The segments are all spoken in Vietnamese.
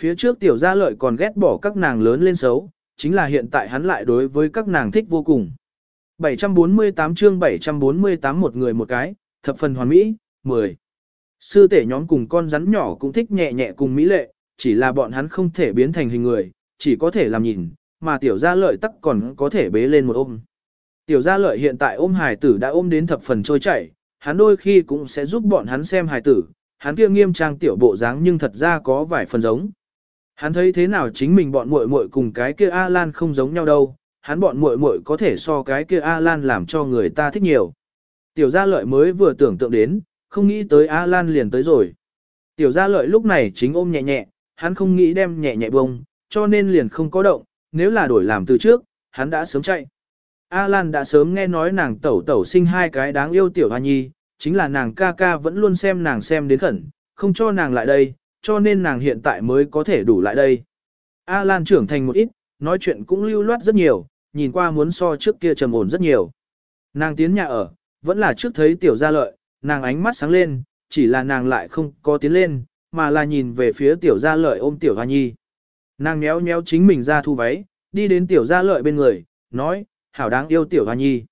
Phía trước tiểu gia lợi còn ghét bỏ các nàng lớn lên xấu, chính là hiện tại hắn lại đối với các nàng thích vô cùng. 748 chương 748 một người một cái, thập phần hoàn mỹ, 10. Sư tể nhóm cùng con rắn nhỏ cũng thích nhẹ nhẹ cùng mỹ lệ, chỉ là bọn hắn không thể biến thành hình người, chỉ có thể làm nhìn, mà tiểu gia lợi tắc còn có thể bế lên một ôm. Tiểu gia lợi hiện tại ôm hài tử đã ôm đến thập phần trôi chảy, hắn đôi khi cũng sẽ giúp bọn hắn xem hài tử, hắn kia nghiêm trang tiểu bộ dáng nhưng thật ra có vài phần giống. Hắn thấy thế nào chính mình bọn muội muội cùng cái kia A Lan không giống nhau đâu, hắn bọn muội muội có thể so cái kia A Lan làm cho người ta thích nhiều. Tiểu gia lợi mới vừa tưởng tượng đến, không nghĩ tới A Lan liền tới rồi. Tiểu gia lợi lúc này chính ôm nhẹ nhẹ, hắn không nghĩ đem nhẹ nhẹ bông, cho nên liền không có động, nếu là đổi làm từ trước, hắn đã sớm chạy. A Lan đã sớm nghe nói nàng tẩu tẩu sinh hai cái đáng yêu tiểu hoa nhi, chính là nàng ca ca vẫn luôn xem nàng xem đến khẩn, không cho nàng lại đây, cho nên nàng hiện tại mới có thể đủ lại đây. A Lan trưởng thành một ít, nói chuyện cũng lưu loát rất nhiều, nhìn qua muốn so trước kia trầm ổn rất nhiều. Nàng tiến nhà ở, vẫn là trước thấy tiểu gia lợi, nàng ánh mắt sáng lên, chỉ là nàng lại không có tiến lên, mà là nhìn về phía tiểu gia lợi ôm tiểu hoa nhi. Nàng méo méo chính mình ra thu váy, đi đến tiểu gia lợi bên người, nói, hảo đáng yêu tiểu hoa nhi.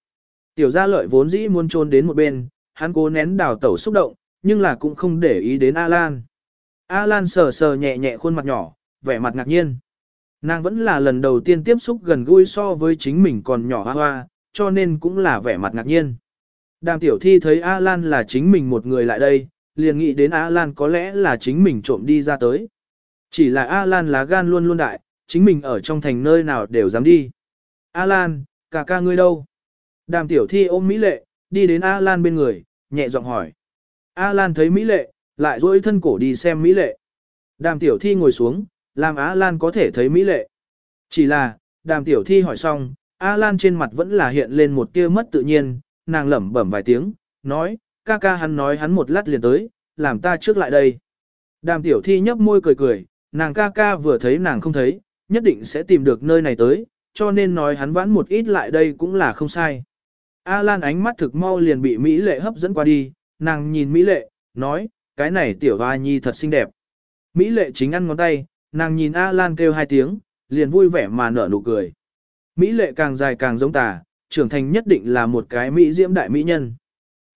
Tiểu gia lợi vốn dĩ muốn trôn đến một bên, hắn cố nén đào tẩu xúc động, nhưng là cũng không để ý đến A Lan. A Lan sờ sờ nhẹ nhẹ khuôn mặt nhỏ, vẻ mặt ngạc nhiên. Nàng vẫn là lần đầu tiên tiếp xúc gần gũi so với chính mình còn nhỏ hoa hoa, cho nên cũng là vẻ mặt ngạc nhiên. Đàm tiểu thi thấy A Lan là chính mình một người lại đây, liền nghĩ đến A Lan có lẽ là chính mình trộm đi ra tới. Chỉ là A Lan lá gan luôn luôn đại, chính mình ở trong thành nơi nào đều dám đi. A Lan, cả ca ngươi đâu? Đàm tiểu thi ôm Mỹ lệ, đi đến A Lan bên người, nhẹ giọng hỏi. A Lan thấy Mỹ lệ, lại dỗi thân cổ đi xem Mỹ lệ. Đàm tiểu thi ngồi xuống, làm A Lan có thể thấy Mỹ lệ. Chỉ là, đàm tiểu thi hỏi xong, A Lan trên mặt vẫn là hiện lên một tia mất tự nhiên, nàng lẩm bẩm vài tiếng, nói, ca ca hắn nói hắn một lát liền tới, làm ta trước lại đây. Đàm tiểu thi nhấp môi cười cười, nàng ca ca vừa thấy nàng không thấy, nhất định sẽ tìm được nơi này tới, cho nên nói hắn vãn một ít lại đây cũng là không sai. A Lan ánh mắt thực mau liền bị Mỹ lệ hấp dẫn qua đi, nàng nhìn Mỹ lệ, nói, cái này tiểu hoa nhi thật xinh đẹp. Mỹ lệ chính ăn ngón tay, nàng nhìn A Lan kêu hai tiếng, liền vui vẻ mà nở nụ cười. Mỹ lệ càng dài càng giống tà, trưởng thành nhất định là một cái Mỹ diễm đại mỹ nhân.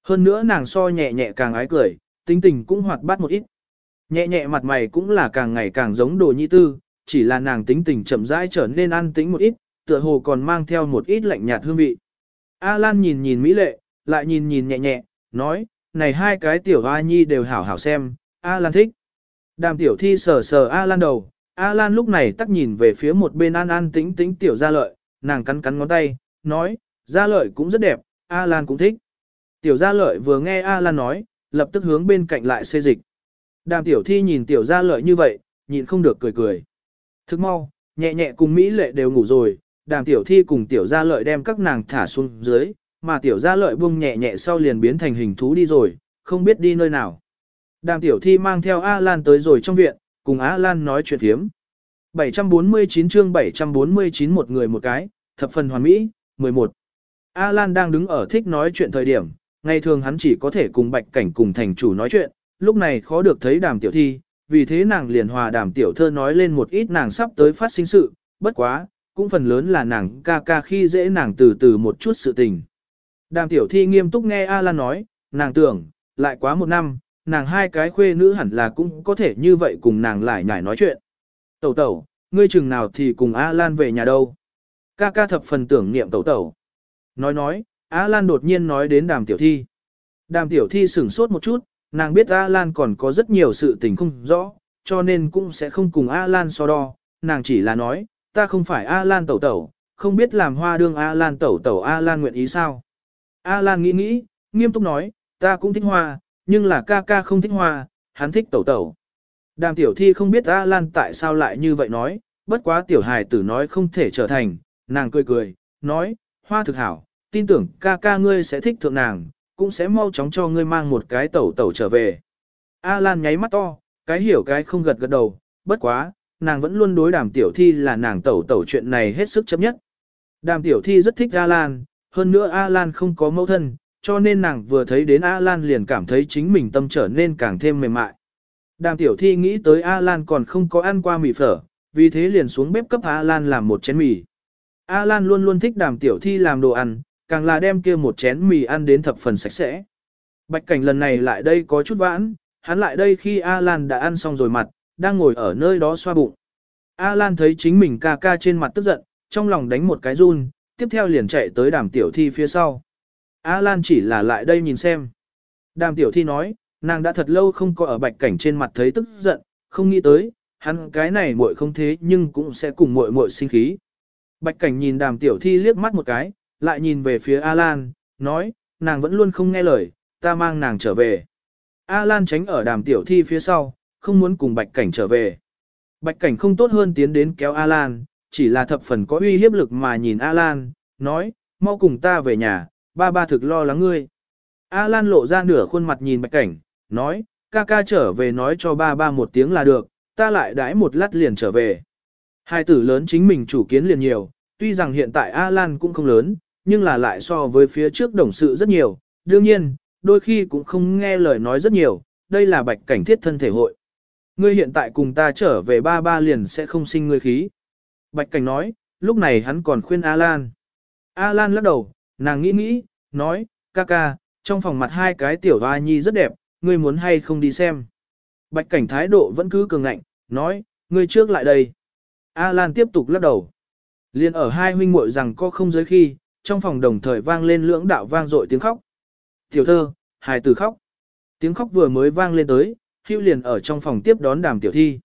Hơn nữa nàng so nhẹ nhẹ càng ái cười, tính tình cũng hoạt bát một ít. Nhẹ nhẹ mặt mày cũng là càng ngày càng giống đồ nhi tư, chỉ là nàng tính tình chậm rãi trở nên an tĩnh một ít, tựa hồ còn mang theo một ít lạnh nhạt hương vị. A Lan nhìn nhìn Mỹ lệ, lại nhìn nhìn nhẹ nhẹ, nói, này hai cái tiểu a nhi đều hảo hảo xem, A Lan thích. Đàm tiểu thi sờ sờ A Lan đầu, A Lan lúc này tắc nhìn về phía một bên an an tĩnh tĩnh tiểu gia lợi, nàng cắn cắn ngón tay, nói, gia lợi cũng rất đẹp, A Lan cũng thích. Tiểu gia lợi vừa nghe A Lan nói, lập tức hướng bên cạnh lại xê dịch. Đàm tiểu thi nhìn tiểu gia lợi như vậy, nhìn không được cười cười. Thức mau, nhẹ nhẹ cùng Mỹ lệ đều ngủ rồi, đàm tiểu thi cùng tiểu gia lợi đem các nàng thả xuống dưới, mà tiểu gia lợi buông nhẹ nhẹ sau liền biến thành hình thú đi rồi, không biết đi nơi nào. Đàm tiểu thi mang theo A Lan tới rồi trong viện, cùng A Lan nói chuyện thiếm. 749 chương 749 một người một cái, thập phần hoàn mỹ, 11. A Lan đang đứng ở thích nói chuyện thời điểm, ngày thường hắn chỉ có thể cùng bạch cảnh cùng thành chủ nói chuyện, lúc này khó được thấy đàm tiểu thi, vì thế nàng liền hòa đàm tiểu thơ nói lên một ít nàng sắp tới phát sinh sự, bất quá, cũng phần lớn là nàng ca ca khi dễ nàng từ từ một chút sự tình. Đàm tiểu thi nghiêm túc nghe A Lan nói, nàng tưởng, lại quá một năm, nàng hai cái khuê nữ hẳn là cũng có thể như vậy cùng nàng lại nhải nói chuyện. Tẩu tẩu, ngươi chừng nào thì cùng A Lan về nhà đâu? Ca ca thập phần tưởng niệm tẩu tẩu. Nói nói, A Lan đột nhiên nói đến đàm tiểu thi. Đàm tiểu thi sửng sốt một chút, nàng biết A Lan còn có rất nhiều sự tình không rõ, cho nên cũng sẽ không cùng A Lan so đo, nàng chỉ là nói, ta không phải A Lan tẩu tẩu, không biết làm hoa đương A Lan tẩu tẩu A Lan nguyện ý sao. A Lan nghĩ nghĩ, nghiêm túc nói, ta cũng thích hoa, nhưng là ca ca không thích hoa, hắn thích tẩu tẩu. Đàm tiểu thi không biết A Lan tại sao lại như vậy nói, bất quá tiểu hài tử nói không thể trở thành, nàng cười cười, nói, hoa thực hảo, tin tưởng ca ca ngươi sẽ thích thượng nàng, cũng sẽ mau chóng cho ngươi mang một cái tẩu tẩu trở về. A Lan nháy mắt to, cái hiểu cái không gật gật đầu, bất quá, nàng vẫn luôn đối đàm tiểu thi là nàng tẩu tẩu chuyện này hết sức chấp nhất. Đàm tiểu thi rất thích A Lan, hơn nữa A Lan không có mẫu thân, cho nên nàng vừa thấy đến A Lan liền cảm thấy chính mình tâm trở nên càng thêm mềm mại. Đàm tiểu thi nghĩ tới A-Lan còn không có ăn qua mì phở, vì thế liền xuống bếp cấp A-Lan làm một chén mì. A-Lan luôn luôn thích đàm tiểu thi làm đồ ăn, càng là đem kia một chén mì ăn đến thập phần sạch sẽ. Bạch cảnh lần này lại đây có chút vãn, hắn lại đây khi A-Lan đã ăn xong rồi mặt, đang ngồi ở nơi đó xoa bụng. A-Lan thấy chính mình ca ca trên mặt tức giận, trong lòng đánh một cái run, tiếp theo liền chạy tới đàm tiểu thi phía sau. A-Lan chỉ là lại đây nhìn xem. Đàm tiểu thi nói, nàng đã thật lâu không có ở bạch cảnh trên mặt thấy tức giận, không nghĩ tới, hắn cái này muội không thế nhưng cũng sẽ cùng muội muội sinh khí. Bạch cảnh nhìn đàm tiểu thi liếc mắt một cái, lại nhìn về phía A-Lan, nói, nàng vẫn luôn không nghe lời, ta mang nàng trở về. A-Lan tránh ở đàm tiểu thi phía sau, không muốn cùng bạch cảnh trở về. Bạch cảnh không tốt hơn tiến đến kéo A-Lan, chỉ là thập phần có uy hiếp lực mà nhìn A-Lan, nói, mau cùng ta về nhà, ba ba thực lo lắng ngươi. A-Lan lộ ra nửa khuôn mặt nhìn bạch cảnh, nói, ca ca trở về nói cho ba ba một tiếng là được, ta lại đãi một lát liền trở về. Hai tử lớn chính mình chủ kiến liền nhiều, tuy rằng hiện tại A-Lan cũng không lớn, nhưng là lại so với phía trước đồng sự rất nhiều, đương nhiên, đôi khi cũng không nghe lời nói rất nhiều, đây là bạch cảnh thiết thân thể hội. Ngươi hiện tại cùng ta trở về ba ba liền sẽ không sinh ngươi khí. Bạch cảnh nói, lúc này hắn còn khuyên A-Lan. A-Lan lắc đầu, nàng nghĩ nghĩ, nói, ca ca, trong phòng mặt hai cái tiểu hoa nhi rất đẹp, ngươi muốn hay không đi xem. Bạch cảnh thái độ vẫn cứ cường ngạnh, nói, ngươi trước lại đây. A Lan tiếp tục lắc đầu. Liên ở hai huynh muội rằng có không giới khi, trong phòng đồng thời vang lên lưỡng đạo vang dội tiếng khóc. Tiểu thơ, hài tử khóc. Tiếng khóc vừa mới vang lên tới, hưu liền ở trong phòng tiếp đón đàm tiểu thi.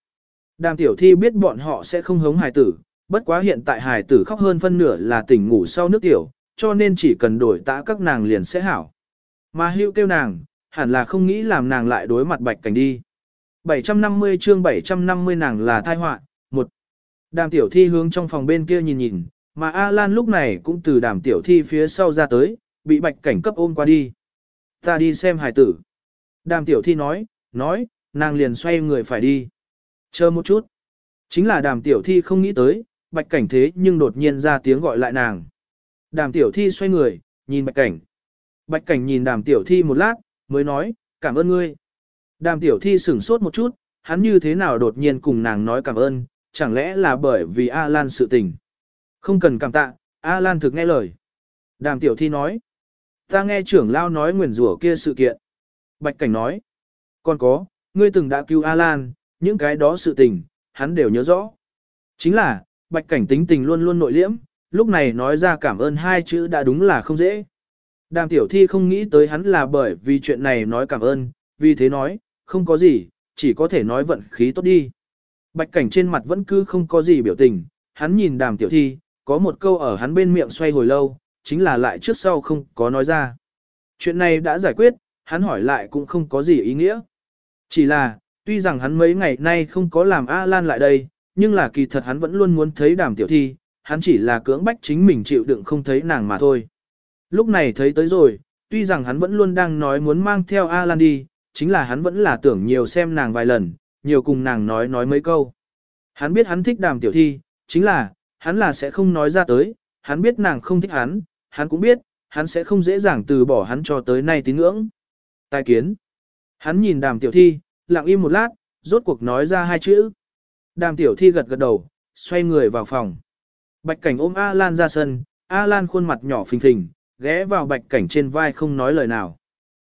Đàm tiểu thi biết bọn họ sẽ không hống hài tử, bất quá hiện tại hài tử khóc hơn phân nửa là tỉnh ngủ sau nước tiểu, cho nên chỉ cần đổi tã các nàng liền sẽ hảo. Mà hưu kêu nàng, hẳn là không nghĩ làm nàng lại đối mặt bạch cảnh đi. 750 chương 750 nàng là thai họa một Đàm tiểu thi hướng trong phòng bên kia nhìn nhìn, mà A Lan lúc này cũng từ đàm tiểu thi phía sau ra tới, bị bạch cảnh cấp ôm qua đi. Ta đi xem hài tử. Đàm tiểu thi nói, nói, nàng liền xoay người phải đi. Chờ một chút. Chính là đàm tiểu thi không nghĩ tới, bạch cảnh thế nhưng đột nhiên ra tiếng gọi lại nàng. Đàm tiểu thi xoay người, nhìn bạch cảnh. Bạch cảnh nhìn đàm tiểu thi một lát, mới nói, cảm ơn ngươi. Đàm tiểu thi sửng sốt một chút, hắn như thế nào đột nhiên cùng nàng nói cảm ơn, chẳng lẽ là bởi vì A Lan sự tình. Không cần cảm tạ, A Lan thực nghe lời. Đàm tiểu thi nói, ta nghe trưởng lao nói nguyền rủa kia sự kiện. Bạch cảnh nói, còn có, ngươi từng đã cứu A Lan, những cái đó sự tình, hắn đều nhớ rõ. Chính là, bạch cảnh tính tình luôn luôn nội liễm, lúc này nói ra cảm ơn hai chữ đã đúng là không dễ. Đàm tiểu thi không nghĩ tới hắn là bởi vì chuyện này nói cảm ơn, vì thế nói, không có gì, chỉ có thể nói vận khí tốt đi. Bạch cảnh trên mặt vẫn cứ không có gì biểu tình, hắn nhìn đàm tiểu thi, có một câu ở hắn bên miệng xoay hồi lâu, chính là lại trước sau không có nói ra. Chuyện này đã giải quyết, hắn hỏi lại cũng không có gì ý nghĩa. Chỉ là, tuy rằng hắn mấy ngày nay không có làm A Lan lại đây, nhưng là kỳ thật hắn vẫn luôn muốn thấy đàm tiểu thi, hắn chỉ là cưỡng bách chính mình chịu đựng không thấy nàng mà thôi. Lúc này thấy tới rồi, tuy rằng hắn vẫn luôn đang nói muốn mang theo alan đi, chính là hắn vẫn là tưởng nhiều xem nàng vài lần, nhiều cùng nàng nói nói mấy câu. Hắn biết hắn thích đàm tiểu thi, chính là, hắn là sẽ không nói ra tới, hắn biết nàng không thích hắn, hắn cũng biết, hắn sẽ không dễ dàng từ bỏ hắn cho tới nay tín ngưỡng. Tài kiến. Hắn nhìn đàm tiểu thi, lặng im một lát, rốt cuộc nói ra hai chữ. Đàm tiểu thi gật gật đầu, xoay người vào phòng. Bạch cảnh ôm A Lan ra sân, A Lan khuôn mặt nhỏ phình phình, ghé vào bạch cảnh trên vai không nói lời nào.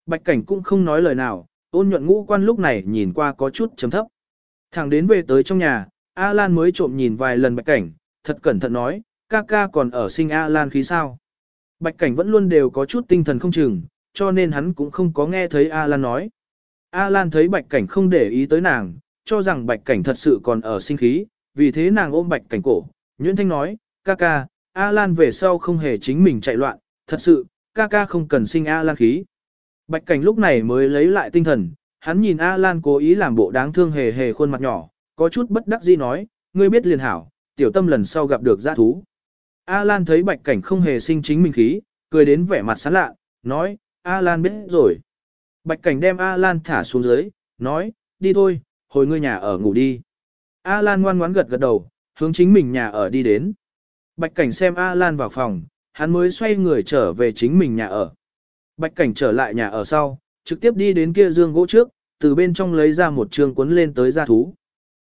Bạch cảnh cũng không nói lời nào, ôn nhuận ngũ quan lúc này nhìn qua có chút chấm thấp. Thằng đến về tới trong nhà, A Lan mới trộm nhìn vài lần bạch cảnh, thật cẩn thận nói, ca ca còn ở sinh A Lan khí sao. Bạch cảnh vẫn luôn đều có chút tinh thần không chừng, cho nên hắn cũng không có nghe thấy A Lan nói. A Lan thấy bạch cảnh không để ý tới nàng, cho rằng bạch cảnh thật sự còn ở sinh khí, vì thế nàng ôm bạch cảnh cổ. Nguyễn Thanh nói, ca ca, A Lan về sau không hề chính mình chạy loạn, thật sự, ca ca không cần sinh A Lan khí. Bạch cảnh lúc này mới lấy lại tinh thần, hắn nhìn A Lan cố ý làm bộ đáng thương hề hề khuôn mặt nhỏ, có chút bất đắc dĩ nói, ngươi biết liền hảo, tiểu tâm lần sau gặp được giã thú. A Lan thấy bạch cảnh không hề sinh chính mình khí, cười đến vẻ mặt sán lạ, nói, A Lan biết rồi. Bạch cảnh đem A Lan thả xuống dưới, nói, đi thôi, hồi ngươi nhà ở ngủ đi. A Lan ngoan ngoãn gật gật đầu, hướng chính mình nhà ở đi đến. Bạch cảnh xem A Lan vào phòng, hắn mới xoay người trở về chính mình nhà ở. Bạch cảnh trở lại nhà ở sau, trực tiếp đi đến kia dương gỗ trước, từ bên trong lấy ra một trường cuốn lên tới gia thú.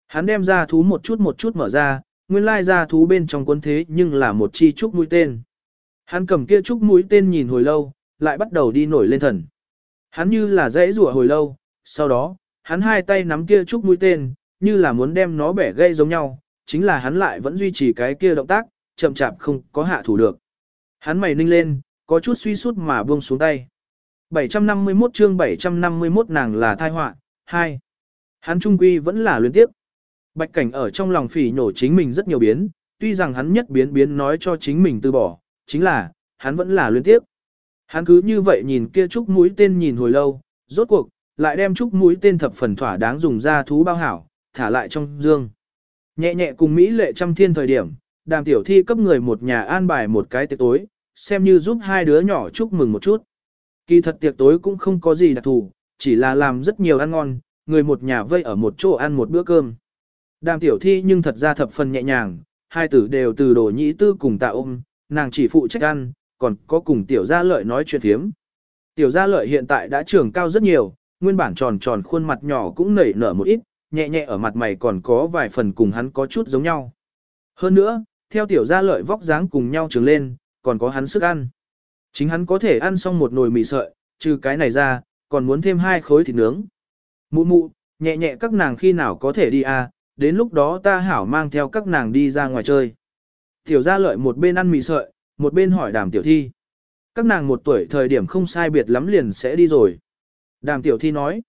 Hắn đem gia thú một chút một chút mở ra, nguyên lai gia thú bên trong cuốn thế nhưng là một chi trúc mũi tên. Hắn cầm kia trúc mũi tên nhìn hồi lâu, lại bắt đầu đi nổi lên thần. Hắn như là dãy rủa hồi lâu, sau đó, hắn hai tay nắm kia trúc mũi tên, như là muốn đem nó bẻ gây giống nhau, chính là hắn lại vẫn duy trì cái kia động tác, chậm chạp không có hạ thủ được. Hắn mày ninh lên, có chút suy sút mà buông xuống tay. 751 chương 751 nàng là thai họa 2. Hắn trung quy vẫn là luyến tiếp. Bạch cảnh ở trong lòng phỉ nhổ chính mình rất nhiều biến, tuy rằng hắn nhất biến biến nói cho chính mình từ bỏ, chính là, hắn vẫn là luyến tiếp. Hắn cứ như vậy nhìn kia trúc mũi tên nhìn hồi lâu, rốt cuộc, lại đem chúc mũi tên thập phần thỏa đáng dùng ra thú bao hảo, thả lại trong dương. Nhẹ nhẹ cùng Mỹ lệ trăm thiên thời điểm, đàm tiểu thi cấp người một nhà an bài một cái tiệc tối, xem như giúp hai đứa nhỏ chúc mừng một chút. Kỳ thật tiệc tối cũng không có gì đặc thù, chỉ là làm rất nhiều ăn ngon, người một nhà vây ở một chỗ ăn một bữa cơm. Đàm tiểu thi nhưng thật ra thập phần nhẹ nhàng, hai tử đều từ đồ nhĩ tư cùng tạ ôm, nàng chỉ phụ trách ăn, còn có cùng tiểu gia lợi nói chuyện thiếm. Tiểu gia lợi hiện tại đã trưởng cao rất nhiều, nguyên bản tròn tròn khuôn mặt nhỏ cũng nảy nở một ít, nhẹ nhẹ ở mặt mày còn có vài phần cùng hắn có chút giống nhau. Hơn nữa, theo tiểu gia lợi vóc dáng cùng nhau trưởng lên, còn có hắn sức ăn. Chính hắn có thể ăn xong một nồi mì sợi, trừ cái này ra, còn muốn thêm hai khối thịt nướng. Mụ mụ, nhẹ nhẹ các nàng khi nào có thể đi à, đến lúc đó ta hảo mang theo các nàng đi ra ngoài chơi. Tiểu gia lợi một bên ăn mì sợi, một bên hỏi đàm tiểu thi. Các nàng một tuổi thời điểm không sai biệt lắm liền sẽ đi rồi. Đàm tiểu thi nói.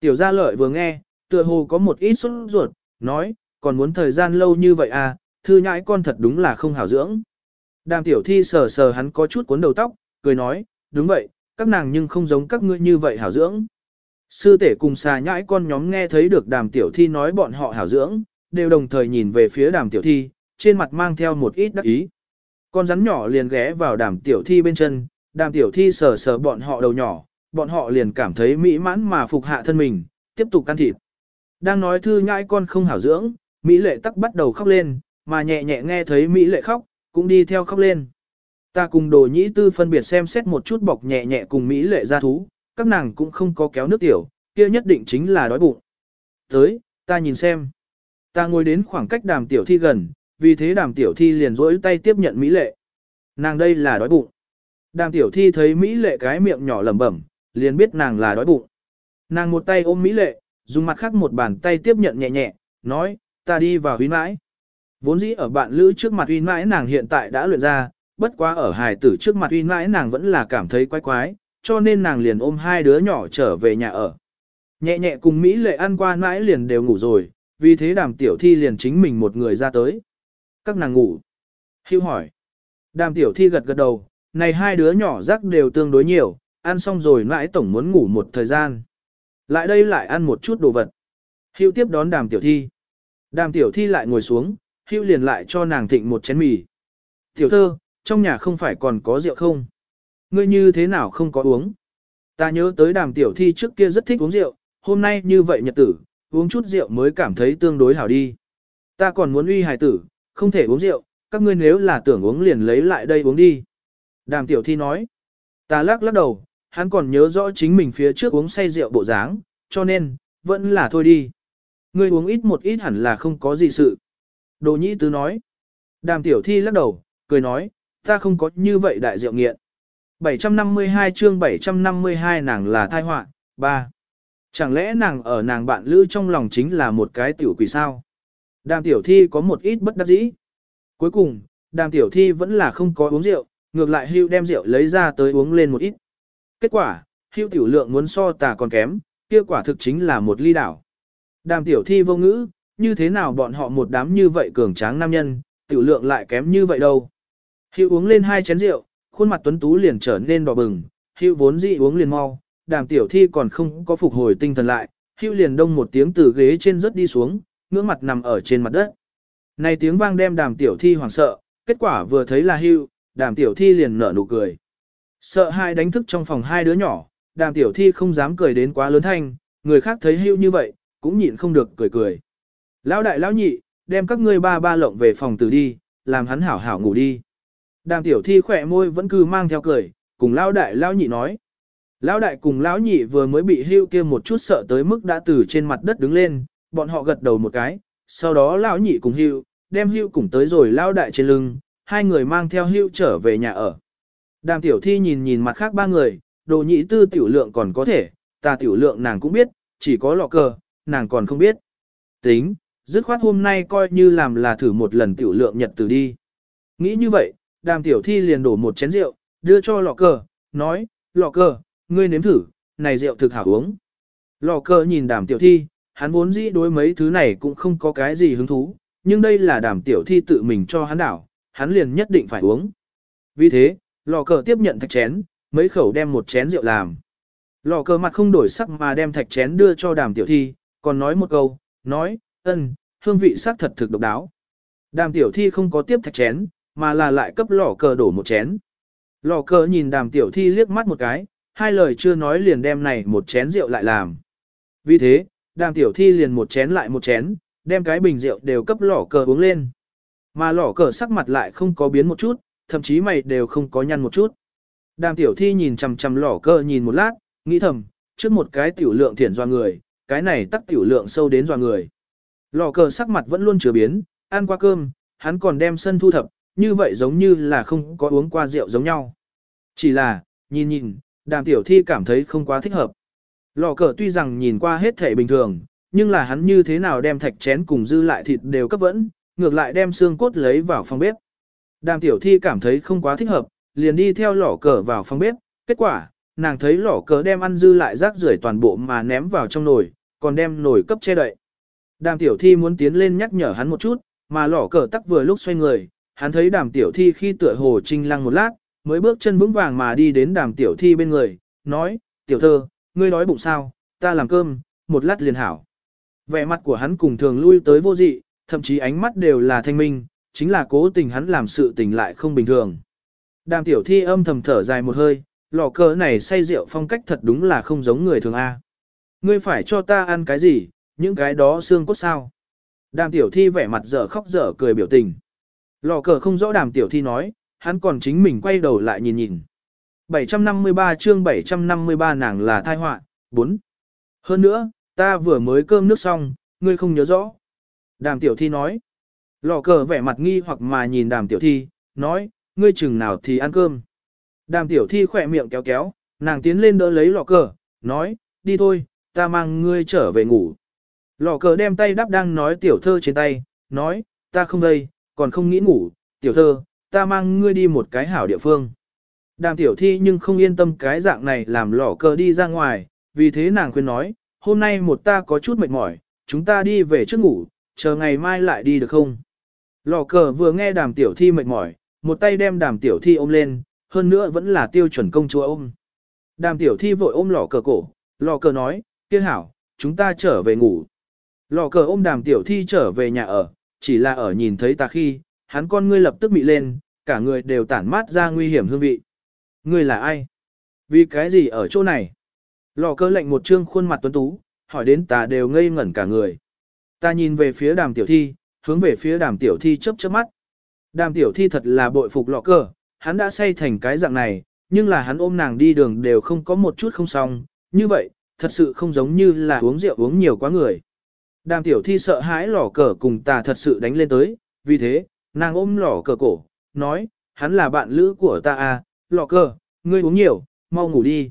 Tiểu gia lợi vừa nghe, tựa hồ có một ít sốt ruột, nói, còn muốn thời gian lâu như vậy à, thư nhãi con thật đúng là không hảo dưỡng. Đàm tiểu thi sờ sờ hắn có chút cuốn đầu tóc, cười nói, đúng vậy, các nàng nhưng không giống các ngươi như vậy hảo dưỡng. Sư tể cùng xà nhãi con nhóm nghe thấy được đàm tiểu thi nói bọn họ hảo dưỡng, đều đồng thời nhìn về phía đàm tiểu thi, trên mặt mang theo một ít đắc ý. Con rắn nhỏ liền ghé vào đàm tiểu thi bên chân, đàm tiểu thi sờ sờ bọn họ đầu nhỏ, bọn họ liền cảm thấy mỹ mãn mà phục hạ thân mình, tiếp tục ăn thịt. Đang nói thư nhãi con không hảo dưỡng, Mỹ lệ tắc bắt đầu khóc lên, mà nhẹ nhẹ nghe thấy Mỹ lệ khóc, cũng đi theo khóc lên. Ta cùng đồ nhĩ tư phân biệt xem xét một chút bọc nhẹ nhẹ cùng Mỹ lệ ra thú, các nàng cũng không có kéo nước tiểu, kia nhất định chính là đói bụng. Tới, ta nhìn xem. Ta ngồi đến khoảng cách đàm tiểu thi gần, vì thế đàm tiểu thi liền rỗi tay tiếp nhận Mỹ lệ. Nàng đây là đói bụng. Đàm tiểu thi thấy Mỹ lệ cái miệng nhỏ lẩm bẩm, liền biết nàng là đói bụng. Nàng một tay ôm Mỹ lệ, dùng mặt khác một bàn tay tiếp nhận nhẹ nhẹ, nói, ta đi vào huy mãi. Vốn dĩ ở bạn lữ trước mặt huy mãi nàng hiện tại đã luyện ra, bất quá ở hài tử trước mặt huy mãi nàng vẫn là cảm thấy quái quái, cho nên nàng liền ôm hai đứa nhỏ trở về nhà ở. Nhẹ nhẹ cùng Mỹ lệ ăn qua mãi liền đều ngủ rồi, vì thế đàm tiểu thi liền chính mình một người ra tới. Các nàng ngủ. Hưu hỏi. Đàm tiểu thi gật gật đầu, này hai đứa nhỏ rắc đều tương đối nhiều, ăn xong rồi mãi tổng muốn ngủ một thời gian. Lại đây lại ăn một chút đồ vật. Hưu tiếp đón đàm tiểu thi. Đàm tiểu thi lại ngồi xuống, hưu liền lại cho nàng thịnh một chén mì. Tiểu thơ, trong nhà không phải còn có rượu không? Ngươi như thế nào không có uống? Ta nhớ tới đàm tiểu thi trước kia rất thích uống rượu, hôm nay như vậy nhật tử, uống chút rượu mới cảm thấy tương đối hảo đi. Ta còn muốn uy hài tử, không thể uống rượu, các ngươi nếu là tưởng uống liền lấy lại đây uống đi. Đàm tiểu thi nói. Ta lắc lắc đầu, hắn còn nhớ rõ chính mình phía trước uống say rượu bộ dáng, cho nên, vẫn là thôi đi. Ngươi uống ít một ít hẳn là không có gì sự. Đồ nhĩ tứ nói. Đàm tiểu thi lắc đầu, cười nói, ta không có như vậy đại rượu nghiện. 752 chương 752 nàng là thai họa 3. Chẳng lẽ nàng ở nàng bạn lữ trong lòng chính là một cái tiểu quỷ sao? Đàm tiểu thi có một ít bất đắc dĩ. Cuối cùng, đàm tiểu thi vẫn là không có uống rượu, ngược lại hưu đem rượu lấy ra tới uống lên một ít. Kết quả, hưu tiểu lượng muốn so tà còn kém, kia quả thực chính là một ly đảo. Đàm tiểu thi vô ngữ, như thế nào bọn họ một đám như vậy cường tráng nam nhân, tiểu lượng lại kém như vậy đâu. Hưu uống lên hai chén rượu, khuôn mặt tuấn tú liền trở nên đỏ bừng, hưu vốn dị uống liền mau, đàm tiểu thi còn không có phục hồi tinh thần lại, hưu liền đông một tiếng từ ghế trên rớt đi xuống, ngưỡng mặt nằm ở trên mặt đất. Này tiếng vang đem đàm tiểu thi hoảng sợ, kết quả vừa thấy là hưu, đàm tiểu thi liền nở nụ cười. Sợ hai đánh thức trong phòng hai đứa nhỏ, đàm tiểu thi không dám cười đến quá lớn thanh, người khác thấy hưu như vậy, cũng nhịn không được cười cười. Lão đại lão nhị, đem các ngươi ba ba lộng về phòng từ đi, làm hắn hảo hảo ngủ đi. Đàm tiểu thi khỏe môi vẫn cứ mang theo cười, cùng lão đại lão nhị nói. Lão đại cùng lão nhị vừa mới bị hưu kia một chút sợ tới mức đã từ trên mặt đất đứng lên, bọn họ gật đầu một cái, sau đó lão nhị cùng hưu, đem hưu cùng tới rồi lão đại trên lưng, hai người mang theo hưu trở về nhà ở. Đàm tiểu thi nhìn nhìn mặt khác ba người, đồ nhị tư tiểu lượng còn có thể, ta tiểu lượng nàng cũng biết, chỉ có lọ cờ, nàng còn không biết. Tính, dứt khoát hôm nay coi như làm là thử một lần tiểu lượng nhật từ đi. Nghĩ như vậy, đàm tiểu thi liền đổ một chén rượu, đưa cho lọ cờ, nói, lọ cờ, ngươi nếm thử, này rượu thực hảo uống. Lọ cờ nhìn đàm tiểu thi, hắn vốn dĩ đối mấy thứ này cũng không có cái gì hứng thú, nhưng đây là đàm tiểu thi tự mình cho hắn đảo, hắn liền nhất định phải uống. Vì thế, lò cờ tiếp nhận thạch chén, mấy khẩu đem một chén rượu làm. Lò cờ mặt không đổi sắc mà đem thạch chén đưa cho đàm tiểu thi, còn nói một câu, nói, ân, hương vị sắc thật thực độc đáo. Đàm tiểu thi không có tiếp thạch chén, mà là lại cấp lò cờ đổ một chén. Lò cờ nhìn đàm tiểu thi liếc mắt một cái, hai lời chưa nói liền đem này một chén rượu lại làm. Vì thế, đàm tiểu thi liền một chén lại một chén, đem cái bình rượu đều cấp lò cờ uống lên. Mà lò cờ sắc mặt lại không có biến một chút, thậm chí mày đều không có nhăn một chút. Đàm tiểu thi nhìn chằm chằm lò cờ nhìn một lát, nghĩ thầm, trước một cái tiểu lượng thiển doa người, cái này tắc tiểu lượng sâu đến doa người. Lò cờ sắc mặt vẫn luôn chưa biến, ăn qua cơm, hắn còn đem sân thu thập, như vậy giống như là không có uống qua rượu giống nhau. Chỉ là, nhìn nhìn, đàm tiểu thi cảm thấy không quá thích hợp. Lò cờ tuy rằng nhìn qua hết thể bình thường, nhưng là hắn như thế nào đem thạch chén cùng dư lại thịt đều cấp vẫn, ngược lại đem xương cốt lấy vào phòng bếp. Đàm tiểu thi cảm thấy không quá thích hợp, liền đi theo lò cờ vào phòng bếp, kết quả, nàng thấy lò cờ đem ăn dư lại rác rưởi toàn bộ mà ném vào trong nồi, còn đem nồi cấp che đậy. Đàm tiểu thi muốn tiến lên nhắc nhở hắn một chút, mà lò cờ tắc vừa lúc xoay người, hắn thấy đàm tiểu thi khi tựa hồ trinh lăng một lát, mới bước chân vững vàng mà đi đến đàm tiểu thi bên người, nói, tiểu thơ, ngươi đói bụng sao, ta làm cơm, một lát liền hảo. Vẻ mặt của hắn cùng thường lui tới vô dị, thậm chí ánh mắt đều là thanh minh, chính là cố tình hắn làm sự tình lại không bình thường. Đàm tiểu thi âm thầm thở dài một hơi, lò cờ này say rượu phong cách thật đúng là không giống người thường A. Ngươi phải cho ta ăn cái gì, những cái đó xương cốt sao. Đàm tiểu thi vẻ mặt dở khóc dở cười biểu tình. Lò cờ không rõ đàm tiểu thi nói, hắn còn chính mình quay đầu lại nhìn nhìn. 753 chương 753 nàng là thai họa 4. Hơn nữa, ta vừa mới cơm nước xong, ngươi không nhớ rõ. Đàm tiểu thi nói. Lò cờ vẻ mặt nghi hoặc mà nhìn đàm tiểu thi, nói, ngươi chừng nào thì ăn cơm. Đàm tiểu thi khỏe miệng kéo kéo, nàng tiến lên đỡ lấy lò cờ, nói, đi thôi, ta mang ngươi trở về ngủ. Lò cờ đem tay đắp đang nói tiểu thơ trên tay, nói, ta không đây, còn không nghĩ ngủ, tiểu thơ, ta mang ngươi đi một cái hảo địa phương. Đàm tiểu thi nhưng không yên tâm cái dạng này làm lò cờ đi ra ngoài, vì thế nàng khuyên nói, hôm nay một ta có chút mệt mỏi, chúng ta đi về trước ngủ, chờ ngày mai lại đi được không? Lò cờ vừa nghe đàm tiểu thi mệt mỏi, một tay đem đàm tiểu thi ôm lên, hơn nữa vẫn là tiêu chuẩn công chúa ôm. Đàm tiểu thi vội ôm lò cờ cổ, lò cờ nói, kia hảo, chúng ta trở về ngủ. Lò cờ ôm đàm tiểu thi trở về nhà ở, chỉ là ở nhìn thấy ta khi, hắn con ngươi lập tức bị lên, cả người đều tản mát ra nguy hiểm hương vị. Ngươi là ai? Vì cái gì ở chỗ này? Lò cờ lệnh một trương khuôn mặt tuấn tú, hỏi đến ta đều ngây ngẩn cả người. Ta nhìn về phía đàm tiểu thi, hướng về phía đàm tiểu thi chớp chớp mắt. Đàm tiểu thi thật là bội phục lọ cờ, hắn đã say thành cái dạng này, nhưng là hắn ôm nàng đi đường đều không có một chút không xong, như vậy, thật sự không giống như là uống rượu uống nhiều quá người. Đàm tiểu thi sợ hãi lỏ cờ cùng ta thật sự đánh lên tới, vì thế, nàng ôm lỏ cờ cổ, nói, hắn là bạn lữ của ta à, lỏ cờ, ngươi uống nhiều, mau ngủ đi.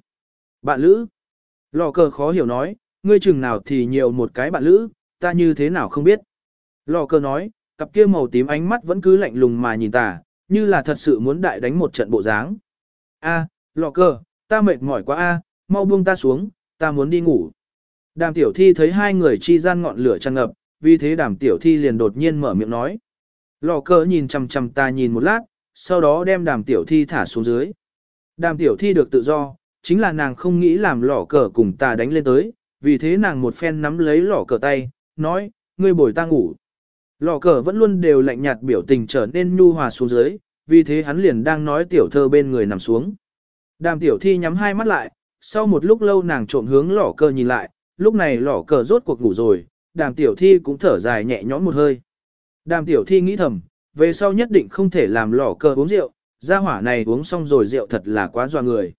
Bạn lữ? Lỏ cờ khó hiểu nói, ngươi chừng nào thì nhiều một cái bạn lữ, ta như thế nào không biết. Lò cờ nói, cặp kia màu tím ánh mắt vẫn cứ lạnh lùng mà nhìn ta, như là thật sự muốn đại đánh một trận bộ dáng. A, lò cờ, ta mệt mỏi quá a, mau buông ta xuống, ta muốn đi ngủ. Đàm tiểu thi thấy hai người chi gian ngọn lửa tràn ngập, vì thế đàm tiểu thi liền đột nhiên mở miệng nói. Lò cờ nhìn chằm chằm ta nhìn một lát, sau đó đem đàm tiểu thi thả xuống dưới. Đàm tiểu thi được tự do, chính là nàng không nghĩ làm lò cờ cùng ta đánh lên tới, vì thế nàng một phen nắm lấy lò cờ tay, nói, ngươi bồi ta ngủ. Lò cờ vẫn luôn đều lạnh nhạt biểu tình trở nên nhu hòa xuống dưới, vì thế hắn liền đang nói tiểu thơ bên người nằm xuống. Đàm tiểu thi nhắm hai mắt lại, sau một lúc lâu nàng trộm hướng lò cờ nhìn lại, lúc này lò cờ rốt cuộc ngủ rồi, đàm tiểu thi cũng thở dài nhẹ nhõm một hơi. Đàm tiểu thi nghĩ thầm, về sau nhất định không thể làm lò cờ uống rượu, gia hỏa này uống xong rồi rượu thật là quá doa người.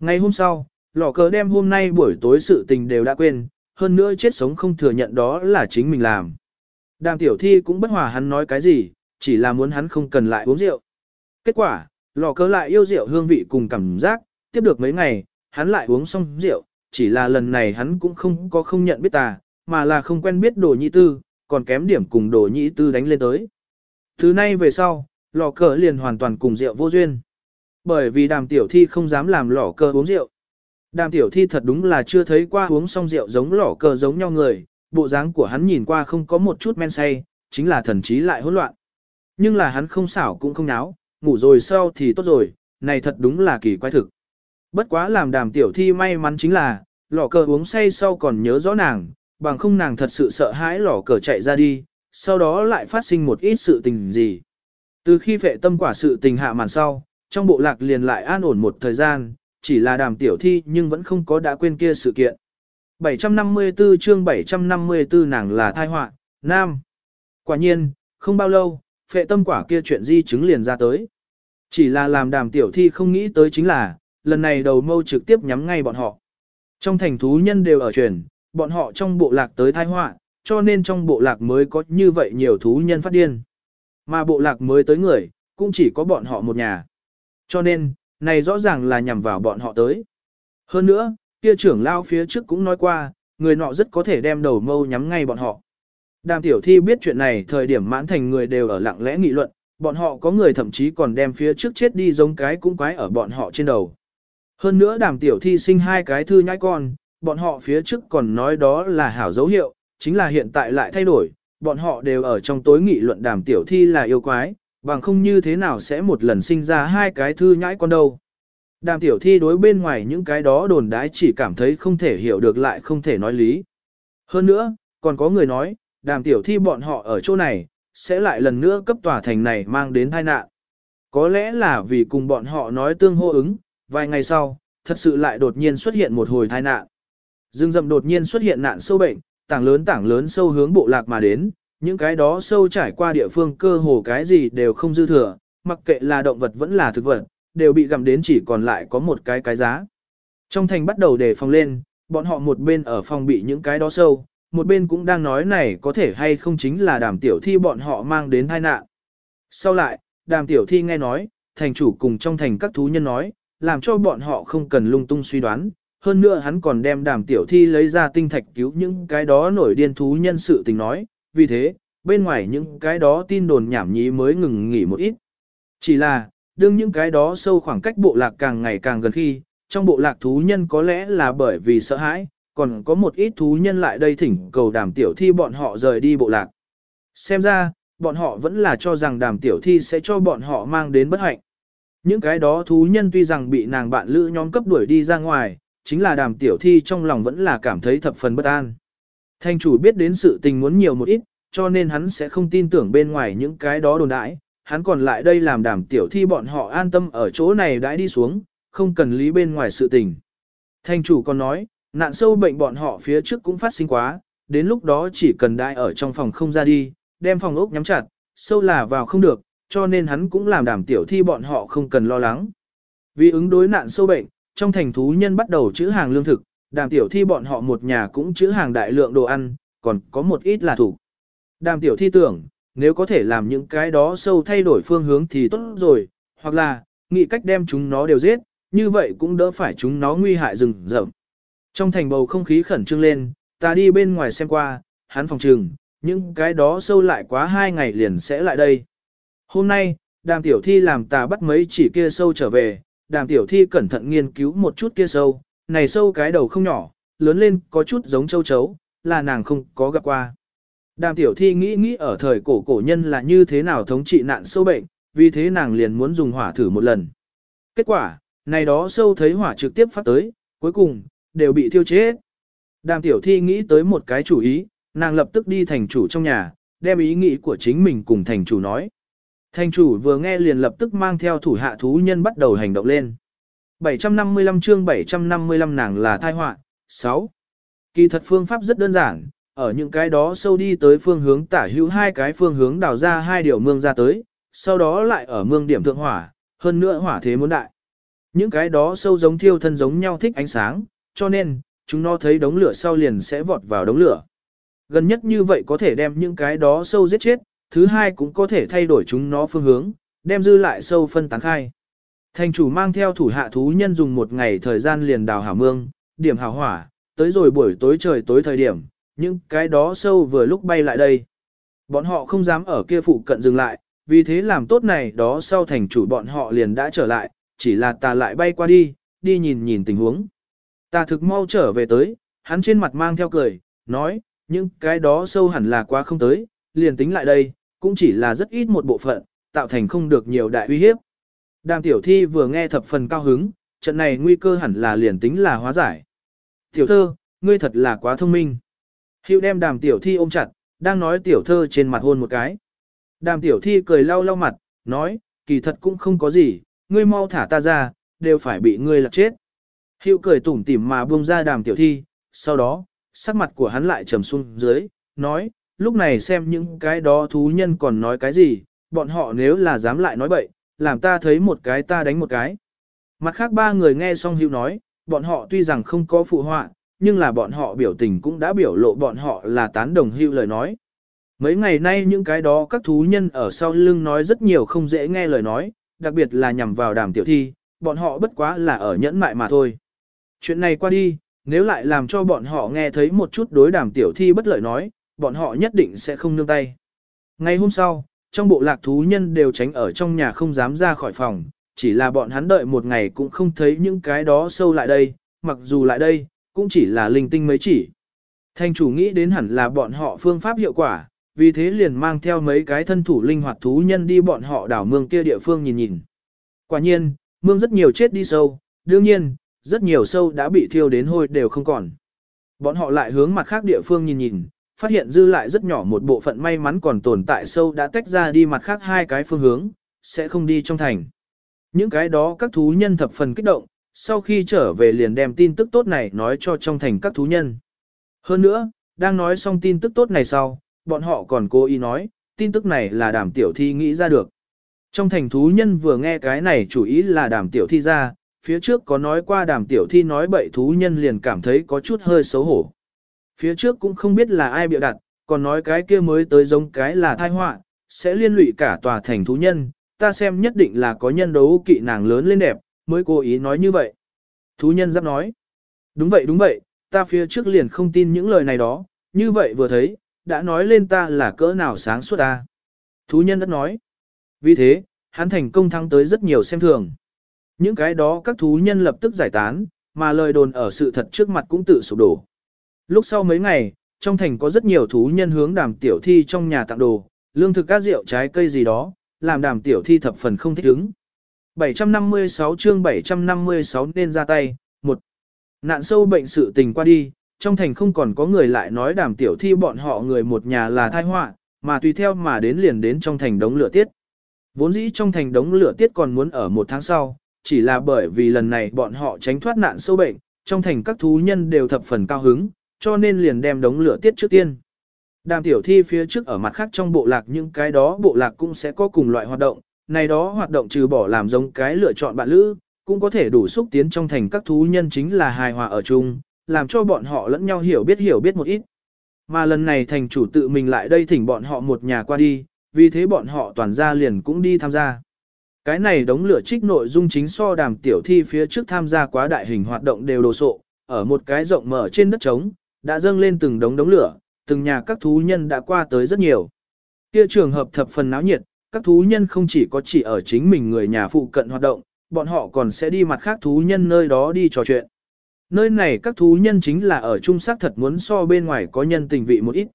Ngày hôm sau, lò cờ đem hôm nay buổi tối sự tình đều đã quên, hơn nữa chết sống không thừa nhận đó là chính mình làm. Đàm tiểu thi cũng bất hòa hắn nói cái gì, chỉ là muốn hắn không cần lại uống rượu. Kết quả, lò cờ lại yêu rượu hương vị cùng cảm giác, tiếp được mấy ngày, hắn lại uống xong rượu, chỉ là lần này hắn cũng không có không nhận biết ta, mà là không quen biết đồ nhị tư, còn kém điểm cùng đồ nhị tư đánh lên tới. Thứ nay về sau, lò cờ liền hoàn toàn cùng rượu vô duyên. Bởi vì đàm tiểu thi không dám làm lò cờ uống rượu. Đàm tiểu thi thật đúng là chưa thấy qua uống xong rượu giống lò cờ giống nhau người, bộ dáng của hắn nhìn qua không có một chút men say, chính là thần trí lại hỗn loạn. Nhưng là hắn không xảo cũng không náo, ngủ rồi sau thì tốt rồi, này thật đúng là kỳ quái thực. Bất quá làm đàm tiểu thi may mắn chính là, lò cờ uống say sau còn nhớ rõ nàng, bằng không nàng thật sự sợ hãi lò cờ chạy ra đi, sau đó lại phát sinh một ít sự tình gì. Từ khi vệ tâm quả sự tình hạ màn sau, trong bộ lạc liền lại an ổn một thời gian, chỉ là đàm tiểu thi nhưng vẫn không có đã quên kia sự kiện. 754 chương 754 nàng là thai họa Nam. Quả nhiên, không bao lâu, phệ tâm quả kia chuyện di chứng liền ra tới. Chỉ là làm đàm tiểu thi không nghĩ tới chính là, lần này đầu mâu trực tiếp nhắm ngay bọn họ. Trong thành thú nhân đều ở truyền, bọn họ trong bộ lạc tới thai họa cho nên trong bộ lạc mới có như vậy nhiều thú nhân phát điên. Mà bộ lạc mới tới người, cũng chỉ có bọn họ một nhà. Cho nên, này rõ ràng là nhằm vào bọn họ tới. Hơn nữa, kia trưởng lao phía trước cũng nói qua, người nọ rất có thể đem đầu mâu nhắm ngay bọn họ. Đàm tiểu thi biết chuyện này thời điểm mãn thành người đều ở lặng lẽ nghị luận, bọn họ có người thậm chí còn đem phía trước chết đi giống cái cũng quái ở bọn họ trên đầu. Hơn nữa đàm tiểu thi sinh hai cái thư nhãi con, bọn họ phía trước còn nói đó là hảo dấu hiệu, chính là hiện tại lại thay đổi, bọn họ đều ở trong tối nghị luận đàm tiểu thi là yêu quái, bằng không như thế nào sẽ một lần sinh ra hai cái thư nhãi con đâu. Đàm tiểu thi đối bên ngoài những cái đó đồn đái chỉ cảm thấy không thể hiểu được lại không thể nói lý. Hơn nữa, còn có người nói, đàm tiểu thi bọn họ ở chỗ này, sẽ lại lần nữa cấp tòa thành này mang đến tai nạn. Có lẽ là vì cùng bọn họ nói tương hô ứng, vài ngày sau, thật sự lại đột nhiên xuất hiện một hồi tai nạn. Dương dầm đột nhiên xuất hiện nạn sâu bệnh, tảng lớn tảng lớn sâu hướng bộ lạc mà đến, những cái đó sâu trải qua địa phương cơ hồ cái gì đều không dư thừa, mặc kệ là động vật vẫn là thực vật, đều bị gặm đến chỉ còn lại có một cái cái giá. Trong thành bắt đầu đề phòng lên, bọn họ một bên ở phòng bị những cái đó sâu, một bên cũng đang nói này có thể hay không chính là đàm tiểu thi bọn họ mang đến tai nạn. Sau lại, đàm tiểu thi nghe nói, thành chủ cùng trong thành các thú nhân nói, làm cho bọn họ không cần lung tung suy đoán, hơn nữa hắn còn đem đàm tiểu thi lấy ra tinh thạch cứu những cái đó nổi điên thú nhân sự tình nói, vì thế, bên ngoài những cái đó tin đồn nhảm nhí mới ngừng nghỉ một ít. Chỉ là, đương những cái đó sâu khoảng cách bộ lạc càng ngày càng gần khi, trong bộ lạc thú nhân có lẽ là bởi vì sợ hãi, còn có một ít thú nhân lại đây thỉnh cầu đàm tiểu thi bọn họ rời đi bộ lạc. Xem ra, bọn họ vẫn là cho rằng đàm tiểu thi sẽ cho bọn họ mang đến bất hạnh. Những cái đó thú nhân tuy rằng bị nàng bạn lữ nhóm cấp đuổi đi ra ngoài, chính là đàm tiểu thi trong lòng vẫn là cảm thấy thập phần bất an. Thanh chủ biết đến sự tình muốn nhiều một ít, cho nên hắn sẽ không tin tưởng bên ngoài những cái đó đồn đãi, hắn còn lại đây làm đảm tiểu thi bọn họ an tâm ở chỗ này đãi đi xuống, không cần lý bên ngoài sự tình. Thanh chủ còn nói, nạn sâu bệnh bọn họ phía trước cũng phát sinh quá, đến lúc đó chỉ cần đãi ở trong phòng không ra đi, đem phòng ốc nhắm chặt, sâu là vào không được, cho nên hắn cũng làm đảm tiểu thi bọn họ không cần lo lắng. Vì ứng đối nạn sâu bệnh, trong thành thú nhân bắt đầu chữ hàng lương thực, đàm tiểu thi bọn họ một nhà cũng chữ hàng đại lượng đồ ăn, còn có một ít là thủ. Đàm tiểu thi tưởng, nếu có thể làm những cái đó sâu thay đổi phương hướng thì tốt rồi, hoặc là, nghĩ cách đem chúng nó đều giết, như vậy cũng đỡ phải chúng nó nguy hại rừng rậm. Trong thành bầu không khí khẩn trương lên, ta đi bên ngoài xem qua, hắn phòng trừng, những cái đó sâu lại quá hai ngày liền sẽ lại đây. Hôm nay, đàm tiểu thi làm ta bắt mấy chỉ kia sâu trở về, đàm tiểu thi cẩn thận nghiên cứu một chút kia sâu, này sâu cái đầu không nhỏ, lớn lên có chút giống châu chấu, là nàng không có gặp qua. Đàm tiểu thi nghĩ nghĩ ở thời cổ cổ nhân là như thế nào thống trị nạn sâu bệnh, vì thế nàng liền muốn dùng hỏa thử một lần. Kết quả, này đó sâu thấy hỏa trực tiếp phát tới, cuối cùng, đều bị thiêu chết. Đàm tiểu thi nghĩ tới một cái chủ ý, nàng lập tức đi thành chủ trong nhà, đem ý nghĩ của chính mình cùng thành chủ nói. Thành chủ vừa nghe liền lập tức mang theo thủ hạ thú nhân bắt đầu hành động lên. 755 chương 755 nàng là thai họa 6. Kỳ thật phương pháp rất đơn giản, ở những cái đó sâu đi tới phương hướng tả hữu hai cái phương hướng đào ra hai điều mương ra tới, sau đó lại ở mương điểm thượng hỏa, hơn nữa hỏa thế muốn đại. Những cái đó sâu giống thiêu thân giống nhau thích ánh sáng, cho nên, chúng nó thấy đống lửa sau liền sẽ vọt vào đống lửa. Gần nhất như vậy có thể đem những cái đó sâu giết chết, thứ hai cũng có thể thay đổi chúng nó phương hướng, đem dư lại sâu phân tán khai. Thành chủ mang theo thủ hạ thú nhân dùng một ngày thời gian liền đào hảo mương, điểm hảo hỏa, tới rồi buổi tối trời tối thời điểm, những cái đó sâu vừa lúc bay lại đây. Bọn họ không dám ở kia phụ cận dừng lại, vì thế làm tốt này đó sau thành chủ bọn họ liền đã trở lại, chỉ là ta lại bay qua đi, đi nhìn nhìn tình huống. Ta thực mau trở về tới, hắn trên mặt mang theo cười, nói, những cái đó sâu hẳn là quá không tới, liền tính lại đây, cũng chỉ là rất ít một bộ phận, tạo thành không được nhiều đại uy hiếp. Đàm tiểu thi vừa nghe thập phần cao hứng, trận này nguy cơ hẳn là liền tính là hóa giải. Tiểu thơ, ngươi thật là quá thông minh. Hữu đem đàm tiểu thi ôm chặt, đang nói tiểu thơ trên mặt hôn một cái. Đàm tiểu thi cười lau lau mặt, nói, kỳ thật cũng không có gì, ngươi mau thả ta ra, đều phải bị ngươi lạc chết. Hữu cười tủm tỉm mà buông ra đàm tiểu thi, sau đó, sắc mặt của hắn lại trầm xuống dưới, nói, lúc này xem những cái đó thú nhân còn nói cái gì, bọn họ nếu là dám lại nói bậy, làm ta thấy một cái ta đánh một cái. Mặt khác ba người nghe xong Hữu nói, bọn họ tuy rằng không có phụ họa, nhưng là bọn họ biểu tình cũng đã biểu lộ bọn họ là tán đồng hưu lời nói. Mấy ngày nay những cái đó các thú nhân ở sau lưng nói rất nhiều không dễ nghe lời nói, đặc biệt là nhằm vào đàm tiểu thi, bọn họ bất quá là ở nhẫn mại mà thôi. Chuyện này qua đi, nếu lại làm cho bọn họ nghe thấy một chút đối đàm tiểu thi bất lợi nói, bọn họ nhất định sẽ không nương tay. Ngày hôm sau, trong bộ lạc thú nhân đều tránh ở trong nhà không dám ra khỏi phòng, chỉ là bọn hắn đợi một ngày cũng không thấy những cái đó sâu lại đây, mặc dù lại đây, cũng chỉ là linh tinh mấy chỉ. Thanh chủ nghĩ đến hẳn là bọn họ phương pháp hiệu quả, vì thế liền mang theo mấy cái thân thủ linh hoạt thú nhân đi bọn họ đảo mương kia địa phương nhìn nhìn. Quả nhiên, mương rất nhiều chết đi sâu, đương nhiên, rất nhiều sâu đã bị thiêu đến hôi đều không còn. Bọn họ lại hướng mặt khác địa phương nhìn nhìn, phát hiện dư lại rất nhỏ một bộ phận may mắn còn tồn tại sâu đã tách ra đi mặt khác hai cái phương hướng, sẽ không đi trong thành. Những cái đó các thú nhân thập phần kích động, sau khi trở về liền đem tin tức tốt này nói cho trong thành các thú nhân. Hơn nữa, đang nói xong tin tức tốt này sau, bọn họ còn cố ý nói, tin tức này là đàm tiểu thi nghĩ ra được. Trong thành thú nhân vừa nghe cái này chủ ý là đàm tiểu thi ra, phía trước có nói qua đàm tiểu thi nói bậy thú nhân liền cảm thấy có chút hơi xấu hổ. Phía trước cũng không biết là ai bịa đặt, còn nói cái kia mới tới giống cái là thai họa, sẽ liên lụy cả tòa thành thú nhân, ta xem nhất định là có nhân đấu kỵ nàng lớn lên đẹp, mới cố ý nói như vậy. Thú nhân giáp nói, đúng vậy đúng vậy, ta phía trước liền không tin những lời này đó, như vậy vừa thấy, đã nói lên ta là cỡ nào sáng suốt ta. Thú nhân đất nói, vì thế, hắn thành công thắng tới rất nhiều xem thường. Những cái đó các thú nhân lập tức giải tán, mà lời đồn ở sự thật trước mặt cũng tự sụp đổ. Lúc sau mấy ngày, trong thành có rất nhiều thú nhân hướng đàm tiểu thi trong nhà tặng đồ, lương thực các rượu trái cây gì đó, làm đàm tiểu thi thập phần không thích ứng. 756 chương 756 nên ra tay, một Nạn sâu bệnh sự tình qua đi, trong thành không còn có người lại nói đàm tiểu thi bọn họ người một nhà là thai họa, mà tùy theo mà đến liền đến trong thành đống lửa tiết. Vốn dĩ trong thành đống lửa tiết còn muốn ở một tháng sau, chỉ là bởi vì lần này bọn họ tránh thoát nạn sâu bệnh, trong thành các thú nhân đều thập phần cao hứng, cho nên liền đem đống lửa tiết trước tiên. Đàm tiểu thi phía trước ở mặt khác trong bộ lạc những cái đó bộ lạc cũng sẽ có cùng loại hoạt động, này đó hoạt động trừ bỏ làm giống cái lựa chọn bạn lữ, cũng có thể đủ xúc tiến trong thành các thú nhân chính là hài hòa ở chung, làm cho bọn họ lẫn nhau hiểu biết hiểu biết một ít. Mà lần này thành chủ tự mình lại đây thỉnh bọn họ một nhà qua đi, vì thế bọn họ toàn gia liền cũng đi tham gia. Cái này đống lửa trích nội dung chính so đàm tiểu thi phía trước tham gia quá đại hình hoạt động đều đồ sộ, ở một cái rộng mở trên đất trống, đã dâng lên từng đống đống lửa, từng nhà các thú nhân đã qua tới rất nhiều. Kia trường hợp thập phần náo nhiệt, các thú nhân không chỉ có chỉ ở chính mình người nhà phụ cận hoạt động, bọn họ còn sẽ đi mặt khác thú nhân nơi đó đi trò chuyện. Nơi này các thú nhân chính là ở trung sắc thật muốn so bên ngoài có nhân tình vị một ít.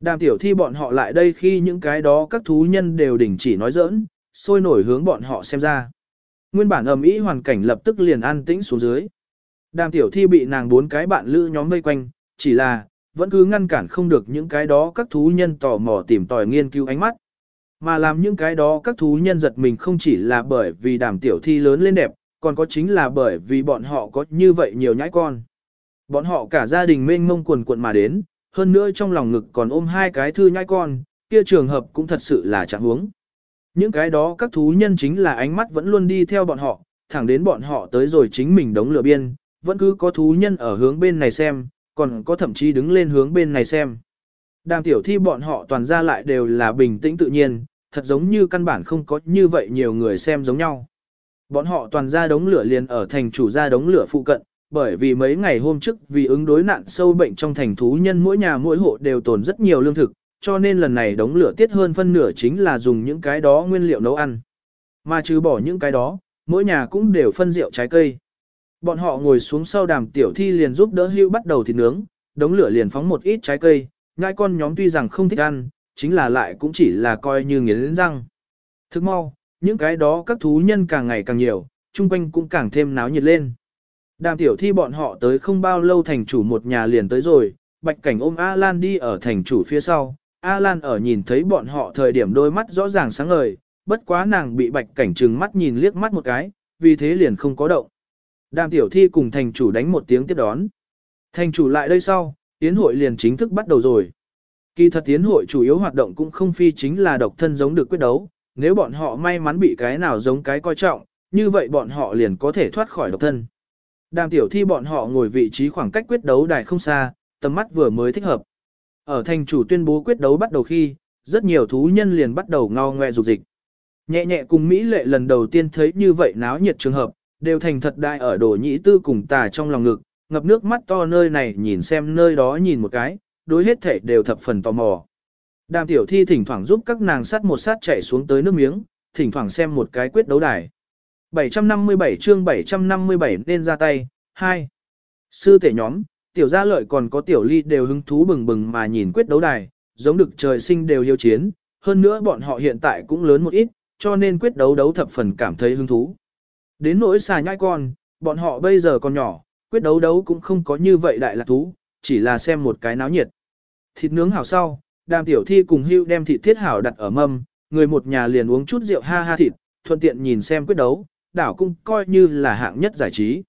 Đàm tiểu thi bọn họ lại đây khi những cái đó các thú nhân đều đình chỉ nói giỡn, sôi nổi hướng bọn họ xem ra. Nguyên bản ầm ĩ hoàn cảnh lập tức liền an tĩnh xuống dưới. Đàm tiểu thi bị nàng bốn cái bạn lữ nhóm vây quanh, chỉ là, vẫn cứ ngăn cản không được những cái đó các thú nhân tò mò tìm tòi nghiên cứu ánh mắt. Mà làm những cái đó các thú nhân giật mình không chỉ là bởi vì đàm tiểu thi lớn lên đẹp, còn có chính là bởi vì bọn họ có như vậy nhiều nhãi con. Bọn họ cả gia đình mênh mông quần quận mà đến, hơn nữa trong lòng ngực còn ôm hai cái thư nhãi con, kia trường hợp cũng thật sự là chẳng huống. Những cái đó các thú nhân chính là ánh mắt vẫn luôn đi theo bọn họ, thẳng đến bọn họ tới rồi chính mình đống lửa biên, vẫn cứ có thú nhân ở hướng bên này xem, còn có thậm chí đứng lên hướng bên này xem. Đàm tiểu thi bọn họ toàn ra lại đều là bình tĩnh tự nhiên, thật giống như căn bản không có như vậy nhiều người xem giống nhau. Bọn họ toàn ra đống lửa liền ở thành chủ ra đống lửa phụ cận, bởi vì mấy ngày hôm trước vì ứng đối nạn sâu bệnh trong thành thú nhân mỗi nhà mỗi hộ đều tồn rất nhiều lương thực, cho nên lần này đống lửa tiết hơn phân nửa chính là dùng những cái đó nguyên liệu nấu ăn. Mà trừ bỏ những cái đó, mỗi nhà cũng đều phân rượu trái cây. Bọn họ ngồi xuống sau đàm tiểu thi liền giúp đỡ hưu bắt đầu thịt nướng, đống lửa liền phóng một ít trái cây, ngai con nhóm tuy rằng không thích ăn, chính là lại cũng chỉ là coi như nghiến răng. Thức mau, những cái đó các thú nhân càng ngày càng nhiều, chung quanh cũng càng thêm náo nhiệt lên. Đàm tiểu thi bọn họ tới không bao lâu thành chủ một nhà liền tới rồi, bạch cảnh ôm A-Lan đi ở thành chủ phía sau, A-Lan ở nhìn thấy bọn họ thời điểm đôi mắt rõ ràng sáng ngời, bất quá nàng bị bạch cảnh trừng mắt nhìn liếc mắt một cái, vì thế liền không có động. Đàm tiểu thi cùng thành chủ đánh một tiếng tiếp đón. Thành chủ lại đây sau, tiến hội liền chính thức bắt đầu rồi. Kỳ thật tiến hội chủ yếu hoạt động cũng không phi chính là độc thân giống được quyết đấu, nếu bọn họ may mắn bị cái nào giống cái coi trọng, như vậy bọn họ liền có thể thoát khỏi độc thân. Đàm tiểu thi bọn họ ngồi vị trí khoảng cách quyết đấu đài không xa, tầm mắt vừa mới thích hợp. Ở thành chủ tuyên bố quyết đấu bắt đầu khi, rất nhiều thú nhân liền bắt đầu ngao ngoe dục dịch. Nhẹ nhẹ cùng Mỹ lệ lần đầu tiên thấy như vậy náo nhiệt trường hợp, đều thành thật đại ở đồ nhĩ tư cùng tà trong lòng ngực, ngập nước mắt to nơi này nhìn xem nơi đó nhìn một cái, đối hết thể đều thập phần tò mò. Đàm tiểu thi thỉnh thoảng giúp các nàng sát một sát chạy xuống tới nước miếng, thỉnh thoảng xem một cái quyết đấu đài. 757 chương 757 nên ra tay, 2. Sư tể nhóm, tiểu gia lợi còn có tiểu ly đều hứng thú bừng bừng mà nhìn quyết đấu đài, giống được trời sinh đều hiếu chiến, hơn nữa bọn họ hiện tại cũng lớn một ít, cho nên quyết đấu đấu thập phần cảm thấy hứng thú. Đến nỗi xà nhai con, bọn họ bây giờ còn nhỏ, quyết đấu đấu cũng không có như vậy đại là thú, chỉ là xem một cái náo nhiệt. Thịt nướng hảo sau, đàm tiểu thi cùng hưu đem thịt thiết hảo đặt ở mâm, người một nhà liền uống chút rượu ha ha thịt, thuận tiện nhìn xem quyết đấu, đảo cũng coi như là hạng nhất giải trí.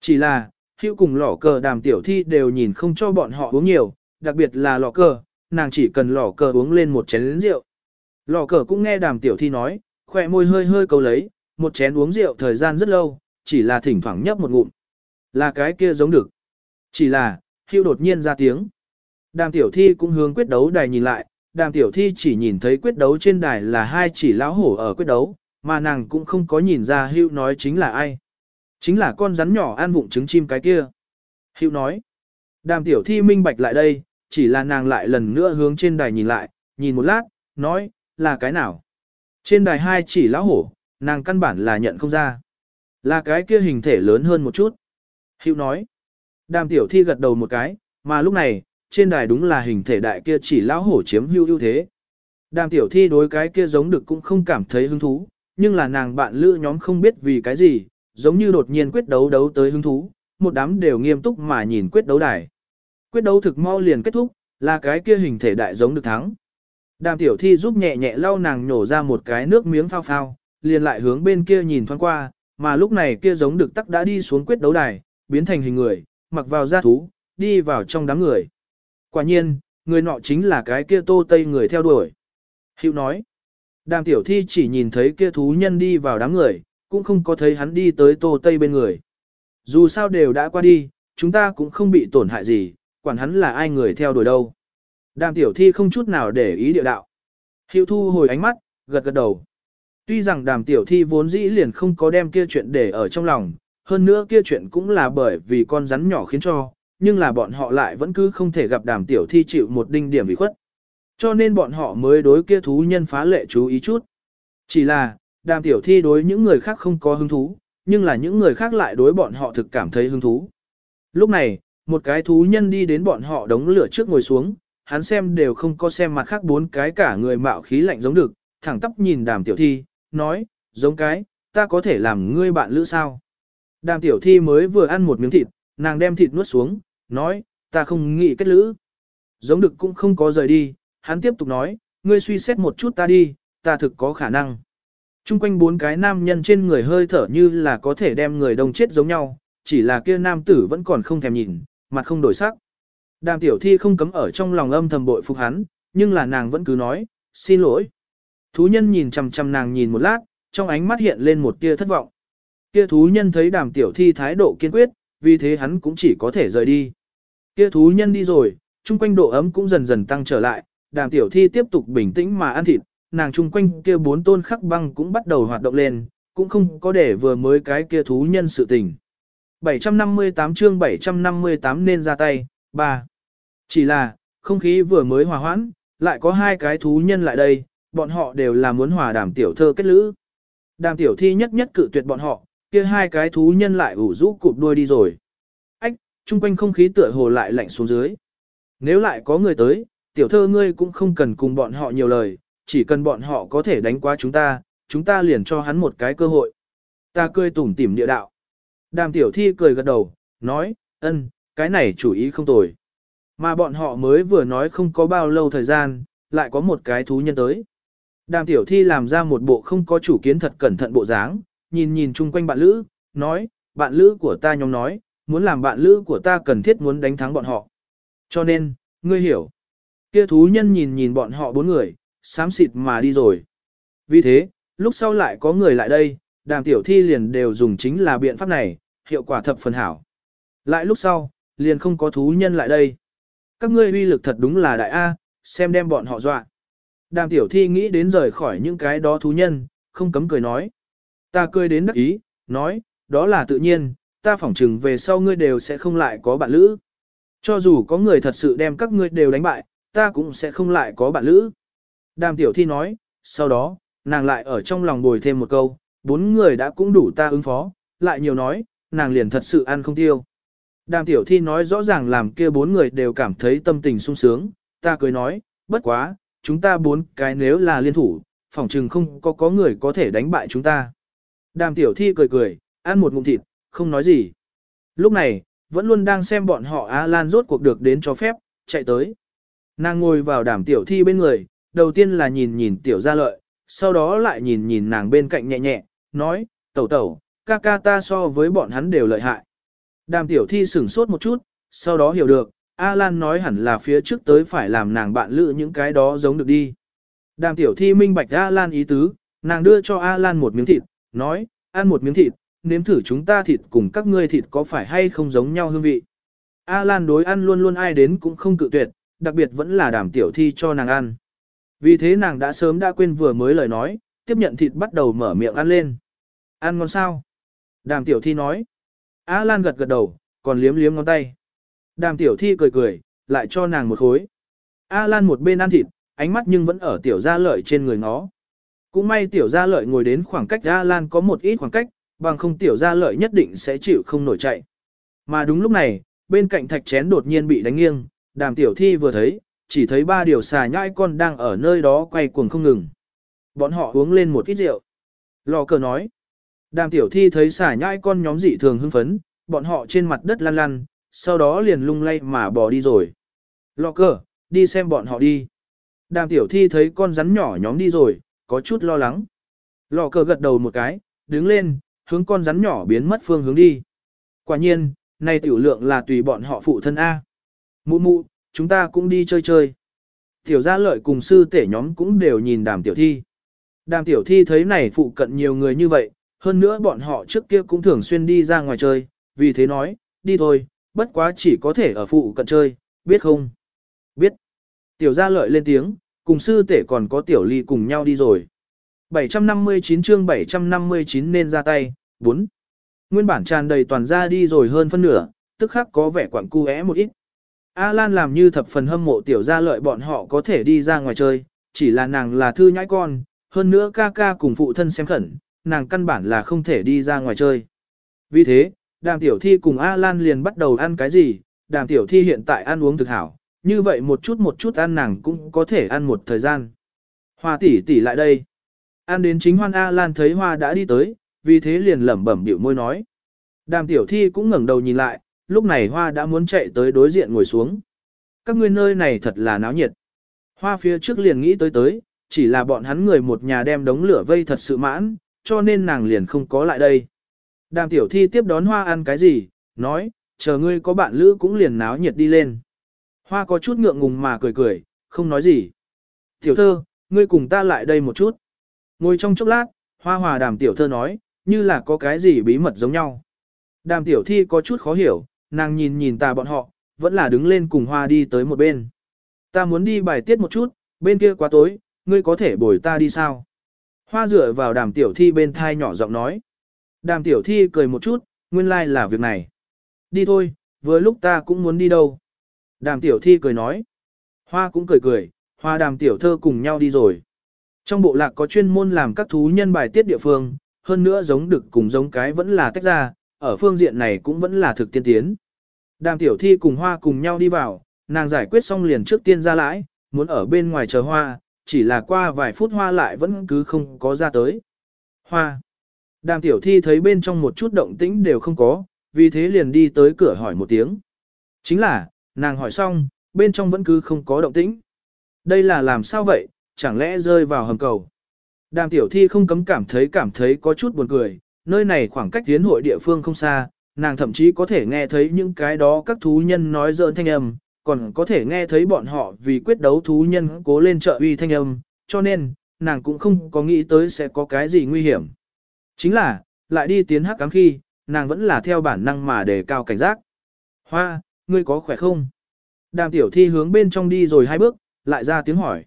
Chỉ là, hưu cùng lỏ cờ đàm tiểu thi đều nhìn không cho bọn họ uống nhiều, đặc biệt là lỏ cờ, nàng chỉ cần lỏ cờ uống lên một chén rượu. Lỏ cờ cũng nghe đàm tiểu thi nói, khỏe môi hơi hơi cầu lấy, một chén uống rượu thời gian rất lâu, chỉ là thỉnh thoảng nhấp một ngụm. Là cái kia giống được. Chỉ là, hưu đột nhiên ra tiếng. Đàm tiểu thi cũng hướng quyết đấu đài nhìn lại, đàm tiểu thi chỉ nhìn thấy quyết đấu trên đài là hai chỉ lão hổ ở quyết đấu, mà nàng cũng không có nhìn ra hưu nói chính là ai. Chính là con rắn nhỏ ăn vụng trứng chim cái kia. Hưu nói. Đàm tiểu thi minh bạch lại đây, chỉ là nàng lại lần nữa hướng trên đài nhìn lại, nhìn một lát, nói, là cái nào? Trên đài hai chỉ lão hổ, nàng căn bản là nhận không ra. Là cái kia hình thể lớn hơn một chút. Hữu nói. Đàm tiểu thi gật đầu một cái, mà lúc này, trên đài đúng là hình thể đại kia chỉ lão hổ chiếm hữu ưu thế. Đàm tiểu thi đối cái kia giống được cũng không cảm thấy hứng thú, nhưng là nàng bạn lữ nhóm không biết vì cái gì, giống như đột nhiên quyết đấu đấu tới hứng thú, một đám đều nghiêm túc mà nhìn quyết đấu đài. Quyết đấu thực mau liền kết thúc, là cái kia hình thể đại giống được thắng. Đàm tiểu thi giúp nhẹ nhẹ lau nàng nhổ ra một cái nước miếng phao phao, liền lại hướng bên kia nhìn thoáng qua, mà lúc này kia giống được tắc đã đi xuống quyết đấu đài, biến thành hình người, mặc vào da thú, đi vào trong đám người. Quả nhiên, người nọ chính là cái kia tô tây người theo đuổi. Hữu nói, đàm tiểu thi chỉ nhìn thấy kia thú nhân đi vào đám người, cũng không có thấy hắn đi tới tô tây bên người. Dù sao đều đã qua đi, chúng ta cũng không bị tổn hại gì, quản hắn là ai người theo đuổi đâu. Đàm tiểu thi không chút nào để ý địa đạo. Hiệu thu hồi ánh mắt, gật gật đầu. Tuy rằng đàm tiểu thi vốn dĩ liền không có đem kia chuyện để ở trong lòng, hơn nữa kia chuyện cũng là bởi vì con rắn nhỏ khiến cho, nhưng là bọn họ lại vẫn cứ không thể gặp đàm tiểu thi chịu một đinh điểm bị khuất. Cho nên bọn họ mới đối kia thú nhân phá lệ chú ý chút. Chỉ là, đàm tiểu thi đối những người khác không có hứng thú, nhưng là những người khác lại đối bọn họ thực cảm thấy hứng thú. Lúc này, một cái thú nhân đi đến bọn họ đống lửa trước ngồi xuống, hắn xem đều không có xem mặt khác bốn cái cả người mạo khí lạnh giống được, thẳng tóc nhìn đàm tiểu thi, nói, giống cái, ta có thể làm ngươi bạn lữ sao. Đàm tiểu thi mới vừa ăn một miếng thịt, nàng đem thịt nuốt xuống, nói, ta không nghĩ kết lữ. Giống được cũng không có rời đi, hắn tiếp tục nói, ngươi suy xét một chút ta đi, ta thực có khả năng. Trung quanh bốn cái nam nhân trên người hơi thở như là có thể đem người đông chết giống nhau, chỉ là kia nam tử vẫn còn không thèm nhìn, mặt không đổi sắc. Đàm tiểu thi không cấm ở trong lòng âm thầm bội phục hắn, nhưng là nàng vẫn cứ nói, xin lỗi. Thú nhân nhìn chằm chằm nàng nhìn một lát, trong ánh mắt hiện lên một tia thất vọng. Kia thú nhân thấy đàm tiểu thi thái độ kiên quyết, vì thế hắn cũng chỉ có thể rời đi. Kia thú nhân đi rồi, chung quanh độ ấm cũng dần dần tăng trở lại, đàm tiểu thi tiếp tục bình tĩnh mà ăn thịt, nàng chung quanh kia bốn tôn khắc băng cũng bắt đầu hoạt động lên, cũng không có để vừa mới cái kia thú nhân sự tình. 758 chương 758 nên ra tay, 3. Chỉ là, không khí vừa mới hòa hoãn, lại có hai cái thú nhân lại đây, bọn họ đều là muốn hòa đàm tiểu thơ kết lữ. Đàm tiểu thi nhất nhất cự tuyệt bọn họ, kia hai cái thú nhân lại ủ rũ cụp đuôi đi rồi. Chung quanh không khí tựa hồ lại lạnh xuống dưới. Nếu lại có người tới, tiểu thơ ngươi cũng không cần cùng bọn họ nhiều lời, chỉ cần bọn họ có thể đánh qua chúng ta, chúng ta liền cho hắn một cái cơ hội. Ta cười tủm tỉm địa đạo. Đàm tiểu thi cười gật đầu, nói, ân, cái này chủ ý không tồi. Mà bọn họ mới vừa nói không có bao lâu thời gian, lại có một cái thú nhân tới. Đàm tiểu thi làm ra một bộ không có chủ kiến thật cẩn thận bộ dáng, nhìn nhìn chung quanh bạn lữ, nói, bạn lữ của ta nhóm nói, muốn làm bạn lữ của ta cần thiết muốn đánh thắng bọn họ. Cho nên, ngươi hiểu. Kia thú nhân nhìn nhìn bọn họ bốn người, xám xịt mà đi rồi. Vì thế, lúc sau lại có người lại đây, đàm tiểu thi liền đều dùng chính là biện pháp này, hiệu quả thập phần hảo. Lại lúc sau, liền không có thú nhân lại đây. Các ngươi uy lực thật đúng là đại A, xem đem bọn họ dọa. Đàm tiểu thi nghĩ đến rời khỏi những cái đó thú nhân, không cấm cười nói. Ta cười đến đắc ý, nói, đó là tự nhiên, ta phỏng chừng về sau ngươi đều sẽ không lại có bạn lữ. Cho dù có người thật sự đem các ngươi đều đánh bại, ta cũng sẽ không lại có bạn lữ. Đàm tiểu thi nói, sau đó, nàng lại ở trong lòng bồi thêm một câu, bốn người đã cũng đủ ta ứng phó, lại nhiều nói, nàng liền thật sự ăn không tiêu. Đàm tiểu thi nói rõ ràng làm kia bốn người đều cảm thấy tâm tình sung sướng, ta cười nói, bất quá, chúng ta bốn cái nếu là liên thủ, phỏng chừng không có có người có thể đánh bại chúng ta. Đàm tiểu thi cười cười, ăn một ngụm thịt, không nói gì. Lúc này, vẫn luôn đang xem bọn họ Á Lan rốt cuộc được đến cho phép, chạy tới. Nàng ngồi vào đàm tiểu thi bên người, đầu tiên là nhìn nhìn tiểu gia lợi, sau đó lại nhìn nhìn nàng bên cạnh nhẹ nhẹ, nói, tẩu tẩu, ca ca ta so với bọn hắn đều lợi hại. Đàm tiểu thi sửng sốt một chút, sau đó hiểu được, A Lan nói hẳn là phía trước tới phải làm nàng bạn lự những cái đó giống được đi. Đàm tiểu thi minh bạch A Lan ý tứ, nàng đưa cho A Lan một miếng thịt, nói, ăn một miếng thịt, nếm thử chúng ta thịt cùng các ngươi thịt có phải hay không giống nhau hương vị. A Lan đối ăn luôn luôn ai đến cũng không cự tuyệt, đặc biệt vẫn là đàm tiểu thi cho nàng ăn. Vì thế nàng đã sớm đã quên vừa mới lời nói, tiếp nhận thịt bắt đầu mở miệng ăn lên. Ăn ngon sao? Đàm tiểu thi nói. A Lan gật gật đầu, còn liếm liếm ngón tay. Đàm tiểu thi cười cười, lại cho nàng một khối. A Lan một bên ăn thịt, ánh mắt nhưng vẫn ở tiểu gia lợi trên người nó. Cũng may tiểu gia lợi ngồi đến khoảng cách A Lan có một ít khoảng cách, bằng không tiểu gia lợi nhất định sẽ chịu không nổi chạy. Mà đúng lúc này, bên cạnh thạch chén đột nhiên bị đánh nghiêng, đàm tiểu thi vừa thấy, chỉ thấy ba điều xà nhãi con đang ở nơi đó quay cuồng không ngừng. Bọn họ uống lên một ít rượu. Lò cờ nói. Đàm tiểu thi thấy xà nhãi con nhóm dị thường hưng phấn, bọn họ trên mặt đất lăn lăn, sau đó liền lung lay mà bỏ đi rồi. Lò cờ, đi xem bọn họ đi. Đàm tiểu thi thấy con rắn nhỏ nhóm đi rồi, có chút lo lắng. Lò cờ gật đầu một cái, đứng lên, hướng con rắn nhỏ biến mất phương hướng đi. Quả nhiên, nay tiểu lượng là tùy bọn họ phụ thân A. Mụ mụ, chúng ta cũng đi chơi chơi. Tiểu gia lợi cùng sư tể nhóm cũng đều nhìn đàm tiểu thi. Đàm tiểu thi thấy này phụ cận nhiều người như vậy, hơn nữa bọn họ trước kia cũng thường xuyên đi ra ngoài chơi, vì thế nói, đi thôi, bất quá chỉ có thể ở phụ cận chơi, biết không? Biết. Tiểu gia lợi lên tiếng, cùng sư tể còn có tiểu ly cùng nhau đi rồi. 759 chương 759 nên ra tay, 4. Nguyên bản tràn đầy toàn ra đi rồi hơn phân nửa, tức khắc có vẻ quặng cu é một ít. A Lan làm như thập phần hâm mộ tiểu gia lợi bọn họ có thể đi ra ngoài chơi, chỉ là nàng là thư nhãi con, hơn nữa ca ca cùng phụ thân xem khẩn, nàng căn bản là không thể đi ra ngoài chơi. Vì thế, đàm tiểu thi cùng A Lan liền bắt đầu ăn cái gì, đàm tiểu thi hiện tại ăn uống thực hảo, như vậy một chút một chút ăn nàng cũng có thể ăn một thời gian. Hoa tỷ tỷ lại đây. An đến chính hoan A Lan thấy hoa đã đi tới, vì thế liền lẩm bẩm biểu môi nói. Đàm tiểu thi cũng ngẩng đầu nhìn lại, lúc này hoa đã muốn chạy tới đối diện ngồi xuống. Các ngươi nơi này thật là náo nhiệt. Hoa phía trước liền nghĩ tới tới, chỉ là bọn hắn người một nhà đem đống lửa vây thật sự mãn, cho nên nàng liền không có lại đây. Đàm tiểu thi tiếp đón hoa ăn cái gì, nói, chờ ngươi có bạn lữ cũng liền náo nhiệt đi lên. Hoa có chút ngượng ngùng mà cười cười, không nói gì. Tiểu thơ, ngươi cùng ta lại đây một chút. Ngồi trong chốc lát, hoa hòa đàm tiểu thơ nói, như là có cái gì bí mật giống nhau. Đàm tiểu thi có chút khó hiểu, nàng nhìn nhìn ta bọn họ, vẫn là đứng lên cùng hoa đi tới một bên. Ta muốn đi bài tiết một chút, bên kia quá tối, ngươi có thể bồi ta đi sao? Hoa dựa vào đàm tiểu thi bên thai nhỏ giọng nói. Đàm tiểu thi cười một chút, nguyên lai like là việc này. Đi thôi, vừa lúc ta cũng muốn đi đâu. Đàm tiểu thi cười nói. Hoa cũng cười cười, hoa đàm tiểu thơ cùng nhau đi rồi. Trong bộ lạc có chuyên môn làm các thú nhân bài tiết địa phương, hơn nữa giống đực cùng giống cái vẫn là tách ra, ở phương diện này cũng vẫn là thực tiên tiến. Đàm tiểu thi cùng hoa cùng nhau đi vào, nàng giải quyết xong liền trước tiên ra lãi, muốn ở bên ngoài chờ hoa, chỉ là qua vài phút hoa lại vẫn cứ không có ra tới. Hoa. Đàm tiểu thi thấy bên trong một chút động tĩnh đều không có, vì thế liền đi tới cửa hỏi một tiếng. Chính là, nàng hỏi xong, bên trong vẫn cứ không có động tĩnh. Đây là làm sao vậy, chẳng lẽ rơi vào hầm cầu. Đàm tiểu thi không cấm cảm thấy cảm thấy có chút buồn cười, nơi này khoảng cách tiến hội địa phương không xa, nàng thậm chí có thể nghe thấy những cái đó các thú nhân nói dỡn thanh âm, còn có thể nghe thấy bọn họ vì quyết đấu thú nhân cố lên trợ uy thanh âm, cho nên, nàng cũng không có nghĩ tới sẽ có cái gì nguy hiểm. Chính là, lại đi tiến hắc cám khi, nàng vẫn là theo bản năng mà đề cao cảnh giác. Hoa, ngươi có khỏe không? Đàm tiểu thi hướng bên trong đi rồi hai bước, lại ra tiếng hỏi.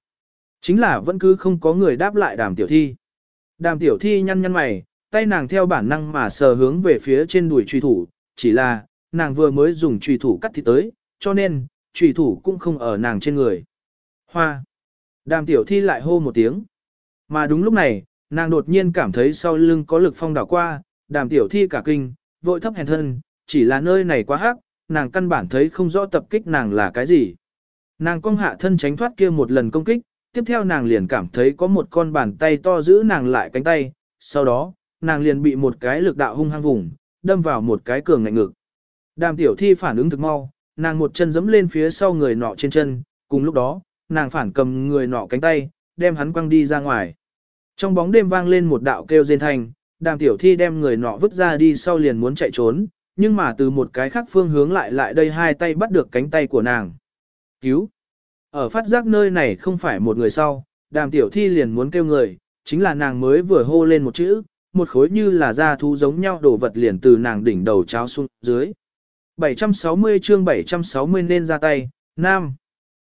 Chính là vẫn cứ không có người đáp lại đàm tiểu thi. Đàm tiểu thi nhăn nhăn mày, tay nàng theo bản năng mà sờ hướng về phía trên đùi truy thủ, chỉ là, nàng vừa mới dùng truy thủ cắt thịt tới, cho nên, truy thủ cũng không ở nàng trên người. Hoa. Đàm tiểu thi lại hô một tiếng. Mà đúng lúc này, nàng đột nhiên cảm thấy sau lưng có lực phong đảo qua, đàm tiểu thi cả kinh, vội thấp hèn thân, chỉ là nơi này quá hắc, nàng căn bản thấy không rõ tập kích nàng là cái gì. Nàng cong hạ thân tránh thoát kia một lần công kích, tiếp theo nàng liền cảm thấy có một con bàn tay to giữ nàng lại cánh tay, sau đó, nàng liền bị một cái lực đạo hung hăng vùng, đâm vào một cái cường ngạnh ngực. Đàm tiểu thi phản ứng thực mau, nàng một chân giẫm lên phía sau người nọ trên chân, cùng lúc đó, nàng phản cầm người nọ cánh tay, đem hắn quăng đi ra ngoài. Trong bóng đêm vang lên một đạo kêu rên thành, đàm tiểu thi đem người nọ vứt ra đi sau liền muốn chạy trốn, nhưng mà từ một cái khác phương hướng lại lại đây hai tay bắt được cánh tay của nàng. Cứu! Ở phát giác nơi này không phải một người sau, đàm tiểu thi liền muốn kêu người, chính là nàng mới vừa hô lên một chữ, một khối như là da thú giống nhau đổ vật liền từ nàng đỉnh đầu cháo xuống dưới. 760 chương 760 nên ra tay, nam.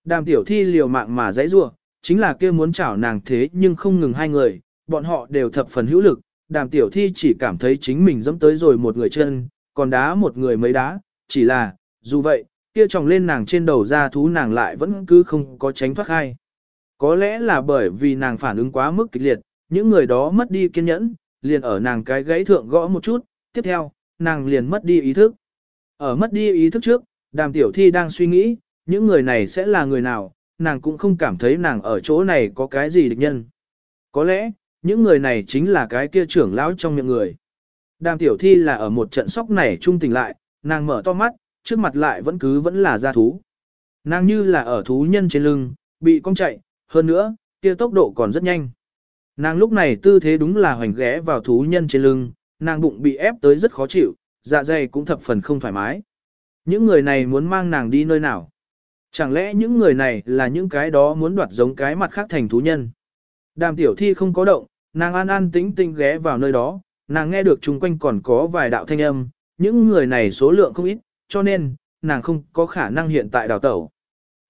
Đàm tiểu thi liều mạng mà dãy rua, chính là kia muốn chảo nàng thế nhưng không ngừng hai người, bọn họ đều thập phần hữu lực, đàm tiểu thi chỉ cảm thấy chính mình dẫm tới rồi một người chân, còn đá một người mấy đá, chỉ là, dù vậy, kia tròng lên nàng trên đầu ra thú nàng lại vẫn cứ không có tránh thoát khai. Có lẽ là bởi vì nàng phản ứng quá mức kịch liệt, những người đó mất đi kiên nhẫn, liền ở nàng cái gãy thượng gõ một chút, tiếp theo, nàng liền mất đi ý thức. Ở mất đi ý thức trước, đàm tiểu thi đang suy nghĩ, những người này sẽ là người nào, nàng cũng không cảm thấy nàng ở chỗ này có cái gì địch nhân. Có lẽ, những người này chính là cái kia trưởng lão trong miệng người. Đàm tiểu thi là ở một trận sóc này trung tình lại, nàng mở to mắt, trước mặt lại vẫn cứ vẫn là gia thú. Nàng như là ở thú nhân trên lưng, bị cong chạy, hơn nữa, kia tốc độ còn rất nhanh. Nàng lúc này tư thế đúng là hoành ghé vào thú nhân trên lưng, nàng bụng bị ép tới rất khó chịu, dạ dày cũng thập phần không thoải mái. Những người này muốn mang nàng đi nơi nào? Chẳng lẽ những người này là những cái đó muốn đoạt giống cái mặt khác thành thú nhân? Đàm tiểu thi không có động, nàng an an tĩnh tĩnh ghé vào nơi đó, nàng nghe được chung quanh còn có vài đạo thanh âm, những người này số lượng không ít, cho nên, nàng không có khả năng hiện tại đào tẩu.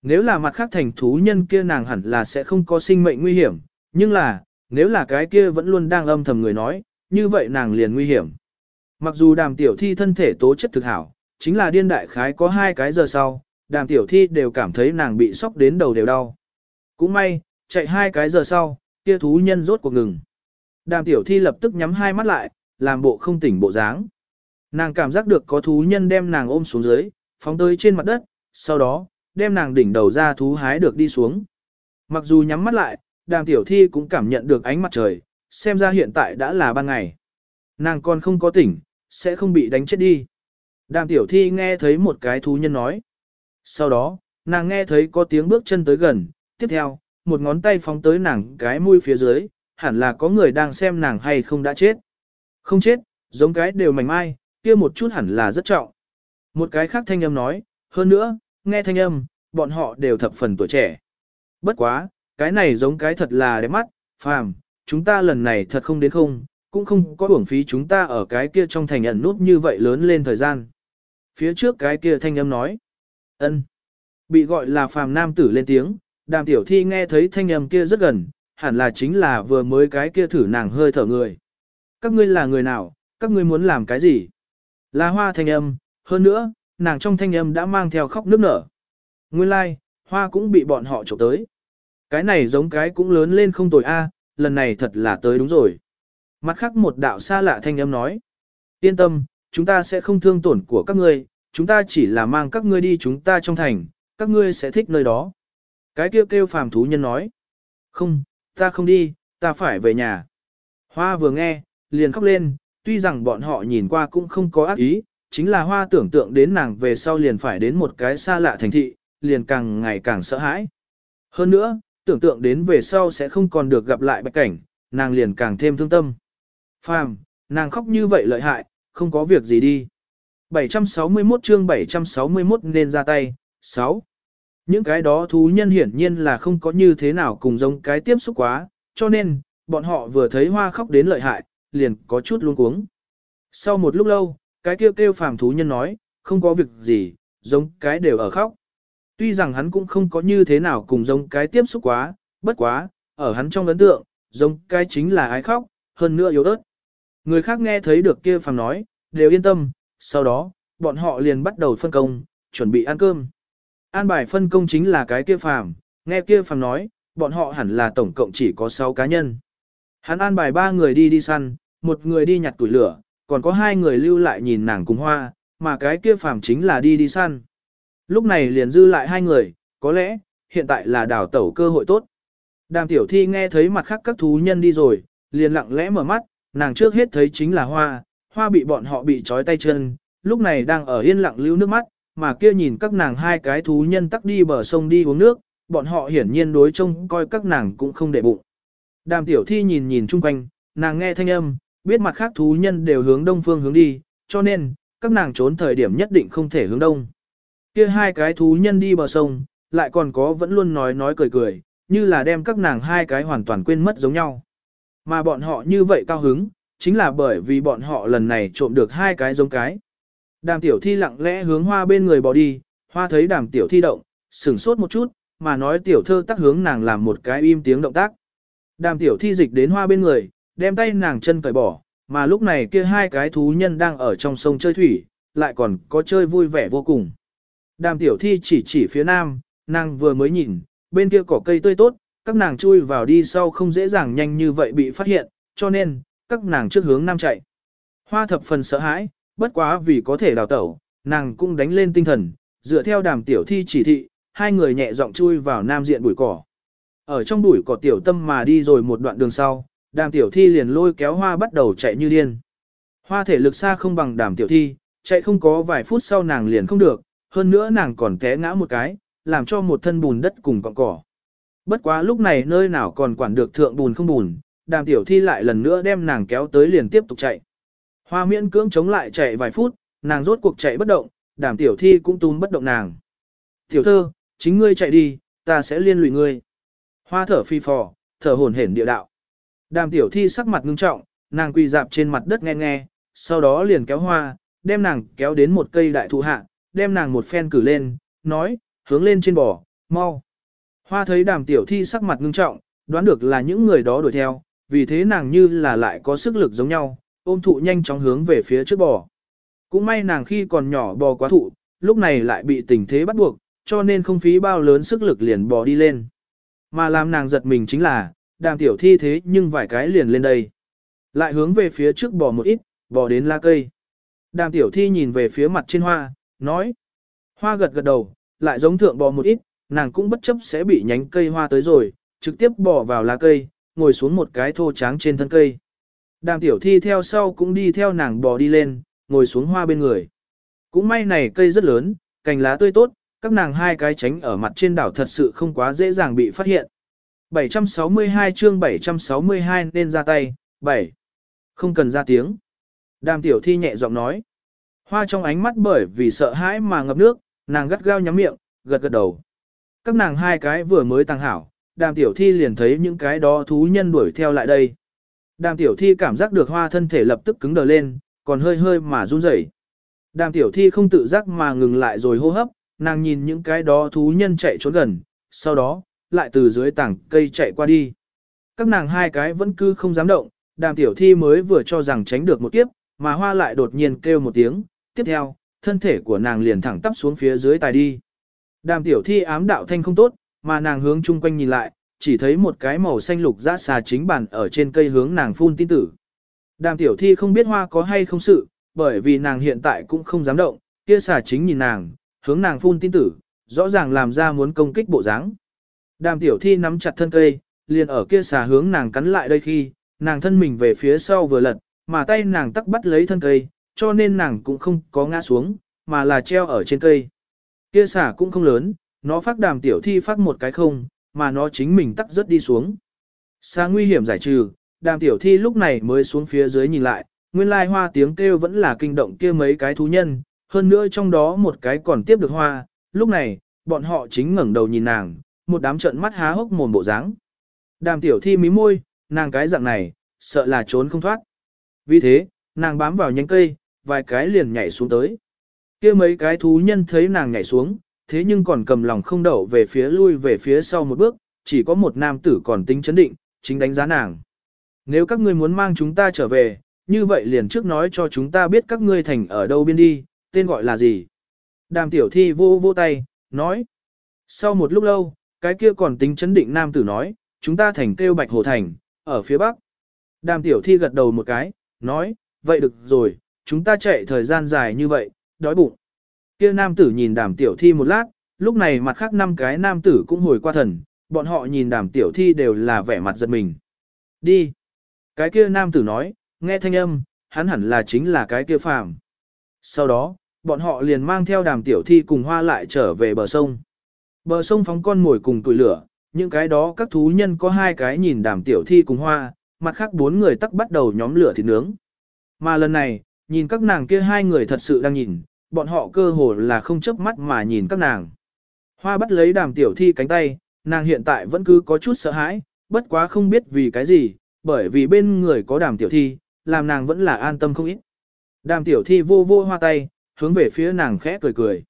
Nếu là mặt khác thành thú nhân kia nàng hẳn là sẽ không có sinh mệnh nguy hiểm, nhưng là, nếu là cái kia vẫn luôn đang âm thầm người nói, như vậy nàng liền nguy hiểm. Mặc dù đàm tiểu thi thân thể tố chất thực hảo, chính là điên đại khái có hai cái giờ sau, đàm tiểu thi đều cảm thấy nàng bị sốc đến đầu đều đau. Cũng may, chạy hai cái giờ sau, kia thú nhân rốt cuộc ngừng. Đàm tiểu thi lập tức nhắm hai mắt lại, làm bộ không tỉnh bộ dáng. Nàng cảm giác được có thú nhân đem nàng ôm xuống dưới, phóng tới trên mặt đất, sau đó, đem nàng đỉnh đầu ra thú hái được đi xuống. Mặc dù nhắm mắt lại, đàm tiểu thi cũng cảm nhận được ánh mặt trời, xem ra hiện tại đã là ban ngày. Nàng còn không có tỉnh, sẽ không bị đánh chết đi. Đàm tiểu thi nghe thấy một cái thú nhân nói. Sau đó, nàng nghe thấy có tiếng bước chân tới gần, tiếp theo, một ngón tay phóng tới nàng cái mũi phía dưới, hẳn là có người đang xem nàng hay không đã chết. Không chết, giống cái đều mảnh mai, kia một chút hẳn là rất trọng. Một cái khác thanh âm nói, hơn nữa, nghe thanh âm, bọn họ đều thập phần tuổi trẻ. Bất quá, cái này giống cái thật là đẹp mắt, phàm, chúng ta lần này thật không đến không, cũng không có uổng phí chúng ta ở cái kia trong thành ẩn nút như vậy lớn lên thời gian. Phía trước cái kia thanh âm nói. ân Bị gọi là phàm nam tử lên tiếng, đàm tiểu thi nghe thấy thanh âm kia rất gần, hẳn là chính là vừa mới cái kia thử nàng hơi thở người. Các ngươi là người nào, các ngươi muốn làm cái gì? Là hoa thanh âm, hơn nữa, nàng trong thanh âm đã mang theo khóc nước nở. Nguyên lai, like, hoa cũng bị bọn họ trộm tới. Cái này giống cái cũng lớn lên không tồi a, lần này thật là tới đúng rồi. Mặt khác một đạo xa lạ thanh âm nói. Yên tâm, chúng ta sẽ không thương tổn của các ngươi, chúng ta chỉ là mang các ngươi đi chúng ta trong thành, các ngươi sẽ thích nơi đó. Cái kêu kêu phàm thú nhân nói. Không, ta không đi, ta phải về nhà. Hoa vừa nghe, liền khóc lên, tuy rằng bọn họ nhìn qua cũng không có ác ý, chính là hoa tưởng tượng đến nàng về sau liền phải đến một cái xa lạ thành thị, liền càng ngày càng sợ hãi. Hơn nữa, tưởng tượng đến về sau sẽ không còn được gặp lại bạch cảnh, nàng liền càng thêm thương tâm. Phàm, nàng khóc như vậy lợi hại, không có việc gì đi. 761 chương 761 nên ra tay, 6. Những cái đó thú nhân hiển nhiên là không có như thế nào cùng giống cái tiếp xúc quá, cho nên, bọn họ vừa thấy hoa khóc đến lợi hại, liền có chút luống cuống. Sau một lúc lâu, cái kêu kêu phàm thú nhân nói, không có việc gì, giống cái đều ở khóc. Tuy rằng hắn cũng không có như thế nào cùng giống cái tiếp xúc quá, bất quá, ở hắn trong ấn tượng, giống cái chính là ái khóc, hơn nữa yếu ớt. Người khác nghe thấy được kia phàm nói, đều yên tâm, sau đó, bọn họ liền bắt đầu phân công, chuẩn bị ăn cơm. An bài phân công chính là cái kia phàm, nghe kia phàm nói, bọn họ hẳn là tổng cộng chỉ có 6 cá nhân. Hắn an bài ba người đi đi săn, một người đi nhặt tuổi lửa, còn có hai người lưu lại nhìn nàng cùng hoa, mà cái kia phàm chính là đi đi săn. Lúc này liền dư lại hai người, có lẽ, hiện tại là đào tẩu cơ hội tốt. Đàm tiểu thi nghe thấy mặt khác các thú nhân đi rồi, liền lặng lẽ mở mắt, nàng trước hết thấy chính là hoa, hoa bị bọn họ bị trói tay chân, lúc này đang ở yên lặng lưu nước mắt, mà kia nhìn các nàng hai cái thú nhân tắc đi bờ sông đi uống nước, bọn họ hiển nhiên đối trông coi các nàng cũng không để bụng. Đàm tiểu thi nhìn nhìn chung quanh, nàng nghe thanh âm, biết mặt khác thú nhân đều hướng đông phương hướng đi, cho nên, các nàng trốn thời điểm nhất định không thể hướng đông. Kia hai cái thú nhân đi bờ sông, lại còn có vẫn luôn nói nói cười cười, như là đem các nàng hai cái hoàn toàn quên mất giống nhau. Mà bọn họ như vậy cao hứng, chính là bởi vì bọn họ lần này trộm được hai cái giống cái. Đàm tiểu thi lặng lẽ hướng hoa bên người bỏ đi, hoa thấy đàm tiểu thi động, sửng sốt một chút, mà nói tiểu thơ tác hướng nàng làm một cái im tiếng động tác. Đàm tiểu thi dịch đến hoa bên người, đem tay nàng chân cởi bỏ, mà lúc này kia hai cái thú nhân đang ở trong sông chơi thủy, lại còn có chơi vui vẻ vô cùng. Đàm tiểu thi chỉ chỉ phía nam, nàng vừa mới nhìn, bên kia cỏ cây tươi tốt, các nàng chui vào đi sau không dễ dàng nhanh như vậy bị phát hiện, cho nên, các nàng trước hướng nam chạy. Hoa thập phần sợ hãi, bất quá vì có thể đào tẩu, nàng cũng đánh lên tinh thần, dựa theo đàm tiểu thi chỉ thị, hai người nhẹ giọng chui vào nam diện bụi cỏ. Ở trong bụi cỏ tiểu tâm mà đi rồi một đoạn đường sau, đàm tiểu thi liền lôi kéo hoa bắt đầu chạy như điên. Hoa thể lực xa không bằng đàm tiểu thi, chạy không có vài phút sau nàng liền không được, hơn nữa nàng còn té ngã một cái, làm cho một thân bùn đất cùng cọng cỏ. Bất quá lúc này nơi nào còn quản được thượng bùn không bùn, đàm tiểu thi lại lần nữa đem nàng kéo tới liền tiếp tục chạy. Hoa miễn cưỡng chống lại chạy vài phút, nàng rốt cuộc chạy bất động, đàm tiểu thi cũng tún bất động nàng. Tiểu thơ, chính ngươi chạy đi, ta sẽ liên lụy ngươi. Hoa thở phi phò, thở hổn hển địa đạo. Đàm tiểu thi sắc mặt ngưng trọng, nàng quỳ dạp trên mặt đất nghe nghe, sau đó liền kéo hoa, đem nàng kéo đến một cây đại thụ hạ, đem nàng một phen cử lên, nói, hướng lên trên bò, mau. Hoa thấy đàm tiểu thi sắc mặt ngưng trọng, đoán được là những người đó đuổi theo, vì thế nàng như là lại có sức lực giống nhau, ôm thụ nhanh chóng hướng về phía trước bò. Cũng may nàng khi còn nhỏ bò quá thụ, lúc này lại bị tình thế bắt buộc, cho nên không phí bao lớn sức lực liền bò đi lên. Mà làm nàng giật mình chính là, đàm tiểu thi thế nhưng vài cái liền lên đây. Lại hướng về phía trước bò một ít, bò đến lá cây. Đàm tiểu thi nhìn về phía mặt trên hoa, nói. Hoa gật gật đầu, lại giống thượng bò một ít, nàng cũng bất chấp sẽ bị nhánh cây hoa tới rồi, trực tiếp bò vào lá cây, ngồi xuống một cái thô tráng trên thân cây. Đàm tiểu thi theo sau cũng đi theo nàng bò đi lên, ngồi xuống hoa bên người. Cũng may này cây rất lớn, cành lá tươi tốt, các nàng hai cái tránh ở mặt trên đảo thật sự không quá dễ dàng bị phát hiện. 762 chương 762 nên ra tay, 7. Không cần ra tiếng. Đàm tiểu thi nhẹ giọng nói. Hoa trong ánh mắt bởi vì sợ hãi mà ngập nước, nàng gắt gao nhắm miệng, gật gật đầu. Các nàng hai cái vừa mới tăng hảo, đàm tiểu thi liền thấy những cái đó thú nhân đuổi theo lại đây. Đàm tiểu thi cảm giác được hoa thân thể lập tức cứng đờ lên, còn hơi hơi mà run rẩy. Đàm tiểu thi không tự giác mà ngừng lại rồi hô hấp, nàng nhìn những cái đó thú nhân chạy trốn gần, sau đó, lại từ dưới tảng cây chạy qua đi. Các nàng hai cái vẫn cứ không dám động, đàm tiểu thi mới vừa cho rằng tránh được một kiếp, mà hoa lại đột nhiên kêu một tiếng, tiếp theo, thân thể của nàng liền thẳng tắp xuống phía dưới tài đi. Đàm tiểu thi ám đạo thanh không tốt, mà nàng hướng chung quanh nhìn lại, chỉ thấy một cái màu xanh lục giã xà chính bản ở trên cây hướng nàng phun tin tử. Đàm tiểu thi không biết hoa có hay không sự, bởi vì nàng hiện tại cũng không dám động, kia xà chính nhìn nàng, hướng nàng phun tin tử, rõ ràng làm ra muốn công kích bộ dáng. Đàm tiểu thi nắm chặt thân cây, liền ở kia xà hướng nàng cắn lại đây khi, nàng thân mình về phía sau vừa lật, mà tay nàng tắc bắt lấy thân cây, cho nên nàng cũng không có ngã xuống, mà là treo ở trên cây. Kia xà cũng không lớn, nó phát đàm tiểu thi phát một cái không, mà nó chính mình tắc rất đi xuống. Xà nguy hiểm giải trừ, đàm tiểu thi lúc này mới xuống phía dưới nhìn lại, nguyên lai hoa tiếng kêu vẫn là kinh động kia mấy cái thú nhân, hơn nữa trong đó một cái còn tiếp được hoa, lúc này, bọn họ chính ngẩng đầu nhìn nàng, một đám trợn mắt há hốc mồm bộ dáng. Đàm tiểu thi mí môi, nàng cái dạng này, sợ là trốn không thoát. Vì thế, nàng bám vào nhánh cây, vài cái liền nhảy xuống tới. kia mấy cái thú nhân thấy nàng nhảy xuống, thế nhưng còn cầm lòng không đậu về phía lui về phía sau một bước, chỉ có một nam tử còn tính chấn định, chính đánh giá nàng. Nếu các ngươi muốn mang chúng ta trở về, như vậy liền trước nói cho chúng ta biết các ngươi thành ở đâu biên đi, tên gọi là gì. Đàm tiểu thi vô vô tay, nói. Sau một lúc lâu, cái kia còn tính chấn định nam tử nói, chúng ta thành kêu bạch hồ thành, ở phía bắc. Đàm tiểu thi gật đầu một cái, nói, vậy được rồi, chúng ta chạy thời gian dài như vậy, đói bụng. Kia nam tử nhìn đàm tiểu thi một lát, lúc này mặt khác năm cái nam tử cũng hồi qua thần, bọn họ nhìn đàm tiểu thi đều là vẻ mặt giật mình. Đi. Cái kia nam tử nói, nghe thanh âm, hắn hẳn là chính là cái kia phàm. Sau đó, bọn họ liền mang theo đàm tiểu thi cùng hoa lại trở về bờ sông. Bờ sông phóng con mồi cùng tuổi lửa, những cái đó các thú nhân có hai cái nhìn đàm tiểu thi cùng hoa, mặt khác bốn người tắc bắt đầu nhóm lửa thịt nướng. Mà lần này, nhìn các nàng kia hai người thật sự đang nhìn, bọn họ cơ hồ là không chớp mắt mà nhìn các nàng. Hoa bắt lấy đàm tiểu thi cánh tay, nàng hiện tại vẫn cứ có chút sợ hãi, bất quá không biết vì cái gì, bởi vì bên người có đàm tiểu thi, làm nàng vẫn là an tâm không ít. Đàm tiểu thi vô vô hoa tay, hướng về phía nàng khẽ cười cười.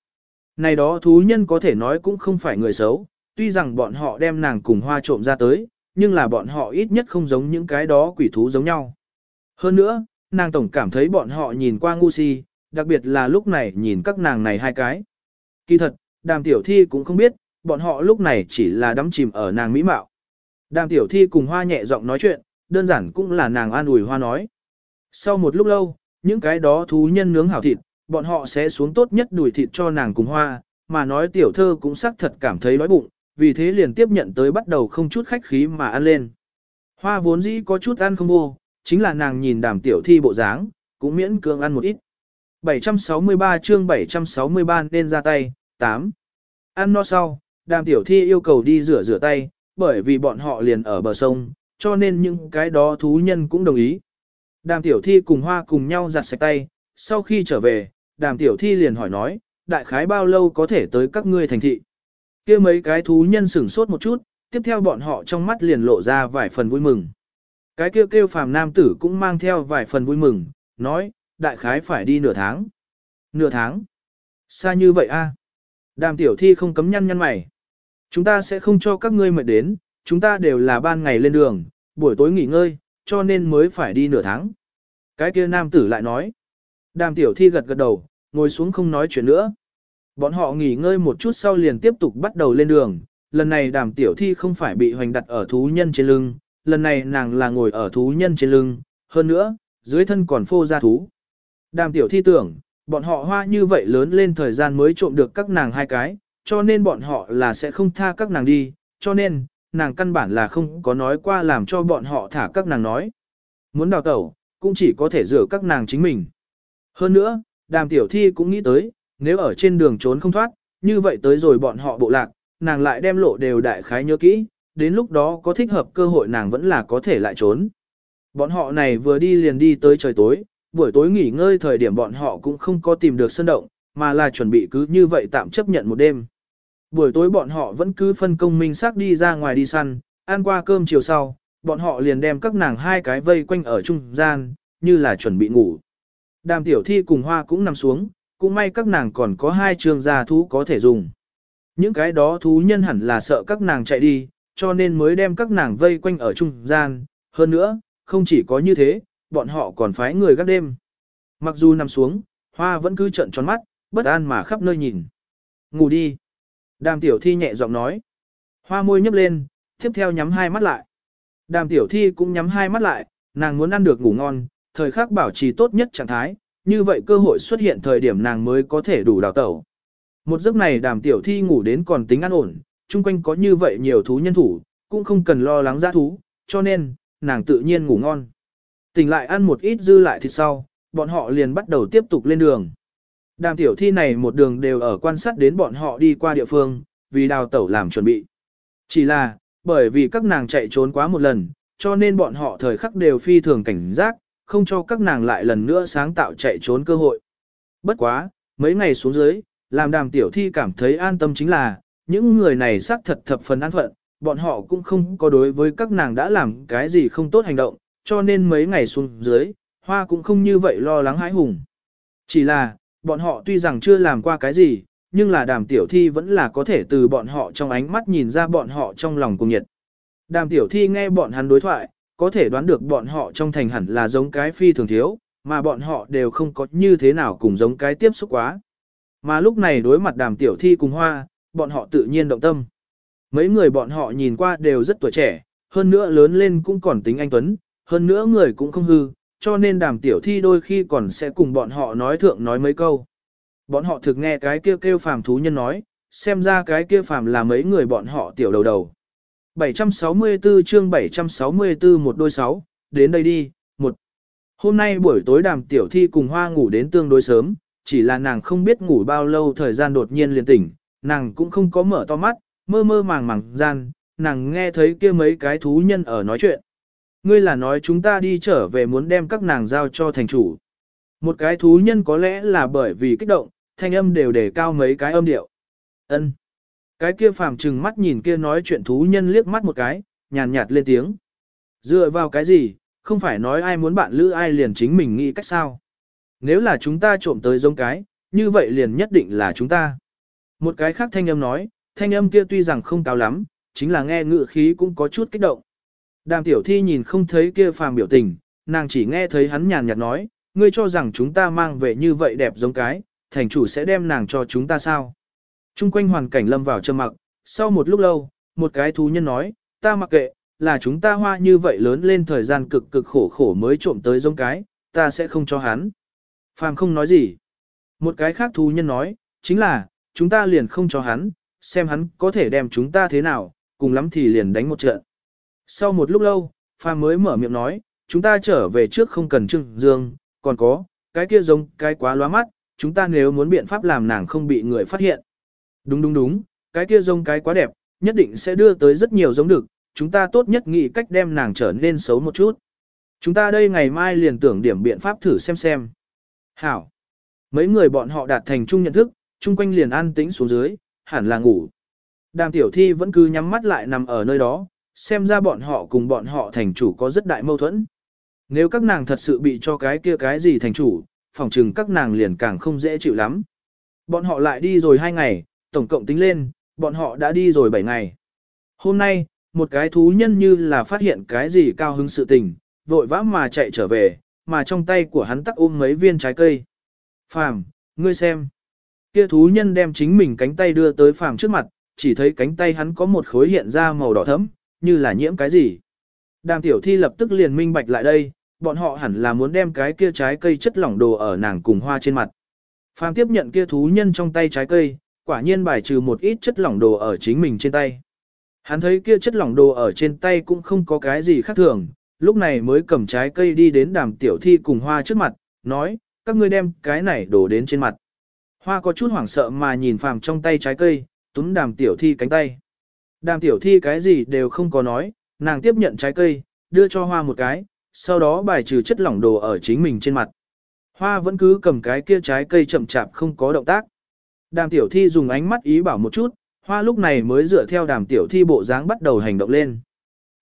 Này đó thú nhân có thể nói cũng không phải người xấu, tuy rằng bọn họ đem nàng cùng hoa trộm ra tới, nhưng là bọn họ ít nhất không giống những cái đó quỷ thú giống nhau. Hơn nữa, nàng tổng cảm thấy bọn họ nhìn qua ngu si, đặc biệt là lúc này nhìn các nàng này hai cái. Kỳ thật, đàm tiểu thi cũng không biết, bọn họ lúc này chỉ là đắm chìm ở nàng mỹ mạo. Đàm tiểu thi cùng hoa nhẹ giọng nói chuyện, đơn giản cũng là nàng an ủi hoa nói. Sau một lúc lâu, những cái đó thú nhân nướng hảo thịt, bọn họ sẽ xuống tốt nhất đuổi thịt cho nàng cùng hoa, mà nói tiểu thơ cũng xác thật cảm thấy đói bụng, vì thế liền tiếp nhận tới bắt đầu không chút khách khí mà ăn lên. Hoa vốn dĩ có chút ăn không vô, chính là nàng nhìn đàm tiểu thi bộ dáng, cũng miễn cưỡng ăn một ít. 763 chương 763 nên ra tay, 8. Ăn no sau, đàm tiểu thi yêu cầu đi rửa rửa tay, bởi vì bọn họ liền ở bờ sông, cho nên những cái đó thú nhân cũng đồng ý. Đàm tiểu thi cùng hoa cùng nhau giặt sạch tay, sau khi trở về, đàm tiểu thi liền hỏi nói, đại khái bao lâu có thể tới các ngươi thành thị. kia mấy cái thú nhân sửng sốt một chút, tiếp theo bọn họ trong mắt liền lộ ra vài phần vui mừng. Cái kêu kêu phàm nam tử cũng mang theo vài phần vui mừng, nói, đại khái phải đi nửa tháng. Nửa tháng? Xa như vậy a? Đàm tiểu thi không cấm nhăn nhăn mày. Chúng ta sẽ không cho các ngươi mệt đến, chúng ta đều là ban ngày lên đường, buổi tối nghỉ ngơi, cho nên mới phải đi nửa tháng. Cái kia nam tử lại nói. Đàm tiểu thi gật gật đầu, ngồi xuống không nói chuyện nữa. Bọn họ nghỉ ngơi một chút sau liền tiếp tục bắt đầu lên đường. Lần này đàm tiểu thi không phải bị hoành đặt ở thú nhân trên lưng, lần này nàng là ngồi ở thú nhân trên lưng, hơn nữa, dưới thân còn phô ra thú. Đàm tiểu thi tưởng, bọn họ hoa như vậy lớn lên thời gian mới trộm được các nàng hai cái, cho nên bọn họ là sẽ không tha các nàng đi, cho nên, nàng căn bản là không có nói qua làm cho bọn họ thả các nàng nói. Muốn đào tẩu, cũng chỉ có thể rửa các nàng chính mình. Hơn nữa, đàm tiểu thi cũng nghĩ tới, nếu ở trên đường trốn không thoát, như vậy tới rồi bọn họ bộ lạc, nàng lại đem lộ đều đại khái nhớ kỹ, đến lúc đó có thích hợp cơ hội nàng vẫn là có thể lại trốn. Bọn họ này vừa đi liền đi tới trời tối, buổi tối nghỉ ngơi thời điểm bọn họ cũng không có tìm được sân động, mà là chuẩn bị cứ như vậy tạm chấp nhận một đêm. Buổi tối bọn họ vẫn cứ phân công minh xác đi ra ngoài đi săn, ăn qua cơm chiều sau, bọn họ liền đem các nàng hai cái vây quanh ở trung gian, như là chuẩn bị ngủ. Đàm tiểu thi cùng hoa cũng nằm xuống, cũng may các nàng còn có hai trường gia thú có thể dùng. Những cái đó thú nhân hẳn là sợ các nàng chạy đi, cho nên mới đem các nàng vây quanh ở trung gian. Hơn nữa, không chỉ có như thế, bọn họ còn phái người gác đêm. Mặc dù nằm xuống, hoa vẫn cứ trợn tròn mắt, bất an mà khắp nơi nhìn. Ngủ đi. Đàm tiểu thi nhẹ giọng nói. Hoa môi nhấp lên, tiếp theo nhắm hai mắt lại. Đàm tiểu thi cũng nhắm hai mắt lại, nàng muốn ăn được ngủ ngon, thời khắc bảo trì tốt nhất trạng thái, như vậy cơ hội xuất hiện thời điểm nàng mới có thể đủ đào tẩu. Một giấc này đàm tiểu thi ngủ đến còn tính an ổn, chung quanh có như vậy nhiều thú nhân thủ, cũng không cần lo lắng ra thú, cho nên, nàng tự nhiên ngủ ngon. Tỉnh lại ăn một ít dư lại thịt sau, bọn họ liền bắt đầu tiếp tục lên đường. Đàm tiểu thi này một đường đều ở quan sát đến bọn họ đi qua địa phương, vì đào tẩu làm chuẩn bị. Chỉ là, bởi vì các nàng chạy trốn quá một lần, cho nên bọn họ thời khắc đều phi thường cảnh giác, không cho các nàng lại lần nữa sáng tạo chạy trốn cơ hội. Bất quá, mấy ngày xuống dưới, làm đàm tiểu thi cảm thấy an tâm chính là, những người này xác thật thập phần an phận, bọn họ cũng không có đối với các nàng đã làm cái gì không tốt hành động, cho nên mấy ngày xuống dưới, hoa cũng không như vậy lo lắng hãi hùng. Chỉ là, bọn họ tuy rằng chưa làm qua cái gì, nhưng là đàm tiểu thi vẫn là có thể từ bọn họ trong ánh mắt nhìn ra bọn họ trong lòng cùng nhiệt. Đàm tiểu thi nghe bọn hắn đối thoại, có thể đoán được bọn họ trong thành hẳn là giống cái phi thường thiếu, mà bọn họ đều không có như thế nào cùng giống cái tiếp xúc quá. Mà lúc này đối mặt đàm tiểu thi cùng hoa, bọn họ tự nhiên động tâm. Mấy người bọn họ nhìn qua đều rất tuổi trẻ, hơn nữa lớn lên cũng còn tính anh Tuấn, hơn nữa người cũng không hư, cho nên đàm tiểu thi đôi khi còn sẽ cùng bọn họ nói thượng nói mấy câu. Bọn họ thực nghe cái kia kêu, kêu phàm thú nhân nói, xem ra cái kia phàm là mấy người bọn họ tiểu đầu đầu. 764 chương 764 một đôi sáu, đến đây đi, một. Hôm nay buổi tối đàm tiểu thi cùng hoa ngủ đến tương đối sớm, chỉ là nàng không biết ngủ bao lâu thời gian đột nhiên liền tỉnh, nàng cũng không có mở to mắt, mơ mơ màng màng gian, nàng nghe thấy kia mấy cái thú nhân ở nói chuyện. Ngươi là nói chúng ta đi trở về muốn đem các nàng giao cho thành chủ. Một cái thú nhân có lẽ là bởi vì kích động, thanh âm đều để cao mấy cái âm điệu. Ân. Cái kia phàm trừng mắt nhìn kia nói chuyện thú nhân liếc mắt một cái, nhàn nhạt lên tiếng. Dựa vào cái gì, không phải nói ai muốn bạn lữ ai liền chính mình nghĩ cách sao. Nếu là chúng ta trộm tới giống cái, như vậy liền nhất định là chúng ta. Một cái khác thanh âm nói, thanh âm kia tuy rằng không cao lắm, chính là nghe ngựa khí cũng có chút kích động. Đàm tiểu thi nhìn không thấy kia phàm biểu tình, nàng chỉ nghe thấy hắn nhàn nhạt nói, ngươi cho rằng chúng ta mang về như vậy đẹp giống cái, thành chủ sẽ đem nàng cho chúng ta sao? Trung quanh hoàn cảnh lâm vào trầm mặc, sau một lúc lâu, một cái thú nhân nói, ta mặc kệ, là chúng ta hoa như vậy lớn lên thời gian cực cực khổ khổ mới trộm tới giống cái, ta sẽ không cho hắn. Phàm không nói gì. Một cái khác thú nhân nói, chính là, chúng ta liền không cho hắn, xem hắn có thể đem chúng ta thế nào, cùng lắm thì liền đánh một trận. Sau một lúc lâu, Phàm mới mở miệng nói, chúng ta trở về trước không cần trưng dương, còn có, cái kia giống cái quá loa mắt, chúng ta nếu muốn biện pháp làm nàng không bị người phát hiện. Đúng đúng đúng, cái kia giống cái quá đẹp, nhất định sẽ đưa tới rất nhiều giống được, chúng ta tốt nhất nghĩ cách đem nàng trở nên xấu một chút. Chúng ta đây ngày mai liền tưởng điểm biện pháp thử xem xem. Hảo. Mấy người bọn họ đạt thành chung nhận thức, chung quanh liền an tĩnh xuống dưới, hẳn là ngủ. Đàm tiểu thi vẫn cứ nhắm mắt lại nằm ở nơi đó, xem ra bọn họ cùng bọn họ thành chủ có rất đại mâu thuẫn. Nếu các nàng thật sự bị cho cái kia cái gì thành chủ, phòng trừng các nàng liền càng không dễ chịu lắm. Bọn họ lại đi rồi hai ngày, tổng cộng tính lên, bọn họ đã đi rồi bảy ngày. Hôm nay, một cái thú nhân như là phát hiện cái gì cao hứng sự tình, vội vã mà chạy trở về, mà trong tay của hắn tắc ôm mấy viên trái cây. Phàm, ngươi xem. Kia thú nhân đem chính mình cánh tay đưa tới phàm trước mặt, chỉ thấy cánh tay hắn có một khối hiện ra màu đỏ thẫm, như là nhiễm cái gì. Đàm tiểu thi lập tức liền minh bạch lại đây, bọn họ hẳn là muốn đem cái kia trái cây chất lỏng đồ ở nàng cùng hoa trên mặt. Phàm tiếp nhận kia thú nhân trong tay trái cây, quả nhiên bài trừ một ít chất lỏng đồ ở chính mình trên tay. Hắn thấy kia chất lỏng đồ ở trên tay cũng không có cái gì khác thường, lúc này mới cầm trái cây đi đến đàm tiểu thi cùng hoa trước mặt, nói, các ngươi đem cái này đổ đến trên mặt. Hoa có chút hoảng sợ mà nhìn phàm trong tay trái cây, túm đàm tiểu thi cánh tay. Đàm tiểu thi cái gì đều không có nói, nàng tiếp nhận trái cây, đưa cho hoa một cái, sau đó bài trừ chất lỏng đồ ở chính mình trên mặt. Hoa vẫn cứ cầm cái kia trái cây chậm chạp không có động tác. Đàm tiểu thi dùng ánh mắt ý bảo một chút, hoa lúc này mới dựa theo đàm tiểu thi bộ dáng bắt đầu hành động lên.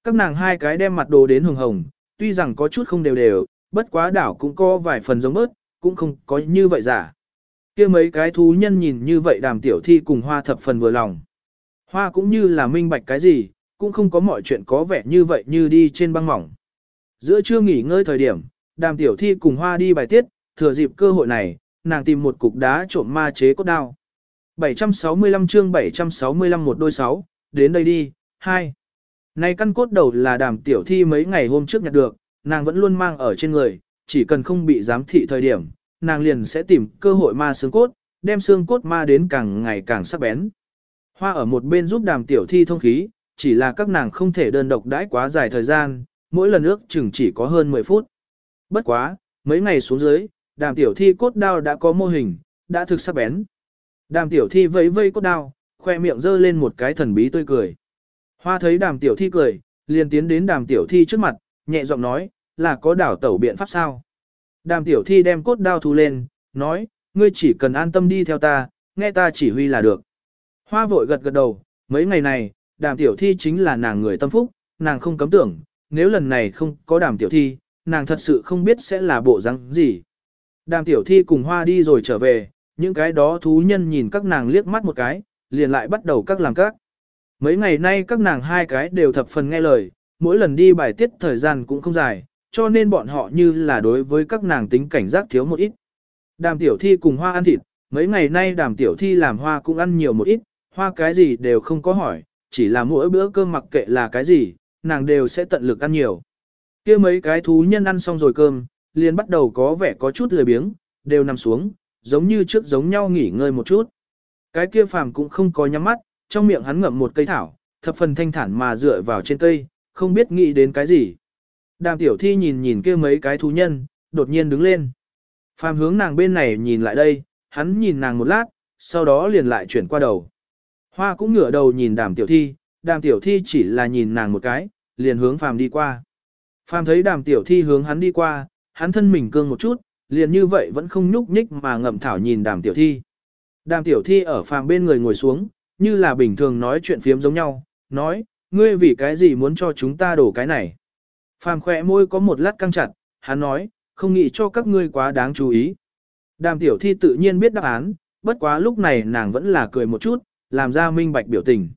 Các nàng hai cái đem mặt đồ đến hồng hồng, tuy rằng có chút không đều đều, bất quá đảo cũng có vài phần giống bớt, cũng không có như vậy giả. kia mấy cái thú nhân nhìn như vậy đàm tiểu thi cùng hoa thập phần vừa lòng. Hoa cũng như là minh bạch cái gì, cũng không có mọi chuyện có vẻ như vậy như đi trên băng mỏng. Giữa trưa nghỉ ngơi thời điểm, đàm tiểu thi cùng hoa đi bài tiết, thừa dịp cơ hội này, nàng tìm một cục đá trộm ma chế cốt đao. 765 chương 765 một đôi sáu, đến đây đi, hai. Này căn cốt đầu là đàm tiểu thi mấy ngày hôm trước nhặt được, nàng vẫn luôn mang ở trên người, chỉ cần không bị giám thị thời điểm, nàng liền sẽ tìm cơ hội ma xương cốt, đem xương cốt ma đến càng ngày càng sắc bén. Hoa ở một bên giúp đàm tiểu thi thông khí, chỉ là các nàng không thể đơn độc đãi quá dài thời gian, mỗi lần ước chừng chỉ có hơn 10 phút. Bất quá, mấy ngày xuống dưới, đàm tiểu thi cốt đao đã có mô hình, đã thực sắc bén. Đàm tiểu thi vẫy vây cốt đao, khoe miệng giơ lên một cái thần bí tươi cười. Hoa thấy đàm tiểu thi cười, liền tiến đến đàm tiểu thi trước mặt, nhẹ giọng nói, là có đảo tẩu biện pháp sao. Đàm tiểu thi đem cốt đao thu lên, nói, ngươi chỉ cần an tâm đi theo ta, nghe ta chỉ huy là được. Hoa vội gật gật đầu, mấy ngày này, đàm tiểu thi chính là nàng người tâm phúc, nàng không cấm tưởng, nếu lần này không có đàm tiểu thi, nàng thật sự không biết sẽ là bộ răng gì. Đàm tiểu thi cùng hoa đi rồi trở về, những cái đó thú nhân nhìn các nàng liếc mắt một cái, liền lại bắt đầu các làm các. Mấy ngày nay các nàng hai cái đều thập phần nghe lời, mỗi lần đi bài tiết thời gian cũng không dài, cho nên bọn họ như là đối với các nàng tính cảnh giác thiếu một ít. Đàm tiểu thi cùng hoa ăn thịt, mấy ngày nay đàm tiểu thi làm hoa cũng ăn nhiều một ít, hoa cái gì đều không có hỏi, chỉ là mỗi bữa cơm mặc kệ là cái gì, nàng đều sẽ tận lực ăn nhiều. kia mấy cái thú nhân ăn xong rồi cơm, liền bắt đầu có vẻ có chút lười biếng, đều nằm xuống, giống như trước giống nhau nghỉ ngơi một chút. Cái kia phàm cũng không có nhắm mắt, trong miệng hắn ngậm một cây thảo, thập phần thanh thản mà dựa vào trên cây, không biết nghĩ đến cái gì. Đàm tiểu thi nhìn nhìn kia mấy cái thú nhân, đột nhiên đứng lên. Phàm hướng nàng bên này nhìn lại đây, hắn nhìn nàng một lát, sau đó liền lại chuyển qua đầu. Hoa cũng ngửa đầu nhìn đàm tiểu thi, đàm tiểu thi chỉ là nhìn nàng một cái, liền hướng phàm đi qua. Phàm thấy đàm tiểu thi hướng hắn đi qua, hắn thân mình cương một chút, liền như vậy vẫn không nhúc nhích mà ngậm thảo nhìn đàm tiểu thi. Đàm tiểu thi ở phàm bên người ngồi xuống, như là bình thường nói chuyện phiếm giống nhau, nói, ngươi vì cái gì muốn cho chúng ta đổ cái này. Phàm khỏe môi có một lát căng chặt, hắn nói, không nghĩ cho các ngươi quá đáng chú ý. Đàm tiểu thi tự nhiên biết đáp án, bất quá lúc này nàng vẫn là cười một chút, làm ra minh bạch biểu tình.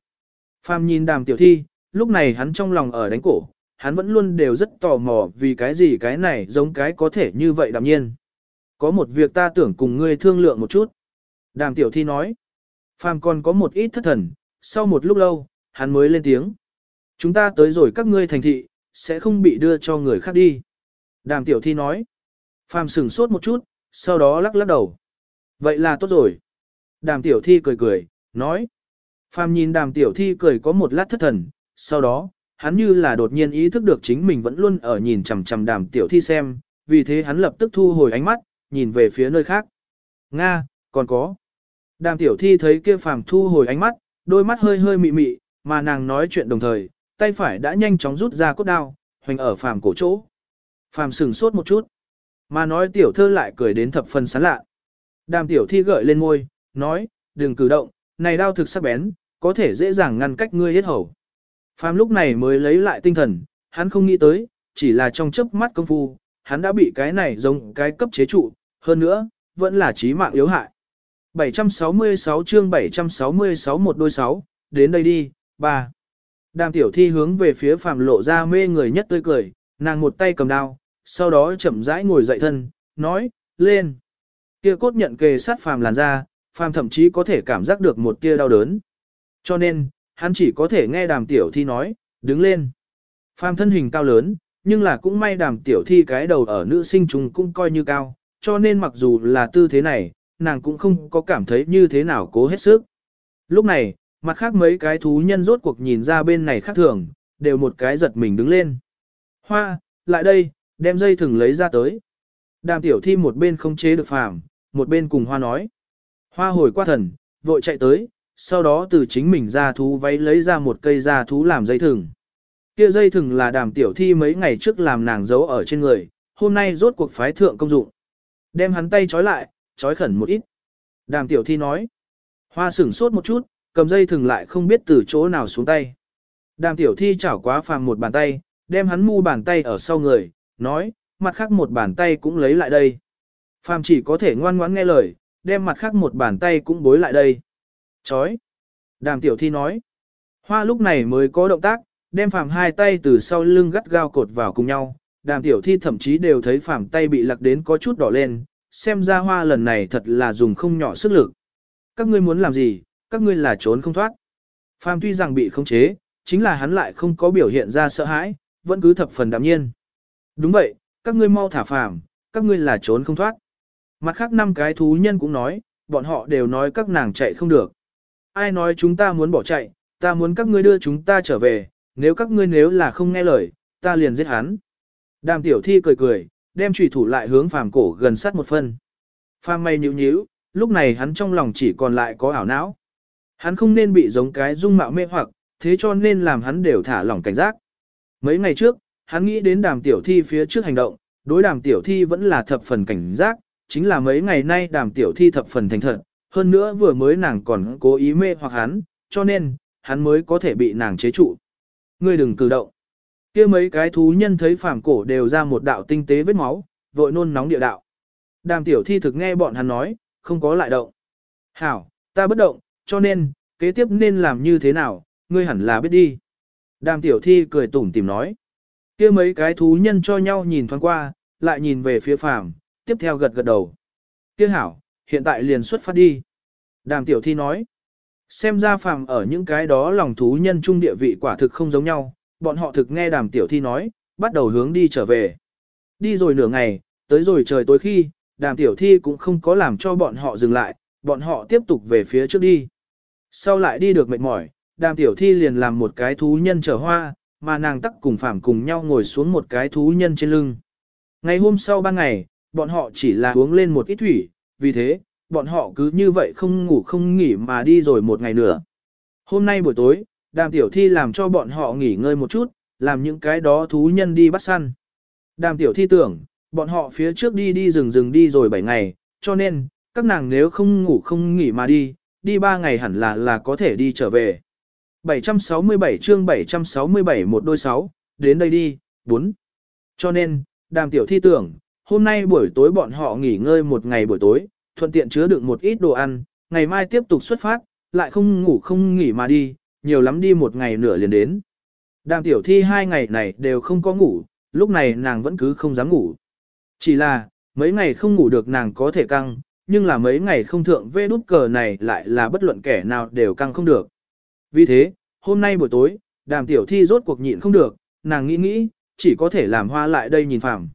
Phàm nhìn đàm tiểu thi, lúc này hắn trong lòng ở đánh cổ, hắn vẫn luôn đều rất tò mò vì cái gì cái này giống cái có thể như vậy đạm nhiên. Có một việc ta tưởng cùng ngươi thương lượng một chút. Đàm tiểu thi nói. Phàm còn có một ít thất thần, sau một lúc lâu, hắn mới lên tiếng. Chúng ta tới rồi các ngươi thành thị, sẽ không bị đưa cho người khác đi. Đàm tiểu thi nói. Phàm sửng sốt một chút, sau đó lắc lắc đầu. Vậy là tốt rồi. Đàm tiểu thi cười cười, nói. Phàm nhìn đàm tiểu thi cười có một lát thất thần, sau đó, hắn như là đột nhiên ý thức được chính mình vẫn luôn ở nhìn chằm chằm đàm tiểu thi xem, vì thế hắn lập tức thu hồi ánh mắt, nhìn về phía nơi khác. Nga, còn có. Đàm tiểu thi thấy kia phàm thu hồi ánh mắt, đôi mắt hơi hơi mị mị, mà nàng nói chuyện đồng thời, tay phải đã nhanh chóng rút ra cốt đao, hoành ở phàm cổ chỗ. Phàm sừng sốt một chút, mà nói tiểu thơ lại cười đến thập phần sán lạ. Đàm tiểu thi gợi lên môi, nói, đừng cử động, này đao thực sắc bén, có thể dễ dàng ngăn cách ngươi hết hầu. Phàm lúc này mới lấy lại tinh thần, hắn không nghĩ tới, chỉ là trong chớp mắt công phu, hắn đã bị cái này giống cái cấp chế trụ, hơn nữa, vẫn là chí mạng yếu hại. 766 chương 766 một đôi sáu, đến đây đi, ba. Đàm tiểu thi hướng về phía phàm lộ ra mê người nhất tươi cười, nàng một tay cầm đao, sau đó chậm rãi ngồi dậy thân, nói, lên. Kia cốt nhận kề sát phàm làn ra, phàm thậm chí có thể cảm giác được một tia đau đớn. Cho nên, hắn chỉ có thể nghe đàm tiểu thi nói, đứng lên. Phàm thân hình cao lớn, nhưng là cũng may đàm tiểu thi cái đầu ở nữ sinh chúng cũng coi như cao, cho nên mặc dù là tư thế này, nàng cũng không có cảm thấy như thế nào cố hết sức. Lúc này, mặt khác mấy cái thú nhân rốt cuộc nhìn ra bên này khác thường, đều một cái giật mình đứng lên. Hoa, lại đây, đem dây thừng lấy ra tới. Đàm tiểu thi một bên không chế được phàm, một bên cùng hoa nói. Hoa hồi qua thần, vội chạy tới, sau đó từ chính mình ra thú váy lấy ra một cây da thú làm dây thừng. Kia dây thừng là đàm tiểu thi mấy ngày trước làm nàng giấu ở trên người, hôm nay rốt cuộc phái thượng công dụng. Đem hắn tay trói lại, trói khẩn một ít. Đàm tiểu thi nói. Hoa sửng sốt một chút, cầm dây thừng lại không biết từ chỗ nào xuống tay. Đàm tiểu thi chảo quá phàm một bàn tay, đem hắn mu bàn tay ở sau người, nói, mặt khác một bàn tay cũng lấy lại đây. Phàm chỉ có thể ngoan ngoãn nghe lời, đem mặt khác một bàn tay cũng bối lại đây. Chói. Đàm tiểu thi nói. Hoa lúc này mới có động tác, đem phàm hai tay từ sau lưng gắt gao cột vào cùng nhau. Đàm tiểu thi thậm chí đều thấy phàm tay bị lặc đến có chút đỏ lên, xem ra hoa lần này thật là dùng không nhỏ sức lực. Các ngươi muốn làm gì, các ngươi là trốn không thoát. Phàm tuy rằng bị khống chế, chính là hắn lại không có biểu hiện ra sợ hãi, vẫn cứ thập phần đạm nhiên. Đúng vậy, các ngươi mau thả phàm, các ngươi là trốn không thoát. Mặt khác năm cái thú nhân cũng nói, bọn họ đều nói các nàng chạy không được. Ai nói chúng ta muốn bỏ chạy, ta muốn các ngươi đưa chúng ta trở về, nếu các ngươi nếu là không nghe lời, ta liền giết hắn. Đàm tiểu thi cười cười, đem trùy thủ lại hướng phàm cổ gần sát một phân. Phàm mây nhíu nhíu, lúc này hắn trong lòng chỉ còn lại có ảo não. Hắn không nên bị giống cái dung mạo mê hoặc, thế cho nên làm hắn đều thả lỏng cảnh giác. Mấy ngày trước, hắn nghĩ đến đàm tiểu thi phía trước hành động, đối đàm tiểu thi vẫn là thập phần cảnh giác, chính là mấy ngày nay đàm tiểu thi thập phần thành thật, hơn nữa vừa mới nàng còn cố ý mê hoặc hắn, cho nên, hắn mới có thể bị nàng chế trụ. Ngươi đừng cử động. kia mấy cái thú nhân thấy phàm cổ đều ra một đạo tinh tế vết máu, vội nôn nóng địa đạo. Đàm tiểu thi thực nghe bọn hắn nói, không có lại động. Hảo, ta bất động, cho nên, kế tiếp nên làm như thế nào, ngươi hẳn là biết đi. Đàm tiểu thi cười tủm tìm nói. kia mấy cái thú nhân cho nhau nhìn thoáng qua, lại nhìn về phía phàm, tiếp theo gật gật đầu. Kia hảo, hiện tại liền xuất phát đi. Đàm tiểu thi nói. Xem ra phàm ở những cái đó lòng thú nhân trung địa vị quả thực không giống nhau, bọn họ thực nghe đàm tiểu thi nói, bắt đầu hướng đi trở về. Đi rồi nửa ngày, tới rồi trời tối khi, đàm tiểu thi cũng không có làm cho bọn họ dừng lại, bọn họ tiếp tục về phía trước đi. Sau lại đi được mệt mỏi, đàm tiểu thi liền làm một cái thú nhân chở hoa, mà nàng tắc cùng phàm cùng nhau ngồi xuống một cái thú nhân trên lưng. Ngày hôm sau ban ngày, bọn họ chỉ là uống lên một ít thủy, vì thế, bọn họ cứ như vậy không ngủ không nghỉ mà đi rồi một ngày nữa. Hôm nay buổi tối, đàm tiểu thi làm cho bọn họ nghỉ ngơi một chút, làm những cái đó thú nhân đi bắt săn. Đàm tiểu thi tưởng, bọn họ phía trước đi đi rừng rừng đi rồi 7 ngày, cho nên, các nàng nếu không ngủ không nghỉ mà đi, đi 3 ngày hẳn là là có thể đi trở về. 767 chương 767 một đôi sáu, đến đây đi, 4. Cho nên, đàm tiểu thi tưởng, hôm nay buổi tối bọn họ nghỉ ngơi một ngày buổi tối, thuận tiện chứa đựng một ít đồ ăn, ngày mai tiếp tục xuất phát, lại không ngủ không nghỉ mà đi, nhiều lắm đi một ngày nửa liền đến. Đàm tiểu thi hai ngày này đều không có ngủ, lúc này nàng vẫn cứ không dám ngủ. Chỉ là, mấy ngày không ngủ được nàng có thể căng, nhưng là mấy ngày không thượng vê đút cờ này lại là bất luận kẻ nào đều căng không được. Vì thế, hôm nay buổi tối, đàm tiểu thi rốt cuộc nhịn không được, nàng nghĩ nghĩ, chỉ có thể làm hoa lại đây nhìn phẳng.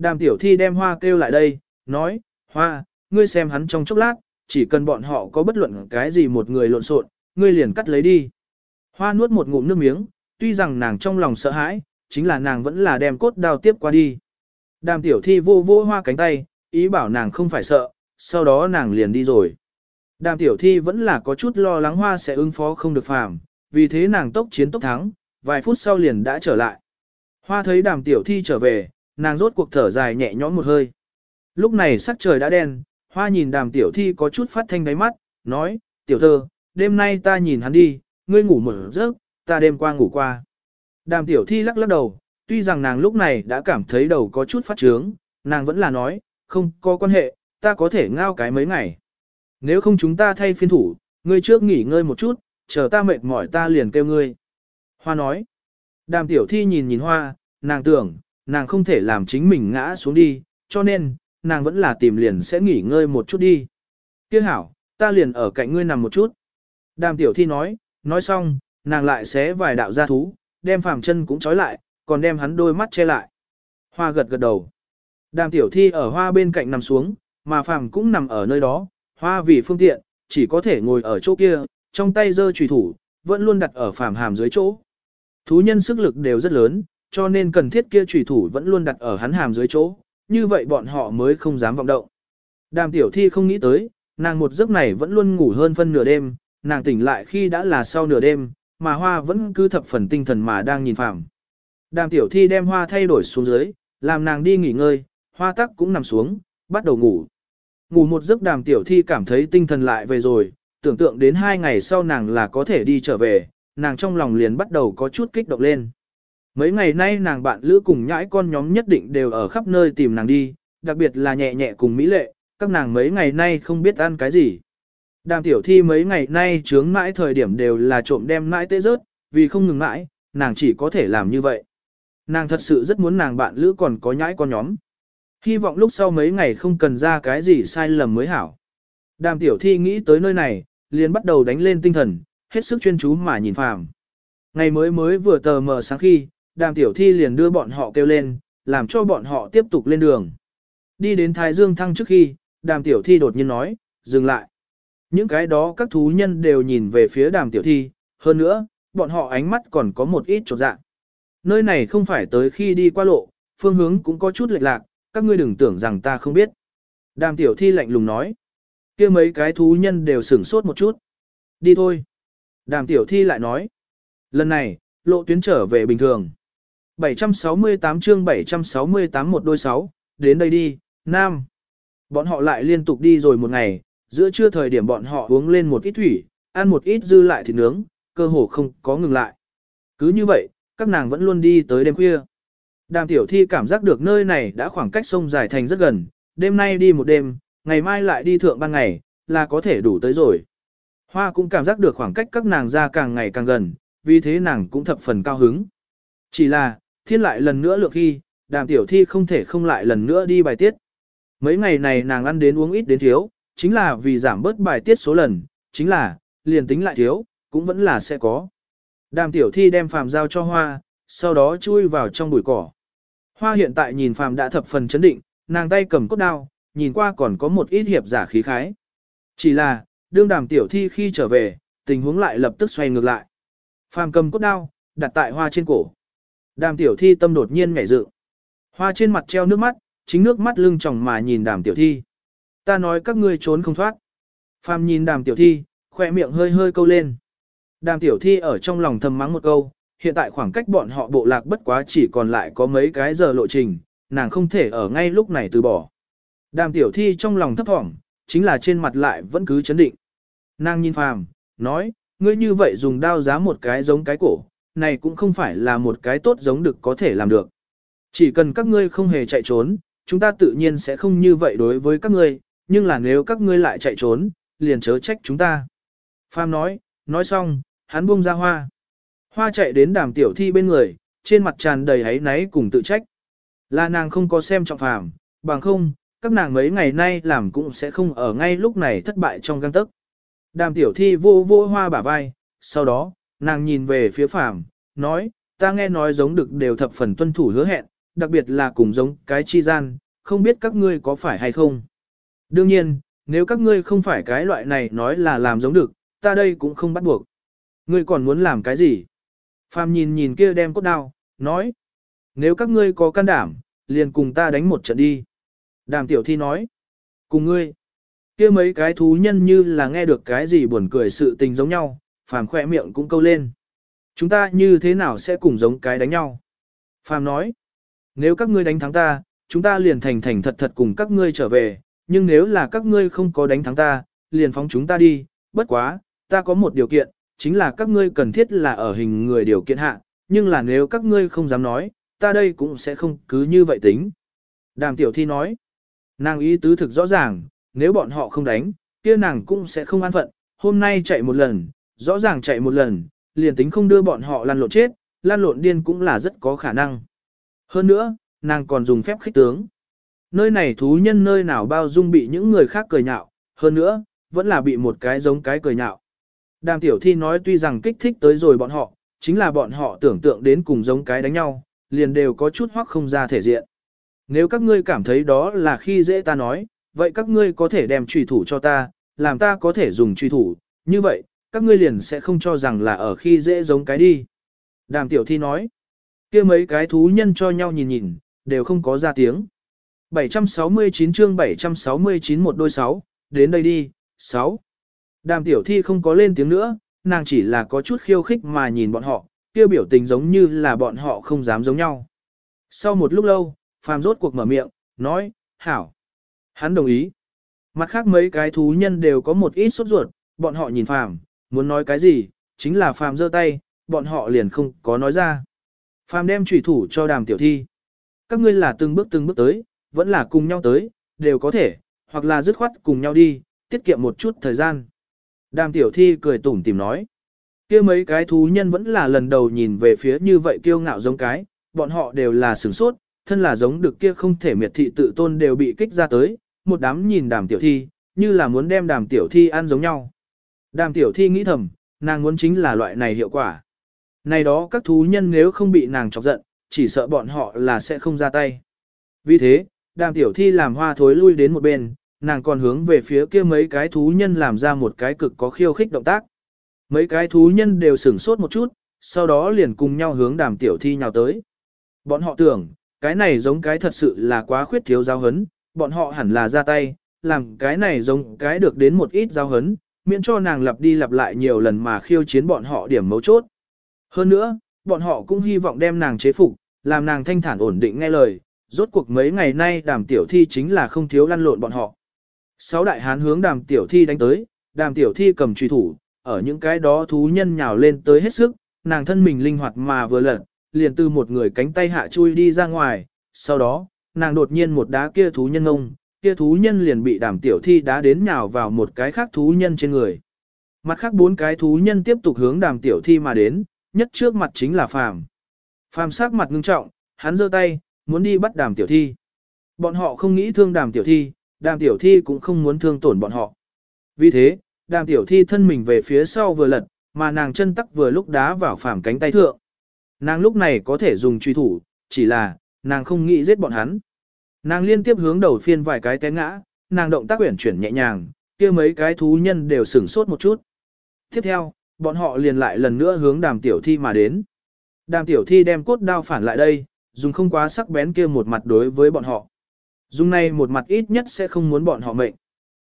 Đàm tiểu thi đem hoa kêu lại đây, nói, hoa, ngươi xem hắn trong chốc lát, chỉ cần bọn họ có bất luận cái gì một người lộn xộn, ngươi liền cắt lấy đi. Hoa nuốt một ngụm nước miếng, tuy rằng nàng trong lòng sợ hãi, chính là nàng vẫn là đem cốt đao tiếp qua đi. Đàm tiểu thi vô vô hoa cánh tay, ý bảo nàng không phải sợ, sau đó nàng liền đi rồi. Đàm tiểu thi vẫn là có chút lo lắng hoa sẽ ứng phó không được phàm, vì thế nàng tốc chiến tốc thắng, vài phút sau liền đã trở lại. Hoa thấy đàm tiểu thi trở về, nàng rốt cuộc thở dài nhẹ nhõm một hơi. Lúc này sắc trời đã đen, hoa nhìn đàm tiểu thi có chút phát thanh đáy mắt, nói, tiểu thơ, đêm nay ta nhìn hắn đi, ngươi ngủ một giấc, ta đêm qua ngủ qua. Đàm tiểu thi lắc lắc đầu, tuy rằng nàng lúc này đã cảm thấy đầu có chút phát trướng, nàng vẫn là nói, không có quan hệ, ta có thể ngao cái mấy ngày. Nếu không chúng ta thay phiên thủ, ngươi trước nghỉ ngơi một chút, chờ ta mệt mỏi ta liền kêu ngươi. Hoa nói, đàm tiểu thi nhìn nhìn hoa, nàng tưởng, nàng không thể làm chính mình ngã xuống đi, cho nên, nàng vẫn là tìm liền sẽ nghỉ ngơi một chút đi. Kiếc hảo, ta liền ở cạnh ngươi nằm một chút. Đàm tiểu thi nói, nói xong, nàng lại xé vài đạo gia thú, đem phàm chân cũng trói lại, còn đem hắn đôi mắt che lại. Hoa gật gật đầu. Đàm tiểu thi ở hoa bên cạnh nằm xuống, mà phàm cũng nằm ở nơi đó, hoa vì phương tiện, chỉ có thể ngồi ở chỗ kia, trong tay giơ trùy thủ, vẫn luôn đặt ở phàm hàm dưới chỗ. Thú nhân sức lực đều rất lớn, cho nên cần thiết kia trùy thủ vẫn luôn đặt ở hắn hàm dưới chỗ, như vậy bọn họ mới không dám vọng động. Đàm tiểu thi không nghĩ tới, nàng một giấc này vẫn luôn ngủ hơn phân nửa đêm, nàng tỉnh lại khi đã là sau nửa đêm, mà hoa vẫn cứ thập phần tinh thần mà đang nhìn phạm. Đàm tiểu thi đem hoa thay đổi xuống dưới, làm nàng đi nghỉ ngơi, hoa tắc cũng nằm xuống, bắt đầu ngủ. Ngủ một giấc đàm tiểu thi cảm thấy tinh thần lại về rồi, tưởng tượng đến hai ngày sau nàng là có thể đi trở về, nàng trong lòng liền bắt đầu có chút kích động lên. Mấy ngày nay nàng bạn lữ cùng nhãi con nhóm nhất định đều ở khắp nơi tìm nàng đi, đặc biệt là nhẹ nhẹ cùng Mỹ lệ, các nàng mấy ngày nay không biết ăn cái gì. Đàm tiểu thi mấy ngày nay trướng mãi thời điểm đều là trộm đem mãi tê rớt, vì không ngừng mãi, nàng chỉ có thể làm như vậy. Nàng thật sự rất muốn nàng bạn lữ còn có nhãi con nhóm. Hy vọng lúc sau mấy ngày không cần ra cái gì sai lầm mới hảo. Đàm tiểu thi nghĩ tới nơi này, liền bắt đầu đánh lên tinh thần, hết sức chuyên chú mà nhìn phàm. Ngày mới mới vừa tờ mờ sáng khi, đàm tiểu thi liền đưa bọn họ kêu lên, làm cho bọn họ tiếp tục lên đường. Đi đến Thái Dương Thăng trước khi, đàm tiểu thi đột nhiên nói, dừng lại. Những cái đó các thú nhân đều nhìn về phía đàm tiểu thi, hơn nữa, bọn họ ánh mắt còn có một ít trột dạ. Nơi này không phải tới khi đi qua lộ, phương hướng cũng có chút lệch lạc, các ngươi đừng tưởng rằng ta không biết. Đàm tiểu thi lạnh lùng nói. kia mấy cái thú nhân đều sửng sốt một chút. Đi thôi. Đàm tiểu thi lại nói. Lần này, lộ tuyến trở về bình thường. 768 chương 768 một đôi sáu, đến đây đi, Nam. Bọn họ lại liên tục đi rồi một ngày, giữa trưa thời điểm bọn họ uống lên một ít thủy, ăn một ít dư lại thịt nướng, cơ hồ không có ngừng lại. Cứ như vậy, các nàng vẫn luôn đi tới đêm khuya. Đàm tiểu thi cảm giác được nơi này đã khoảng cách sông dài thành rất gần, đêm nay đi một đêm, ngày mai lại đi thượng ban ngày, là có thể đủ tới rồi. Hoa cũng cảm giác được khoảng cách các nàng ra càng ngày càng gần, vì thế nàng cũng thập phần cao hứng. Chỉ là, thiên lại lần nữa lượng khi, đàm tiểu thi không thể không lại lần nữa đi bài tiết. Mấy ngày này nàng ăn đến uống ít đến thiếu, chính là vì giảm bớt bài tiết số lần, chính là, liền tính lại thiếu, cũng vẫn là sẽ có. Đàm tiểu thi đem phàm giao cho hoa, sau đó chui vào trong bụi cỏ. Hoa hiện tại nhìn phàm đã thập phần chấn định, nàng tay cầm cốt đao, nhìn qua còn có một ít hiệp giả khí khái. Chỉ là, đương đàm tiểu thi khi trở về, tình huống lại lập tức xoay ngược lại. Phàm cầm cốt đao, đặt tại hoa trên cổ. Đàm tiểu thi tâm đột nhiên nhảy dự. Hoa trên mặt treo nước mắt, chính nước mắt lưng tròng mà nhìn đàm tiểu thi. Ta nói các ngươi trốn không thoát. Phàm nhìn đàm tiểu thi, khoe miệng hơi hơi câu lên. Đàm tiểu thi ở trong lòng thầm mắng một câu, hiện tại khoảng cách bọn họ bộ lạc bất quá chỉ còn lại có mấy cái giờ lộ trình, nàng không thể ở ngay lúc này từ bỏ. Đàm tiểu thi trong lòng thấp thỏm, chính là trên mặt lại vẫn cứ chấn định. Nàng nhìn phàm, nói, ngươi như vậy dùng đao giá một cái giống cái cổ, này cũng không phải là một cái tốt giống được có thể làm được. Chỉ cần các ngươi không hề chạy trốn, chúng ta tự nhiên sẽ không như vậy đối với các ngươi, nhưng là nếu các ngươi lại chạy trốn, liền chớ trách chúng ta. Phàm nói, nói xong, hắn buông ra hoa. Hoa chạy đến đàm tiểu thi bên người, trên mặt tràn đầy hấy náy cùng tự trách. Là nàng không có xem trọng phàm, bằng không, các nàng mấy ngày nay làm cũng sẽ không ở ngay lúc này thất bại trong găng tức. Đàm tiểu thi vô vô hoa bả vai, sau đó, nàng nhìn về phía phàm, nói, ta nghe nói giống được đều thập phần tuân thủ hứa hẹn, đặc biệt là cùng giống cái chi gian, không biết các ngươi có phải hay không. Đương nhiên, nếu các ngươi không phải cái loại này nói là làm giống được, ta đây cũng không bắt buộc. Ngươi còn muốn làm cái gì? Phàm nhìn nhìn kia đem cốt đao, nói. Nếu các ngươi có can đảm, liền cùng ta đánh một trận đi. Đàm tiểu thi nói. Cùng ngươi. kia mấy cái thú nhân như là nghe được cái gì buồn cười sự tình giống nhau, phàm khỏe miệng cũng câu lên. Chúng ta như thế nào sẽ cùng giống cái đánh nhau? Phàm nói. Nếu các ngươi đánh thắng ta, chúng ta liền thành thành thật thật cùng các ngươi trở về, nhưng nếu là các ngươi không có đánh thắng ta, liền phóng chúng ta đi, bất quá, ta có một điều kiện, chính là các ngươi cần thiết là ở hình người điều kiện hạ, nhưng là nếu các ngươi không dám nói, ta đây cũng sẽ không cứ như vậy tính. Đàm tiểu thi nói, nàng ý tứ thực rõ ràng, nếu bọn họ không đánh, kia nàng cũng sẽ không an phận, hôm nay chạy một lần, rõ ràng chạy một lần, liền tính không đưa bọn họ lăn lộn chết, lăn lộn điên cũng là rất có khả năng. Hơn nữa, nàng còn dùng phép khích tướng. Nơi này thú nhân nơi nào bao dung bị những người khác cười nhạo, hơn nữa, vẫn là bị một cái giống cái cười nhạo. Đàm tiểu thi nói tuy rằng kích thích tới rồi bọn họ, chính là bọn họ tưởng tượng đến cùng giống cái đánh nhau, liền đều có chút hoắc không ra thể diện. Nếu các ngươi cảm thấy đó là khi dễ ta nói, vậy các ngươi có thể đem truy thủ cho ta, làm ta có thể dùng truy thủ, như vậy, các ngươi liền sẽ không cho rằng là ở khi dễ giống cái đi. Đàm tiểu thi nói, kia mấy cái thú nhân cho nhau nhìn nhìn, đều không có ra tiếng. 769 chương 769 một đôi sáu, đến đây đi, sáu. Đàm tiểu thi không có lên tiếng nữa, nàng chỉ là có chút khiêu khích mà nhìn bọn họ, kia biểu tình giống như là bọn họ không dám giống nhau. Sau một lúc lâu, phàm rốt cuộc mở miệng, nói, hảo. Hắn đồng ý. Mặt khác mấy cái thú nhân đều có một ít sốt ruột, bọn họ nhìn phàm, muốn nói cái gì, chính là phàm giơ tay, bọn họ liền không có nói ra. Phàm đem trùy thủ cho đàm tiểu thi. Các ngươi là từng bước từng bước tới, vẫn là cùng nhau tới, đều có thể, hoặc là dứt khoát cùng nhau đi, tiết kiệm một chút thời gian. Đàm tiểu thi cười tủm tìm nói. kia mấy cái thú nhân vẫn là lần đầu nhìn về phía như vậy kiêu ngạo giống cái, bọn họ đều là sửng sốt, thân là giống được kia không thể miệt thị tự tôn đều bị kích ra tới, một đám nhìn đàm tiểu thi, như là muốn đem đàm tiểu thi ăn giống nhau. Đàm tiểu thi nghĩ thầm, nàng muốn chính là loại này hiệu quả. Này đó các thú nhân nếu không bị nàng chọc giận, chỉ sợ bọn họ là sẽ không ra tay. Vì thế, đàm tiểu thi làm hoa thối lui đến một bên, nàng còn hướng về phía kia mấy cái thú nhân làm ra một cái cực có khiêu khích động tác. Mấy cái thú nhân đều sửng sốt một chút, sau đó liền cùng nhau hướng đàm tiểu thi nhào tới. Bọn họ tưởng, cái này giống cái thật sự là quá khuyết thiếu giáo hấn, bọn họ hẳn là ra tay, làm cái này giống cái được đến một ít giáo hấn, miễn cho nàng lặp đi lặp lại nhiều lần mà khiêu chiến bọn họ điểm mấu chốt. Hơn nữa, bọn họ cũng hy vọng đem nàng chế phục, làm nàng thanh thản ổn định nghe lời, rốt cuộc mấy ngày nay đàm tiểu thi chính là không thiếu lăn lộn bọn họ. Sáu đại hán hướng đàm tiểu thi đánh tới, đàm tiểu thi cầm truy thủ, ở những cái đó thú nhân nhào lên tới hết sức, nàng thân mình linh hoạt mà vừa lật, liền từ một người cánh tay hạ chui đi ra ngoài, sau đó, nàng đột nhiên một đá kia thú nhân ngông, kia thú nhân liền bị đàm tiểu thi đá đến nhào vào một cái khác thú nhân trên người. Mặt khác bốn cái thú nhân tiếp tục hướng đàm tiểu thi mà đến, nhất trước mặt chính là phàm. Phàm sắc mặt ngưng trọng, hắn giơ tay, muốn đi bắt đàm tiểu thi. Bọn họ không nghĩ thương đàm tiểu thi, đàm tiểu thi cũng không muốn thương tổn bọn họ. Vì thế, đàm tiểu thi thân mình về phía sau vừa lật, mà nàng chân tắc vừa lúc đá vào phàm cánh tay thượng. Nàng lúc này có thể dùng truy thủ, chỉ là, nàng không nghĩ giết bọn hắn. Nàng liên tiếp hướng đầu phiên vài cái té ngã, nàng động tác quyển chuyển nhẹ nhàng, kia mấy cái thú nhân đều sửng sốt một chút. Tiếp theo, bọn họ liền lại lần nữa hướng đàm tiểu thi mà đến. Đàm tiểu thi đem cốt đao phản lại đây, dùng không quá sắc bén kia một mặt đối với bọn họ. Dùng này một mặt ít nhất sẽ không muốn bọn họ mệnh.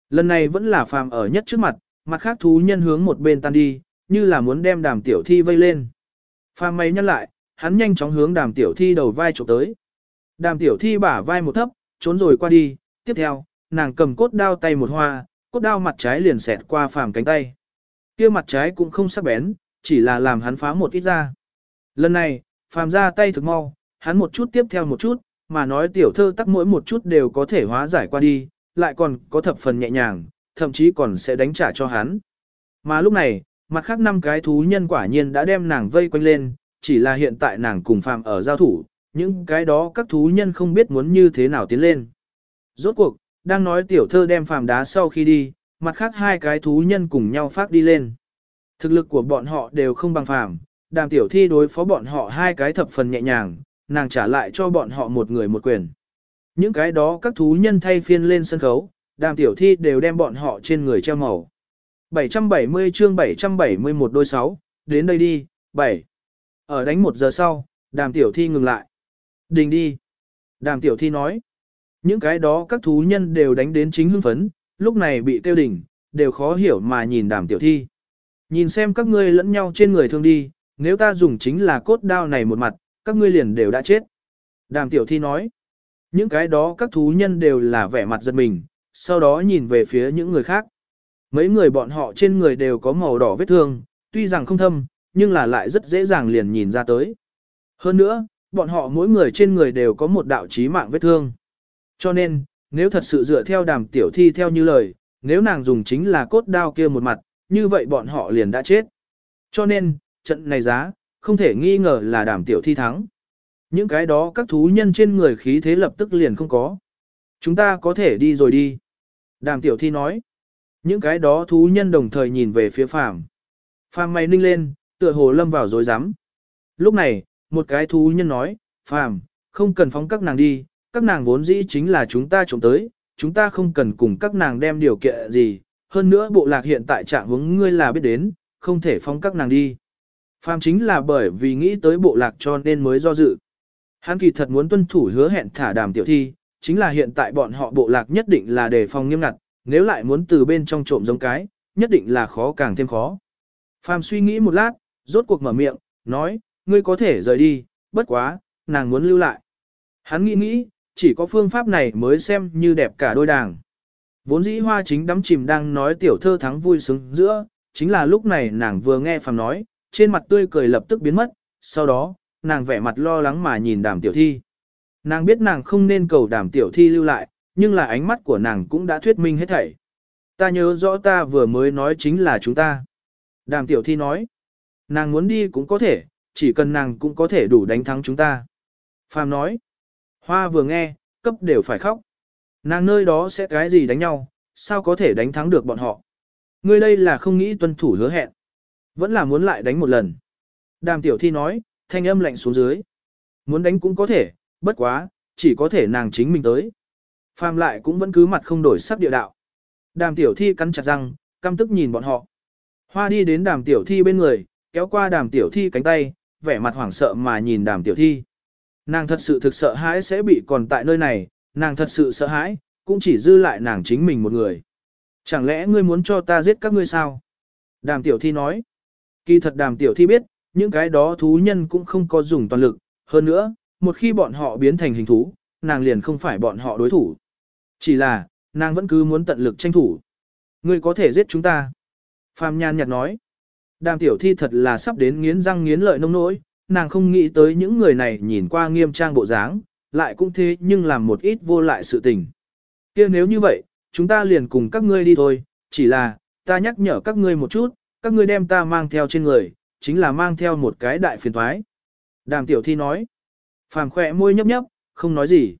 Lần này vẫn là phàm ở nhất trước mặt, mặt khác thú nhân hướng một bên tan đi, như là muốn đem đàm tiểu thi vây lên. Phàm mày nhắc lại, hắn nhanh chóng hướng đàm tiểu thi đầu vai chụp tới. Đàm tiểu thi bả vai một thấp, trốn rồi qua đi, tiếp theo, nàng cầm cốt đao tay một hoa, cốt đao mặt trái liền xẹt qua phàm cánh tay. kia mặt trái cũng không sắc bén, chỉ là làm hắn phá một ít ra. Lần này, phàm ra tay thực mau, hắn một chút tiếp theo một chút, mà nói tiểu thơ tắc mỗi một chút đều có thể hóa giải qua đi, lại còn có thập phần nhẹ nhàng, thậm chí còn sẽ đánh trả cho hắn. Mà lúc này, mặt khác năm cái thú nhân quả nhiên đã đem nàng vây quanh lên, chỉ là hiện tại nàng cùng phàm ở giao thủ, những cái đó các thú nhân không biết muốn như thế nào tiến lên. Rốt cuộc, đang nói tiểu thơ đem phàm đá sau khi đi, mặt khác hai cái thú nhân cùng nhau phát đi lên. Thực lực của bọn họ đều không bằng phàm, đàm tiểu thi đối phó bọn họ hai cái thập phần nhẹ nhàng, nàng trả lại cho bọn họ một người một quyền. Những cái đó các thú nhân thay phiên lên sân khấu, đàm tiểu thi đều đem bọn họ trên người treo màu. 770 chương 771 đôi 6, đến đây đi, 7. Ở đánh một giờ sau, đàm tiểu thi ngừng lại. Đình đi. Đàm tiểu thi nói. Những cái đó các thú nhân đều đánh đến chính hưng phấn, lúc này bị tiêu đỉnh, đều khó hiểu mà nhìn đàm tiểu thi. Nhìn xem các ngươi lẫn nhau trên người thương đi, nếu ta dùng chính là cốt đao này một mặt, các ngươi liền đều đã chết. Đàm tiểu thi nói. Những cái đó các thú nhân đều là vẻ mặt giật mình, sau đó nhìn về phía những người khác. Mấy người bọn họ trên người đều có màu đỏ vết thương, tuy rằng không thâm, nhưng là lại rất dễ dàng liền nhìn ra tới. Hơn nữa, bọn họ mỗi người trên người đều có một đạo chí mạng vết thương. Cho nên, nếu thật sự dựa theo đàm tiểu thi theo như lời, nếu nàng dùng chính là cốt đao kia một mặt, như vậy bọn họ liền đã chết. Cho nên, trận này giá, không thể nghi ngờ là đàm tiểu thi thắng. Những cái đó các thú nhân trên người khí thế lập tức liền không có. Chúng ta có thể đi rồi đi. Đàm tiểu thi nói. Những cái đó thú nhân đồng thời nhìn về phía phàm. Phàm mày ninh lên, tựa hồ lâm vào dối rắm Lúc này, một cái thú nhân nói, phàm, không cần phóng các nàng đi, các nàng vốn dĩ chính là chúng ta trộm tới, chúng ta không cần cùng các nàng đem điều kiện gì, hơn nữa bộ lạc hiện tại trạng hướng ngươi là biết đến, không thể phóng các nàng đi. Phàm chính là bởi vì nghĩ tới bộ lạc cho nên mới do dự. Hắn kỳ thật muốn tuân thủ hứa hẹn thả đàm tiểu thi, chính là hiện tại bọn họ bộ lạc nhất định là đề phòng nghiêm ngặt, nếu lại muốn từ bên trong trộm giống cái, nhất định là khó càng thêm khó. Phàm suy nghĩ một lát, rốt cuộc mở miệng, nói, ngươi có thể rời đi, bất quá, nàng muốn lưu lại. Hắn nghĩ nghĩ, chỉ có phương pháp này mới xem như đẹp cả đôi đảng. Vốn dĩ hoa chính đắm chìm đang nói tiểu thơ thắng vui sướng giữa, chính là lúc này nàng vừa nghe phàm nói, trên mặt tươi cười lập tức biến mất, sau đó, nàng vẻ mặt lo lắng mà nhìn đàm tiểu thi. Nàng biết nàng không nên cầu đàm tiểu thi lưu lại, nhưng là ánh mắt của nàng cũng đã thuyết minh hết thảy. Ta nhớ rõ ta vừa mới nói chính là chúng ta. Đàm tiểu thi nói, nàng muốn đi cũng có thể, chỉ cần nàng cũng có thể đủ đánh thắng chúng ta. Phàm nói, hoa vừa nghe, cấp đều phải khóc. Nàng nơi đó sẽ cái gì đánh nhau, sao có thể đánh thắng được bọn họ. Ngươi đây là không nghĩ tuân thủ hứa hẹn. Vẫn là muốn lại đánh một lần. Đàm tiểu thi nói, thanh âm lạnh xuống dưới. Muốn đánh cũng có thể, bất quá, chỉ có thể nàng chính mình tới. Phàm lại cũng vẫn cứ mặt không đổi sắc địa đạo. Đàm tiểu thi cắn chặt răng, căm tức nhìn bọn họ. Hoa đi đến đàm tiểu thi bên người, kéo qua đàm tiểu thi cánh tay, vẻ mặt hoảng sợ mà nhìn đàm tiểu thi. Nàng thật sự thực sợ hãi sẽ bị còn tại nơi này, nàng thật sự sợ hãi, cũng chỉ dư lại nàng chính mình một người. Chẳng lẽ ngươi muốn cho ta giết các ngươi sao? Đàm tiểu thi nói. Kỳ thật đàm tiểu thi biết, những cái đó thú nhân cũng không có dùng toàn lực, hơn nữa, một khi bọn họ biến thành hình thú, nàng liền không phải bọn họ đối thủ. Chỉ là, nàng vẫn cứ muốn tận lực tranh thủ. Ngươi có thể giết chúng ta. Phạm Nhan nhạt nói. Đàm tiểu thi thật là sắp đến nghiến răng nghiến lợi nông nỗi, nàng không nghĩ tới những người này nhìn qua nghiêm trang bộ dáng, lại cũng thế nhưng làm một ít vô lại sự tình. kia nếu như vậy, chúng ta liền cùng các ngươi đi thôi, chỉ là, ta nhắc nhở các ngươi một chút, các ngươi đem ta mang theo trên người, chính là mang theo một cái đại phiền thoái. Đàm tiểu thi nói. Phàm khỏe môi nhấp nhấp, không nói gì.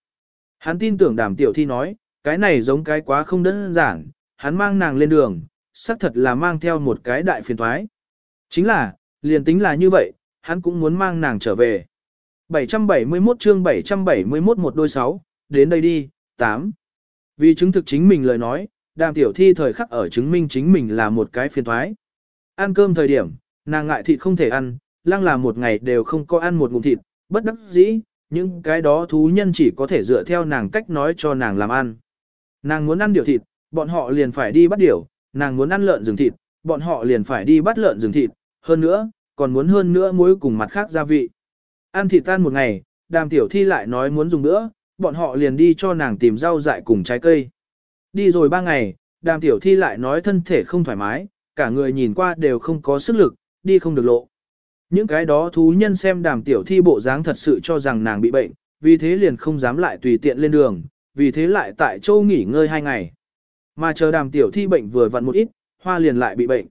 Hắn tin tưởng đàm tiểu thi nói, cái này giống cái quá không đơn giản, hắn mang nàng lên đường, xác thật là mang theo một cái đại phiền thoái. Chính là, liền tính là như vậy, hắn cũng muốn mang nàng trở về. 771 chương 771 một đôi sáu, đến đây đi, 8. Vì chứng thực chính mình lời nói, đàm tiểu thi thời khắc ở chứng minh chính mình là một cái phiền thoái. Ăn cơm thời điểm, nàng ngại thịt không thể ăn, lăng là một ngày đều không có ăn một ngụm thịt, bất đắc dĩ, những cái đó thú nhân chỉ có thể dựa theo nàng cách nói cho nàng làm ăn. Nàng muốn ăn điều thịt, bọn họ liền phải đi bắt điều, nàng muốn ăn lợn rừng thịt, bọn họ liền phải đi bắt lợn rừng thịt, hơn nữa, còn muốn hơn nữa muối cùng mặt khác gia vị. Ăn thịt tan một ngày, đàm tiểu thi lại nói muốn dùng nữa, bọn họ liền đi cho nàng tìm rau dại cùng trái cây. Đi rồi ba ngày, đàm tiểu thi lại nói thân thể không thoải mái, cả người nhìn qua đều không có sức lực, đi không được lộ. Những cái đó thú nhân xem đàm tiểu thi bộ dáng thật sự cho rằng nàng bị bệnh, vì thế liền không dám lại tùy tiện lên đường, vì thế lại tại châu nghỉ ngơi hai ngày. Mà chờ đàm tiểu thi bệnh vừa vặn một ít, hoa liền lại bị bệnh.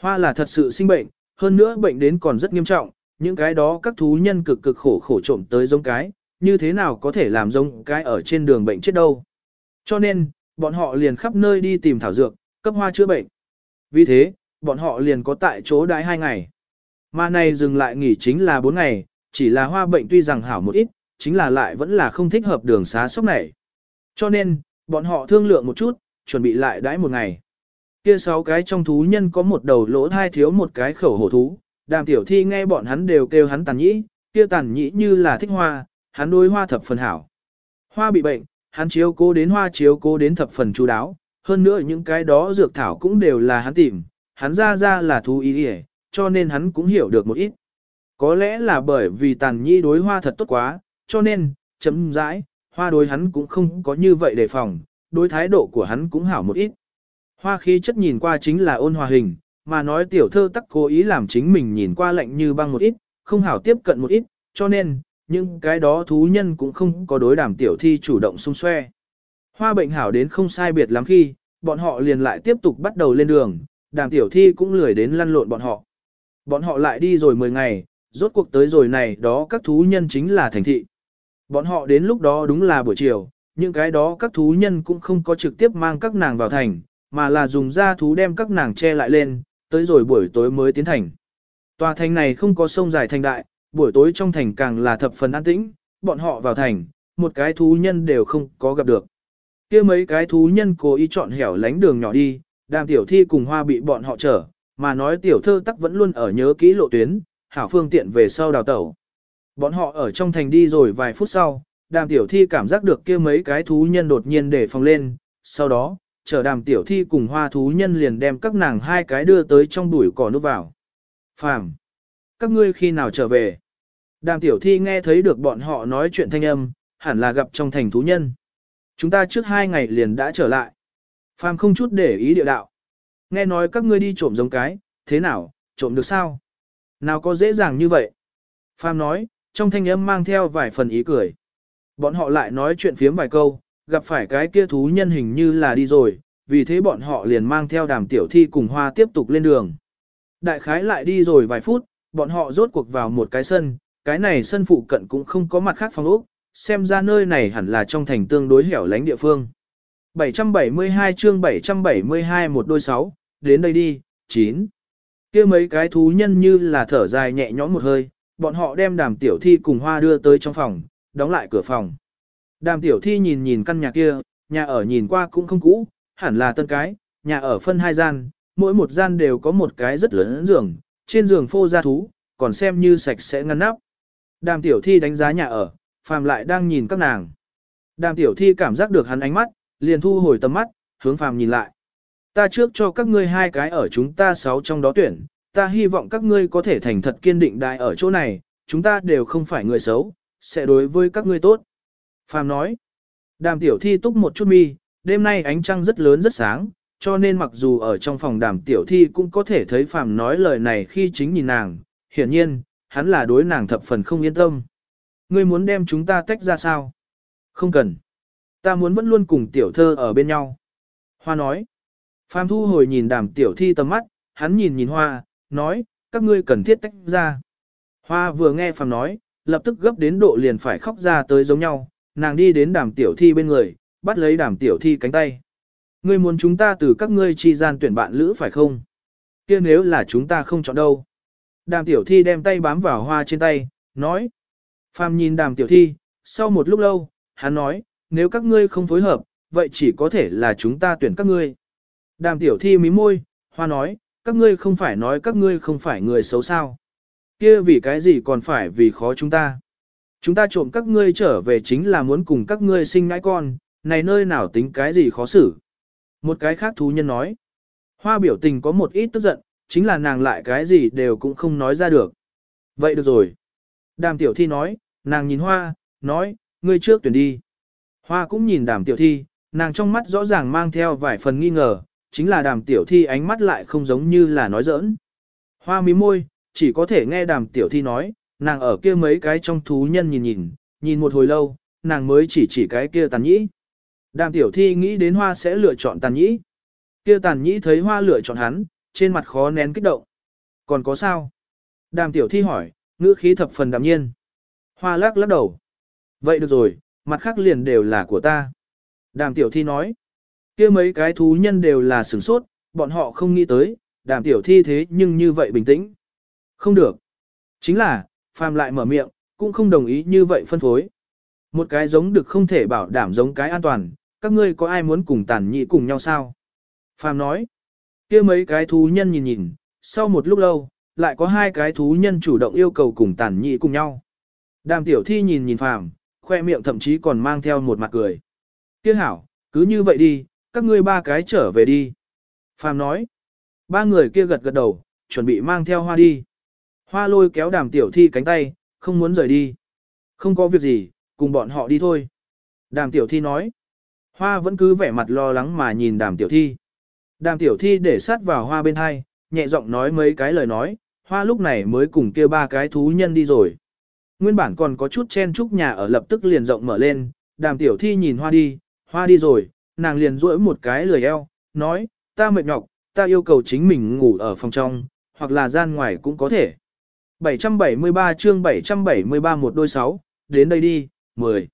Hoa là thật sự sinh bệnh, hơn nữa bệnh đến còn rất nghiêm trọng, những cái đó các thú nhân cực cực khổ khổ trộm tới giống cái, như thế nào có thể làm giống cái ở trên đường bệnh chết đâu. Cho nên, bọn họ liền khắp nơi đi tìm thảo dược, cấp hoa chữa bệnh. Vì thế, bọn họ liền có tại chỗ đái hai ngày. Mà này dừng lại nghỉ chính là bốn ngày, chỉ là hoa bệnh tuy rằng hảo một ít, chính là lại vẫn là không thích hợp đường xá sốc này. Cho nên, bọn họ thương lượng một chút, chuẩn bị lại đãi một ngày. Kia sáu cái trong thú nhân có một đầu lỗ thai thiếu một cái khẩu hổ thú, đàm tiểu thi nghe bọn hắn đều kêu hắn tàn nhĩ, kia tàn nhĩ như là thích hoa, hắn đối hoa thập phần hảo. Hoa bị bệnh, hắn chiếu cố đến hoa chiếu cố đến thập phần chú đáo, hơn nữa những cái đó dược thảo cũng đều là hắn tìm, hắn ra ra là thú ý hề, cho nên hắn cũng hiểu được một ít. Có lẽ là bởi vì tàn nhĩ đối hoa thật tốt quá, cho nên, chấm dãi, hoa đối hắn cũng không có như vậy đề phòng, đối thái độ của hắn cũng hảo một ít. Hoa khí chất nhìn qua chính là ôn hòa hình, mà nói tiểu thơ tắc cố ý làm chính mình nhìn qua lạnh như băng một ít, không hảo tiếp cận một ít, cho nên, những cái đó thú nhân cũng không có đối đảm tiểu thi chủ động xung xoe. Hoa bệnh hảo đến không sai biệt lắm khi, bọn họ liền lại tiếp tục bắt đầu lên đường, đàm tiểu thi cũng lười đến lăn lộn bọn họ. Bọn họ lại đi rồi 10 ngày, rốt cuộc tới rồi này đó các thú nhân chính là thành thị. Bọn họ đến lúc đó đúng là buổi chiều, những cái đó các thú nhân cũng không có trực tiếp mang các nàng vào thành, mà là dùng da thú đem các nàng che lại lên, tới rồi buổi tối mới tiến thành. Tòa thành này không có sông dài thành đại, buổi tối trong thành càng là thập phần an tĩnh, bọn họ vào thành, một cái thú nhân đều không có gặp được. kia mấy cái thú nhân cố ý chọn hẻo lánh đường nhỏ đi, đàm tiểu thi cùng hoa bị bọn họ chở, mà nói tiểu thơ tắc vẫn luôn ở nhớ kỹ lộ tuyến, hảo phương tiện về sau đào tẩu. Bọn họ ở trong thành đi rồi vài phút sau, đàm tiểu thi cảm giác được kia mấy cái thú nhân đột nhiên để phòng lên, sau đó, chở đàm tiểu thi cùng hoa thú nhân liền đem các nàng hai cái đưa tới trong bụi cỏ núp vào. Phàm! Các ngươi khi nào trở về? Đàm tiểu thi nghe thấy được bọn họ nói chuyện thanh âm, hẳn là gặp trong thành thú nhân. Chúng ta trước hai ngày liền đã trở lại. Phàm không chút để ý địa đạo. Nghe nói các ngươi đi trộm giống cái, thế nào, trộm được sao? Nào có dễ dàng như vậy? Phàm nói, trong thanh âm mang theo vài phần ý cười. Bọn họ lại nói chuyện phiếm vài câu, gặp phải cái kia thú nhân hình như là đi rồi, vì thế bọn họ liền mang theo đàm tiểu thi cùng hoa tiếp tục lên đường. Đại khái lại đi rồi vài phút, bọn họ rốt cuộc vào một cái sân, cái này sân phụ cận cũng không có mặt khác phòng ốc, xem ra nơi này hẳn là trong thành tương đối hẻo lánh địa phương. 772 chương 772 một đôi sáu, đến đây đi, 9. kia mấy cái thú nhân như là thở dài nhẹ nhõm một hơi, bọn họ đem đàm tiểu thi cùng hoa đưa tới trong phòng, đóng lại cửa phòng. Đàm tiểu thi nhìn nhìn căn nhà kia, nhà ở nhìn qua cũng không cũ, hẳn là tân cái, nhà ở phân hai gian, mỗi một gian đều có một cái rất lớn giường, trên giường phô ra thú, còn xem như sạch sẽ ngăn nắp. Đàm tiểu thi đánh giá nhà ở, phàm lại đang nhìn các nàng. Đàm tiểu thi cảm giác được hắn ánh mắt, liền thu hồi tầm mắt, hướng phàm nhìn lại. Ta trước cho các ngươi hai cái ở chúng ta sáu trong đó tuyển, ta hy vọng các ngươi có thể thành thật kiên định đại ở chỗ này, chúng ta đều không phải người xấu, sẽ đối với các ngươi tốt. Phàm nói, đàm tiểu thi túc một chút mi, đêm nay ánh trăng rất lớn rất sáng, cho nên mặc dù ở trong phòng đàm tiểu thi cũng có thể thấy Phàm nói lời này khi chính nhìn nàng, hiển nhiên, hắn là đối nàng thập phần không yên tâm. Ngươi muốn đem chúng ta tách ra sao? Không cần. Ta muốn vẫn luôn cùng tiểu thơ ở bên nhau. Hoa nói. Phàm thu hồi nhìn đàm tiểu thi tầm mắt, hắn nhìn nhìn hoa, nói, các ngươi cần thiết tách ra. Hoa vừa nghe Phàm nói, lập tức gấp đến độ liền phải khóc ra tới giống nhau, nàng đi đến đàm tiểu thi bên người, bắt lấy đàm tiểu thi cánh tay. Ngươi muốn chúng ta từ các ngươi chi gian tuyển bạn lữ phải không? kia nếu là chúng ta không chọn đâu. Đàm tiểu thi đem tay bám vào hoa trên tay, nói. Phàm nhìn đàm tiểu thi, sau một lúc lâu, hắn nói, nếu các ngươi không phối hợp, vậy chỉ có thể là chúng ta tuyển các ngươi. Đàm tiểu thi mí môi, hoa nói, các ngươi không phải nói các ngươi không phải người xấu sao. kia vì cái gì còn phải vì khó chúng ta. Chúng ta trộm các ngươi trở về chính là muốn cùng các ngươi sinh ngãi con, này nơi nào tính cái gì khó xử. Một cái khác thú nhân nói. Hoa biểu tình có một ít tức giận, chính là nàng lại cái gì đều cũng không nói ra được. Vậy được rồi. Đàm tiểu thi nói, nàng nhìn hoa, nói, ngươi trước tuyển đi. Hoa cũng nhìn đàm tiểu thi, nàng trong mắt rõ ràng mang theo vài phần nghi ngờ, chính là đàm tiểu thi ánh mắt lại không giống như là nói giỡn. Hoa mí môi, chỉ có thể nghe đàm tiểu thi nói, nàng ở kia mấy cái trong thú nhân nhìn nhìn, nhìn một hồi lâu, nàng mới chỉ chỉ cái kia tàn nhĩ. Đàm tiểu thi nghĩ đến hoa sẽ lựa chọn tàn nhĩ. Kia tàn nhĩ thấy hoa lựa chọn hắn, trên mặt khó nén kích động. Còn có sao? Đàm tiểu thi hỏi, ngữ khí thập phần đạm nhiên. Hoa lắc lắc đầu. Vậy được rồi, mặt khác liền đều là của ta. Đàm tiểu thi nói. kia mấy cái thú nhân đều là sửng sốt, bọn họ không nghĩ tới, đàm tiểu thi thế nhưng như vậy bình tĩnh. Không được. Chính là, phàm lại mở miệng, cũng không đồng ý như vậy phân phối. Một cái giống được không thể bảo đảm giống cái an toàn, các ngươi có ai muốn cùng tàn nhị cùng nhau sao? Phàm nói, kia mấy cái thú nhân nhìn nhìn, sau một lúc lâu, lại có hai cái thú nhân chủ động yêu cầu cùng tàn nhị cùng nhau. Đàm tiểu thi nhìn nhìn phàm, khoe miệng thậm chí còn mang theo một mặt cười. Kia hảo, cứ như vậy đi, các ngươi ba cái trở về đi. Phàm nói, ba người kia gật gật đầu, chuẩn bị mang theo hoa đi. Hoa lôi kéo đàm tiểu thi cánh tay, không muốn rời đi. Không có việc gì, cùng bọn họ đi thôi. Đàm tiểu thi nói. Hoa vẫn cứ vẻ mặt lo lắng mà nhìn đàm tiểu thi. Đàm tiểu thi để sát vào hoa bên hai, nhẹ giọng nói mấy cái lời nói, hoa lúc này mới cùng kia ba cái thú nhân đi rồi. Nguyên bản còn có chút chen chúc nhà ở lập tức liền rộng mở lên, đàm tiểu thi nhìn hoa đi, hoa đi rồi, nàng liền duỗi một cái lười eo, nói, ta mệt nhọc, ta yêu cầu chính mình ngủ ở phòng trong, hoặc là gian ngoài cũng có thể. 773 chương 773 một đôi sáu, đến đây đi, 10.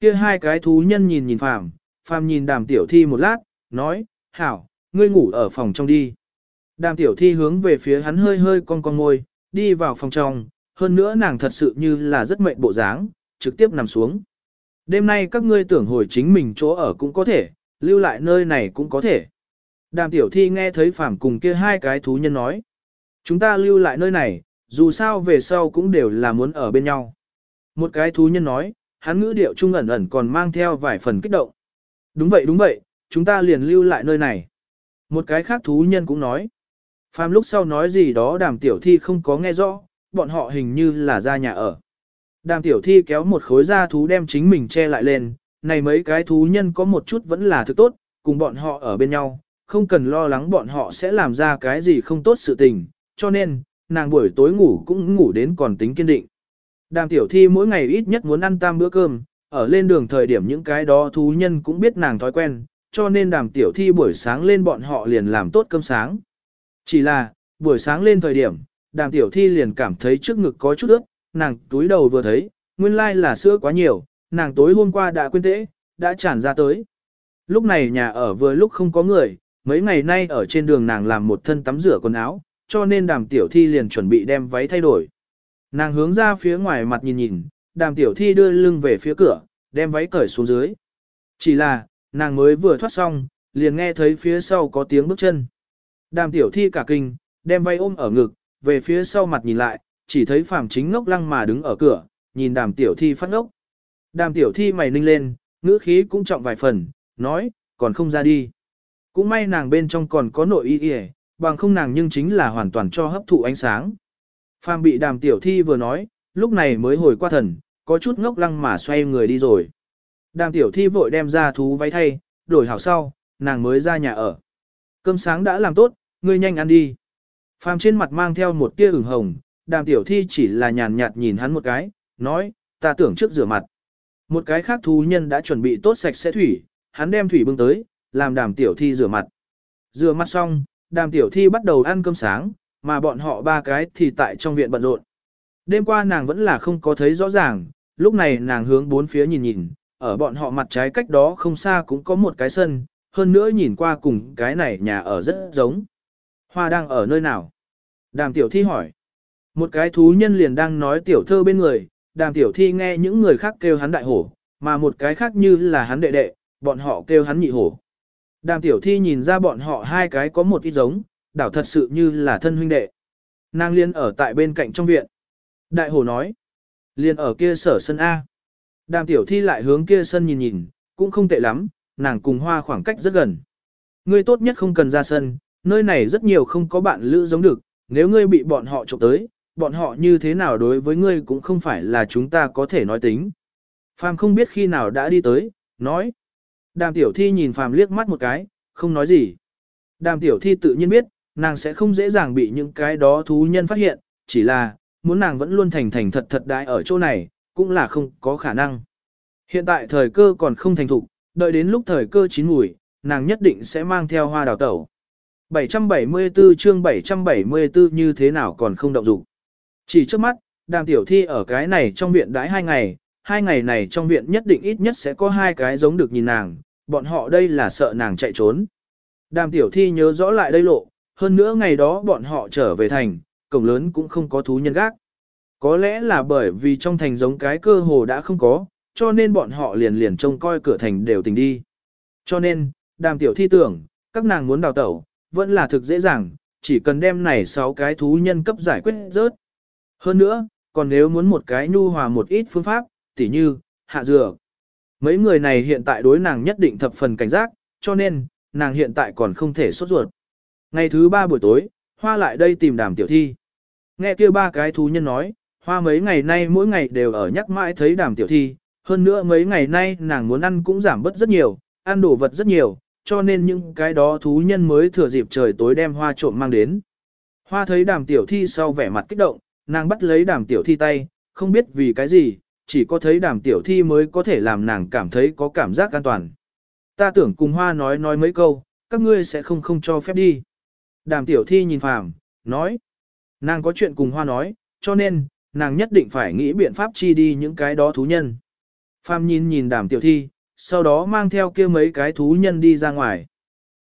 Kia hai cái thú nhân nhìn nhìn Phàm, Phàm nhìn đàm tiểu thi một lát, nói, hảo, ngươi ngủ ở phòng trong đi. Đàm tiểu thi hướng về phía hắn hơi hơi cong cong môi, đi vào phòng trong, hơn nữa nàng thật sự như là rất mệnh bộ dáng, trực tiếp nằm xuống. Đêm nay các ngươi tưởng hồi chính mình chỗ ở cũng có thể, lưu lại nơi này cũng có thể. Đàm tiểu thi nghe thấy Phàm cùng kia hai cái thú nhân nói. Chúng ta lưu lại nơi này, dù sao về sau cũng đều là muốn ở bên nhau. Một cái thú nhân nói, hắn ngữ điệu trung ẩn ẩn còn mang theo vài phần kích động. Đúng vậy đúng vậy, chúng ta liền lưu lại nơi này. Một cái khác thú nhân cũng nói. Phàm lúc sau nói gì đó đàm tiểu thi không có nghe rõ, bọn họ hình như là ra nhà ở. Đàm tiểu thi kéo một khối da thú đem chính mình che lại lên, này mấy cái thú nhân có một chút vẫn là thứ tốt, cùng bọn họ ở bên nhau, không cần lo lắng bọn họ sẽ làm ra cái gì không tốt sự tình, cho nên, nàng buổi tối ngủ cũng ngủ đến còn tính kiên định. Đàm tiểu thi mỗi ngày ít nhất muốn ăn tam bữa cơm, ở lên đường thời điểm những cái đó thú nhân cũng biết nàng thói quen, cho nên đàm tiểu thi buổi sáng lên bọn họ liền làm tốt cơm sáng. Chỉ là, buổi sáng lên thời điểm, đàm tiểu thi liền cảm thấy trước ngực có chút ướt, nàng túi đầu vừa thấy, nguyên lai là sữa quá nhiều, nàng tối hôm qua đã quên tễ, đã tràn ra tới. Lúc này nhà ở vừa lúc không có người, mấy ngày nay ở trên đường nàng làm một thân tắm rửa quần áo, cho nên đàm tiểu thi liền chuẩn bị đem váy thay đổi. Nàng hướng ra phía ngoài mặt nhìn nhìn, đàm tiểu thi đưa lưng về phía cửa, đem váy cởi xuống dưới. Chỉ là, nàng mới vừa thoát xong, liền nghe thấy phía sau có tiếng bước chân. Đàm tiểu thi cả kinh, đem váy ôm ở ngực, về phía sau mặt nhìn lại, chỉ thấy phàm chính ngốc lăng mà đứng ở cửa, nhìn đàm tiểu thi phát ngốc. Đàm tiểu thi mày ninh lên, ngữ khí cũng trọng vài phần, nói, còn không ra đi. Cũng may nàng bên trong còn có nội y yề, bằng không nàng nhưng chính là hoàn toàn cho hấp thụ ánh sáng. Phàm bị đàm tiểu thi vừa nói, lúc này mới hồi qua thần, có chút ngốc lăng mà xoay người đi rồi. Đàm tiểu thi vội đem ra thú váy thay, đổi hảo sau, nàng mới ra nhà ở. Cơm sáng đã làm tốt, ngươi nhanh ăn đi. Phàm trên mặt mang theo một tia ửng hồng, đàm tiểu thi chỉ là nhàn nhạt nhìn hắn một cái, nói, ta tưởng trước rửa mặt. Một cái khác thú nhân đã chuẩn bị tốt sạch sẽ thủy, hắn đem thủy bưng tới, làm đàm tiểu thi rửa mặt. Rửa mặt xong, đàm tiểu thi bắt đầu ăn cơm sáng, mà bọn họ ba cái thì tại trong viện bận rộn. Đêm qua nàng vẫn là không có thấy rõ ràng, lúc này nàng hướng bốn phía nhìn nhìn, ở bọn họ mặt trái cách đó không xa cũng có một cái sân, hơn nữa nhìn qua cùng cái này nhà ở rất giống. Hoa đang ở nơi nào? Đàm tiểu thi hỏi. Một cái thú nhân liền đang nói tiểu thơ bên người, đàm tiểu thi nghe những người khác kêu hắn đại hổ, mà một cái khác như là hắn đệ đệ, bọn họ kêu hắn nhị hổ. Đàm tiểu thi nhìn ra bọn họ hai cái có một ít giống, đảo thật sự như là thân huynh đệ. Nàng liên ở tại bên cạnh trong viện. Đại hổ nói, liên ở kia sở sân A. Đàm tiểu thi lại hướng kia sân nhìn nhìn, cũng không tệ lắm, nàng cùng hoa khoảng cách rất gần. Ngươi tốt nhất không cần ra sân, nơi này rất nhiều không có bạn lữ giống được, nếu ngươi bị bọn họ trộm tới, bọn họ như thế nào đối với ngươi cũng không phải là chúng ta có thể nói tính. Phàm không biết khi nào đã đi tới, nói. Đàm tiểu thi nhìn Phàm liếc mắt một cái, không nói gì. Đàm tiểu thi tự nhiên biết, nàng sẽ không dễ dàng bị những cái đó thú nhân phát hiện, chỉ là, muốn nàng vẫn luôn thành thành thật thật đại ở chỗ này, cũng là không có khả năng. Hiện tại thời cơ còn không thành thục, đợi đến lúc thời cơ chín mùi, nàng nhất định sẽ mang theo hoa đào tẩu. 774 chương 774 như thế nào còn không động dụng. Chỉ trước mắt, đàm tiểu thi ở cái này trong viện đãi hai ngày, hai ngày này trong viện nhất định ít nhất sẽ có hai cái giống được nhìn nàng, bọn họ đây là sợ nàng chạy trốn. Đàm tiểu thi nhớ rõ lại đây lộ, hơn nữa ngày đó bọn họ trở về thành, cổng lớn cũng không có thú nhân gác. Có lẽ là bởi vì trong thành giống cái cơ hồ đã không có, cho nên bọn họ liền liền trông coi cửa thành đều tình đi. Cho nên, đàm tiểu thi tưởng, các nàng muốn đào tẩu, vẫn là thực dễ dàng, chỉ cần đem này 6 cái thú nhân cấp giải quyết rớt. Hơn nữa, còn nếu muốn một cái nhu hòa một ít phương pháp, tỉ như, hạ dược. Mấy người này hiện tại đối nàng nhất định thập phần cảnh giác, cho nên, nàng hiện tại còn không thể sốt ruột. Ngày thứ ba buổi tối, Hoa lại đây tìm đàm tiểu thi. Nghe kia ba cái thú nhân nói, Hoa mấy ngày nay mỗi ngày đều ở nhắc mãi thấy đàm tiểu thi, hơn nữa mấy ngày nay nàng muốn ăn cũng giảm bớt rất nhiều, ăn đồ vật rất nhiều, cho nên những cái đó thú nhân mới thừa dịp trời tối đem hoa trộm mang đến. Hoa thấy đàm tiểu thi sau vẻ mặt kích động, nàng bắt lấy đàm tiểu thi tay, không biết vì cái gì, chỉ có thấy đàm tiểu thi mới có thể làm nàng cảm thấy có cảm giác an toàn. Ta tưởng cùng hoa nói nói mấy câu, các ngươi sẽ không không cho phép đi. Đàm tiểu thi nhìn phàm, nói. Nàng có chuyện cùng hoa nói, cho nên, nàng nhất định phải nghĩ biện pháp chi đi những cái đó thú nhân. Phàm nhìn nhìn đàm tiểu thi, sau đó mang theo kia mấy cái thú nhân đi ra ngoài.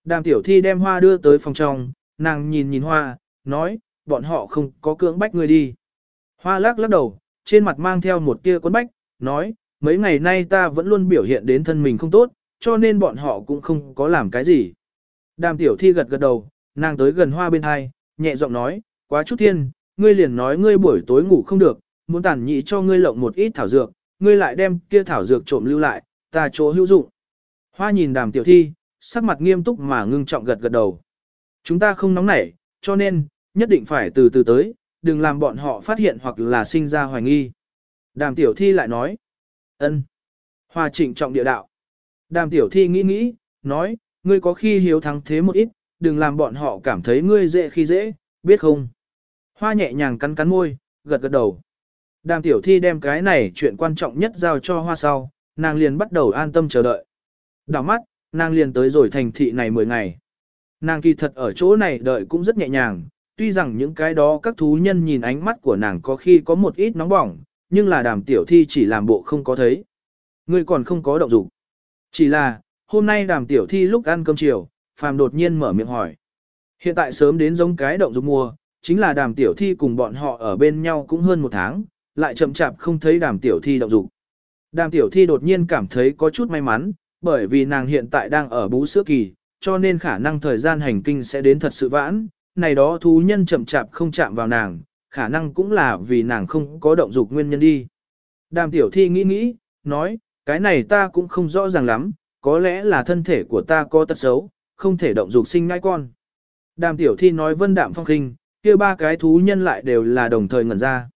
Đàm tiểu thi đem hoa đưa tới phòng trong, nàng nhìn nhìn hoa, nói, bọn họ không có cưỡng bách người đi. Hoa lắc lắc đầu, trên mặt mang theo một tia quấn bách, nói, mấy ngày nay ta vẫn luôn biểu hiện đến thân mình không tốt, cho nên bọn họ cũng không có làm cái gì. Đàm tiểu thi gật gật đầu, nàng tới gần hoa bên hai, nhẹ giọng nói, quá chút thiên, ngươi liền nói ngươi buổi tối ngủ không được, muốn tàn nhị cho ngươi lộng một ít thảo dược, ngươi lại đem kia thảo dược trộm lưu lại, ta chỗ hữu dụng. Hoa nhìn đàm tiểu thi, sắc mặt nghiêm túc mà ngưng trọng gật gật đầu. Chúng ta không nóng nảy, cho nên, nhất định phải từ từ tới, đừng làm bọn họ phát hiện hoặc là sinh ra hoài nghi. Đàm tiểu thi lại nói. ân. Hoa trịnh trọng địa đạo. Đàm tiểu thi nghĩ nghĩ, nói, ngươi có khi hiếu thắng thế một ít, đừng làm bọn họ cảm thấy ngươi dễ khi dễ, biết không? Hoa nhẹ nhàng cắn cắn môi, gật gật đầu. Đàm tiểu thi đem cái này chuyện quan trọng nhất giao cho hoa sau, nàng liền bắt đầu an tâm chờ đợi. Đào mắt, nàng liền tới rồi thành thị này 10 ngày. Nàng kỳ thật ở chỗ này đợi cũng rất nhẹ nhàng, tuy rằng những cái đó các thú nhân nhìn ánh mắt của nàng có khi có một ít nóng bỏng, nhưng là đàm tiểu thi chỉ làm bộ không có thấy. Ngươi còn không có động dục. Chỉ là, hôm nay đàm tiểu thi lúc ăn cơm chiều, phàm đột nhiên mở miệng hỏi. Hiện tại sớm đến giống cái động dục mùa, chính là đàm tiểu thi cùng bọn họ ở bên nhau cũng hơn một tháng, lại chậm chạp không thấy đàm tiểu thi động dục. Đàm tiểu thi đột nhiên cảm thấy có chút may mắn, bởi vì nàng hiện tại đang ở bú sữa kỳ, cho nên khả năng thời gian hành kinh sẽ đến thật sự vãn, này đó thú nhân chậm chạp không chạm vào nàng, khả năng cũng là vì nàng không có động dục nguyên nhân đi. Đàm tiểu thi nghĩ nghĩ, nói, cái này ta cũng không rõ ràng lắm, có lẽ là thân thể của ta có tật xấu, không thể động dục sinh ngai con. Đàm tiểu thi nói vân đạm phong khinh, kia ba cái thú nhân lại đều là đồng thời ngẩn ra.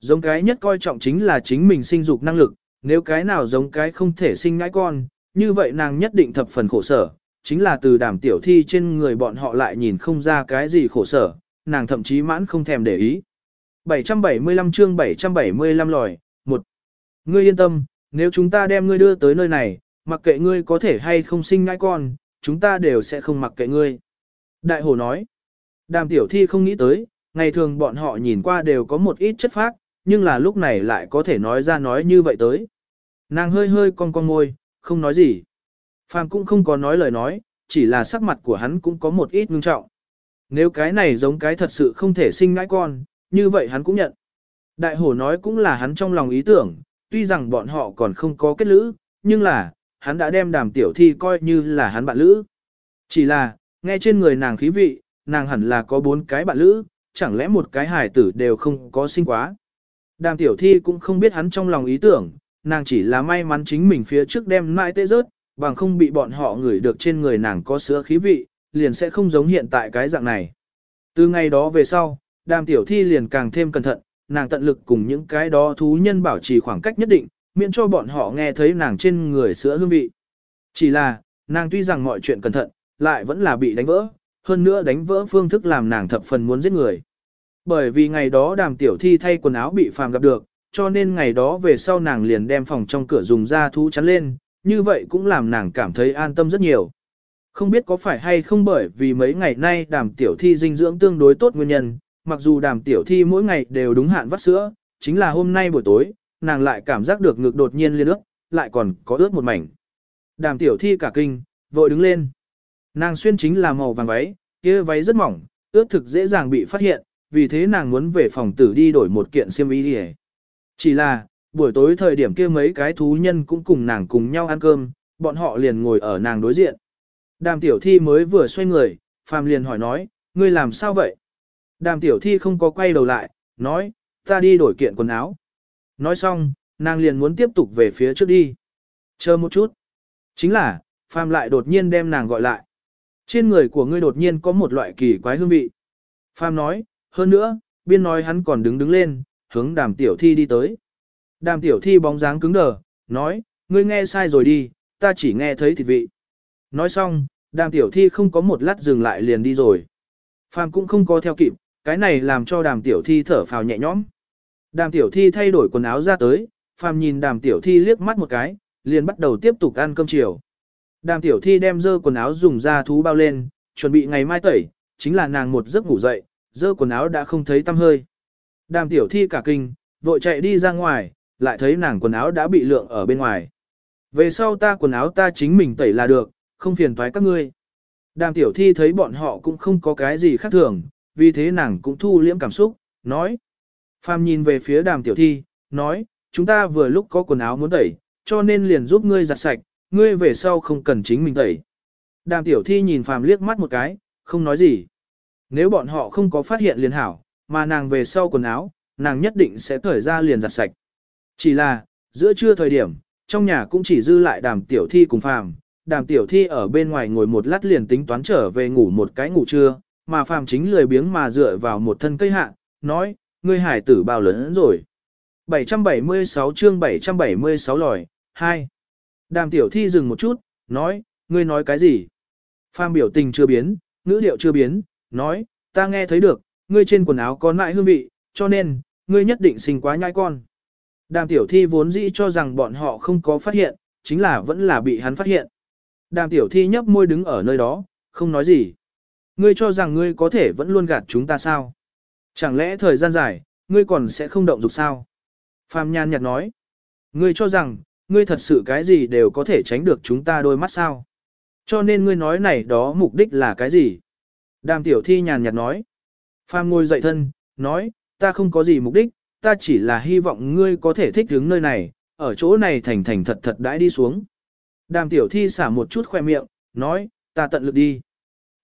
Giống cái nhất coi trọng chính là chính mình sinh dục năng lực, nếu cái nào giống cái không thể sinh ngãi con, như vậy nàng nhất định thập phần khổ sở, chính là từ đàm tiểu thi trên người bọn họ lại nhìn không ra cái gì khổ sở, nàng thậm chí mãn không thèm để ý. 775 chương 775 lòi, một Ngươi yên tâm, nếu chúng ta đem ngươi đưa tới nơi này, mặc kệ ngươi có thể hay không sinh ngai con, chúng ta đều sẽ không mặc kệ ngươi. Đại hồ nói, đàm tiểu thi không nghĩ tới, ngày thường bọn họ nhìn qua đều có một ít chất phác, nhưng là lúc này lại có thể nói ra nói như vậy tới. Nàng hơi hơi con con môi, không nói gì. Phàm cũng không có nói lời nói, chỉ là sắc mặt của hắn cũng có một ít ngưng trọng. Nếu cái này giống cái thật sự không thể sinh ngãi con, như vậy hắn cũng nhận. Đại hổ nói cũng là hắn trong lòng ý tưởng, tuy rằng bọn họ còn không có kết lữ, nhưng là, hắn đã đem đàm tiểu thi coi như là hắn bạn lữ. Chỉ là, nghe trên người nàng khí vị, nàng hẳn là có bốn cái bạn lữ, chẳng lẽ một cái hài tử đều không có sinh quá. Đàm tiểu thi cũng không biết hắn trong lòng ý tưởng, nàng chỉ là may mắn chính mình phía trước đem mãi tê rớt, bằng không bị bọn họ ngửi được trên người nàng có sữa khí vị, liền sẽ không giống hiện tại cái dạng này. Từ ngày đó về sau, đàm tiểu thi liền càng thêm cẩn thận, nàng tận lực cùng những cái đó thú nhân bảo trì khoảng cách nhất định, miễn cho bọn họ nghe thấy nàng trên người sữa hương vị. Chỉ là, nàng tuy rằng mọi chuyện cẩn thận, lại vẫn là bị đánh vỡ, hơn nữa đánh vỡ phương thức làm nàng thập phần muốn giết người. Bởi vì ngày đó đàm tiểu thi thay quần áo bị phàm gặp được, cho nên ngày đó về sau nàng liền đem phòng trong cửa dùng da thú chắn lên, như vậy cũng làm nàng cảm thấy an tâm rất nhiều. Không biết có phải hay không bởi vì mấy ngày nay đàm tiểu thi dinh dưỡng tương đối tốt nguyên nhân, mặc dù đàm tiểu thi mỗi ngày đều đúng hạn vắt sữa, chính là hôm nay buổi tối, nàng lại cảm giác được ngực đột nhiên liên ướt, lại còn có ướt một mảnh. Đàm tiểu thi cả kinh, vội đứng lên. Nàng xuyên chính là màu vàng váy, kia váy rất mỏng, ướt thực dễ dàng bị phát hiện, vì thế nàng muốn về phòng tử đi đổi một kiện xiêm y đi Chỉ là, buổi tối thời điểm kia mấy cái thú nhân cũng cùng nàng cùng nhau ăn cơm, bọn họ liền ngồi ở nàng đối diện. Đàm tiểu thi mới vừa xoay người, Phàm liền hỏi nói, ngươi làm sao vậy? Đàm tiểu thi không có quay đầu lại, nói, ta đi đổi kiện quần áo. Nói xong, nàng liền muốn tiếp tục về phía trước đi. Chờ một chút. Chính là, Phàm lại đột nhiên đem nàng gọi lại. Trên người của ngươi đột nhiên có một loại kỳ quái hương vị. Phàm nói, hơn nữa, biên nói hắn còn đứng đứng lên, hướng đàm tiểu thi đi tới. Đàm tiểu thi bóng dáng cứng đờ, nói, ngươi nghe sai rồi đi, ta chỉ nghe thấy thịt vị. Nói xong, đàm tiểu thi không có một lát dừng lại liền đi rồi. Phàm cũng không có theo kịp, cái này làm cho đàm tiểu thi thở phào nhẹ nhõm. Đàm tiểu thi thay đổi quần áo ra tới, Phàm nhìn đàm tiểu thi liếc mắt một cái, liền bắt đầu tiếp tục ăn cơm chiều. Đàm tiểu thi đem dơ quần áo dùng ra thú bao lên, chuẩn bị ngày mai tẩy, chính là nàng một giấc ngủ dậy, dơ quần áo đã không thấy tăm hơi. Đàm tiểu thi cả kinh, vội chạy đi ra ngoài, lại thấy nàng quần áo đã bị lượng ở bên ngoài. Về sau ta quần áo ta chính mình tẩy là được, không phiền toái các ngươi. Đàm tiểu thi thấy bọn họ cũng không có cái gì khác thường, vì thế nàng cũng thu liễm cảm xúc, nói. Phàm nhìn về phía đàm tiểu thi, nói, chúng ta vừa lúc có quần áo muốn tẩy, cho nên liền giúp ngươi giặt sạch, ngươi về sau không cần chính mình tẩy. Đàm tiểu thi nhìn Phàm liếc mắt một cái, không nói gì. Nếu bọn họ không có phát hiện liền hảo, mà nàng về sau quần áo, nàng nhất định sẽ cởi ra liền giặt sạch. Chỉ là, giữa trưa thời điểm, trong nhà cũng chỉ dư lại đàm tiểu thi cùng phàm, đàm tiểu thi ở bên ngoài ngồi một lát liền tính toán trở về ngủ một cái ngủ trưa, mà phàm chính lười biếng mà dựa vào một thân cây hạ, nói, ngươi hải tử bao lớn rồi. 776 chương 776 lòi, 2. Đàm tiểu thi dừng một chút, nói, ngươi nói cái gì? Phàm biểu tình chưa biến, ngữ điệu chưa biến, nói, ta nghe thấy được, ngươi trên quần áo có nại hương vị, cho nên, ngươi nhất định sinh quá nhai con. Đàm tiểu thi vốn dĩ cho rằng bọn họ không có phát hiện, chính là vẫn là bị hắn phát hiện. Đàm tiểu thi nhấp môi đứng ở nơi đó, không nói gì. Ngươi cho rằng ngươi có thể vẫn luôn gạt chúng ta sao? Chẳng lẽ thời gian dài, ngươi còn sẽ không động dục sao? Phạm Nhan nhạt nói. Ngươi cho rằng, ngươi thật sự cái gì đều có thể tránh được chúng ta đôi mắt sao? Cho nên ngươi nói này đó mục đích là cái gì? Đàm tiểu thi nhàn nhạt nói. Phạm ngồi dậy thân, nói, ta không có gì mục đích, ta chỉ là hy vọng ngươi có thể thích đứng nơi này, ở chỗ này thành thành thật thật đãi đi xuống. Đàm tiểu thi xả một chút khoe miệng, nói, ta tận lực đi.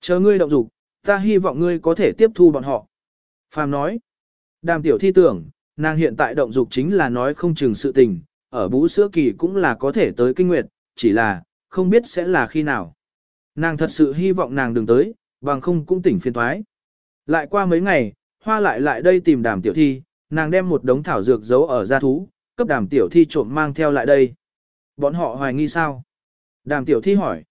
Chờ ngươi động dục, ta hy vọng ngươi có thể tiếp thu bọn họ. Phàm nói, đàm tiểu thi tưởng, nàng hiện tại động dục chính là nói không chừng sự tình, ở bú sữa kỳ cũng là có thể tới kinh nguyệt, chỉ là, không biết sẽ là khi nào. Nàng thật sự hy vọng nàng đừng tới, bằng không cũng tỉnh phiên thoái. Lại qua mấy ngày, hoa lại lại đây tìm đàm tiểu thi, nàng đem một đống thảo dược giấu ở gia thú, cấp đàm tiểu thi trộm mang theo lại đây. Bọn họ hoài nghi sao? Đàm tiểu thi hỏi.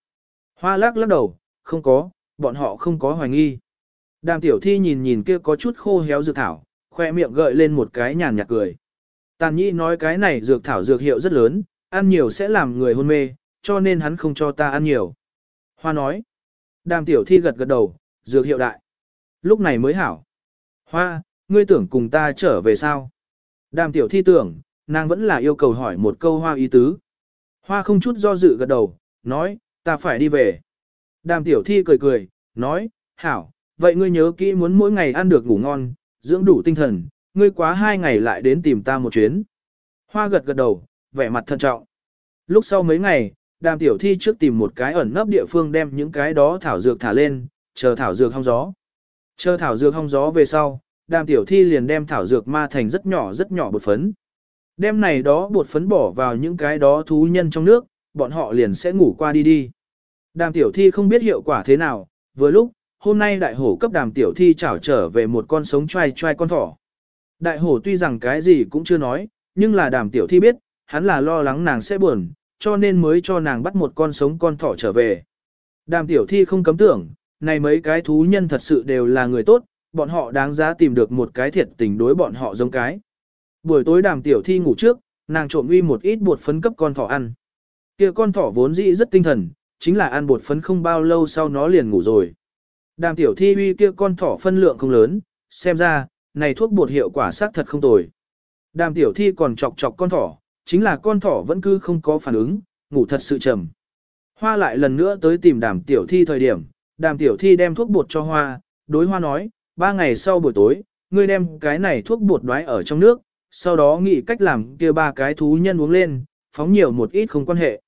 Hoa lắc lắc đầu, không có, bọn họ không có hoài nghi. Đàm tiểu thi nhìn nhìn kia có chút khô héo dược thảo, khoe miệng gợi lên một cái nhàn nhạt cười. Tàn nhĩ nói cái này dược thảo dược hiệu rất lớn, ăn nhiều sẽ làm người hôn mê, cho nên hắn không cho ta ăn nhiều. Hoa nói. Đàm tiểu thi gật gật đầu, dược hiệu đại. Lúc này mới hảo. Hoa, ngươi tưởng cùng ta trở về sao? Đàm tiểu thi tưởng, nàng vẫn là yêu cầu hỏi một câu hoa ý tứ. Hoa không chút do dự gật đầu, nói, ta phải đi về. Đàm tiểu thi cười cười, nói, hảo, vậy ngươi nhớ kỹ muốn mỗi ngày ăn được ngủ ngon, dưỡng đủ tinh thần, ngươi quá hai ngày lại đến tìm ta một chuyến. Hoa gật gật đầu, vẻ mặt thận trọng. Lúc sau mấy ngày, đàm tiểu thi trước tìm một cái ẩn nấp địa phương đem những cái đó thảo dược thả lên, chờ thảo dược hong gió. Chờ thảo dược hong gió về sau, đàm tiểu thi liền đem thảo dược ma thành rất nhỏ rất nhỏ bột phấn. Đem này đó bột phấn bỏ vào những cái đó thú nhân trong nước, bọn họ liền sẽ ngủ qua đi đi. Đàm tiểu thi không biết hiệu quả thế nào, vừa lúc, hôm nay đại hổ cấp đàm tiểu thi trảo trở về một con sống trai trai con thỏ. Đại hổ tuy rằng cái gì cũng chưa nói, nhưng là đàm tiểu thi biết, hắn là lo lắng nàng sẽ buồn, cho nên mới cho nàng bắt một con sống con thỏ trở về. Đàm tiểu thi không cấm tưởng, này mấy cái thú nhân thật sự đều là người tốt, bọn họ đáng giá tìm được một cái thiệt tình đối bọn họ giống cái. Buổi tối đàm tiểu thi ngủ trước, nàng trộm uy một ít bột phấn cấp con thỏ ăn. kia con thỏ vốn dĩ rất tinh thần, chính là ăn bột phấn không bao lâu sau nó liền ngủ rồi. Đàm tiểu thi uy kia con thỏ phân lượng không lớn, xem ra, này thuốc bột hiệu quả xác thật không tồi. Đàm tiểu thi còn chọc chọc con thỏ, chính là con thỏ vẫn cứ không có phản ứng, ngủ thật sự trầm. Hoa lại lần nữa tới tìm đàm tiểu thi thời điểm, đàm tiểu thi đem thuốc bột cho hoa, đối hoa nói, ba ngày sau buổi tối, ngươi đem cái này thuốc bột đoái ở trong nước, sau đó nghĩ cách làm kia ba cái thú nhân uống lên, phóng nhiều một ít không quan hệ.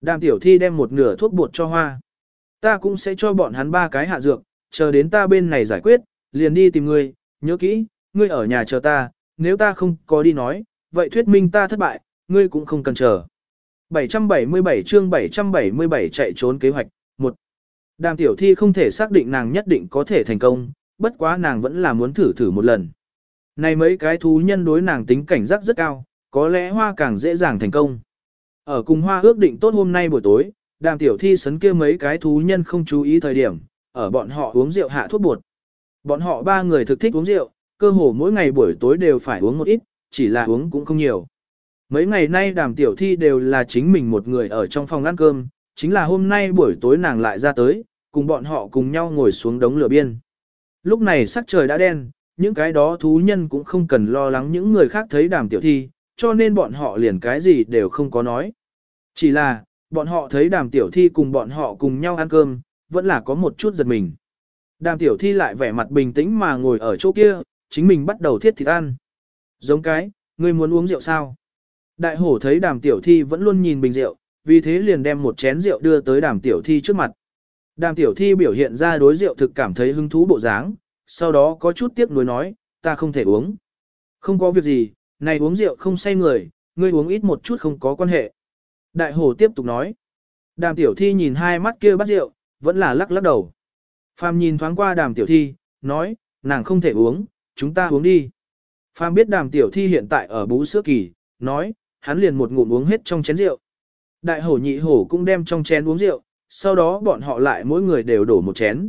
Đàm tiểu thi đem một nửa thuốc bột cho hoa. Ta cũng sẽ cho bọn hắn ba cái hạ dược, chờ đến ta bên này giải quyết, liền đi tìm ngươi, nhớ kỹ, ngươi ở nhà chờ ta, nếu ta không có đi nói, vậy thuyết minh ta thất bại, ngươi cũng không cần chờ. 777 chương 777 chạy trốn kế hoạch, 1. Đàm tiểu thi không thể xác định nàng nhất định có thể thành công, bất quá nàng vẫn là muốn thử thử một lần. Này mấy cái thú nhân đối nàng tính cảnh giác rất cao, có lẽ hoa càng dễ dàng thành công. Ở cùng hoa ước định tốt hôm nay buổi tối, đàm tiểu thi sấn kia mấy cái thú nhân không chú ý thời điểm, ở bọn họ uống rượu hạ thuốc bột. Bọn họ ba người thực thích uống rượu, cơ hồ mỗi ngày buổi tối đều phải uống một ít, chỉ là uống cũng không nhiều. Mấy ngày nay đàm tiểu thi đều là chính mình một người ở trong phòng ăn cơm, chính là hôm nay buổi tối nàng lại ra tới, cùng bọn họ cùng nhau ngồi xuống đống lửa biên. Lúc này sắc trời đã đen, những cái đó thú nhân cũng không cần lo lắng những người khác thấy đàm tiểu thi, cho nên bọn họ liền cái gì đều không có nói. Chỉ là, bọn họ thấy đàm tiểu thi cùng bọn họ cùng nhau ăn cơm, vẫn là có một chút giật mình. Đàm tiểu thi lại vẻ mặt bình tĩnh mà ngồi ở chỗ kia, chính mình bắt đầu thiết thịt ăn. Giống cái, ngươi muốn uống rượu sao? Đại hổ thấy đàm tiểu thi vẫn luôn nhìn bình rượu, vì thế liền đem một chén rượu đưa tới đàm tiểu thi trước mặt. Đàm tiểu thi biểu hiện ra đối rượu thực cảm thấy hứng thú bộ dáng, sau đó có chút tiếc nuối nói, ta không thể uống. Không có việc gì, này uống rượu không say người, ngươi uống ít một chút không có quan hệ. Đại hổ tiếp tục nói. Đàm tiểu thi nhìn hai mắt kia bắt rượu, vẫn là lắc lắc đầu. Phàm nhìn thoáng qua đàm tiểu thi, nói, nàng không thể uống, chúng ta uống đi. Phàm biết đàm tiểu thi hiện tại ở bú sữa kỳ, nói, hắn liền một ngụm uống hết trong chén rượu. Đại hổ nhị hổ cũng đem trong chén uống rượu, sau đó bọn họ lại mỗi người đều đổ một chén.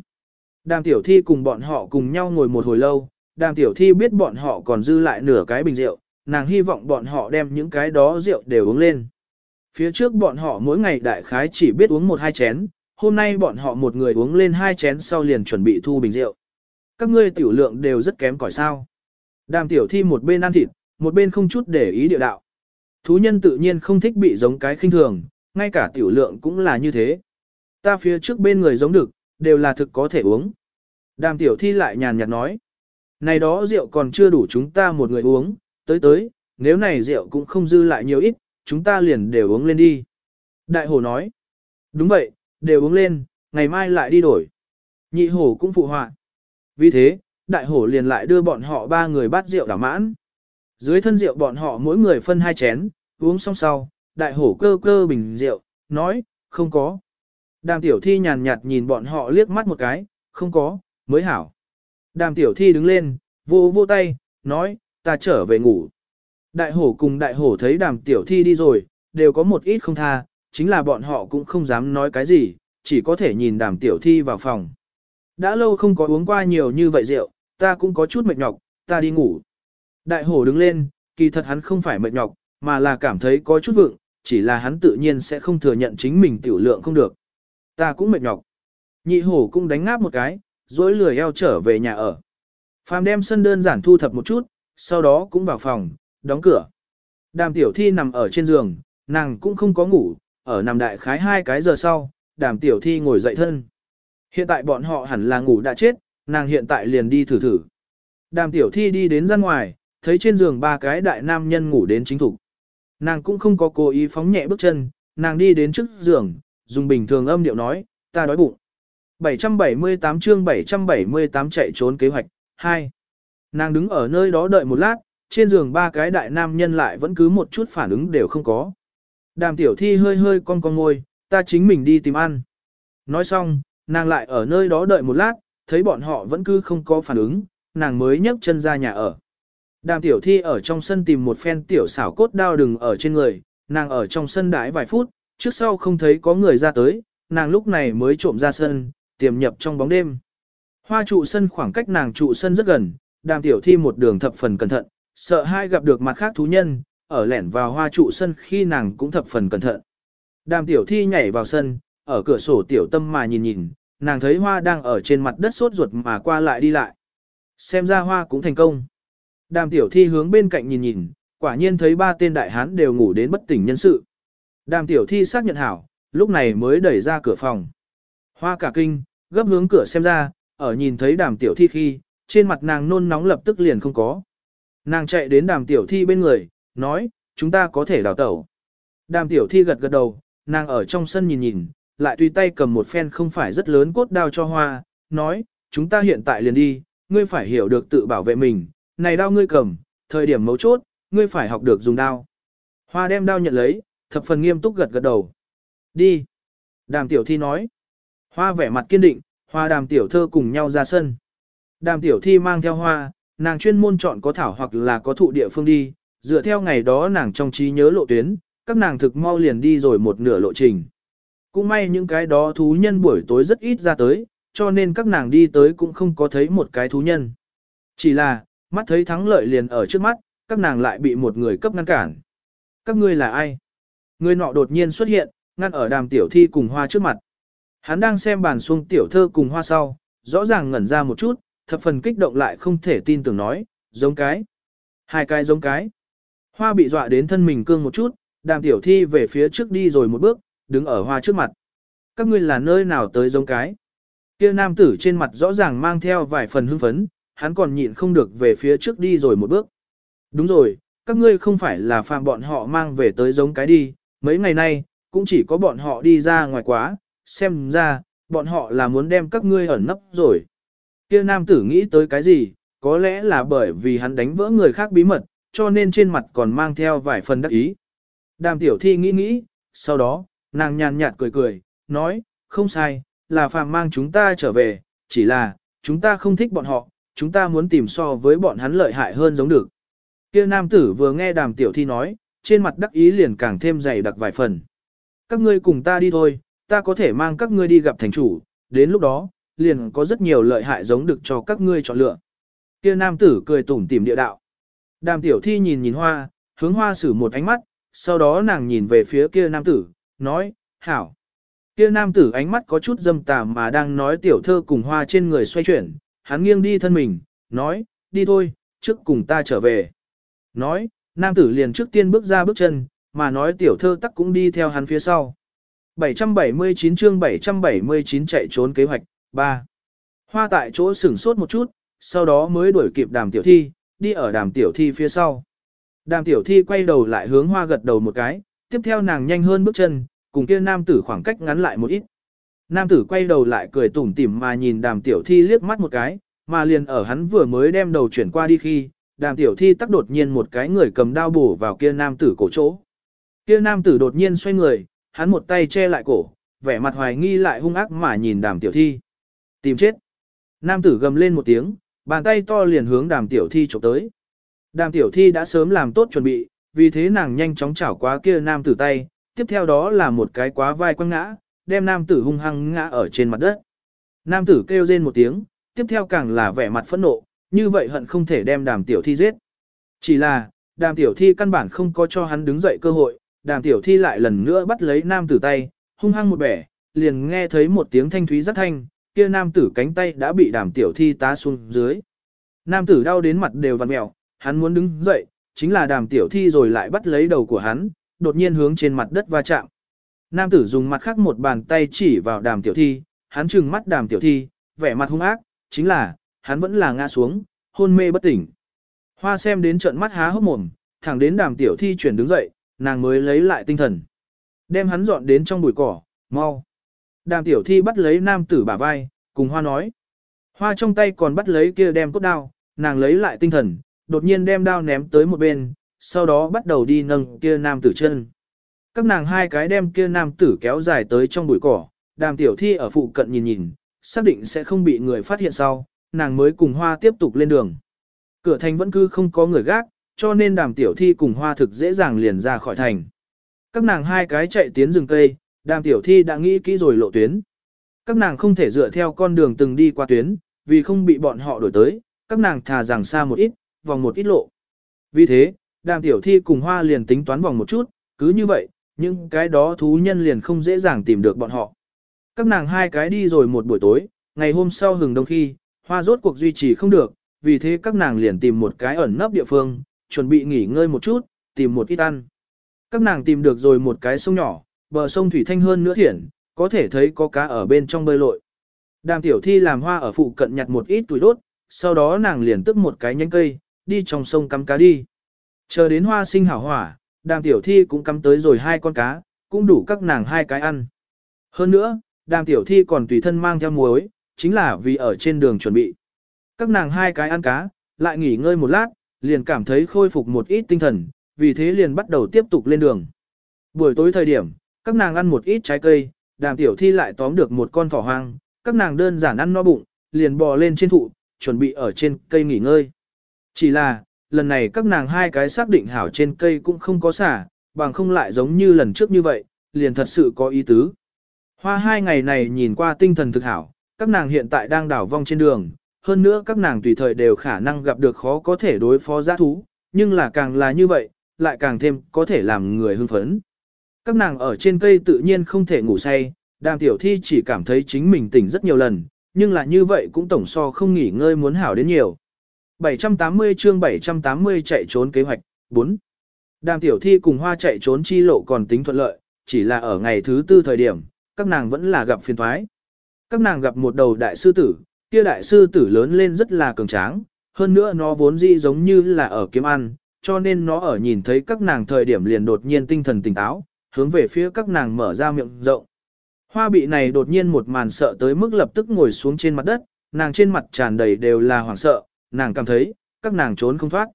Đàm tiểu thi cùng bọn họ cùng nhau ngồi một hồi lâu, đàm tiểu thi biết bọn họ còn dư lại nửa cái bình rượu, nàng hy vọng bọn họ đem những cái đó rượu đều uống lên. Phía trước bọn họ mỗi ngày đại khái chỉ biết uống một hai chén, hôm nay bọn họ một người uống lên hai chén sau liền chuẩn bị thu bình rượu. Các ngươi tiểu lượng đều rất kém cỏi sao. Đàm tiểu thi một bên ăn thịt, một bên không chút để ý địa đạo. Thú nhân tự nhiên không thích bị giống cái khinh thường, ngay cả tiểu lượng cũng là như thế. Ta phía trước bên người giống được, đều là thực có thể uống. Đàm tiểu thi lại nhàn nhạt nói. Này đó rượu còn chưa đủ chúng ta một người uống, tới tới, nếu này rượu cũng không dư lại nhiều ít, chúng ta liền đều uống lên đi. Đại hổ nói. Đúng vậy, đều uống lên, ngày mai lại đi đổi. Nhị hổ cũng phụ họa. Vì thế, đại hổ liền lại đưa bọn họ ba người bát rượu đảo mãn. Dưới thân rượu bọn họ mỗi người phân hai chén, uống xong sau, đại hổ cơ cơ bình rượu, nói, không có. Đàm tiểu thi nhàn nhạt nhìn bọn họ liếc mắt một cái, không có, mới hảo. Đàm tiểu thi đứng lên, vô vô tay, nói, ta trở về ngủ. Đại hổ cùng đại hổ thấy đàm tiểu thi đi rồi, đều có một ít không tha, chính là bọn họ cũng không dám nói cái gì, chỉ có thể nhìn đàm tiểu thi vào phòng. Đã lâu không có uống qua nhiều như vậy rượu, ta cũng có chút mệt nhọc, ta đi ngủ. Đại hổ đứng lên, kỳ thật hắn không phải mệt nhọc, mà là cảm thấy có chút vượng, chỉ là hắn tự nhiên sẽ không thừa nhận chính mình tiểu lượng không được. Ta cũng mệt nhọc. Nhị hổ cũng đánh ngáp một cái, dối lười eo trở về nhà ở. Phàm đem sân đơn giản thu thập một chút, sau đó cũng vào phòng, đóng cửa. Đàm tiểu thi nằm ở trên giường, nàng cũng không có ngủ, ở nằm đại khái hai cái giờ sau, đàm tiểu thi ngồi dậy thân. Hiện tại bọn họ hẳn là ngủ đã chết, nàng hiện tại liền đi thử thử. Đàm tiểu thi đi đến ra ngoài, thấy trên giường ba cái đại nam nhân ngủ đến chính thủ. Nàng cũng không có cố ý phóng nhẹ bước chân, nàng đi đến trước giường, dùng bình thường âm điệu nói, ta đói bụng. 778 chương 778 chạy trốn kế hoạch, 2. Nàng đứng ở nơi đó đợi một lát, trên giường ba cái đại nam nhân lại vẫn cứ một chút phản ứng đều không có. Đàm tiểu thi hơi hơi con con ngôi, ta chính mình đi tìm ăn. Nói xong, nàng lại ở nơi đó đợi một lát, thấy bọn họ vẫn cứ không có phản ứng, nàng mới nhấc chân ra nhà ở. Đàm tiểu thi ở trong sân tìm một phen tiểu xảo cốt đao đừng ở trên người, nàng ở trong sân đái vài phút, trước sau không thấy có người ra tới, nàng lúc này mới trộm ra sân, tiềm nhập trong bóng đêm. Hoa trụ sân khoảng cách nàng trụ sân rất gần, đàm tiểu thi một đường thập phần cẩn thận, sợ hai gặp được mặt khác thú nhân, ở lẻn vào hoa trụ sân khi nàng cũng thập phần cẩn thận. Đàm tiểu thi nhảy vào sân, ở cửa sổ tiểu tâm mà nhìn nhìn, nàng thấy hoa đang ở trên mặt đất sốt ruột mà qua lại đi lại. Xem ra hoa cũng thành công. Đàm tiểu thi hướng bên cạnh nhìn nhìn, quả nhiên thấy ba tên đại hán đều ngủ đến bất tỉnh nhân sự. Đàm tiểu thi xác nhận hảo, lúc này mới đẩy ra cửa phòng. Hoa cả kinh, gấp hướng cửa xem ra, ở nhìn thấy đàm tiểu thi khi, trên mặt nàng nôn nóng lập tức liền không có. Nàng chạy đến đàm tiểu thi bên người, nói, chúng ta có thể đào tẩu. Đàm tiểu thi gật gật đầu, nàng ở trong sân nhìn nhìn, lại tùy tay cầm một phen không phải rất lớn cốt đao cho hoa, nói, chúng ta hiện tại liền đi, ngươi phải hiểu được tự bảo vệ mình, này đao ngươi cầm, thời điểm mấu chốt, ngươi phải học được dùng đao. Hoa đem đao nhận lấy, thập phần nghiêm túc gật gật đầu. Đi. Đàm tiểu thi nói. Hoa vẻ mặt kiên định, hoa đàm tiểu thơ cùng nhau ra sân. Đàm tiểu thi mang theo hoa, nàng chuyên môn chọn có thảo hoặc là có thụ địa phương đi, dựa theo ngày đó nàng trong trí nhớ lộ tuyến, các nàng thực mau liền đi rồi một nửa lộ trình. Cũng may những cái đó thú nhân buổi tối rất ít ra tới, cho nên các nàng đi tới cũng không có thấy một cái thú nhân. Chỉ là, mắt thấy thắng lợi liền ở trước mắt, các nàng lại bị một người cấp ngăn cản. Các ngươi là ai? Người nọ đột nhiên xuất hiện, ngăn ở đàm tiểu thi cùng hoa trước mặt. Hắn đang xem bàn xuông tiểu thơ cùng hoa sau, rõ ràng ngẩn ra một chút, thập phần kích động lại không thể tin tưởng nói, giống cái. Hai cái giống cái. Hoa bị dọa đến thân mình cương một chút, đàm tiểu thi về phía trước đi rồi một bước, đứng ở hoa trước mặt. Các ngươi là nơi nào tới giống cái? Kia nam tử trên mặt rõ ràng mang theo vài phần hưng phấn, hắn còn nhịn không được về phía trước đi rồi một bước. Đúng rồi, các ngươi không phải là phàm bọn họ mang về tới giống cái đi, mấy ngày nay, cũng chỉ có bọn họ đi ra ngoài quá, xem ra, bọn họ là muốn đem các ngươi ẩn nấp rồi. Kia nam tử nghĩ tới cái gì, có lẽ là bởi vì hắn đánh vỡ người khác bí mật, cho nên trên mặt còn mang theo vài phần đắc ý. Đàm tiểu thi nghĩ nghĩ, sau đó, nàng nhàn nhạt cười cười, nói, không sai, là phàm mang chúng ta trở về, chỉ là, chúng ta không thích bọn họ, chúng ta muốn tìm so với bọn hắn lợi hại hơn giống được. Kia nam tử vừa nghe đàm tiểu thi nói, trên mặt đắc ý liền càng thêm dày đặc vài phần. Các ngươi cùng ta đi thôi, ta có thể mang các ngươi đi gặp thành chủ, đến lúc đó, liền có rất nhiều lợi hại giống được cho các ngươi chọn lựa. Kia nam tử cười tủm tỉm địa đạo. Đàm tiểu thi nhìn nhìn hoa, hướng hoa sử một ánh mắt, sau đó nàng nhìn về phía kia nam tử, nói, hảo. Kia nam tử ánh mắt có chút dâm tà mà đang nói tiểu thơ cùng hoa trên người xoay chuyển, hắn nghiêng đi thân mình, nói, đi thôi, trước cùng ta trở về. Nói, nam tử liền trước tiên bước ra bước chân, mà nói tiểu thơ tắc cũng đi theo hắn phía sau. 779 chương 779 chạy trốn kế hoạch, 3. Hoa tại chỗ sửng sốt một chút, sau đó mới đuổi kịp đàm tiểu thi, đi ở đàm tiểu thi phía sau. Đàm tiểu thi quay đầu lại hướng hoa gật đầu một cái, tiếp theo nàng nhanh hơn bước chân, cùng kia nam tử khoảng cách ngắn lại một ít. Nam tử quay đầu lại cười tủm tỉm mà nhìn đàm tiểu thi liếc mắt một cái, mà liền ở hắn vừa mới đem đầu chuyển qua đi khi, đàm tiểu thi tắc đột nhiên một cái người cầm đao bổ vào kia nam tử cổ chỗ. Kia nam tử đột nhiên xoay người, hắn một tay che lại cổ, vẻ mặt hoài nghi lại hung ác mà nhìn đàm tiểu thi. Tìm chết. Nam tử gầm lên một tiếng, bàn tay to liền hướng đàm tiểu thi chụp tới. Đàm tiểu thi đã sớm làm tốt chuẩn bị, vì thế nàng nhanh chóng chảo quá kia nam tử tay, tiếp theo đó là một cái quá vai quăng ngã, đem nam tử hung hăng ngã ở trên mặt đất. Nam tử kêu rên một tiếng, tiếp theo càng là vẻ mặt phẫn nộ, như vậy hận không thể đem đàm tiểu thi giết. Chỉ là, đàm tiểu thi căn bản không có cho hắn đứng dậy cơ hội, đàm tiểu thi lại lần nữa bắt lấy nam tử tay, hung hăng một bẻ, liền nghe thấy một tiếng thanh thúy rất thanh, kia nam tử cánh tay đã bị đàm tiểu thi tá xuống dưới. Nam tử đau đến mặt đều vằn mẹo, hắn muốn đứng dậy, chính là đàm tiểu thi rồi lại bắt lấy đầu của hắn, đột nhiên hướng trên mặt đất va chạm. Nam tử dùng mặt khác một bàn tay chỉ vào đàm tiểu thi, hắn trừng mắt đàm tiểu thi, vẻ mặt hung ác, chính là, hắn vẫn là ngã xuống, hôn mê bất tỉnh. Hoa xem đến trận mắt há hốc mồm, thẳng đến đàm tiểu thi chuyển đứng dậy, nàng mới lấy lại tinh thần. Đem hắn dọn đến trong bụi cỏ, mau. Đàm tiểu thi bắt lấy nam tử bả vai, cùng hoa nói. Hoa trong tay còn bắt lấy kia đem cốt đao, nàng lấy lại tinh thần, đột nhiên đem đao ném tới một bên, sau đó bắt đầu đi nâng kia nam tử chân. Các nàng hai cái đem kia nam tử kéo dài tới trong bụi cỏ, đàm tiểu thi ở phụ cận nhìn nhìn, xác định sẽ không bị người phát hiện sau, nàng mới cùng hoa tiếp tục lên đường. Cửa thành vẫn cứ không có người gác, cho nên đàm tiểu thi cùng hoa thực dễ dàng liền ra khỏi thành. Các nàng hai cái chạy tiến rừng cây, đàm tiểu thi đã nghĩ kỹ rồi lộ tuyến. Các nàng không thể dựa theo con đường từng đi qua tuyến, vì không bị bọn họ đổi tới, các nàng thà rằng xa một ít, vòng một ít lộ. Vì thế, đàm tiểu thi cùng hoa liền tính toán vòng một chút, cứ như vậy, nhưng cái đó thú nhân liền không dễ dàng tìm được bọn họ. Các nàng hai cái đi rồi một buổi tối, ngày hôm sau hừng đông khi, hoa rốt cuộc duy trì không được, vì thế các nàng liền tìm một cái ẩn nấp địa phương, chuẩn bị nghỉ ngơi một chút, tìm một ít ăn. Các nàng tìm được rồi một cái sông nhỏ, bờ sông thủy thanh hơn nữa thiển, có thể thấy có cá ở bên trong bơi lội. Đàm tiểu thi làm hoa ở phụ cận nhặt một ít tuổi đốt, sau đó nàng liền tức một cái nhánh cây, đi trong sông cắm cá đi. Chờ đến hoa sinh hảo hỏa, đàm tiểu thi cũng cắm tới rồi hai con cá, cũng đủ các nàng hai cái ăn. Hơn nữa, đàm tiểu thi còn tùy thân mang theo muối, chính là vì ở trên đường chuẩn bị. Các nàng hai cái ăn cá, lại nghỉ ngơi một lát, liền cảm thấy khôi phục một ít tinh thần, vì thế liền bắt đầu tiếp tục lên đường. Buổi tối thời điểm, các nàng ăn một ít trái cây, đàm tiểu thi lại tóm được một con thỏ hoang, các nàng đơn giản ăn no bụng, liền bò lên trên thụ, chuẩn bị ở trên cây nghỉ ngơi. Chỉ là, lần này các nàng hai cái xác định hảo trên cây cũng không có xả, bằng không lại giống như lần trước như vậy, liền thật sự có ý tứ. Hoa hai ngày này nhìn qua tinh thần thực hảo, các nàng hiện tại đang đảo vong trên đường, hơn nữa các nàng tùy thời đều khả năng gặp được khó có thể đối phó giã thú, nhưng là càng là như vậy, lại càng thêm có thể làm người hưng phấn. Các nàng ở trên cây tự nhiên không thể ngủ say, đàm tiểu thi chỉ cảm thấy chính mình tỉnh rất nhiều lần, nhưng là như vậy cũng tổng so không nghỉ ngơi muốn hảo đến nhiều. 780 chương 780 chạy trốn kế hoạch, 4. Đàm tiểu thi cùng hoa chạy trốn chi lộ còn tính thuận lợi, chỉ là ở ngày thứ tư thời điểm, các nàng vẫn là gặp phiền thoái. Các nàng gặp một đầu đại sư tử, kia đại sư tử lớn lên rất là cường tráng, hơn nữa nó vốn dĩ giống như là ở kiếm ăn, cho nên nó ở nhìn thấy các nàng thời điểm liền đột nhiên tinh thần tỉnh táo, hướng về phía các nàng mở ra miệng rộng. Hoa bị này đột nhiên một màn sợ tới mức lập tức ngồi xuống trên mặt đất, nàng trên mặt tràn đầy đều là hoảng sợ, nàng cảm thấy, các nàng trốn không thoát.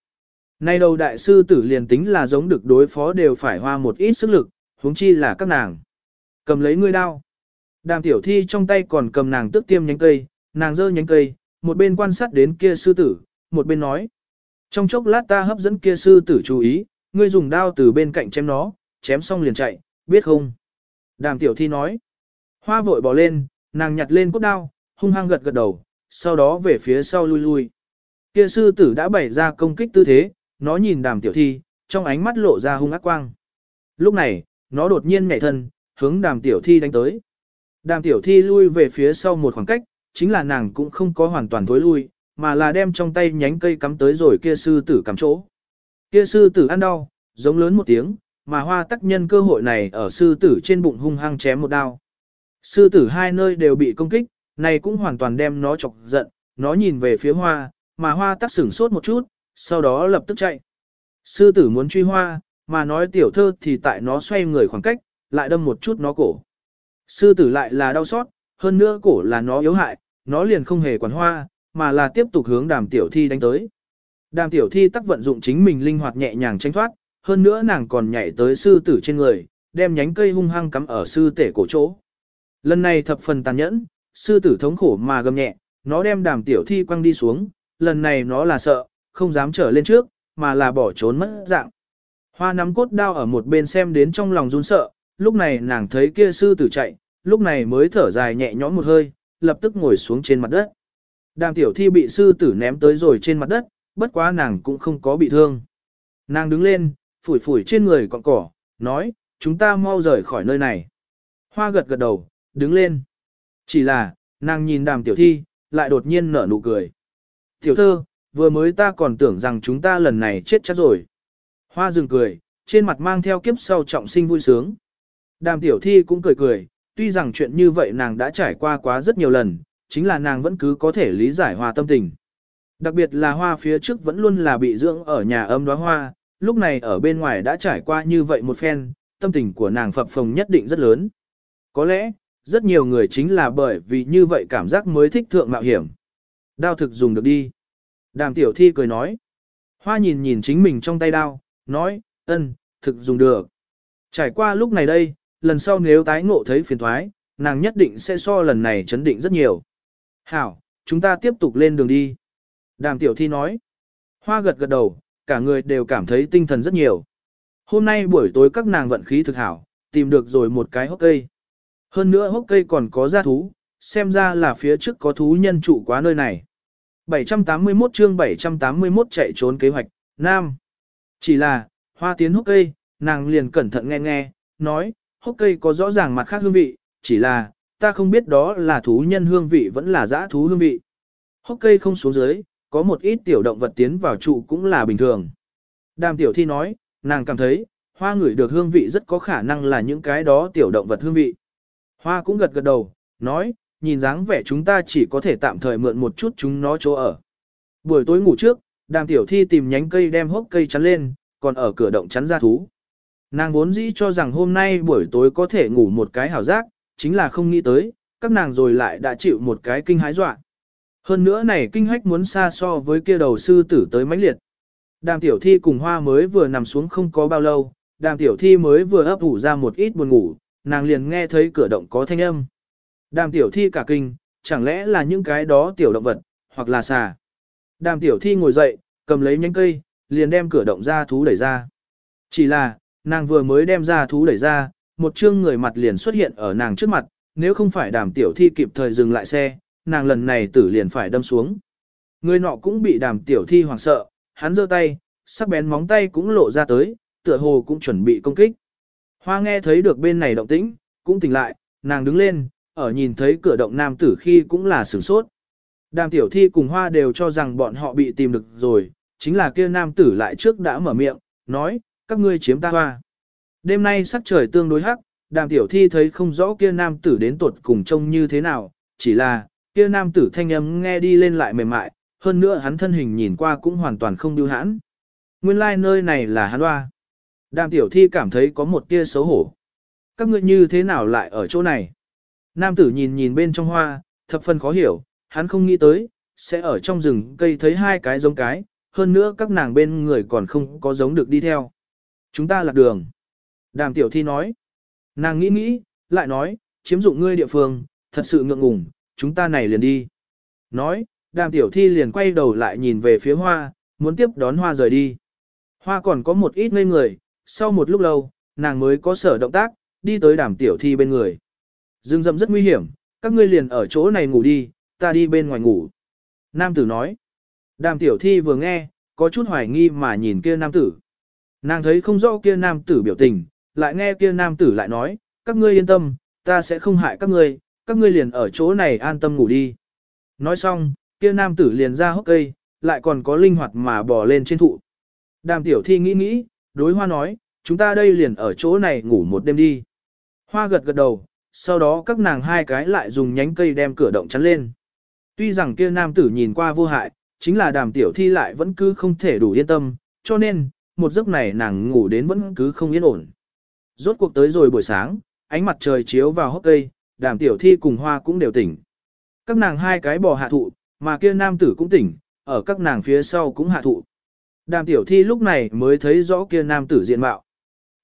Nay đầu đại sư tử liền tính là giống được đối phó đều phải hoa một ít sức lực, huống chi là các nàng. Cầm lấy ngươi đao. Đàm tiểu thi trong tay còn cầm nàng tước tiêm nhánh cây, nàng giơ nhánh cây, một bên quan sát đến kia sư tử, một bên nói. Trong chốc lát ta hấp dẫn kia sư tử chú ý, ngươi dùng đao từ bên cạnh chém nó, chém xong liền chạy, biết không? Đàm tiểu thi nói. Hoa vội bỏ lên, nàng nhặt lên cốt đao, hung hăng gật gật đầu, sau đó về phía sau lui lui. Kia sư tử đã bày ra công kích tư thế, nó nhìn đàm tiểu thi, trong ánh mắt lộ ra hung ác quang. Lúc này, nó đột nhiên nhảy thân, hướng đàm tiểu thi đánh tới. Đàm tiểu thi lui về phía sau một khoảng cách, chính là nàng cũng không có hoàn toàn thối lui, mà là đem trong tay nhánh cây cắm tới rồi kia sư tử cắm chỗ. Kia sư tử ăn đau, giống lớn một tiếng, mà hoa tắc nhân cơ hội này ở sư tử trên bụng hung hăng chém một đao. Sư tử hai nơi đều bị công kích, này cũng hoàn toàn đem nó chọc giận, nó nhìn về phía hoa, mà hoa tắc sửng sốt một chút, sau đó lập tức chạy. Sư tử muốn truy hoa, mà nói tiểu thơ thì tại nó xoay người khoảng cách, lại đâm một chút nó cổ. Sư tử lại là đau xót, hơn nữa cổ là nó yếu hại, nó liền không hề quản hoa, mà là tiếp tục hướng đàm tiểu thi đánh tới. Đàm tiểu thi tắc vận dụng chính mình linh hoạt nhẹ nhàng tránh thoát, hơn nữa nàng còn nhảy tới sư tử trên người, đem nhánh cây hung hăng cắm ở sư tể cổ chỗ. Lần này thập phần tàn nhẫn, sư tử thống khổ mà gầm nhẹ, nó đem đàm tiểu thi quăng đi xuống, lần này nó là sợ, không dám trở lên trước, mà là bỏ trốn mất dạng. Hoa nắm cốt đao ở một bên xem đến trong lòng run sợ, lúc này nàng thấy kia sư tử chạy, lúc này mới thở dài nhẹ nhõm một hơi, lập tức ngồi xuống trên mặt đất. Đàm tiểu thi bị sư tử ném tới rồi trên mặt đất, bất quá nàng cũng không có bị thương. Nàng đứng lên, phủi phủi trên người cọng cỏ, nói, chúng ta mau rời khỏi nơi này. Hoa gật gật đầu, đứng lên. Chỉ là, nàng nhìn đàm tiểu thi, lại đột nhiên nở nụ cười. Tiểu thơ, vừa mới ta còn tưởng rằng chúng ta lần này chết chắc rồi. Hoa dừng cười, trên mặt mang theo kiếp sau trọng sinh vui sướng. Đàm tiểu thi cũng cười cười, tuy rằng chuyện như vậy nàng đã trải qua quá rất nhiều lần, chính là nàng vẫn cứ có thể lý giải hoa tâm tình. Đặc biệt là hoa phía trước vẫn luôn là bị dưỡng ở nhà âm đóa hoa, lúc này ở bên ngoài đã trải qua như vậy một phen, tâm tình của nàng phập phồng nhất định rất lớn. Có lẽ, rất nhiều người chính là bởi vì như vậy cảm giác mới thích thượng mạo hiểm. Đao thực dùng được đi. Đàm tiểu thi cười nói. Hoa nhìn nhìn chính mình trong tay đao, nói, ân, thực dùng được. Trải qua lúc này đây, lần sau nếu tái ngộ thấy phiền thoái, nàng nhất định sẽ so lần này chấn định rất nhiều. Hảo, chúng ta tiếp tục lên đường đi. Đàm tiểu thi nói. Hoa gật gật đầu, cả người đều cảm thấy tinh thần rất nhiều. Hôm nay buổi tối các nàng vận khí thực hảo, tìm được rồi một cái hốc cây. Hơn nữa hốc cây còn có gia thú, xem ra là phía trước có thú nhân trụ quá nơi này. 781 chương 781 chạy trốn kế hoạch, Nam. Chỉ là, hoa tiến hốc cây, nàng liền cẩn thận nghe nghe, nói, hốc cây có rõ ràng mặt khác hương vị, chỉ là, ta không biết đó là thú nhân hương vị vẫn là dã thú hương vị. Hốc cây không xuống dưới, có một ít tiểu động vật tiến vào trụ cũng là bình thường. Đàm tiểu thi nói, nàng cảm thấy, hoa ngửi được hương vị rất có khả năng là những cái đó tiểu động vật hương vị. Hoa cũng gật gật đầu, nói, nhìn dáng vẻ chúng ta chỉ có thể tạm thời mượn một chút chúng nó chỗ ở. Buổi tối ngủ trước, đàm tiểu thi tìm nhánh cây đem hốc cây chắn lên, còn ở cửa động chắn ra thú. Nàng vốn dĩ cho rằng hôm nay buổi tối có thể ngủ một cái hảo giác, chính là không nghĩ tới, các nàng rồi lại đã chịu một cái kinh hái dọa. Hơn nữa này kinh hách muốn xa so với kia đầu sư tử tới mãnh liệt. Đàm tiểu thi cùng hoa mới vừa nằm xuống không có bao lâu, đàm tiểu thi mới vừa ấp ủ ra một ít buồn ngủ, nàng liền nghe thấy cửa động có thanh âm. Đàm tiểu thi cả kinh, chẳng lẽ là những cái đó tiểu động vật, hoặc là xà. Đàm tiểu thi ngồi dậy, cầm lấy nhánh cây, liền đem cửa động ra thú đẩy ra. Chỉ là, nàng vừa mới đem ra thú đẩy ra, một chương người mặt liền xuất hiện ở nàng trước mặt, nếu không phải đàm tiểu thi kịp thời dừng lại xe, nàng lần này tử liền phải đâm xuống. Người nọ cũng bị đàm tiểu thi hoảng sợ, hắn giơ tay, sắc bén móng tay cũng lộ ra tới, tựa hồ cũng chuẩn bị công kích. Hoa nghe thấy được bên này động tĩnh, cũng tỉnh lại, nàng đứng lên, ở nhìn thấy cửa động nam tử khi cũng là sửng sốt. Đàm tiểu thi cùng hoa đều cho rằng bọn họ bị tìm được rồi, chính là kia nam tử lại trước đã mở miệng, nói, các ngươi chiếm ta hoa. Đêm nay sắc trời tương đối hắc, đàm tiểu thi thấy không rõ kia nam tử đến tuột cùng trông như thế nào, chỉ là, kia nam tử thanh âm nghe đi lên lại mềm mại, hơn nữa hắn thân hình nhìn qua cũng hoàn toàn không điêu hãn. Nguyên lai like nơi này là hắn hoa. Đàm tiểu thi cảm thấy có một tia xấu hổ. Các ngươi như thế nào lại ở chỗ này? Nam tử nhìn nhìn bên trong hoa, thập phần khó hiểu, hắn không nghĩ tới, sẽ ở trong rừng cây thấy hai cái giống cái, hơn nữa các nàng bên người còn không có giống được đi theo. Chúng ta lạc đường. Đàm tiểu thi nói. Nàng nghĩ nghĩ, lại nói, chiếm dụng ngươi địa phương, thật sự ngượng ngùng, chúng ta này liền đi. Nói, đàm tiểu thi liền quay đầu lại nhìn về phía hoa, muốn tiếp đón hoa rời đi. Hoa còn có một ít ngây người, sau một lúc lâu, nàng mới có sở động tác, đi tới đàm tiểu thi bên người. Dương dâm rất nguy hiểm, các ngươi liền ở chỗ này ngủ đi, ta đi bên ngoài ngủ. Nam tử nói. Đàm tiểu thi vừa nghe, có chút hoài nghi mà nhìn kia nam tử. Nàng thấy không rõ kia nam tử biểu tình, lại nghe kia nam tử lại nói, các ngươi yên tâm, ta sẽ không hại các ngươi, các ngươi liền ở chỗ này an tâm ngủ đi. Nói xong, kia nam tử liền ra hốc cây, lại còn có linh hoạt mà bò lên trên thụ. Đàm tiểu thi nghĩ nghĩ, đối hoa nói, chúng ta đây liền ở chỗ này ngủ một đêm đi. Hoa gật gật đầu, sau đó các nàng hai cái lại dùng nhánh cây đem cửa động chắn lên. Tuy rằng kia nam tử nhìn qua vô hại, chính là đàm tiểu thi lại vẫn cứ không thể đủ yên tâm, cho nên, một giấc này nàng ngủ đến vẫn cứ không yên ổn. Rốt cuộc tới rồi buổi sáng, ánh mặt trời chiếu vào hốc cây, đàm tiểu thi cùng hoa cũng đều tỉnh. Các nàng hai cái bò hạ thụ, mà kia nam tử cũng tỉnh, ở các nàng phía sau cũng hạ thụ. Đàm tiểu thi lúc này mới thấy rõ kia nam tử diện mạo.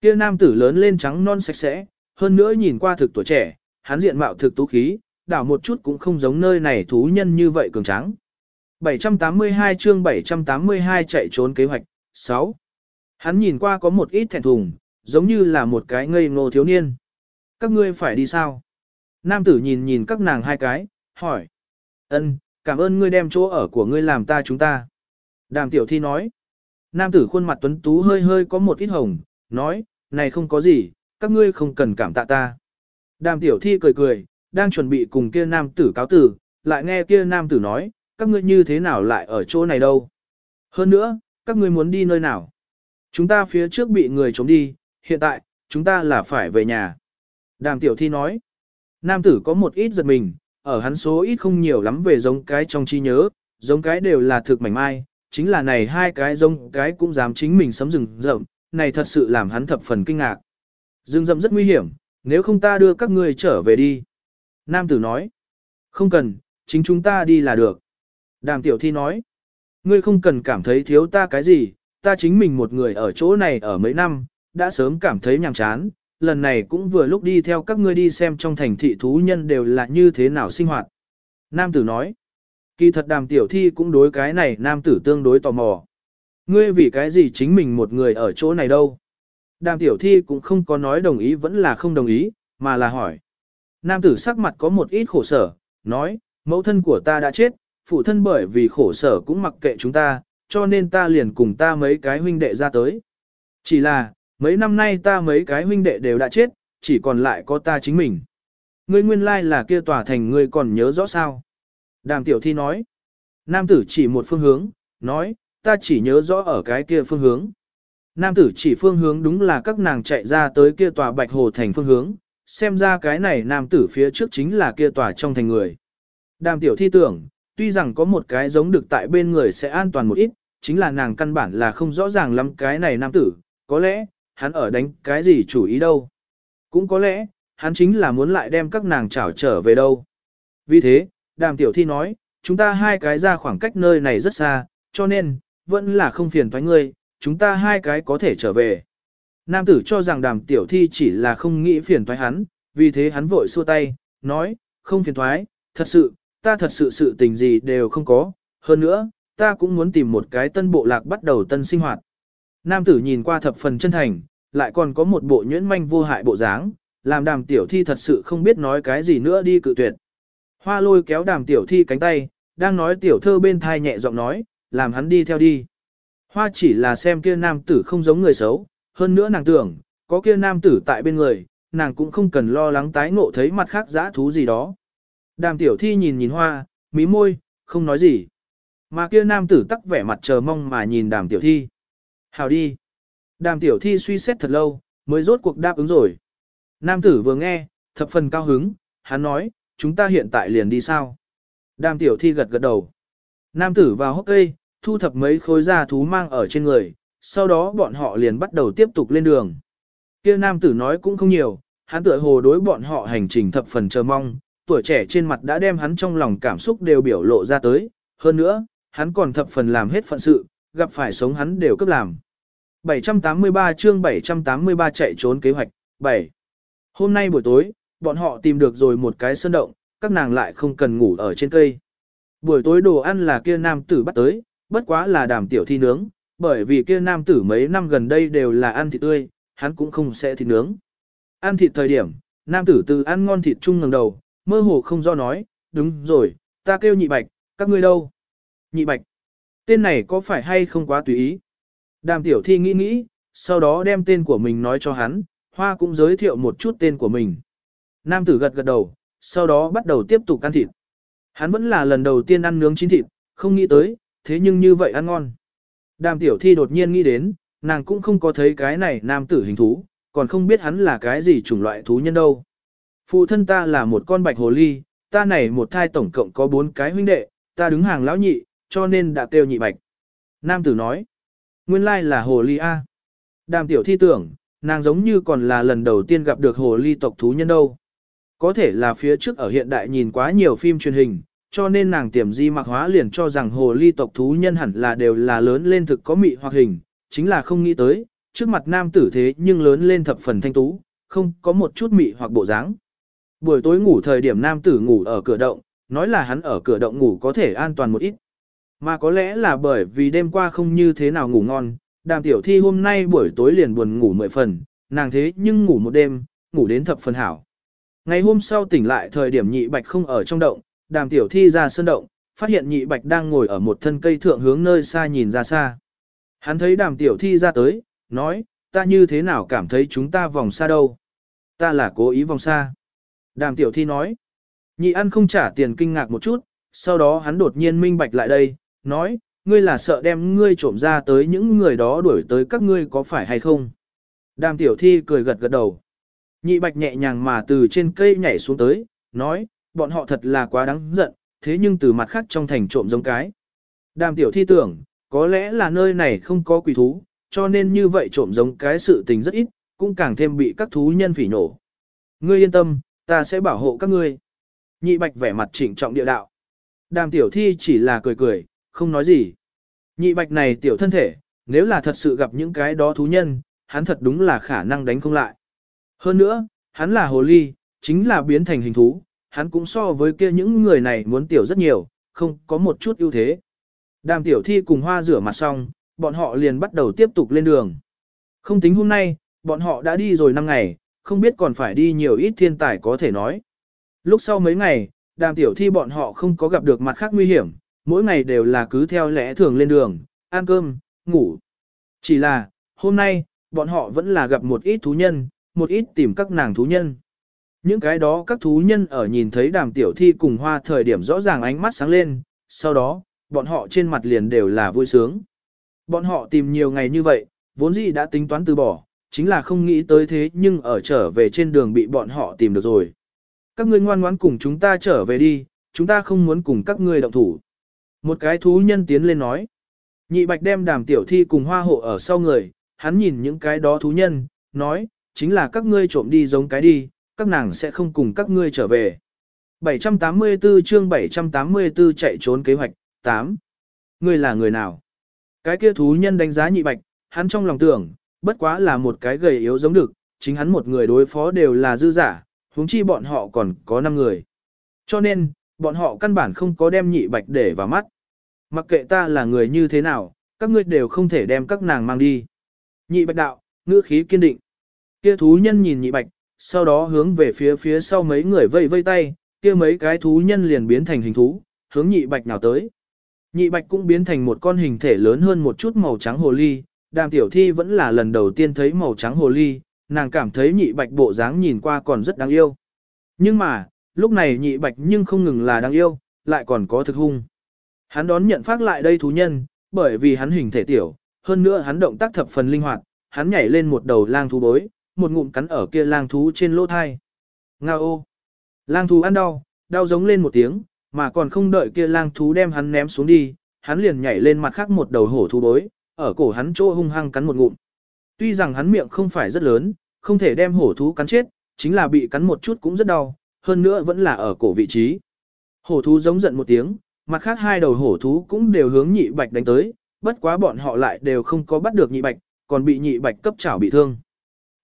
Kia nam tử lớn lên trắng non sạch sẽ, hơn nữa nhìn qua thực tuổi trẻ, hắn diện mạo thực tú khí, đảo một chút cũng không giống nơi này thú nhân như vậy cường tráng. 782 chương 782 chạy trốn kế hoạch, 6. Hắn nhìn qua có một ít thẹn thùng, giống như là một cái ngây ngô thiếu niên. Các ngươi phải đi sao? Nam tử nhìn nhìn các nàng hai cái, hỏi. Ân, cảm ơn ngươi đem chỗ ở của ngươi làm ta chúng ta. Đàm tiểu thi nói. Nam tử khuôn mặt tuấn tú hơi hơi có một ít hồng, nói, này không có gì, các ngươi không cần cảm tạ ta. Đàm tiểu thi cười cười, đang chuẩn bị cùng kia nam tử cáo tử, lại nghe kia nam tử nói, các ngươi như thế nào lại ở chỗ này đâu. Hơn nữa, các ngươi muốn đi nơi nào. Chúng ta phía trước bị người chống đi, hiện tại, chúng ta là phải về nhà. Đàm tiểu thi nói, nam tử có một ít giật mình, ở hắn số ít không nhiều lắm về giống cái trong trí nhớ, giống cái đều là thực mảnh mai, chính là này hai cái giống cái cũng dám chính mình sấm rừng rậm, này thật sự làm hắn thập phần kinh ngạc. Rừng rậm rất nguy hiểm, nếu không ta đưa các ngươi trở về đi. Nam tử nói, không cần, chính chúng ta đi là được. Đàm tiểu thi nói, ngươi không cần cảm thấy thiếu ta cái gì, ta chính mình một người ở chỗ này ở mấy năm, đã sớm cảm thấy nhàm chán, lần này cũng vừa lúc đi theo các ngươi đi xem trong thành thị thú nhân đều là như thế nào sinh hoạt. Nam tử nói, kỳ thật đàm tiểu thi cũng đối cái này nam tử tương đối tò mò. Ngươi vì cái gì chính mình một người ở chỗ này đâu? Đàm tiểu thi cũng không có nói đồng ý vẫn là không đồng ý, mà là hỏi. Nam tử sắc mặt có một ít khổ sở, nói, mẫu thân của ta đã chết, phụ thân bởi vì khổ sở cũng mặc kệ chúng ta, cho nên ta liền cùng ta mấy cái huynh đệ ra tới. Chỉ là, mấy năm nay ta mấy cái huynh đệ đều đã chết, chỉ còn lại có ta chính mình. Ngươi nguyên lai là kia tòa thành ngươi còn nhớ rõ sao? Đàm tiểu thi nói. Nam tử chỉ một phương hướng, nói, ta chỉ nhớ rõ ở cái kia phương hướng. Nam tử chỉ phương hướng đúng là các nàng chạy ra tới kia tòa bạch hồ thành phương hướng, xem ra cái này nam tử phía trước chính là kia tòa trong thành người. Đàm tiểu thi tưởng, tuy rằng có một cái giống được tại bên người sẽ an toàn một ít, chính là nàng căn bản là không rõ ràng lắm cái này nam tử, có lẽ, hắn ở đánh cái gì chủ ý đâu. Cũng có lẽ, hắn chính là muốn lại đem các nàng trảo trở về đâu. Vì thế, đàm tiểu thi nói, chúng ta hai cái ra khoảng cách nơi này rất xa, cho nên, vẫn là không phiền thoái ngươi, chúng ta hai cái có thể trở về. Nam tử cho rằng đàm tiểu thi chỉ là không nghĩ phiền thoái hắn, vì thế hắn vội xua tay, nói, không phiền thoái, thật sự, ta thật sự sự tình gì đều không có, hơn nữa, ta cũng muốn tìm một cái tân bộ lạc bắt đầu tân sinh hoạt. Nam tử nhìn qua thập phần chân thành, lại còn có một bộ nhuyễn manh vô hại bộ dáng, làm đàm tiểu thi thật sự không biết nói cái gì nữa đi cự tuyệt. Hoa lôi kéo đàm tiểu thi cánh tay, đang nói tiểu thơ bên thai nhẹ giọng nói, làm hắn đi theo đi. Hoa chỉ là xem kia nam tử không giống người xấu, hơn nữa nàng tưởng, có kia nam tử tại bên người, nàng cũng không cần lo lắng tái ngộ thấy mặt khác giã thú gì đó. Đàm tiểu thi nhìn nhìn hoa, mí môi, không nói gì. Mà kia nam tử tắc vẻ mặt chờ mong mà nhìn đàm tiểu thi. Hào đi. Đàm tiểu thi suy xét thật lâu, mới rốt cuộc đáp ứng rồi. Nam tử vừa nghe, thập phần cao hứng, hắn nói, chúng ta hiện tại liền đi sao? Đàm tiểu thi gật gật đầu. Nam tử vào hốc cây, thu thập mấy khối da thú mang ở trên người, sau đó bọn họ liền bắt đầu tiếp tục lên đường. Kia nam tử nói cũng không nhiều, hắn tựa hồ đối bọn họ hành trình thập phần chờ mong, tuổi trẻ trên mặt đã đem hắn trong lòng cảm xúc đều biểu lộ ra tới, hơn nữa, hắn còn thập phần làm hết phận sự, gặp phải sống hắn đều cấp làm. 783 chương 783 chạy trốn kế hoạch, 7. Hôm nay buổi tối, bọn họ tìm được rồi một cái sơn động, các nàng lại không cần ngủ ở trên cây. Buổi tối đồ ăn là kia nam tử bắt tới, bất quá là đàm tiểu thi nướng, bởi vì kia nam tử mấy năm gần đây đều là ăn thịt tươi, hắn cũng không sẽ thịt nướng. Ăn thịt thời điểm, nam tử từ ăn ngon thịt chung ngẩng đầu, mơ hồ không do nói, đúng rồi, ta kêu nhị bạch, các ngươi đâu? Nhị bạch. Tên này có phải hay không quá tùy ý? Đàm tiểu thi nghĩ nghĩ, sau đó đem tên của mình nói cho hắn, hoa cũng giới thiệu một chút tên của mình. Nam tử gật gật đầu, sau đó bắt đầu tiếp tục ăn thịt. Hắn vẫn là lần đầu tiên ăn nướng chín thịt, không nghĩ tới, thế nhưng như vậy ăn ngon. Đàm tiểu thi đột nhiên nghĩ đến, nàng cũng không có thấy cái này nam tử hình thú, còn không biết hắn là cái gì chủng loại thú nhân đâu. Phụ thân ta là một con bạch hồ ly, ta này một thai tổng cộng có bốn cái huynh đệ, ta đứng hàng lão nhị, cho nên đã kêu nhị bạch. Nam tử nói, nguyên lai là hồ ly A. Đàm tiểu thi tưởng, nàng giống như còn là lần đầu tiên gặp được hồ ly tộc thú nhân đâu. Có thể là phía trước ở hiện đại nhìn quá nhiều phim truyền hình, cho nên nàng tiềm di mặc hóa liền cho rằng hồ ly tộc thú nhân hẳn là đều là lớn lên thực có mị hoặc hình, chính là không nghĩ tới, trước mặt nam tử thế nhưng lớn lên thập phần thanh tú, không có một chút mị hoặc bộ dáng. Buổi tối ngủ thời điểm nam tử ngủ ở cửa động, nói là hắn ở cửa động ngủ có thể an toàn một ít. Mà có lẽ là bởi vì đêm qua không như thế nào ngủ ngon, đàm tiểu thi hôm nay buổi tối liền buồn ngủ mười phần, nàng thế nhưng ngủ một đêm, ngủ đến thập phần hảo. Ngày hôm sau tỉnh lại thời điểm nhị bạch không ở trong động, đàm tiểu thi ra sơn động, phát hiện nhị bạch đang ngồi ở một thân cây thượng hướng nơi xa nhìn ra xa. Hắn thấy đàm tiểu thi ra tới, nói, ta như thế nào cảm thấy chúng ta vòng xa đâu. Ta là cố ý vòng xa. Đàm tiểu thi nói, nhị ăn không trả tiền kinh ngạc một chút, sau đó hắn đột nhiên minh bạch lại đây, nói, ngươi là sợ đem ngươi trộm ra tới những người đó đuổi tới các ngươi có phải hay không. Đàm tiểu thi cười gật gật đầu. Nhị bạch nhẹ nhàng mà từ trên cây nhảy xuống tới, nói, bọn họ thật là quá đáng giận, thế nhưng từ mặt khác trong thành trộm giống cái. Đàm tiểu thi tưởng, có lẽ là nơi này không có quỷ thú, cho nên như vậy trộm giống cái sự tình rất ít, cũng càng thêm bị các thú nhân phỉ nổ. Ngươi yên tâm, ta sẽ bảo hộ các ngươi. Nhị bạch vẻ mặt chỉnh trọng địa đạo. Đàm tiểu thi chỉ là cười cười, không nói gì. Nhị bạch này tiểu thân thể, nếu là thật sự gặp những cái đó thú nhân, hắn thật đúng là khả năng đánh không lại. Hơn nữa, hắn là hồ ly, chính là biến thành hình thú, hắn cũng so với kia những người này muốn tiểu rất nhiều, không có một chút ưu thế. Đàm tiểu thi cùng hoa rửa mặt xong, bọn họ liền bắt đầu tiếp tục lên đường. Không tính hôm nay, bọn họ đã đi rồi 5 ngày, không biết còn phải đi nhiều ít thiên tài có thể nói. Lúc sau mấy ngày, đàm tiểu thi bọn họ không có gặp được mặt khác nguy hiểm, mỗi ngày đều là cứ theo lẽ thường lên đường, ăn cơm, ngủ. Chỉ là, hôm nay, bọn họ vẫn là gặp một ít thú nhân, một ít tìm các nàng thú nhân. Những cái đó các thú nhân ở nhìn thấy đàm tiểu thi cùng hoa thời điểm rõ ràng ánh mắt sáng lên, sau đó, bọn họ trên mặt liền đều là vui sướng. Bọn họ tìm nhiều ngày như vậy, vốn dĩ đã tính toán từ bỏ, chính là không nghĩ tới thế nhưng ở trở về trên đường bị bọn họ tìm được rồi. Các ngươi ngoan ngoãn cùng chúng ta trở về đi, chúng ta không muốn cùng các ngươi động thủ. Một cái thú nhân tiến lên nói. Nhị bạch đem đàm tiểu thi cùng hoa hộ ở sau người, hắn nhìn những cái đó thú nhân, nói, chính là các ngươi trộm đi giống cái đi, các nàng sẽ không cùng các ngươi trở về. 784 chương 784 chạy trốn kế hoạch, 8. Ngươi là người nào? Cái kia thú nhân đánh giá nhị bạch, hắn trong lòng tưởng, bất quá là một cái gầy yếu giống được, chính hắn một người đối phó đều là dư giả, huống chi bọn họ còn có 5 người. Cho nên, bọn họ căn bản không có đem nhị bạch để vào mắt. Mặc kệ ta là người như thế nào, các ngươi đều không thể đem các nàng mang đi. Nhị bạch đạo, ngữ khí kiên định. Kia thú nhân nhìn nhị bạch, sau đó hướng về phía phía sau mấy người vây vây tay, kia mấy cái thú nhân liền biến thành hình thú, hướng nhị bạch nào tới. Nhị bạch cũng biến thành một con hình thể lớn hơn một chút màu trắng hồ ly, đàm tiểu thi vẫn là lần đầu tiên thấy màu trắng hồ ly, nàng cảm thấy nhị bạch bộ dáng nhìn qua còn rất đáng yêu. Nhưng mà, lúc này nhị bạch nhưng không ngừng là đáng yêu, lại còn có thực hung. Hắn đón nhận phát lại đây thú nhân, bởi vì hắn hình thể tiểu, hơn nữa hắn động tác thập phần linh hoạt, hắn nhảy lên một đầu lang thú bối, một ngụm cắn ở kia lang thú trên lỗ thai. Ngao ô! Lang thú ăn đau, đau giống lên một tiếng, mà còn không đợi kia lang thú đem hắn ném xuống đi, hắn liền nhảy lên mặt khác một đầu hổ thú bối, ở cổ hắn chỗ hung hăng cắn một ngụm. Tuy rằng hắn miệng không phải rất lớn, không thể đem hổ thú cắn chết, chính là bị cắn một chút cũng rất đau, hơn nữa vẫn là ở cổ vị trí. Hổ thú giống giận một tiếng, mặt khác hai đầu hổ thú cũng đều hướng nhị bạch đánh tới, bất quá bọn họ lại đều không có bắt được nhị bạch, còn bị nhị bạch cấp chảo bị thương.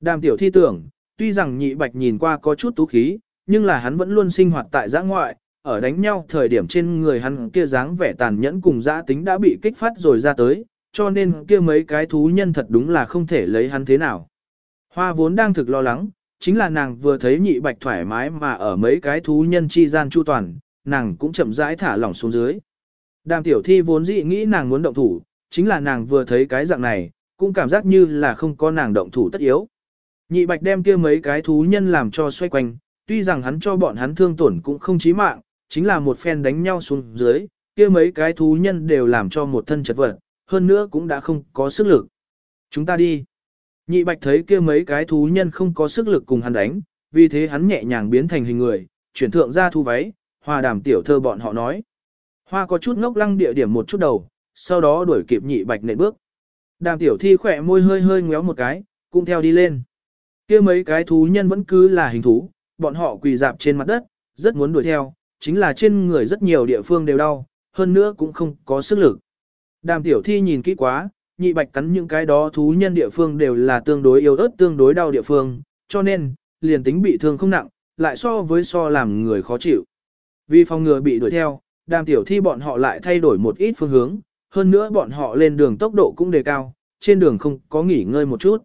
Đàm tiểu thi tưởng, tuy rằng nhị bạch nhìn qua có chút tú khí, nhưng là hắn vẫn luôn sinh hoạt tại giã ngoại, ở đánh nhau thời điểm trên người hắn kia dáng vẻ tàn nhẫn cùng giã tính đã bị kích phát rồi ra tới, cho nên kia mấy cái thú nhân thật đúng là không thể lấy hắn thế nào. Hoa vốn đang thực lo lắng, chính là nàng vừa thấy nhị bạch thoải mái mà ở mấy cái thú nhân chi gian chu toàn, nàng cũng chậm rãi thả lỏng xuống dưới. Đàm tiểu thi vốn dĩ nghĩ nàng muốn động thủ, chính là nàng vừa thấy cái dạng này, cũng cảm giác như là không có nàng động thủ tất yếu. Nhị bạch đem kia mấy cái thú nhân làm cho xoay quanh, tuy rằng hắn cho bọn hắn thương tổn cũng không chí mạng, chính là một phen đánh nhau xuống dưới, kia mấy cái thú nhân đều làm cho một thân chật vật, hơn nữa cũng đã không có sức lực. Chúng ta đi. Nhị bạch thấy kia mấy cái thú nhân không có sức lực cùng hắn đánh, vì thế hắn nhẹ nhàng biến thành hình người, chuyển thượng ra thu váy, hòa đàm tiểu thơ bọn họ nói. Hoa có chút ngốc lăng địa điểm một chút đầu, sau đó đuổi kịp nhị bạch nệ bước. Đàm tiểu thi khỏe môi hơi hơi ngéo một cái, cũng theo đi lên. kia mấy cái thú nhân vẫn cứ là hình thú, bọn họ quỳ dạp trên mặt đất, rất muốn đuổi theo, chính là trên người rất nhiều địa phương đều đau, hơn nữa cũng không có sức lực. Đàm tiểu thi nhìn kỹ quá, nhị bạch cắn những cái đó thú nhân địa phương đều là tương đối yếu ớt tương đối đau địa phương, cho nên, liền tính bị thương không nặng, lại so với so làm người khó chịu. Vì phòng ngừa bị đuổi theo, đàm tiểu thi bọn họ lại thay đổi một ít phương hướng, hơn nữa bọn họ lên đường tốc độ cũng đề cao, trên đường không có nghỉ ngơi một chút.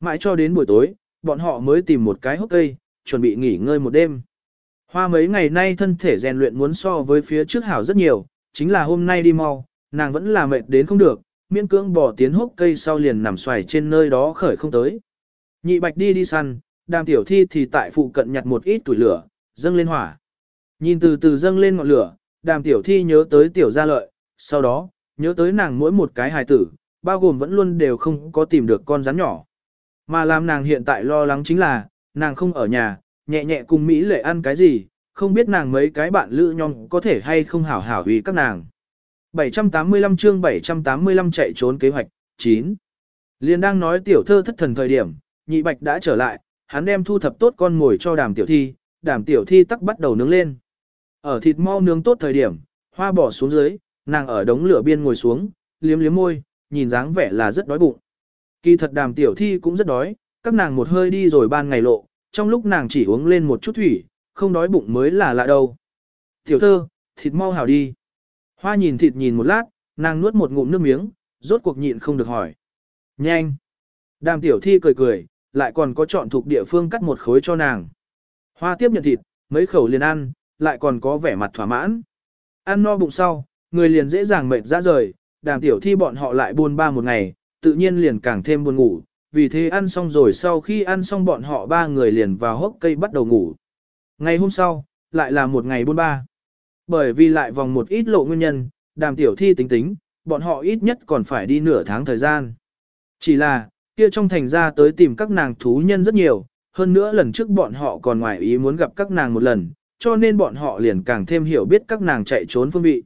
Mãi cho đến buổi tối, bọn họ mới tìm một cái hốc cây, chuẩn bị nghỉ ngơi một đêm. Hoa mấy ngày nay thân thể rèn luyện muốn so với phía trước hảo rất nhiều, chính là hôm nay đi mau, nàng vẫn là mệt đến không được, miễn cưỡng bỏ tiến hốc cây sau liền nằm xoài trên nơi đó khởi không tới. Nhị bạch đi đi săn, đàm tiểu thi thì tại phụ cận nhặt một ít tuổi lửa, dâng lên hỏa. Nhìn từ từ dâng lên ngọn lửa, đàm tiểu thi nhớ tới tiểu gia lợi, sau đó, nhớ tới nàng mỗi một cái hài tử, bao gồm vẫn luôn đều không có tìm được con rắn nhỏ. Mà làm nàng hiện tại lo lắng chính là, nàng không ở nhà, nhẹ nhẹ cùng Mỹ lệ ăn cái gì, không biết nàng mấy cái bạn lữ nhong có thể hay không hảo hảo vì các nàng. 785 chương 785 chạy trốn kế hoạch, 9. Liên đang nói tiểu thơ thất thần thời điểm, nhị bạch đã trở lại, hắn đem thu thập tốt con ngồi cho đàm tiểu thi, đàm tiểu thi tắc bắt đầu nướng lên. Ở thịt mau nướng tốt thời điểm, hoa bỏ xuống dưới, nàng ở đống lửa biên ngồi xuống, liếm liếm môi, nhìn dáng vẻ là rất đói bụng. Kỳ thật đàm tiểu thi cũng rất đói, các nàng một hơi đi rồi ban ngày lộ, trong lúc nàng chỉ uống lên một chút thủy, không đói bụng mới là lạ đâu. Tiểu thơ, thịt mau hảo đi. Hoa nhìn thịt nhìn một lát, nàng nuốt một ngụm nước miếng, rốt cuộc nhịn không được hỏi. Nhanh. Đàm tiểu thi cười cười, lại còn có chọn thuộc địa phương cắt một khối cho nàng. Hoa tiếp nhận thịt, mấy khẩu liền ăn, lại còn có vẻ mặt thỏa mãn. Ăn no bụng sau, người liền dễ dàng mệt ra rời, đàm tiểu thi bọn họ lại buôn ba một ngày, tự nhiên liền càng thêm buồn ngủ, vì thế ăn xong rồi sau khi ăn xong bọn họ ba người liền vào hốc cây bắt đầu ngủ. Ngày hôm sau, lại là một ngày buôn ba. Bởi vì lại vòng một ít lộ nguyên nhân, đàm tiểu thi tính tính, bọn họ ít nhất còn phải đi nửa tháng thời gian. Chỉ là, kia trong thành ra tới tìm các nàng thú nhân rất nhiều, hơn nữa lần trước bọn họ còn ngoài ý muốn gặp các nàng một lần, cho nên bọn họ liền càng thêm hiểu biết các nàng chạy trốn phương vị.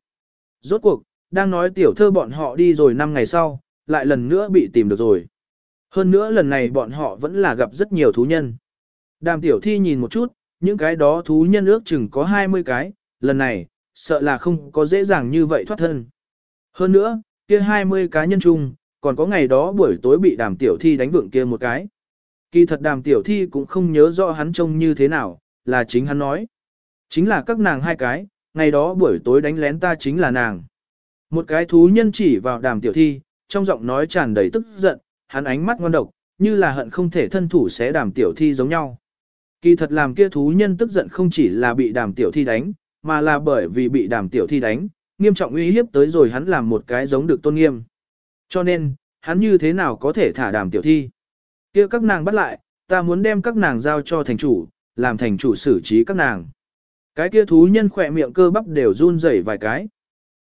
Rốt cuộc, đang nói tiểu thơ bọn họ đi rồi 5 ngày sau, lại lần nữa bị tìm được rồi. Hơn nữa lần này bọn họ vẫn là gặp rất nhiều thú nhân. Đàm tiểu thi nhìn một chút, những cái đó thú nhân ước chừng có 20 cái, lần này, sợ là không có dễ dàng như vậy thoát thân. Hơn nữa, kia 20 cá nhân chung, còn có ngày đó buổi tối bị đàm tiểu thi đánh vượng kia một cái. Kỳ thật đàm tiểu thi cũng không nhớ rõ hắn trông như thế nào, là chính hắn nói. Chính là các nàng hai cái, ngày đó buổi tối đánh lén ta chính là nàng. Một cái thú nhân chỉ vào đàm tiểu thi, trong giọng nói tràn đầy tức giận, hắn ánh mắt ngon độc, như là hận không thể thân thủ xé đàm tiểu thi giống nhau. Kỳ thật làm kia thú nhân tức giận không chỉ là bị đàm tiểu thi đánh, mà là bởi vì bị đàm tiểu thi đánh, nghiêm trọng uy hiếp tới rồi hắn làm một cái giống được tôn nghiêm. Cho nên, hắn như thế nào có thể thả đàm tiểu thi? kia các nàng bắt lại, ta muốn đem các nàng giao cho thành chủ, làm thành chủ xử trí các nàng. Cái kia thú nhân khỏe miệng cơ bắp đều run rẩy vài cái.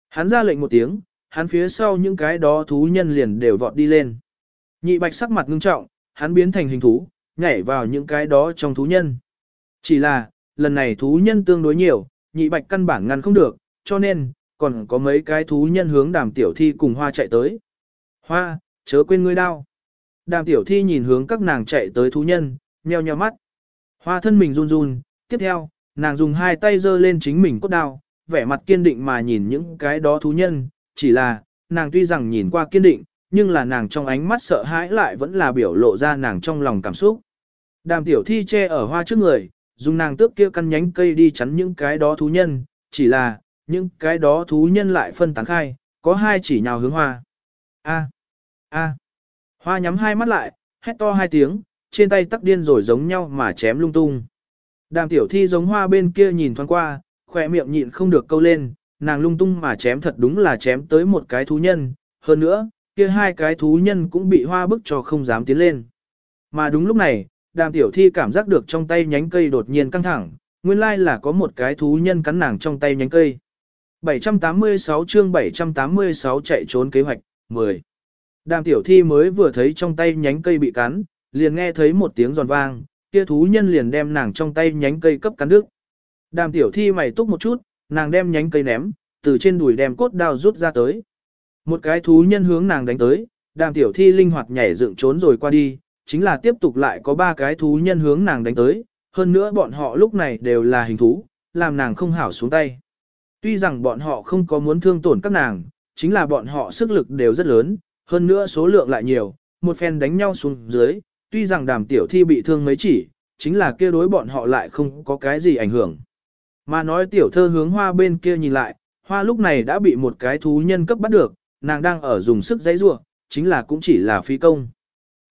Hắn ra lệnh một tiếng, hắn phía sau những cái đó thú nhân liền đều vọt đi lên. Nhị bạch sắc mặt ngưng trọng, hắn biến thành hình thú, nhảy vào những cái đó trong thú nhân. Chỉ là, lần này thú nhân tương đối nhiều, nhị bạch căn bản ngăn không được, cho nên, còn có mấy cái thú nhân hướng đàm tiểu thi cùng hoa chạy tới. Hoa, chớ quên ngươi đau. Đàm tiểu thi nhìn hướng các nàng chạy tới thú nhân, nheo nheo mắt. Hoa thân mình run run, tiếp theo, nàng dùng hai tay giơ lên chính mình cốt đao, vẻ mặt kiên định mà nhìn những cái đó thú nhân, chỉ là, nàng tuy rằng nhìn qua kiên định, nhưng là nàng trong ánh mắt sợ hãi lại vẫn là biểu lộ ra nàng trong lòng cảm xúc. Đàm tiểu thi che ở hoa trước người, dùng nàng tước kia căn nhánh cây đi chắn những cái đó thú nhân, chỉ là, những cái đó thú nhân lại phân tán khai, có hai chỉ nhào hướng hoa. A, a, hoa nhắm hai mắt lại, hét to hai tiếng, trên tay tắc điên rồi giống nhau mà chém lung tung. Đàm tiểu thi giống hoa bên kia nhìn thoáng qua, khỏe miệng nhịn không được câu lên, nàng lung tung mà chém thật đúng là chém tới một cái thú nhân, hơn nữa, kia hai cái thú nhân cũng bị hoa bức cho không dám tiến lên. Mà đúng lúc này, đàm tiểu thi cảm giác được trong tay nhánh cây đột nhiên căng thẳng, nguyên lai là có một cái thú nhân cắn nàng trong tay nhánh cây. 786 chương 786 chạy trốn kế hoạch, 10. Đàm tiểu thi mới vừa thấy trong tay nhánh cây bị cắn, liền nghe thấy một tiếng giòn vang, kia thú nhân liền đem nàng trong tay nhánh cây cấp cắn đứt. Đàm tiểu thi mày túc một chút, nàng đem nhánh cây ném, từ trên đùi đem cốt đao rút ra tới. Một cái thú nhân hướng nàng đánh tới, đàm tiểu thi linh hoạt nhảy dựng trốn rồi qua đi, chính là tiếp tục lại có ba cái thú nhân hướng nàng đánh tới, hơn nữa bọn họ lúc này đều là hình thú, làm nàng không hảo xuống tay. Tuy rằng bọn họ không có muốn thương tổn các nàng, chính là bọn họ sức lực đều rất lớn, hơn nữa số lượng lại nhiều, một phen đánh nhau xuống dưới, tuy rằng đàm tiểu thi bị thương mấy chỉ, chính là kia đối bọn họ lại không có cái gì ảnh hưởng. Mà nói tiểu thơ hướng hoa bên kia nhìn lại, hoa lúc này đã bị một cái thú nhân cấp bắt được, nàng đang ở dùng sức giấy rua, chính là cũng chỉ là phi công.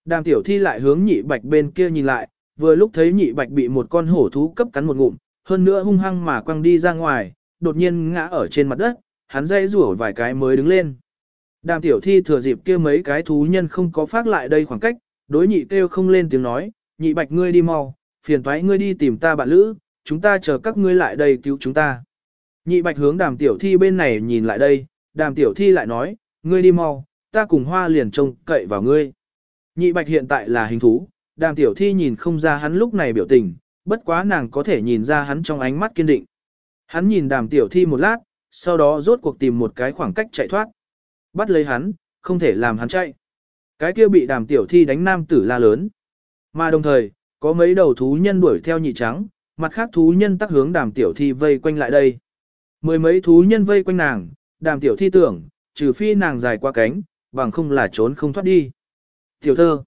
Đàm tiểu thi lại hướng nhị bạch bên kia nhìn lại, vừa lúc thấy nhị bạch bị một con hổ thú cấp cắn một ngụm, hơn nữa hung hăng mà quăng đi ra ngoài, đột nhiên ngã ở trên mặt đất, hắn dây rủa vài cái mới đứng lên. Đàm tiểu thi thừa dịp kia mấy cái thú nhân không có phát lại đây khoảng cách, đối nhị kêu không lên tiếng nói, nhị bạch ngươi đi mau, phiền thoái ngươi đi tìm ta bạn lữ, chúng ta chờ các ngươi lại đây cứu chúng ta. Nhị bạch hướng đàm tiểu thi bên này nhìn lại đây, đàm tiểu thi lại nói, ngươi đi mau, ta cùng hoa liền trông cậy vào ngươi. Nhị bạch hiện tại là hình thú, đàm tiểu thi nhìn không ra hắn lúc này biểu tình, bất quá nàng có thể nhìn ra hắn trong ánh mắt kiên định. Hắn nhìn đàm tiểu thi một lát, sau đó rốt cuộc tìm một cái khoảng cách chạy thoát. Bắt lấy hắn, không thể làm hắn chạy. Cái kia bị đàm tiểu thi đánh nam tử la lớn. Mà đồng thời, có mấy đầu thú nhân đuổi theo nhị trắng, mặt khác thú nhân tắc hướng đàm tiểu thi vây quanh lại đây. Mười mấy thú nhân vây quanh nàng, đàm tiểu thi tưởng, trừ phi nàng dài qua cánh, bằng không là trốn không thoát đi. Tiểu thơ,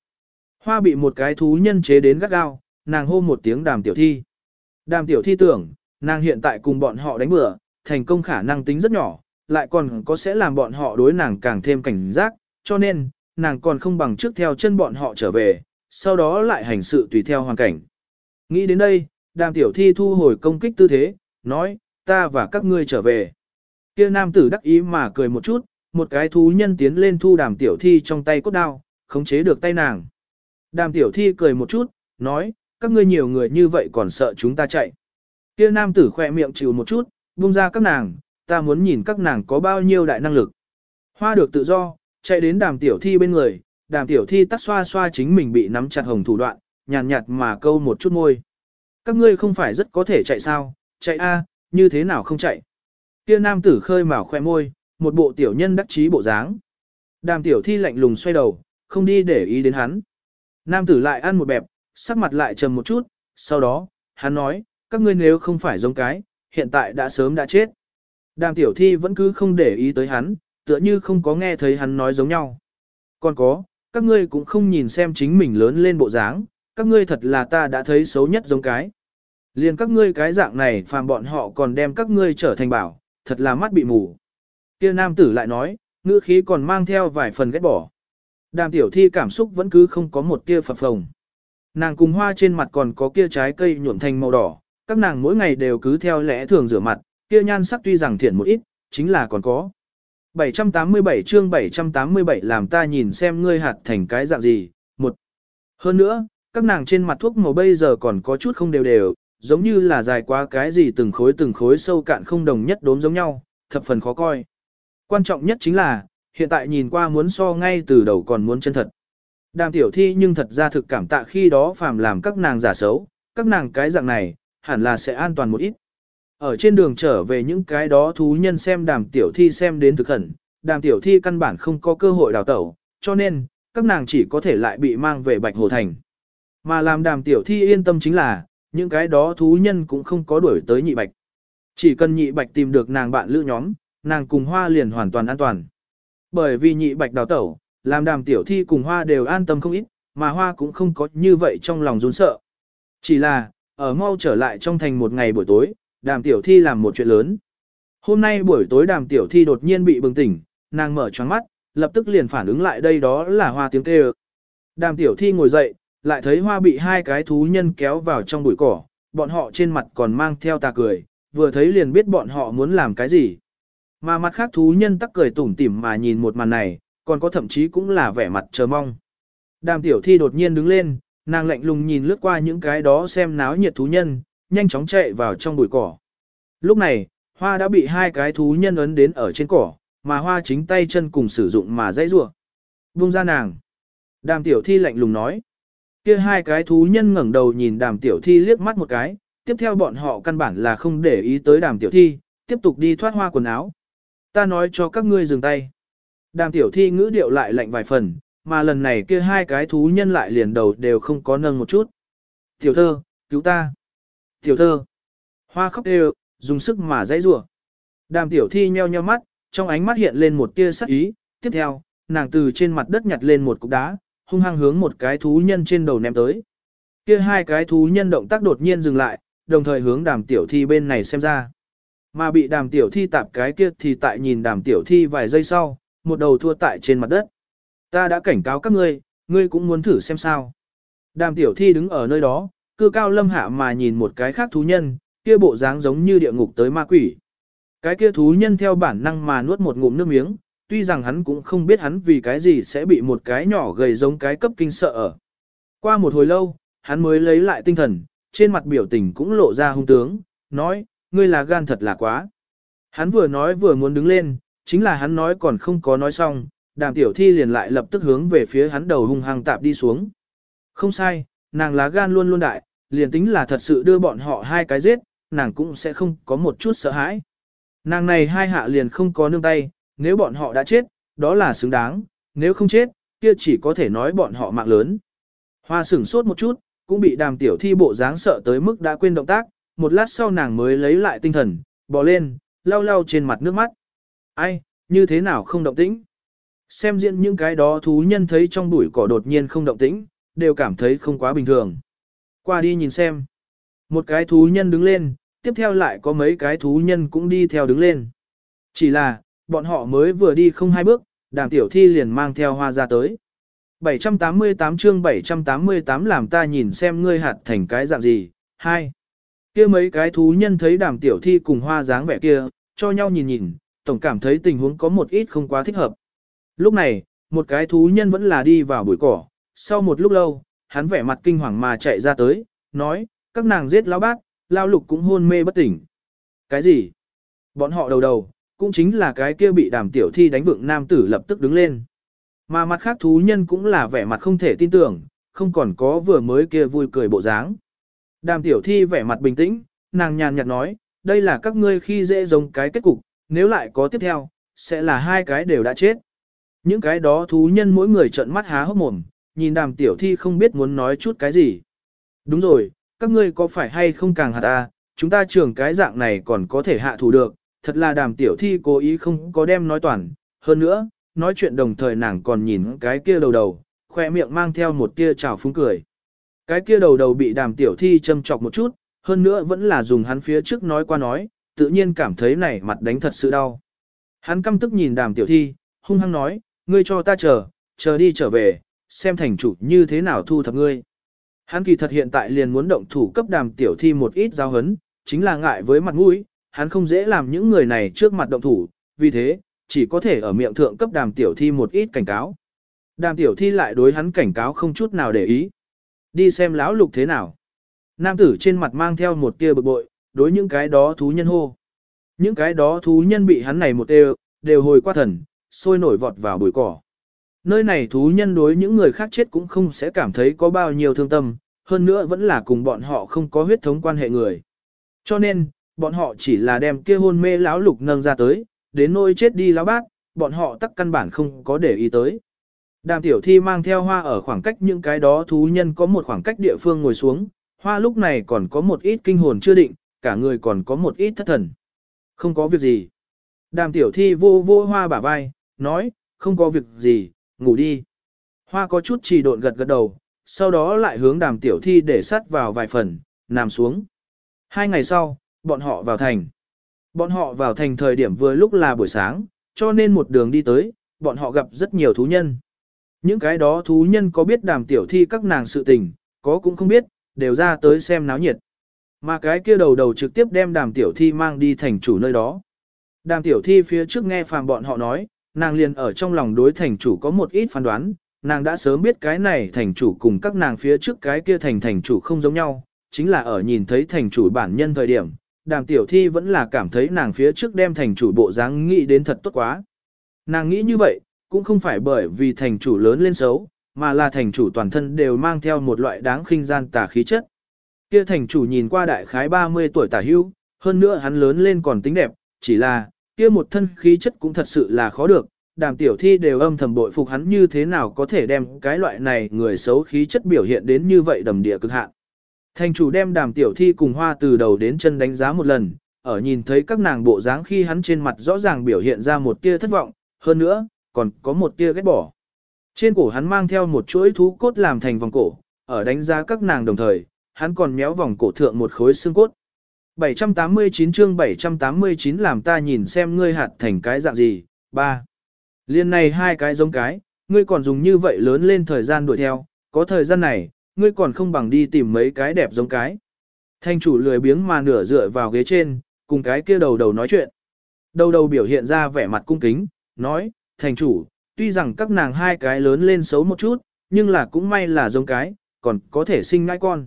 hoa bị một cái thú nhân chế đến gắt gao, nàng hô một tiếng đàm tiểu thi. Đàm tiểu thi tưởng, nàng hiện tại cùng bọn họ đánh bừa, thành công khả năng tính rất nhỏ, lại còn có sẽ làm bọn họ đối nàng càng thêm cảnh giác, cho nên, nàng còn không bằng trước theo chân bọn họ trở về, sau đó lại hành sự tùy theo hoàn cảnh. Nghĩ đến đây, đàm tiểu thi thu hồi công kích tư thế, nói, ta và các ngươi trở về. Kia nam tử đắc ý mà cười một chút, một cái thú nhân tiến lên thu đàm tiểu thi trong tay cốt đao, khống chế được tay nàng. Đàm tiểu thi cười một chút, nói, các ngươi nhiều người như vậy còn sợ chúng ta chạy. Kia nam tử khỏe miệng chịu một chút, buông ra các nàng, ta muốn nhìn các nàng có bao nhiêu đại năng lực. Hoa được tự do, chạy đến đàm tiểu thi bên người, đàm tiểu thi tắt xoa xoa chính mình bị nắm chặt hồng thủ đoạn, nhàn nhạt, mà câu một chút môi. Các ngươi không phải rất có thể chạy sao, chạy a, như thế nào không chạy. Kia nam tử khơi mào khoe môi, một bộ tiểu nhân đắc chí bộ dáng. Đàm tiểu thi lạnh lùng xoay đầu, không đi để ý đến hắn. Nam tử lại ăn một bẹp, sắc mặt lại trầm một chút, sau đó, hắn nói, các ngươi nếu không phải giống cái, hiện tại đã sớm đã chết. Đàm tiểu thi vẫn cứ không để ý tới hắn, tựa như không có nghe thấy hắn nói giống nhau. Còn có, các ngươi cũng không nhìn xem chính mình lớn lên bộ dáng, các ngươi thật là ta đã thấy xấu nhất giống cái. Liền các ngươi cái dạng này phàm bọn họ còn đem các ngươi trở thành bảo, thật là mắt bị mù. Kia nam tử lại nói, ngữ khí còn mang theo vài phần ghét bỏ. Đàm tiểu thi cảm xúc vẫn cứ không có một tia phập phồng. Nàng cùng hoa trên mặt còn có kia trái cây nhuộm thành màu đỏ, các nàng mỗi ngày đều cứ theo lẽ thường rửa mặt, kia nhan sắc tuy rằng thiện một ít, chính là còn có. 787 chương 787 làm ta nhìn xem ngươi hạt thành cái dạng gì. Một. Hơn nữa, các nàng trên mặt thuốc màu bây giờ còn có chút không đều đều, giống như là dài quá cái gì từng khối từng khối sâu cạn không đồng nhất đốm giống nhau, thập phần khó coi. Quan trọng nhất chính là, hiện tại nhìn qua muốn so ngay từ đầu còn muốn chân thật. Đàm tiểu thi nhưng thật ra thực cảm tạ khi đó phàm làm các nàng giả xấu, các nàng cái dạng này, hẳn là sẽ an toàn một ít. Ở trên đường trở về những cái đó thú nhân xem đàm tiểu thi xem đến thực khẩn, đàm tiểu thi căn bản không có cơ hội đào tẩu, cho nên, các nàng chỉ có thể lại bị mang về Bạch Hồ Thành. Mà làm đàm tiểu thi yên tâm chính là, những cái đó thú nhân cũng không có đuổi tới nhị bạch. Chỉ cần nhị bạch tìm được nàng bạn lữ nhóm, nàng cùng hoa liền hoàn toàn an toàn. Bởi vì nhị bạch đào tẩu, làm đàm tiểu thi cùng hoa đều an tâm không ít, mà hoa cũng không có như vậy trong lòng run sợ. Chỉ là, ở mau trở lại trong thành một ngày buổi tối, đàm tiểu thi làm một chuyện lớn. Hôm nay buổi tối đàm tiểu thi đột nhiên bị bừng tỉnh, nàng mở choáng mắt, lập tức liền phản ứng lại đây đó là hoa tiếng kêu. Đàm tiểu thi ngồi dậy, lại thấy hoa bị hai cái thú nhân kéo vào trong bụi cỏ, bọn họ trên mặt còn mang theo tà cười, vừa thấy liền biết bọn họ muốn làm cái gì. Mà mặt khác thú nhân tắc cười tủm tỉm mà nhìn một màn này, còn có thậm chí cũng là vẻ mặt chờ mong. Đàm tiểu thi đột nhiên đứng lên, nàng lạnh lùng nhìn lướt qua những cái đó xem náo nhiệt thú nhân, nhanh chóng chạy vào trong bụi cỏ. Lúc này, hoa đã bị hai cái thú nhân ấn đến ở trên cỏ, mà hoa chính tay chân cùng sử dụng mà dãy rủa. Buông ra nàng. Đàm tiểu thi lạnh lùng nói. Kia hai cái thú nhân ngẩng đầu nhìn đàm tiểu thi liếc mắt một cái, tiếp theo bọn họ căn bản là không để ý tới đàm tiểu thi, tiếp tục đi thoát hoa quần áo. Ta nói cho các ngươi dừng tay. Đàm tiểu thi ngữ điệu lại lạnh vài phần, mà lần này kia hai cái thú nhân lại liền đầu đều không có nâng một chút. Tiểu thơ, cứu ta. Tiểu thơ. Hoa khóc đều, dùng sức mà dãy rủa. Đàm tiểu thi nheo nheo mắt, trong ánh mắt hiện lên một tia sắc ý, tiếp theo, nàng từ trên mặt đất nhặt lên một cục đá, hung hăng hướng một cái thú nhân trên đầu ném tới. Kia hai cái thú nhân động tác đột nhiên dừng lại, đồng thời hướng đàm tiểu thi bên này xem ra. Mà bị đàm tiểu thi tạp cái kia thì tại nhìn đàm tiểu thi vài giây sau, một đầu thua tại trên mặt đất. Ta đã cảnh cáo các ngươi, ngươi cũng muốn thử xem sao. Đàm tiểu thi đứng ở nơi đó, cư cao lâm hạ mà nhìn một cái khác thú nhân, kia bộ dáng giống như địa ngục tới ma quỷ. Cái kia thú nhân theo bản năng mà nuốt một ngụm nước miếng, tuy rằng hắn cũng không biết hắn vì cái gì sẽ bị một cái nhỏ gầy giống cái cấp kinh sợ ở. Qua một hồi lâu, hắn mới lấy lại tinh thần, trên mặt biểu tình cũng lộ ra hung tướng, nói, ngươi là gan thật là quá. Hắn vừa nói vừa muốn đứng lên, chính là hắn nói còn không có nói xong, đàm tiểu thi liền lại lập tức hướng về phía hắn đầu hung hăng tạp đi xuống. Không sai, nàng lá gan luôn luôn đại, liền tính là thật sự đưa bọn họ hai cái giết, nàng cũng sẽ không có một chút sợ hãi. Nàng này hai hạ liền không có nương tay, nếu bọn họ đã chết, đó là xứng đáng, nếu không chết, kia chỉ có thể nói bọn họ mạng lớn. Hoa sửng sốt một chút, cũng bị đàm tiểu thi bộ dáng sợ tới mức đã quên động tác, một lát sau nàng mới lấy lại tinh thần, bò lên, lau lau trên mặt nước mắt. Ai, như thế nào không động tĩnh? Xem diễn những cái đó thú nhân thấy trong bụi cỏ đột nhiên không động tĩnh, đều cảm thấy không quá bình thường. Qua đi nhìn xem. Một cái thú nhân đứng lên, tiếp theo lại có mấy cái thú nhân cũng đi theo đứng lên. Chỉ là, bọn họ mới vừa đi không hai bước, đàm tiểu thi liền mang theo hoa ra tới. 788 chương 788 làm ta nhìn xem ngươi hạt thành cái dạng gì. Hai kia mấy cái thú nhân thấy đàm tiểu thi cùng hoa dáng vẻ kia, cho nhau nhìn nhìn, tổng cảm thấy tình huống có một ít không quá thích hợp. Lúc này, một cái thú nhân vẫn là đi vào bụi cỏ, sau một lúc lâu, hắn vẻ mặt kinh hoàng mà chạy ra tới, nói, các nàng giết lão bác, lao lục cũng hôn mê bất tỉnh. Cái gì? Bọn họ đầu đầu, cũng chính là cái kia bị đàm tiểu thi đánh vượng nam tử lập tức đứng lên. Mà mặt khác thú nhân cũng là vẻ mặt không thể tin tưởng, không còn có vừa mới kia vui cười bộ dáng. Đàm tiểu thi vẻ mặt bình tĩnh, nàng nhàn nhạt nói, đây là các ngươi khi dễ giống cái kết cục, nếu lại có tiếp theo, sẽ là hai cái đều đã chết. Những cái đó thú nhân mỗi người trợn mắt há hốc mồm, nhìn đàm tiểu thi không biết muốn nói chút cái gì. Đúng rồi, các ngươi có phải hay không càng hạt ta, chúng ta trưởng cái dạng này còn có thể hạ thủ được, thật là đàm tiểu thi cố ý không có đem nói toàn. Hơn nữa, nói chuyện đồng thời nàng còn nhìn cái kia đầu đầu, khoe miệng mang theo một tia trào phúng cười. Cái kia đầu đầu bị đàm tiểu thi châm chọc một chút, hơn nữa vẫn là dùng hắn phía trước nói qua nói, tự nhiên cảm thấy này mặt đánh thật sự đau. Hắn căm tức nhìn đàm tiểu thi, hung hăng nói, ngươi cho ta chờ, chờ đi trở về, xem thành chủ như thế nào thu thập ngươi. Hắn kỳ thật hiện tại liền muốn động thủ cấp đàm tiểu thi một ít giao hấn, chính là ngại với mặt mũi, hắn không dễ làm những người này trước mặt động thủ, vì thế, chỉ có thể ở miệng thượng cấp đàm tiểu thi một ít cảnh cáo. Đàm tiểu thi lại đối hắn cảnh cáo không chút nào để ý. Đi xem lão lục thế nào. Nam tử trên mặt mang theo một tia bực bội, đối những cái đó thú nhân hô. Những cái đó thú nhân bị hắn này một đều, đều hồi qua thần, sôi nổi vọt vào bụi cỏ. Nơi này thú nhân đối những người khác chết cũng không sẽ cảm thấy có bao nhiêu thương tâm, hơn nữa vẫn là cùng bọn họ không có huyết thống quan hệ người. Cho nên, bọn họ chỉ là đem kia hôn mê lão lục nâng ra tới, đến nôi chết đi lão bác, bọn họ tắc căn bản không có để ý tới. Đàm tiểu thi mang theo hoa ở khoảng cách những cái đó thú nhân có một khoảng cách địa phương ngồi xuống, hoa lúc này còn có một ít kinh hồn chưa định, cả người còn có một ít thất thần. Không có việc gì. Đàm tiểu thi vô vô hoa bả vai, nói, không có việc gì, ngủ đi. Hoa có chút trì độn gật gật đầu, sau đó lại hướng đàm tiểu thi để sắt vào vài phần, nằm xuống. Hai ngày sau, bọn họ vào thành. Bọn họ vào thành thời điểm vừa lúc là buổi sáng, cho nên một đường đi tới, bọn họ gặp rất nhiều thú nhân. Những cái đó thú nhân có biết đàm tiểu thi các nàng sự tình, có cũng không biết, đều ra tới xem náo nhiệt. Mà cái kia đầu đầu trực tiếp đem đàm tiểu thi mang đi thành chủ nơi đó. Đàm tiểu thi phía trước nghe phàm bọn họ nói, nàng liền ở trong lòng đối thành chủ có một ít phán đoán, nàng đã sớm biết cái này thành chủ cùng các nàng phía trước cái kia thành thành chủ không giống nhau, chính là ở nhìn thấy thành chủ bản nhân thời điểm, đàm tiểu thi vẫn là cảm thấy nàng phía trước đem thành chủ bộ dáng nghĩ đến thật tốt quá. Nàng nghĩ như vậy, cũng không phải bởi vì thành chủ lớn lên xấu, mà là thành chủ toàn thân đều mang theo một loại đáng khinh gian tà khí chất. Kia thành chủ nhìn qua đại khái 30 tuổi tả hưu, hơn nữa hắn lớn lên còn tính đẹp, chỉ là, kia một thân khí chất cũng thật sự là khó được, đàm tiểu thi đều âm thầm bội phục hắn như thế nào có thể đem cái loại này người xấu khí chất biểu hiện đến như vậy đầm địa cực hạn. Thành chủ đem đàm tiểu thi cùng hoa từ đầu đến chân đánh giá một lần, ở nhìn thấy các nàng bộ dáng khi hắn trên mặt rõ ràng biểu hiện ra một tia thất vọng, hơn nữa, còn có một tia ghét bỏ. Trên cổ hắn mang theo một chuỗi thú cốt làm thành vòng cổ, ở đánh giá các nàng đồng thời, hắn còn méo vòng cổ thượng một khối xương cốt. 789 chương 789 làm ta nhìn xem ngươi hạt thành cái dạng gì. 3. Liên này hai cái giống cái, ngươi còn dùng như vậy lớn lên thời gian đuổi theo, có thời gian này, ngươi còn không bằng đi tìm mấy cái đẹp giống cái. Thanh chủ lười biếng mà nửa dựa vào ghế trên, cùng cái kia đầu đầu nói chuyện. Đầu đầu biểu hiện ra vẻ mặt cung kính, nói, thành chủ, tuy rằng các nàng hai cái lớn lên xấu một chút, nhưng là cũng may là giống cái, còn có thể sinh ngai con.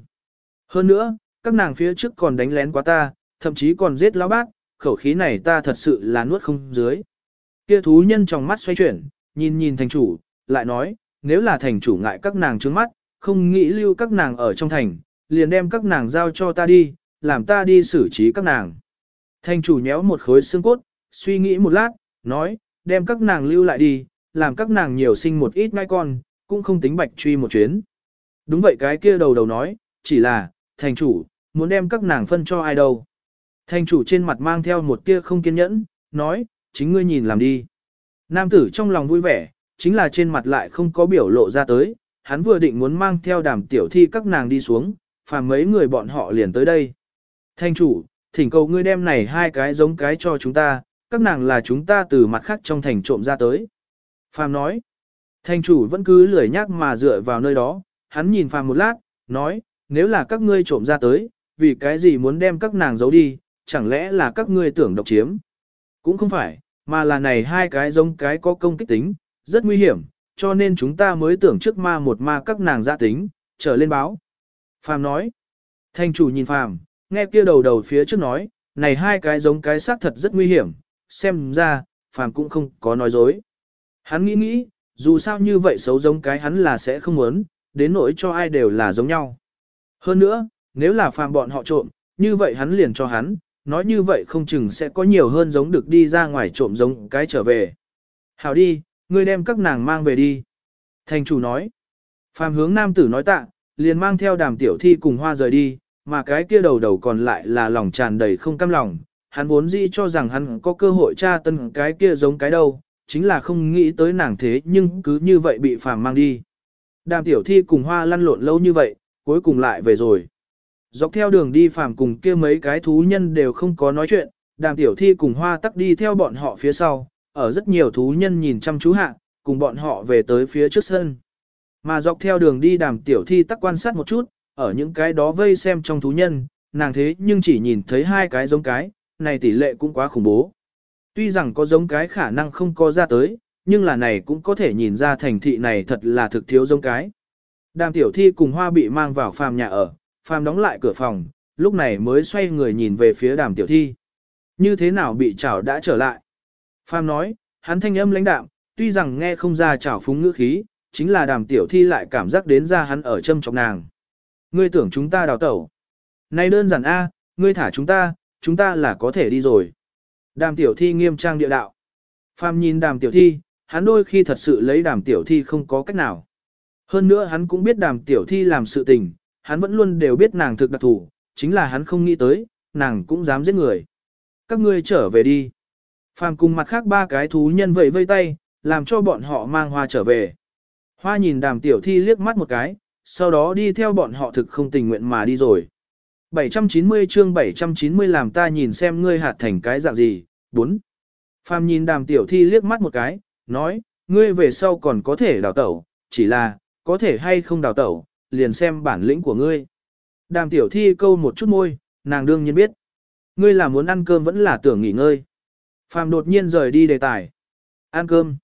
Hơn nữa, các nàng phía trước còn đánh lén quá ta, thậm chí còn giết lão bác, khẩu khí này ta thật sự là nuốt không dưới. Kia thú nhân trong mắt xoay chuyển, nhìn nhìn thành chủ, lại nói, nếu là thành chủ ngại các nàng trướng mắt, không nghĩ lưu các nàng ở trong thành, liền đem các nàng giao cho ta đi, làm ta đi xử trí các nàng. Thành chủ nhéo một khối xương cốt, suy nghĩ một lát, nói, đem các nàng lưu lại đi, làm các nàng nhiều sinh một ít ngai con, cũng không tính bạch truy một chuyến. Đúng vậy cái kia đầu đầu nói, chỉ là, thành chủ, muốn đem các nàng phân cho ai đâu. Thành chủ trên mặt mang theo một tia không kiên nhẫn, nói, chính ngươi nhìn làm đi. Nam tử trong lòng vui vẻ, chính là trên mặt lại không có biểu lộ ra tới, hắn vừa định muốn mang theo đàm tiểu thi các nàng đi xuống, phàm mấy người bọn họ liền tới đây. Thanh chủ, thỉnh cầu ngươi đem này hai cái giống cái cho chúng ta, các nàng là chúng ta từ mặt khác trong thành trộm ra tới. Phàm nói, thành chủ vẫn cứ lười nhắc mà dựa vào nơi đó, hắn nhìn phàm một lát, nói, nếu là các ngươi trộm ra tới, vì cái gì muốn đem các nàng giấu đi, chẳng lẽ là các ngươi tưởng độc chiếm? Cũng không phải, mà là này hai cái giống cái có công kích tính, rất nguy hiểm, cho nên chúng ta mới tưởng trước ma một ma các nàng ra tính, trở lên báo. Phàm nói, thành chủ nhìn Phàm, nghe kia đầu đầu phía trước nói, này hai cái giống cái xác thật rất nguy hiểm, xem ra, Phàm cũng không có nói dối. Hắn nghĩ nghĩ, dù sao như vậy xấu giống cái hắn là sẽ không muốn, đến nỗi cho ai đều là giống nhau. Hơn nữa, nếu là Phàm bọn họ trộm, như vậy hắn liền cho hắn, nói như vậy không chừng sẽ có nhiều hơn giống được đi ra ngoài trộm giống cái trở về. Hảo đi, ngươi đem các nàng mang về đi. Thành chủ nói. Phàm hướng nam tử nói tạ, liền mang theo đàm tiểu thi cùng hoa rời đi, mà cái kia đầu đầu còn lại là lòng tràn đầy không cam lòng. Hắn vốn dĩ cho rằng hắn có cơ hội tra tân cái kia giống cái đâu, chính là không nghĩ tới nàng thế nhưng cứ như vậy bị phàm mang đi. Đàm tiểu thi cùng hoa lăn lộn lâu như vậy, cuối cùng lại về rồi. Dọc theo đường đi phàm cùng kia mấy cái thú nhân đều không có nói chuyện, đàm tiểu thi cùng hoa tắc đi theo bọn họ phía sau, ở rất nhiều thú nhân nhìn chăm chú hạ, cùng bọn họ về tới phía trước sân. Mà dọc theo đường đi đàm tiểu thi tắc quan sát một chút, ở những cái đó vây xem trong thú nhân, nàng thế nhưng chỉ nhìn thấy hai cái giống cái, này tỷ lệ cũng quá khủng bố. Tuy rằng có giống cái khả năng không có ra tới, nhưng là này cũng có thể nhìn ra thành thị này thật là thực thiếu giống cái. Đàm tiểu thi cùng hoa bị mang vào phàm nhà ở, phàm đóng lại cửa phòng, lúc này mới xoay người nhìn về phía đàm tiểu thi. Như thế nào bị chảo đã trở lại? Phàm nói, hắn thanh âm lãnh đạm, tuy rằng nghe không ra chảo phúng ngữ khí, chính là đàm tiểu thi lại cảm giác đến ra hắn ở châm chọc nàng. Ngươi tưởng chúng ta đào tẩu. Này đơn giản A, ngươi thả chúng ta, chúng ta là có thể đi rồi. Đàm tiểu thi nghiêm trang địa đạo. Phàm nhìn đàm tiểu thi, hắn đôi khi thật sự lấy đàm tiểu thi không có cách nào. Hơn nữa hắn cũng biết đàm tiểu thi làm sự tình, hắn vẫn luôn đều biết nàng thực đặc thủ, chính là hắn không nghĩ tới, nàng cũng dám giết người. Các ngươi trở về đi. Phàm cùng mặt khác ba cái thú nhân vẫy vây tay, làm cho bọn họ mang hoa trở về. Hoa nhìn đàm tiểu thi liếc mắt một cái, sau đó đi theo bọn họ thực không tình nguyện mà đi rồi. 790 chương 790 làm ta nhìn xem ngươi hạt thành cái dạng gì. 4. Phàm nhìn đàm tiểu thi liếc mắt một cái, nói, ngươi về sau còn có thể đào tẩu, chỉ là, có thể hay không đào tẩu, liền xem bản lĩnh của ngươi. Đàm tiểu thi câu một chút môi, nàng đương nhiên biết. Ngươi là muốn ăn cơm vẫn là tưởng nghỉ ngơi. Phàm đột nhiên rời đi đề tài. Ăn cơm.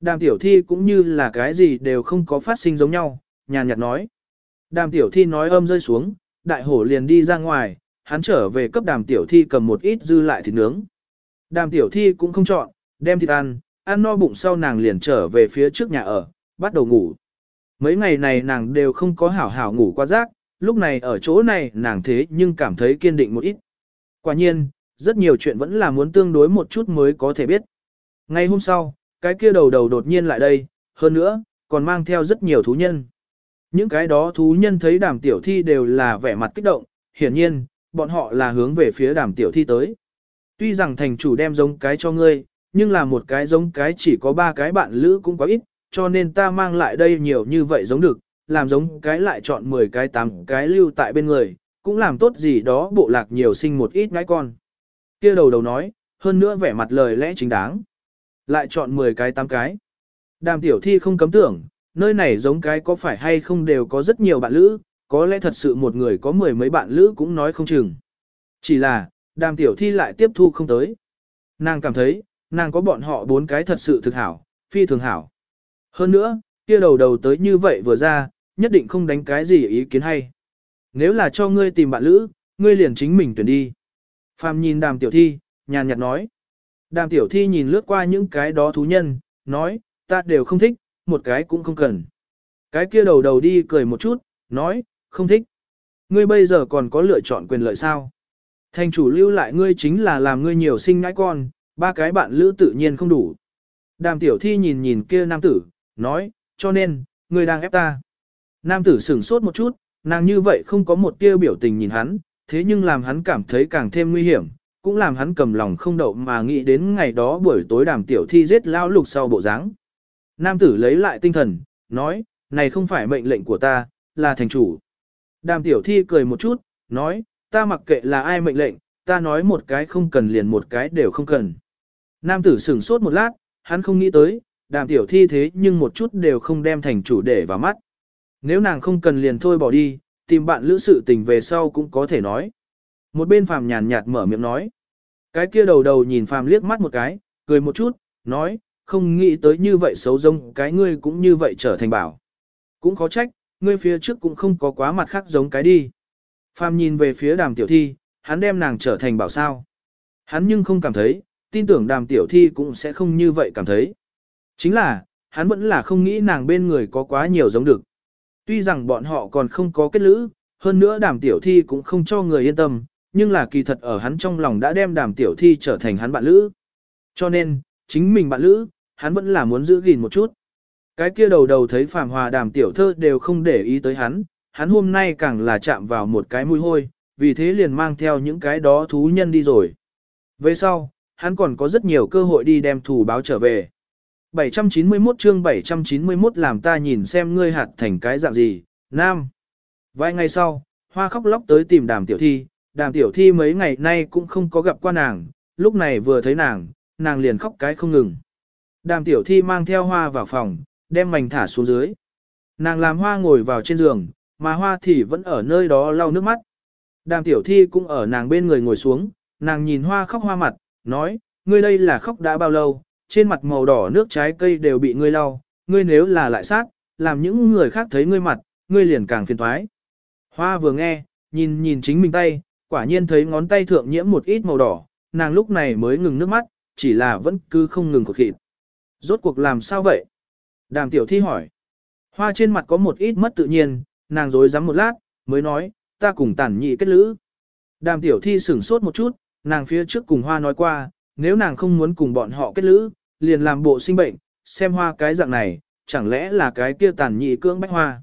Đàm tiểu thi cũng như là cái gì đều không có phát sinh giống nhau, nhàn nhạt nói. Đàm tiểu thi nói âm rơi xuống, đại hổ liền đi ra ngoài, hắn trở về cấp đàm tiểu thi cầm một ít dư lại thịt nướng. Đàm tiểu thi cũng không chọn, đem thịt ăn, ăn no bụng sau nàng liền trở về phía trước nhà ở, bắt đầu ngủ. Mấy ngày này nàng đều không có hảo hảo ngủ qua giấc, lúc này ở chỗ này nàng thế nhưng cảm thấy kiên định một ít. Quả nhiên, rất nhiều chuyện vẫn là muốn tương đối một chút mới có thể biết. Ngay hôm sau, cái kia đầu đầu đột nhiên lại đây, hơn nữa, còn mang theo rất nhiều thú nhân. Những cái đó thú nhân thấy đàm tiểu thi đều là vẻ mặt kích động, hiển nhiên, bọn họ là hướng về phía đàm tiểu thi tới. Tuy rằng thành chủ đem giống cái cho ngươi, nhưng là một cái giống cái chỉ có ba cái bạn lữ cũng quá ít, cho nên ta mang lại đây nhiều như vậy giống được, làm giống cái lại chọn 10 cái 8 cái lưu tại bên người, cũng làm tốt gì đó bộ lạc nhiều sinh một ít ngãi con. Kia đầu đầu nói, hơn nữa vẻ mặt lời lẽ chính đáng. Lại chọn 10 cái 8 cái. Đàm tiểu thi không cấm tưởng, nơi này giống cái có phải hay không đều có rất nhiều bạn lữ, có lẽ thật sự một người có mười mấy bạn lữ cũng nói không chừng. Chỉ là, đàm tiểu thi lại tiếp thu không tới. Nàng cảm thấy, nàng có bọn họ bốn cái thật sự thực hảo, phi thường hảo. Hơn nữa, kia đầu đầu tới như vậy vừa ra, nhất định không đánh cái gì ý kiến hay. Nếu là cho ngươi tìm bạn lữ, ngươi liền chính mình tuyển đi. Phàm nhìn đàm tiểu thi, nhàn nhạt nói. Đàm tiểu thi nhìn lướt qua những cái đó thú nhân, nói, ta đều không thích, một cái cũng không cần. Cái kia đầu đầu đi cười một chút, nói, không thích. Ngươi bây giờ còn có lựa chọn quyền lợi sao? Thành chủ lưu lại ngươi chính là làm ngươi nhiều sinh ngãi con, ba cái bạn lữ tự nhiên không đủ. Đàm tiểu thi nhìn nhìn kia nam tử, nói, cho nên, ngươi đang ép ta. Nam tử sửng sốt một chút, nàng như vậy không có một tia biểu tình nhìn hắn, thế nhưng làm hắn cảm thấy càng thêm nguy hiểm, cũng làm hắn cầm lòng không đậu mà nghĩ đến ngày đó buổi tối đàm tiểu thi giết lao lục sau bộ dáng. Nam tử lấy lại tinh thần, nói, này không phải mệnh lệnh của ta, là thành chủ. Đàm tiểu thi cười một chút, nói, ta mặc kệ là ai mệnh lệnh, ta nói một cái không cần liền một cái đều không cần. Nam tử sửng sốt một lát, hắn không nghĩ tới, đàm tiểu thi thế nhưng một chút đều không đem thành chủ để vào mắt. Nếu nàng không cần liền thôi bỏ đi, tìm bạn lữ sự tình về sau cũng có thể nói. Một bên phàm nhàn nhạt mở miệng nói. Cái kia đầu đầu nhìn phàm liếc mắt một cái, cười một chút, nói, không nghĩ tới như vậy xấu rông cái ngươi cũng như vậy trở thành bảo. Cũng khó trách, ngươi phía trước cũng không có quá mặt khác giống cái đi. Phàm nhìn về phía đàm tiểu thi, hắn đem nàng trở thành bảo sao. Hắn nhưng không cảm thấy, tin tưởng đàm tiểu thi cũng sẽ không như vậy cảm thấy. Chính là, hắn vẫn là không nghĩ nàng bên người có quá nhiều giống được. Tuy rằng bọn họ còn không có kết lữ, hơn nữa đàm tiểu thi cũng không cho người yên tâm, nhưng là kỳ thật ở hắn trong lòng đã đem đàm tiểu thi trở thành hắn bạn lữ. Cho nên, chính mình bạn lữ, hắn vẫn là muốn giữ gìn một chút. Cái kia đầu đầu thấy phàm hòa đàm tiểu thơ đều không để ý tới hắn, hắn hôm nay càng là chạm vào một cái mũi hôi, vì thế liền mang theo những cái đó thú nhân đi rồi. Về sau, hắn còn có rất nhiều cơ hội đi đem thủ báo trở về. 791 chương 791 làm ta nhìn xem ngươi hạt thành cái dạng gì, nam. Vài ngày sau, hoa khóc lóc tới tìm đàm tiểu thi, đàm tiểu thi mấy ngày nay cũng không có gặp qua nàng, lúc này vừa thấy nàng, nàng liền khóc cái không ngừng. Đàm tiểu thi mang theo hoa vào phòng, đem mảnh thả xuống dưới. Nàng làm hoa ngồi vào trên giường, mà hoa thì vẫn ở nơi đó lau nước mắt. Đàm tiểu thi cũng ở nàng bên người ngồi xuống, nàng nhìn hoa khóc hoa mặt, nói, ngươi đây là khóc đã bao lâu, trên mặt màu đỏ nước trái cây đều bị ngươi lau, ngươi nếu là lại sát, làm những người khác thấy ngươi mặt, ngươi liền càng phiền thoái. Hoa vừa nghe, nhìn nhìn chính mình tay, quả nhiên thấy ngón tay thượng nhiễm một ít màu đỏ, nàng lúc này mới ngừng nước mắt, chỉ là vẫn cứ không ngừng cột khịt. Rốt cuộc làm sao vậy? Đàm tiểu thi hỏi. Hoa trên mặt có một ít mất tự nhiên, nàng dối rắm một lát, mới nói, ta cùng tản nhị kết lữ. Đàm tiểu thi sửng sốt một chút, nàng phía trước cùng hoa nói qua, nếu nàng không muốn cùng bọn họ kết lữ, liền làm bộ sinh bệnh, xem hoa cái dạng này, chẳng lẽ là cái kia tàn nhị cưỡng bách hoa.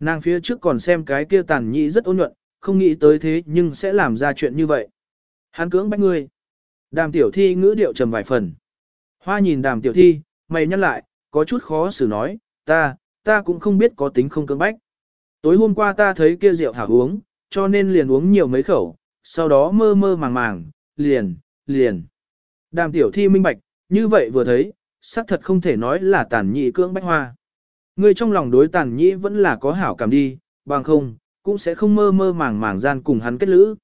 Nàng phía trước còn xem cái kia tàn nhị rất ôn nhuận, không nghĩ tới thế nhưng sẽ làm ra chuyện như vậy. Hắn cưỡng bách ngươi. Đàm tiểu thi ngữ điệu trầm vài phần. Hoa nhìn đàm tiểu thi, mày nhắc lại, có chút khó xử nói, ta, ta cũng không biết có tính không cưỡng bách. Tối hôm qua ta thấy kia rượu hảo uống, cho nên liền uống nhiều mấy khẩu, sau đó mơ mơ màng màng, liền, liền. Đàm tiểu thi minh bạch, như vậy vừa thấy, xác thật không thể nói là tàn nhị cưỡng bách hoa. Ngươi trong lòng đối tàn nhị vẫn là có hảo cảm đi, bằng không, cũng sẽ không mơ mơ màng màng gian cùng hắn kết lữ.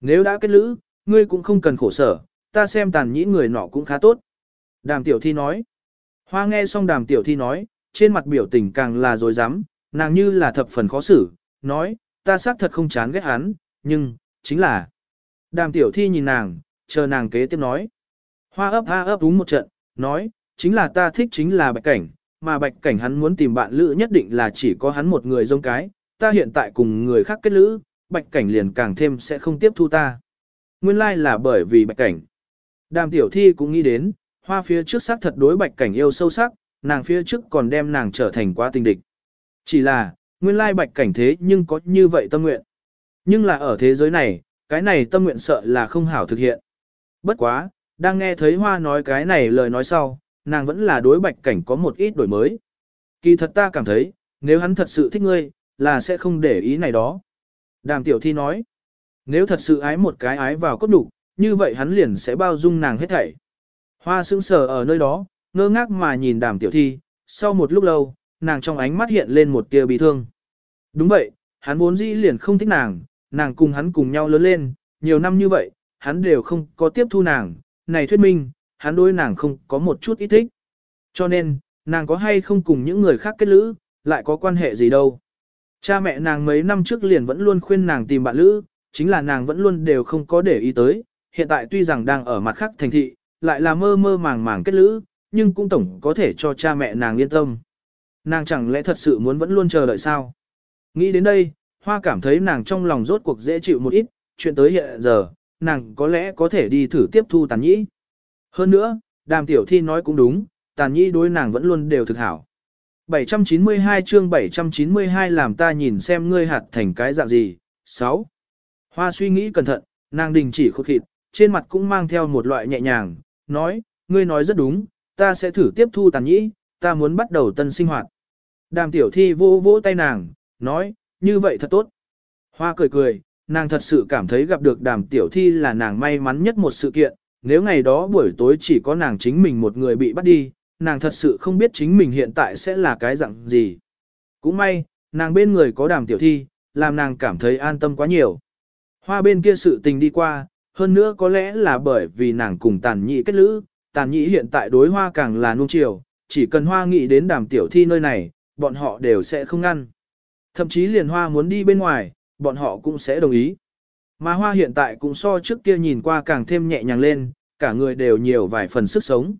Nếu đã kết lữ, ngươi cũng không cần khổ sở, ta xem tàn nhĩ người nọ cũng khá tốt. Đàm tiểu thi nói. Hoa nghe xong đàm tiểu thi nói, trên mặt biểu tình càng là dối rắm nàng như là thập phần khó xử, nói, ta xác thật không chán ghét hắn, nhưng, chính là. Đàm tiểu thi nhìn nàng, chờ nàng kế tiếp nói. Hoa ấp ha ấp đúng một trận, nói, chính là ta thích chính là bạch cảnh, mà bạch cảnh hắn muốn tìm bạn lữ nhất định là chỉ có hắn một người giống cái, ta hiện tại cùng người khác kết lữ, bạch cảnh liền càng thêm sẽ không tiếp thu ta. Nguyên lai like là bởi vì bạch cảnh. Đàm tiểu thi cũng nghĩ đến, hoa phía trước xác thật đối bạch cảnh yêu sâu sắc, nàng phía trước còn đem nàng trở thành quá tình địch. Chỉ là, nguyên lai bạch cảnh thế nhưng có như vậy tâm nguyện. Nhưng là ở thế giới này, cái này tâm nguyện sợ là không hảo thực hiện. Bất quá, đang nghe thấy hoa nói cái này lời nói sau, nàng vẫn là đối bạch cảnh có một ít đổi mới. Kỳ thật ta cảm thấy, nếu hắn thật sự thích ngươi, là sẽ không để ý này đó. Đàm tiểu thi nói, nếu thật sự ái một cái ái vào cốt đủ, như vậy hắn liền sẽ bao dung nàng hết thảy. Hoa sững sờ ở nơi đó, ngơ ngác mà nhìn đàm tiểu thi, sau một lúc lâu, nàng trong ánh mắt hiện lên một tia bị thương. Đúng vậy, hắn vốn dĩ liền không thích nàng, nàng cùng hắn cùng nhau lớn lên, nhiều năm như vậy, hắn đều không có tiếp thu nàng, này thuyết minh, hắn đối nàng không có một chút ít thích. Cho nên, nàng có hay không cùng những người khác kết lữ, lại có quan hệ gì đâu. Cha mẹ nàng mấy năm trước liền vẫn luôn khuyên nàng tìm bạn lữ, chính là nàng vẫn luôn đều không có để ý tới, hiện tại tuy rằng đang ở mặt khác thành thị, lại là mơ mơ màng màng kết lữ, nhưng cũng tổng có thể cho cha mẹ nàng yên tâm. Nàng chẳng lẽ thật sự muốn vẫn luôn chờ đợi sao? Nghĩ đến đây, Hoa cảm thấy nàng trong lòng rốt cuộc dễ chịu một ít, chuyện tới hiện giờ, nàng có lẽ có thể đi thử tiếp thu tàn nhĩ. Hơn nữa, đàm tiểu thi nói cũng đúng, tàn nhĩ đối nàng vẫn luôn đều thực hảo. 792 chương 792 làm ta nhìn xem ngươi hạt thành cái dạng gì. 6. Hoa suy nghĩ cẩn thận, nàng đình chỉ khốt khịt, trên mặt cũng mang theo một loại nhẹ nhàng, nói, ngươi nói rất đúng, ta sẽ thử tiếp thu tàn nhĩ, ta muốn bắt đầu tân sinh hoạt. Đàm tiểu thi vô vỗ tay nàng, nói, như vậy thật tốt. Hoa cười cười, nàng thật sự cảm thấy gặp được đàm tiểu thi là nàng may mắn nhất một sự kiện, nếu ngày đó buổi tối chỉ có nàng chính mình một người bị bắt đi, nàng thật sự không biết chính mình hiện tại sẽ là cái dạng gì. Cũng may, nàng bên người có đàm tiểu thi, làm nàng cảm thấy an tâm quá nhiều. Hoa bên kia sự tình đi qua, hơn nữa có lẽ là bởi vì nàng cùng tàn nhị kết lữ, tàn nhị hiện tại đối hoa càng là nung chiều, chỉ cần hoa nghĩ đến đàm tiểu thi nơi này, bọn họ đều sẽ không ngăn. Thậm chí liền hoa muốn đi bên ngoài, bọn họ cũng sẽ đồng ý. Mà hoa hiện tại cũng so trước kia nhìn qua càng thêm nhẹ nhàng lên, cả người đều nhiều vài phần sức sống.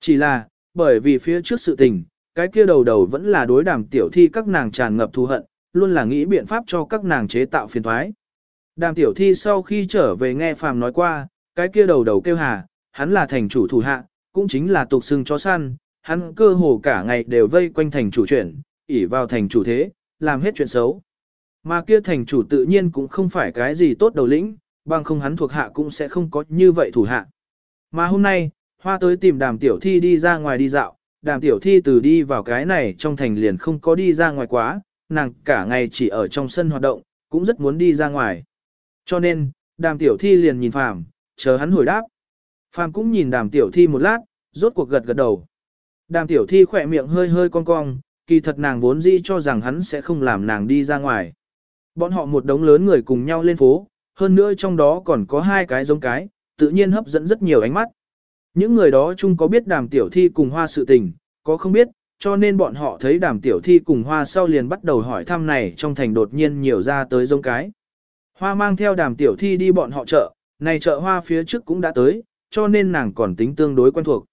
Chỉ là, bởi vì phía trước sự tình, cái kia đầu đầu vẫn là đối đàm tiểu thi các nàng tràn ngập thù hận, luôn là nghĩ biện pháp cho các nàng chế tạo phiền thoái. Đàm tiểu thi sau khi trở về nghe phàm nói qua, cái kia đầu đầu kêu hà, hắn là thành chủ thủ hạ, cũng chính là tục xưng chó săn, hắn cơ hồ cả ngày đều vây quanh thành chủ chuyển, ỉ vào thành chủ thế, làm hết chuyện xấu. Mà kia thành chủ tự nhiên cũng không phải cái gì tốt đầu lĩnh, bằng không hắn thuộc hạ cũng sẽ không có như vậy thủ hạ. Mà hôm nay, hoa tới tìm đàm tiểu thi đi ra ngoài đi dạo, đàm tiểu thi từ đi vào cái này trong thành liền không có đi ra ngoài quá, nàng cả ngày chỉ ở trong sân hoạt động, cũng rất muốn đi ra ngoài. Cho nên, đàm tiểu thi liền nhìn Phàm, chờ hắn hồi đáp. Phàm cũng nhìn đàm tiểu thi một lát, rốt cuộc gật gật đầu. Đàm tiểu thi khỏe miệng hơi hơi cong cong, kỳ thật nàng vốn dĩ cho rằng hắn sẽ không làm nàng đi ra ngoài. Bọn họ một đống lớn người cùng nhau lên phố, hơn nữa trong đó còn có hai cái giống cái, tự nhiên hấp dẫn rất nhiều ánh mắt. Những người đó chung có biết đàm tiểu thi cùng hoa sự tình, có không biết, cho nên bọn họ thấy đàm tiểu thi cùng hoa sau liền bắt đầu hỏi thăm này trong thành đột nhiên nhiều ra tới giống cái. Hoa mang theo đàm tiểu thi đi bọn họ chợ, này chợ hoa phía trước cũng đã tới, cho nên nàng còn tính tương đối quen thuộc.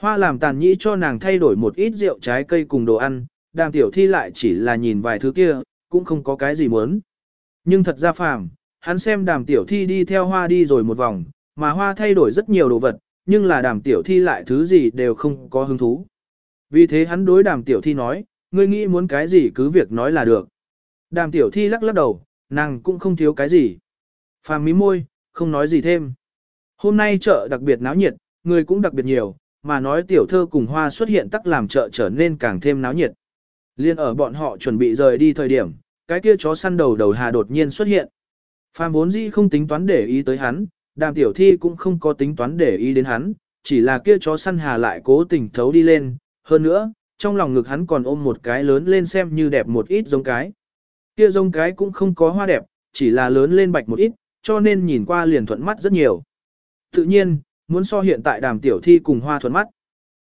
Hoa làm tàn nhĩ cho nàng thay đổi một ít rượu trái cây cùng đồ ăn, đàm tiểu thi lại chỉ là nhìn vài thứ kia, cũng không có cái gì muốn. Nhưng thật ra phàm, hắn xem đàm tiểu thi đi theo hoa đi rồi một vòng, mà hoa thay đổi rất nhiều đồ vật, nhưng là đàm tiểu thi lại thứ gì đều không có hứng thú. Vì thế hắn đối đàm tiểu thi nói, ngươi nghĩ muốn cái gì cứ việc nói là được. Đàm tiểu thi lắc lắc đầu, nàng cũng không thiếu cái gì. Phàm mí môi, không nói gì thêm. Hôm nay chợ đặc biệt náo nhiệt, người cũng đặc biệt nhiều, mà nói tiểu thơ cùng hoa xuất hiện tắc làm chợ trở nên càng thêm náo nhiệt. Liên ở bọn họ chuẩn bị rời đi thời điểm, cái kia chó săn đầu đầu hà đột nhiên xuất hiện. Phàm vốn dĩ không tính toán để ý tới hắn, đàm tiểu thi cũng không có tính toán để ý đến hắn, chỉ là kia chó săn hà lại cố tình thấu đi lên, hơn nữa, trong lòng ngực hắn còn ôm một cái lớn lên xem như đẹp một ít giống cái. Kia rông cái cũng không có hoa đẹp, chỉ là lớn lên bạch một ít, cho nên nhìn qua liền thuận mắt rất nhiều. Tự nhiên, muốn so hiện tại đàm tiểu thi cùng hoa thuận mắt.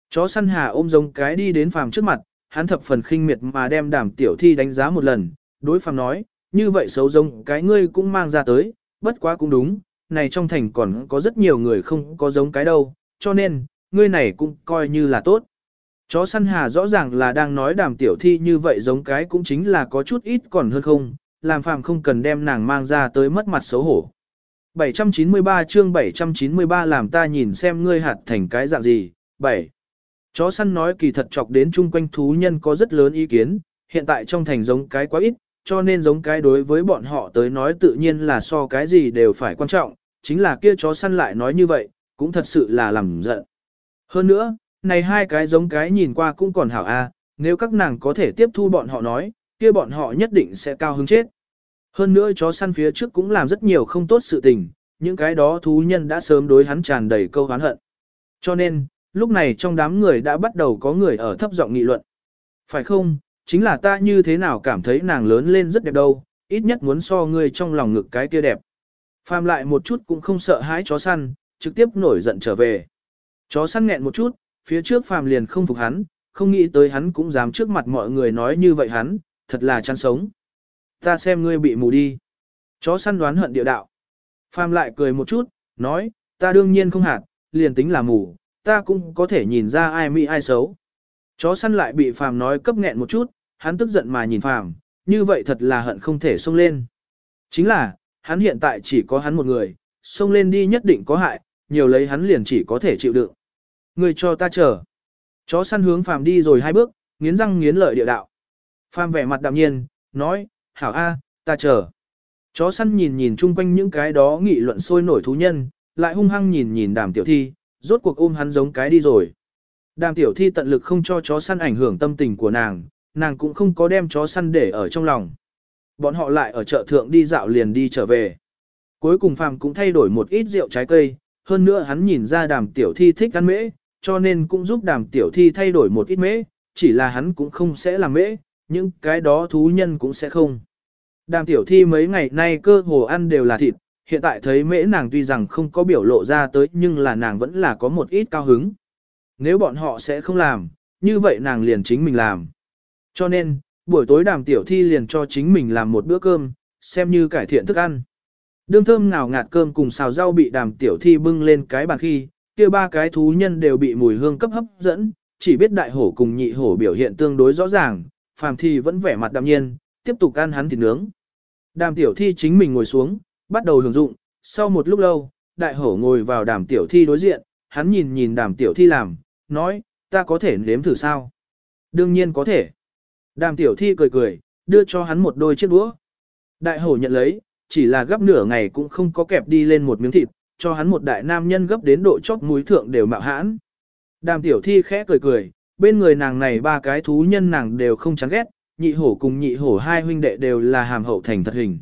Chó săn hà ôm rông cái đi đến phàm trước mặt, hắn thập phần khinh miệt mà đem đàm tiểu thi đánh giá một lần, đối phàm nói, như vậy xấu rông cái ngươi cũng mang ra tới, bất quá cũng đúng, này trong thành còn có rất nhiều người không có giống cái đâu, cho nên, ngươi này cũng coi như là tốt. Chó săn hà rõ ràng là đang nói đàm tiểu thi như vậy giống cái cũng chính là có chút ít còn hơn không, làm phàm không cần đem nàng mang ra tới mất mặt xấu hổ. 793 chương 793 làm ta nhìn xem ngươi hạt thành cái dạng gì. 7. Chó săn nói kỳ thật chọc đến chung quanh thú nhân có rất lớn ý kiến, hiện tại trong thành giống cái quá ít, cho nên giống cái đối với bọn họ tới nói tự nhiên là so cái gì đều phải quan trọng, chính là kia chó săn lại nói như vậy, cũng thật sự là làm giận. Hơn nữa, này hai cái giống cái nhìn qua cũng còn hảo a, nếu các nàng có thể tiếp thu bọn họ nói, kia bọn họ nhất định sẽ cao hứng chết. Hơn nữa chó săn phía trước cũng làm rất nhiều không tốt sự tình, những cái đó thú nhân đã sớm đối hắn tràn đầy câu hán hận. Cho nên, lúc này trong đám người đã bắt đầu có người ở thấp giọng nghị luận. Phải không, chính là ta như thế nào cảm thấy nàng lớn lên rất đẹp đâu, ít nhất muốn so ngươi trong lòng ngực cái kia đẹp. Phàm lại một chút cũng không sợ hãi chó săn, trực tiếp nổi giận trở về. Chó săn nghẹn một chút, phía trước Phàm liền không phục hắn, không nghĩ tới hắn cũng dám trước mặt mọi người nói như vậy hắn, thật là chăn sống. Ta xem ngươi bị mù đi. Chó săn đoán hận địa đạo. Phàm lại cười một chút, nói, ta đương nhiên không hạt, liền tính là mù, ta cũng có thể nhìn ra ai mỹ ai xấu. Chó săn lại bị Phàm nói cấp nghẹn một chút, hắn tức giận mà nhìn Phàm, như vậy thật là hận không thể xông lên. Chính là, hắn hiện tại chỉ có hắn một người, xông lên đi nhất định có hại, nhiều lấy hắn liền chỉ có thể chịu đựng. Người cho ta chờ. Chó săn hướng Phàm đi rồi hai bước, nghiến răng nghiến lợi địa đạo. Phàm vẻ mặt đạm nhiên, nói, hảo a, ta chờ. Chó săn nhìn nhìn chung quanh những cái đó nghị luận sôi nổi thú nhân, lại hung hăng nhìn nhìn đàm tiểu thi, rốt cuộc ôm hắn giống cái đi rồi. Đàm tiểu thi tận lực không cho chó săn ảnh hưởng tâm tình của nàng, nàng cũng không có đem chó săn để ở trong lòng. Bọn họ lại ở chợ thượng đi dạo liền đi trở về. Cuối cùng phàm cũng thay đổi một ít rượu trái cây, hơn nữa hắn nhìn ra đàm tiểu thi thích ăn mễ, cho nên cũng giúp đàm tiểu thi thay đổi một ít mễ, chỉ là hắn cũng không sẽ làm mễ, những cái đó thú nhân cũng sẽ không. Đàm tiểu thi mấy ngày nay cơ hồ ăn đều là thịt, hiện tại thấy mễ nàng tuy rằng không có biểu lộ ra tới nhưng là nàng vẫn là có một ít cao hứng. Nếu bọn họ sẽ không làm, như vậy nàng liền chính mình làm. Cho nên, buổi tối đàm tiểu thi liền cho chính mình làm một bữa cơm, xem như cải thiện thức ăn. Đương thơm nào ngạt cơm cùng xào rau bị đàm tiểu thi bưng lên cái bàn khi, kia ba cái thú nhân đều bị mùi hương cấp hấp dẫn, chỉ biết đại hổ cùng nhị hổ biểu hiện tương đối rõ ràng, phàm thì vẫn vẻ mặt đạm nhiên, tiếp tục ăn hắn thịt nướng. Đàm tiểu thi chính mình ngồi xuống, bắt đầu hưởng dụng, sau một lúc lâu, đại hổ ngồi vào đàm tiểu thi đối diện, hắn nhìn nhìn đàm tiểu thi làm, nói, ta có thể nếm thử sao? Đương nhiên có thể. Đàm tiểu thi cười cười, đưa cho hắn một đôi chiếc đũa. Đại hổ nhận lấy, chỉ là gấp nửa ngày cũng không có kẹp đi lên một miếng thịt, cho hắn một đại nam nhân gấp đến độ chóp mũi thượng đều mạo hãn. Đàm tiểu thi khẽ cười cười, bên người nàng này ba cái thú nhân nàng đều không chán ghét, nhị hổ cùng nhị hổ hai huynh đệ đều là hàm hậu thành thật hình.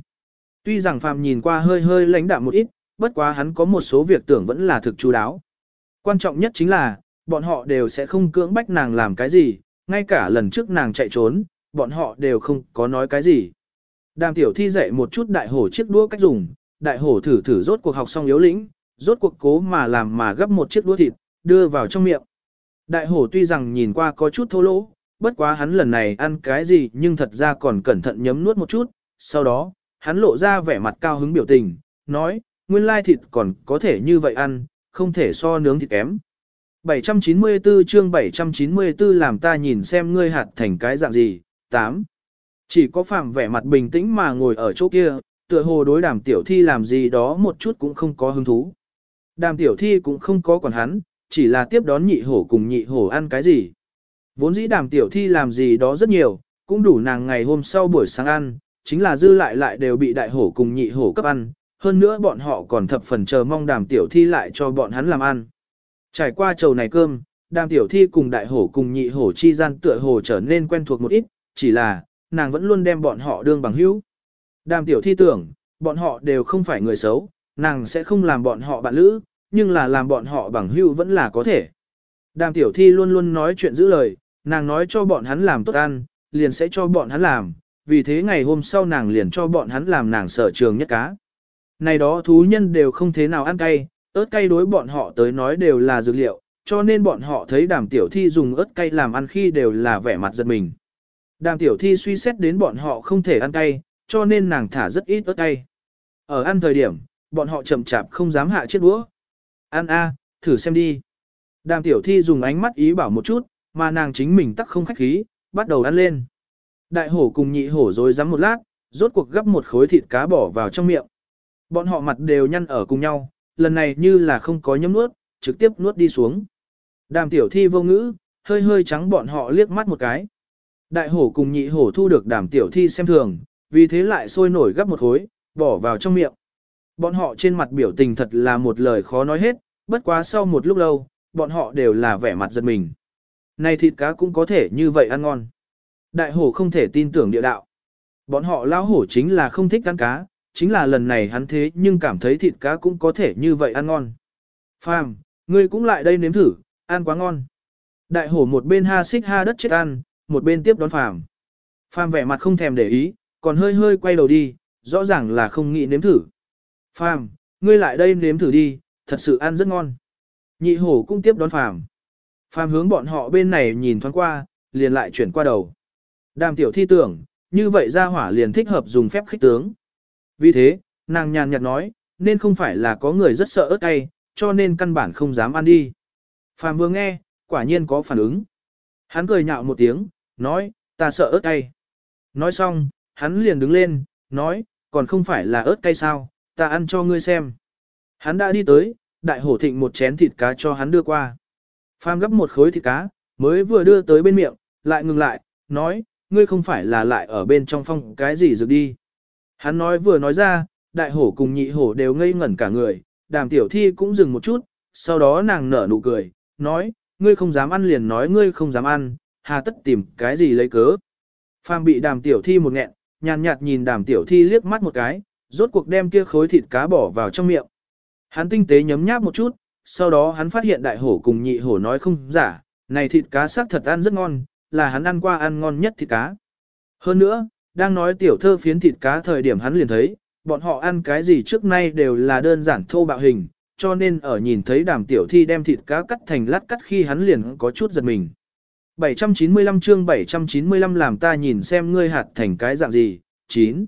Tuy rằng Phạm nhìn qua hơi hơi lãnh đạm một ít, bất quá hắn có một số việc tưởng vẫn là thực chú đáo. Quan trọng nhất chính là, bọn họ đều sẽ không cưỡng bách nàng làm cái gì, ngay cả lần trước nàng chạy trốn, bọn họ đều không có nói cái gì. Đàm tiểu thi dạy một chút đại hổ chiếc đũa cách dùng, đại hổ thử thử rốt cuộc học xong yếu lĩnh, rốt cuộc cố mà làm mà gấp một chiếc đũa thịt, đưa vào trong miệng. Đại hổ tuy rằng nhìn qua có chút thô lỗ, bất quá hắn lần này ăn cái gì nhưng thật ra còn cẩn thận nhấm nuốt một chút, sau đó, hắn lộ ra vẻ mặt cao hứng biểu tình, nói, nguyên lai thịt còn có thể như vậy ăn, không thể so nướng thịt kém. 794 chương 794 làm ta nhìn xem ngươi hạt thành cái dạng gì. 8. Chỉ có phạm vẻ mặt bình tĩnh mà ngồi ở chỗ kia, tựa hồ đối đàm tiểu thi làm gì đó một chút cũng không có hứng thú. Đàm tiểu thi cũng không có quản hắn, chỉ là tiếp đón nhị hổ cùng nhị hổ ăn cái gì. Vốn dĩ đàm tiểu thi làm gì đó rất nhiều, cũng đủ nàng ngày hôm sau buổi sáng ăn, chính là dư lại lại đều bị đại hổ cùng nhị hổ cấp ăn, hơn nữa bọn họ còn thập phần chờ mong đàm tiểu thi lại cho bọn hắn làm ăn. Trải qua chầu này cơm, đàm tiểu thi cùng đại hổ cùng nhị hổ chi gian tựa hồ trở nên quen thuộc một ít, chỉ là, nàng vẫn luôn đem bọn họ đương bằng hữu. Đàm tiểu thi tưởng, bọn họ đều không phải người xấu, nàng sẽ không làm bọn họ bạn lữ, nhưng là làm bọn họ bằng hữu vẫn là có thể. Đàm tiểu thi luôn luôn nói chuyện giữ lời, nàng nói cho bọn hắn làm tốt ăn, liền sẽ cho bọn hắn làm, vì thế ngày hôm sau nàng liền cho bọn hắn làm nàng sở trường nhất cá. Này đó thú nhân đều không thế nào ăn cay, ớt cay đối bọn họ tới nói đều là dược liệu, cho nên bọn họ thấy đàm tiểu thi dùng ớt cay làm ăn khi đều là vẻ mặt giật mình. Đàm tiểu thi suy xét đến bọn họ không thể ăn cay, cho nên nàng thả rất ít ớt cay. Ở ăn thời điểm, bọn họ chậm chạp không dám hạ chiếc đũa. Ăn a, thử xem đi. Đàm tiểu thi dùng ánh mắt ý bảo một chút, mà nàng chính mình tắc không khách khí, bắt đầu ăn lên. Đại hổ cùng nhị hổ rồi dám một lát, rốt cuộc gấp một khối thịt cá bỏ vào trong miệng. Bọn họ mặt đều nhăn ở cùng nhau, lần này như là không có nhấm nuốt, trực tiếp nuốt đi xuống. Đàm tiểu thi vô ngữ, hơi hơi trắng bọn họ liếc mắt một cái. Đại hổ cùng nhị hổ thu được đàm tiểu thi xem thường, vì thế lại sôi nổi gấp một khối, bỏ vào trong miệng. Bọn họ trên mặt biểu tình thật là một lời khó nói hết, bất quá sau một lúc lâu, bọn họ đều là vẻ mặt giật mình. Này thịt cá cũng có thể như vậy ăn ngon. Đại hổ không thể tin tưởng địa đạo. Bọn họ lao hổ chính là không thích ăn cá, chính là lần này hắn thế nhưng cảm thấy thịt cá cũng có thể như vậy ăn ngon. Phàm, ngươi cũng lại đây nếm thử, ăn quá ngon. Đại hổ một bên ha xích ha đất chết ăn, một bên tiếp đón Phàm. Phàm vẻ mặt không thèm để ý, còn hơi hơi quay đầu đi, rõ ràng là không nghĩ nếm thử. Phàm, ngươi lại đây nếm thử đi, thật sự ăn rất ngon. Nhị hổ cũng tiếp đón Phàm. Phàm hướng bọn họ bên này nhìn thoáng qua, liền lại chuyển qua đầu. Đàm tiểu thi tưởng, như vậy ra hỏa liền thích hợp dùng phép khích tướng. Vì thế, nàng nhàn nhạt nói, nên không phải là có người rất sợ ớt cay, cho nên căn bản không dám ăn đi. Phàm vừa nghe, quả nhiên có phản ứng. Hắn cười nhạo một tiếng, nói, ta sợ ớt cay. Nói xong, hắn liền đứng lên, nói, còn không phải là ớt cay sao, ta ăn cho ngươi xem. Hắn đã đi tới, đại hổ thịnh một chén thịt cá cho hắn đưa qua. Pham gấp một khối thịt cá, mới vừa đưa tới bên miệng, lại ngừng lại, nói, ngươi không phải là lại ở bên trong phong cái gì rực đi. Hắn nói vừa nói ra, đại hổ cùng nhị hổ đều ngây ngẩn cả người, đàm tiểu thi cũng dừng một chút, sau đó nàng nở nụ cười, nói, ngươi không dám ăn liền nói ngươi không dám ăn, hà tất tìm cái gì lấy cớ. Pham bị đàm tiểu thi một nghẹn, nhàn nhạt nhìn đàm tiểu thi liếc mắt một cái, rốt cuộc đem kia khối thịt cá bỏ vào trong miệng. Hắn tinh tế nhấm nháp một chút, sau đó hắn phát hiện đại hổ cùng nhị hổ nói không giả, này thịt cá sắc thật ăn rất ngon, là hắn ăn qua ăn ngon nhất thịt cá. Hơn nữa, đang nói tiểu thơ phiến thịt cá thời điểm hắn liền thấy, bọn họ ăn cái gì trước nay đều là đơn giản thô bạo hình, cho nên ở nhìn thấy đàm tiểu thi đem thịt cá cắt thành lát cắt khi hắn liền có chút giật mình. 795 chương 795 làm ta nhìn xem ngươi hạt thành cái dạng gì, 9.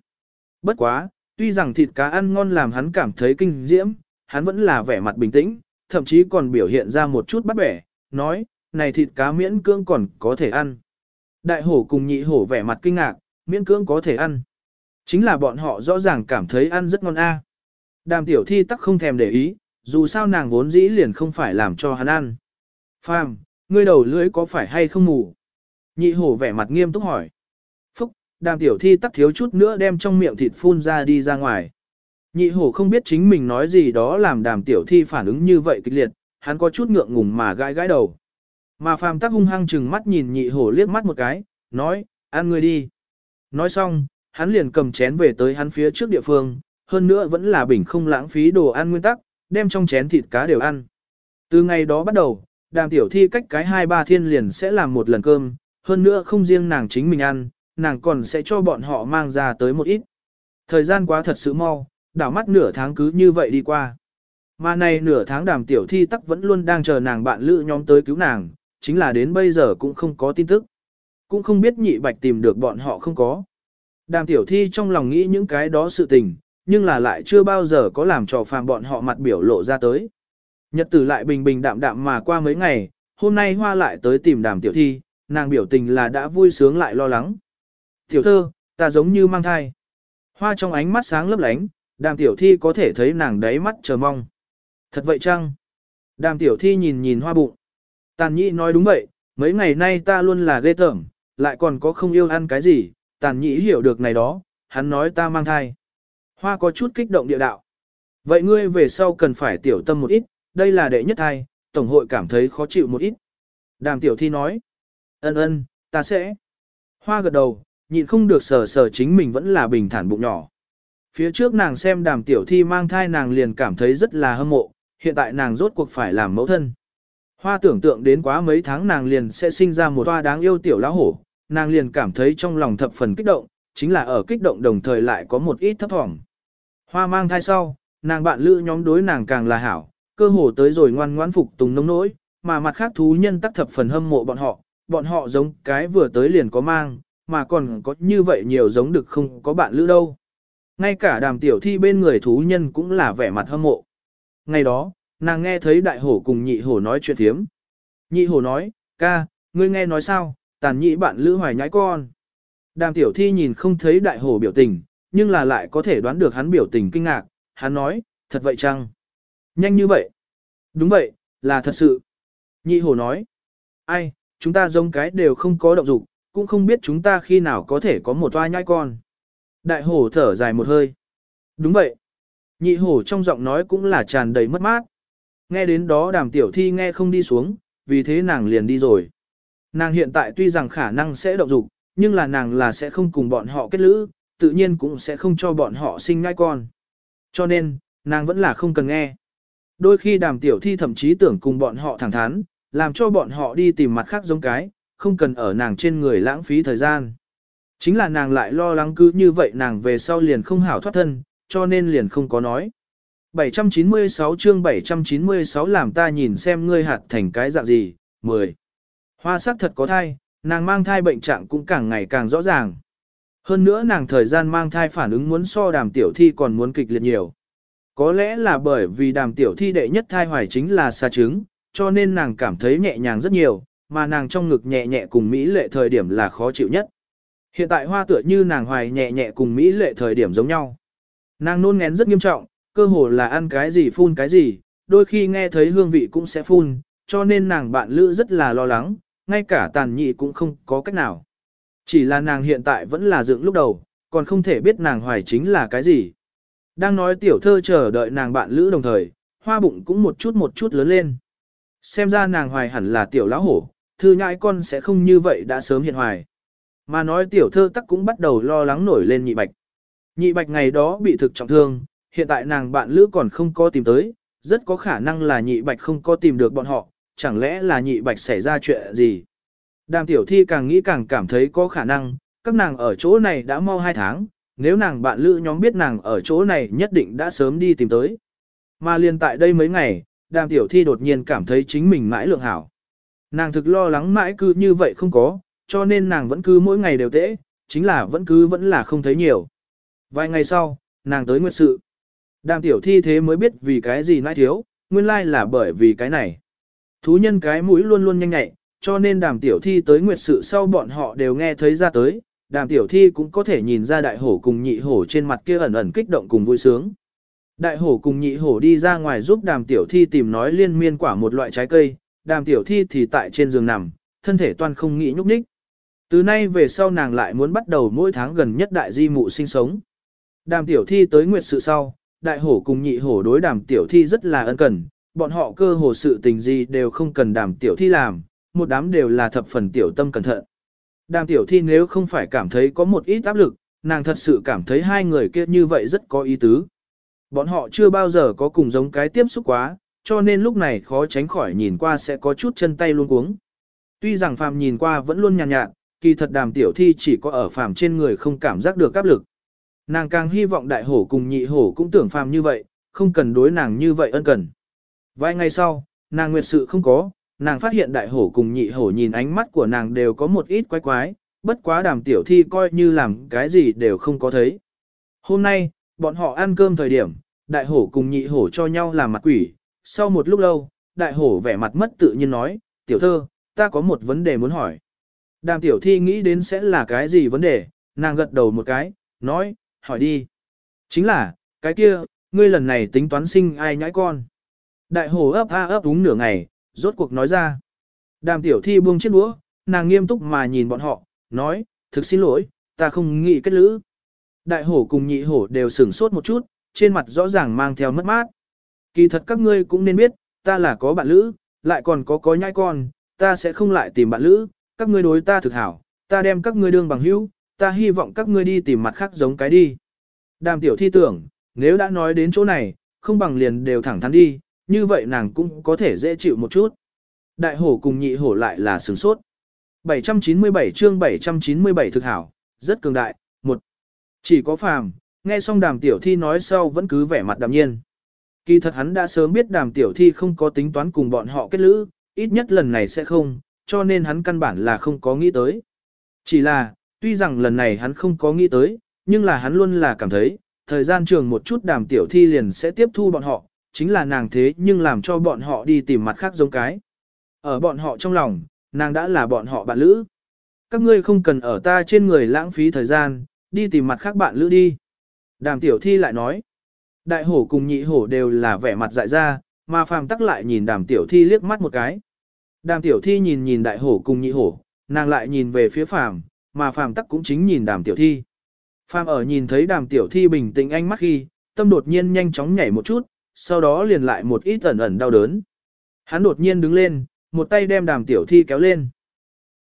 Bất quá, tuy rằng thịt cá ăn ngon làm hắn cảm thấy kinh diễm, hắn vẫn là vẻ mặt bình tĩnh, thậm chí còn biểu hiện ra một chút bắt bẻ, nói, này thịt cá miễn cưỡng còn có thể ăn. Đại hổ cùng nhị hổ vẻ mặt kinh ngạc, miễn cưỡng có thể ăn. Chính là bọn họ rõ ràng cảm thấy ăn rất ngon a. Đàm tiểu thi tắc không thèm để ý, dù sao nàng vốn dĩ liền không phải làm cho hắn ăn. Phàm, ngươi đầu lưỡi có phải hay không mù? Nhị hổ vẻ mặt nghiêm túc hỏi. Phúc, đàm tiểu thi tắc thiếu chút nữa đem trong miệng thịt phun ra đi ra ngoài. Nhị hổ không biết chính mình nói gì đó làm đàm tiểu thi phản ứng như vậy kịch liệt, hắn có chút ngượng ngùng mà gãi gãi đầu. Mà phàm tắc hung hăng chừng mắt nhìn nhị hổ liếc mắt một cái, nói, ăn ngươi đi. Nói xong, hắn liền cầm chén về tới hắn phía trước địa phương, hơn nữa vẫn là bình không lãng phí đồ ăn nguyên tắc, đem trong chén thịt cá đều ăn. Từ ngày đó bắt đầu, đàm tiểu thi cách cái hai ba thiên liền sẽ làm một lần cơm, hơn nữa không riêng nàng chính mình ăn, nàng còn sẽ cho bọn họ mang ra tới một ít. Thời gian quá thật sự mau, đảo mắt nửa tháng cứ như vậy đi qua. Mà này nửa tháng đàm tiểu thi tắc vẫn luôn đang chờ nàng bạn lữ nhóm tới cứu nàng, chính là đến bây giờ cũng không có tin tức. Cũng không biết nhị bạch tìm được bọn họ không có. Đàm tiểu thi trong lòng nghĩ những cái đó sự tình, nhưng là lại chưa bao giờ có làm trò phàm bọn họ mặt biểu lộ ra tới. Nhật tử lại bình bình đạm đạm mà qua mấy ngày, hôm nay hoa lại tới tìm đàm tiểu thi, nàng biểu tình là đã vui sướng lại lo lắng. Tiểu thơ, ta giống như mang thai. Hoa trong ánh mắt sáng lấp lánh, đàm tiểu thi có thể thấy nàng đáy mắt chờ mong. Thật vậy chăng? Đàm tiểu thi nhìn nhìn hoa bụng. Tàn nhị nói đúng vậy, mấy ngày nay ta luôn là ghê tởm, lại còn có không yêu ăn cái gì, tàn nhị hiểu được này đó, hắn nói ta mang thai. Hoa có chút kích động địa đạo. Vậy ngươi về sau cần phải tiểu tâm một ít, đây là đệ nhất thai, tổng hội cảm thấy khó chịu một ít. Đàm tiểu thi nói. Ân ân, ta sẽ. Hoa gật đầu, nhịn không được sờ sờ chính mình vẫn là bình thản bụng nhỏ. Phía trước nàng xem đàm tiểu thi mang thai nàng liền cảm thấy rất là hâm mộ, hiện tại nàng rốt cuộc phải làm mẫu thân. Hoa tưởng tượng đến quá mấy tháng nàng liền sẽ sinh ra một hoa đáng yêu tiểu lão hổ, nàng liền cảm thấy trong lòng thập phần kích động, chính là ở kích động đồng thời lại có một ít thấp thỏm. Hoa mang thai sau, nàng bạn lữ nhóm đối nàng càng là hảo, cơ hồ tới rồi ngoan ngoãn phục tùng nông nỗi, mà mặt khác thú nhân tắc thập phần hâm mộ bọn họ, bọn họ giống cái vừa tới liền có mang, mà còn có như vậy nhiều giống được không có bạn lữ đâu. Ngay cả đàm tiểu thi bên người thú nhân cũng là vẻ mặt hâm mộ. Ngày đó, nàng nghe thấy đại hổ cùng nhị hổ nói chuyện thiếm. Nhị hổ nói, ca, ngươi nghe nói sao, tàn nhị bạn lữ hoài nhái con. Đàm tiểu thi nhìn không thấy đại hổ biểu tình, nhưng là lại có thể đoán được hắn biểu tình kinh ngạc, hắn nói, thật vậy chăng? Nhanh như vậy? Đúng vậy, là thật sự. Nhị hổ nói, ai, chúng ta giống cái đều không có động dục, cũng không biết chúng ta khi nào có thể có một toa nhai con. Đại hổ thở dài một hơi. Đúng vậy. Nhị hổ trong giọng nói cũng là tràn đầy mất mát. Nghe đến đó đàm tiểu thi nghe không đi xuống, vì thế nàng liền đi rồi. Nàng hiện tại tuy rằng khả năng sẽ động dục, nhưng là nàng là sẽ không cùng bọn họ kết lữ, tự nhiên cũng sẽ không cho bọn họ sinh ngai con. Cho nên, nàng vẫn là không cần nghe. Đôi khi đàm tiểu thi thậm chí tưởng cùng bọn họ thẳng thắn, làm cho bọn họ đi tìm mặt khác giống cái, không cần ở nàng trên người lãng phí thời gian. Chính là nàng lại lo lắng cứ như vậy nàng về sau liền không hảo thoát thân, cho nên liền không có nói. 796 chương 796 làm ta nhìn xem ngươi hạt thành cái dạng gì, 10. Hoa sắc thật có thai, nàng mang thai bệnh trạng cũng càng ngày càng rõ ràng. Hơn nữa nàng thời gian mang thai phản ứng muốn so đàm tiểu thi còn muốn kịch liệt nhiều. Có lẽ là bởi vì đàm tiểu thi đệ nhất thai hoài chính là xa trứng, cho nên nàng cảm thấy nhẹ nhàng rất nhiều, mà nàng trong ngực nhẹ nhẹ cùng Mỹ lệ thời điểm là khó chịu nhất. Hiện tại hoa tựa như nàng hoài nhẹ nhẹ cùng Mỹ lệ thời điểm giống nhau. Nàng nôn ngén rất nghiêm trọng, cơ hồ là ăn cái gì phun cái gì, đôi khi nghe thấy hương vị cũng sẽ phun, cho nên nàng bạn lữ rất là lo lắng, ngay cả tàn nhị cũng không có cách nào. Chỉ là nàng hiện tại vẫn là dựng lúc đầu, còn không thể biết nàng hoài chính là cái gì. Đang nói tiểu thơ chờ đợi nàng bạn lữ đồng thời, hoa bụng cũng một chút một chút lớn lên. Xem ra nàng hoài hẳn là tiểu lão hổ, thư nhãi con sẽ không như vậy đã sớm hiện hoài. Mà nói tiểu thơ tắc cũng bắt đầu lo lắng nổi lên nhị bạch. Nhị bạch ngày đó bị thực trọng thương, hiện tại nàng bạn lữ còn không có tìm tới, rất có khả năng là nhị bạch không có tìm được bọn họ, chẳng lẽ là nhị bạch xảy ra chuyện gì. Đàm tiểu thi càng nghĩ càng cảm thấy có khả năng, các nàng ở chỗ này đã mau hai tháng, nếu nàng bạn lữ nhóm biết nàng ở chỗ này nhất định đã sớm đi tìm tới. Mà liền tại đây mấy ngày, đàm tiểu thi đột nhiên cảm thấy chính mình mãi lượng hảo. Nàng thực lo lắng mãi cứ như vậy không có, cho nên nàng vẫn cứ mỗi ngày đều tễ, chính là vẫn cứ vẫn là không thấy nhiều. Vài ngày sau, nàng tới nguyệt sự. Đàm tiểu thi thế mới biết vì cái gì nãi thiếu, nguyên lai là bởi vì cái này. Thú nhân cái mũi luôn luôn nhanh nhạy, cho nên đàm tiểu thi tới nguyệt sự sau bọn họ đều nghe thấy ra tới, đàm tiểu thi cũng có thể nhìn ra đại hổ cùng nhị hổ trên mặt kia ẩn ẩn kích động cùng vui sướng. Đại hổ cùng nhị hổ đi ra ngoài giúp đàm tiểu thi tìm nói liên miên quả một loại trái cây, đàm tiểu thi thì tại trên giường nằm, thân thể toàn không nghĩ nhúc nhích. Từ nay về sau nàng lại muốn bắt đầu mỗi tháng gần nhất đại di mụ sinh sống. Đàm tiểu thi tới nguyệt sự sau, đại hổ cùng nhị hổ đối đàm tiểu thi rất là ân cần, bọn họ cơ hồ sự tình gì đều không cần đàm tiểu thi làm, một đám đều là thập phần tiểu tâm cẩn thận. Đàm tiểu thi nếu không phải cảm thấy có một ít áp lực, nàng thật sự cảm thấy hai người kia như vậy rất có ý tứ. Bọn họ chưa bao giờ có cùng giống cái tiếp xúc quá, cho nên lúc này khó tránh khỏi nhìn qua sẽ có chút chân tay luôn cuống. Tuy rằng phàm nhìn qua vẫn luôn nhàn nhạt, nhạt, kỳ thật đàm tiểu thi chỉ có ở phàm trên người không cảm giác được áp lực. Nàng càng hy vọng đại hổ cùng nhị hổ cũng tưởng phàm như vậy, không cần đối nàng như vậy ân cần. Vài ngày sau, nàng nguyệt sự không có, nàng phát hiện đại hổ cùng nhị hổ nhìn ánh mắt của nàng đều có một ít quái quái, bất quá đàm tiểu thi coi như làm cái gì đều không có thấy. Hôm nay, bọn họ ăn cơm thời điểm, đại hổ cùng nhị hổ cho nhau làm mặt quỷ, sau một lúc lâu, đại hổ vẻ mặt mất tự nhiên nói, tiểu thơ, ta có một vấn đề muốn hỏi. Đàm tiểu thi nghĩ đến sẽ là cái gì vấn đề, nàng gật đầu một cái, nói, hỏi đi. Chính là, cái kia, ngươi lần này tính toán sinh ai nhãi con. Đại hổ ấp a ấp đúng nửa ngày, rốt cuộc nói ra. Đàm tiểu thi buông chiếc đũa, nàng nghiêm túc mà nhìn bọn họ, nói, thực xin lỗi, ta không nghĩ kết lữ. Đại hổ cùng nhị hổ đều sửng sốt một chút, trên mặt rõ ràng mang theo mất mát. Kỳ thật các ngươi cũng nên biết, ta là có bạn lữ, lại còn có có nhai con, ta sẽ không lại tìm bạn lữ, các ngươi đối ta thực hảo, ta đem các ngươi đương bằng hữu, ta hy vọng các ngươi đi tìm mặt khác giống cái đi. Đàm tiểu thi tưởng, nếu đã nói đến chỗ này, không bằng liền đều thẳng thắn đi, như vậy nàng cũng có thể dễ chịu một chút. Đại hổ cùng nhị hổ lại là sướng sốt. 797 chương 797 thực hảo, rất cường đại, một. Chỉ có phàm, nghe xong đàm tiểu thi nói sau vẫn cứ vẻ mặt đạm nhiên. Kỳ thật hắn đã sớm biết đàm tiểu thi không có tính toán cùng bọn họ kết lữ, ít nhất lần này sẽ không, cho nên hắn căn bản là không có nghĩ tới. Chỉ là, tuy rằng lần này hắn không có nghĩ tới, nhưng là hắn luôn là cảm thấy, thời gian trường một chút đàm tiểu thi liền sẽ tiếp thu bọn họ, chính là nàng thế nhưng làm cho bọn họ đi tìm mặt khác giống cái. Ở bọn họ trong lòng, nàng đã là bọn họ bạn lữ. Các ngươi không cần ở ta trên người lãng phí thời gian, đi tìm mặt khác bạn lữ đi. Đàm tiểu thi lại nói, đại hổ cùng nhị hổ đều là vẻ mặt dại ra, mà phàm tắc lại nhìn đàm tiểu thi liếc mắt một cái. Đàm tiểu thi nhìn nhìn đại hổ cùng nhị hổ, nàng lại nhìn về phía phàm, mà phàm tắc cũng chính nhìn đàm tiểu thi. Phàm ở nhìn thấy đàm tiểu thi bình tĩnh ánh mắt khi, tâm đột nhiên nhanh chóng nhảy một chút, sau đó liền lại một ít ẩn ẩn đau đớn. Hắn đột nhiên đứng lên, một tay đem đàm tiểu thi kéo lên.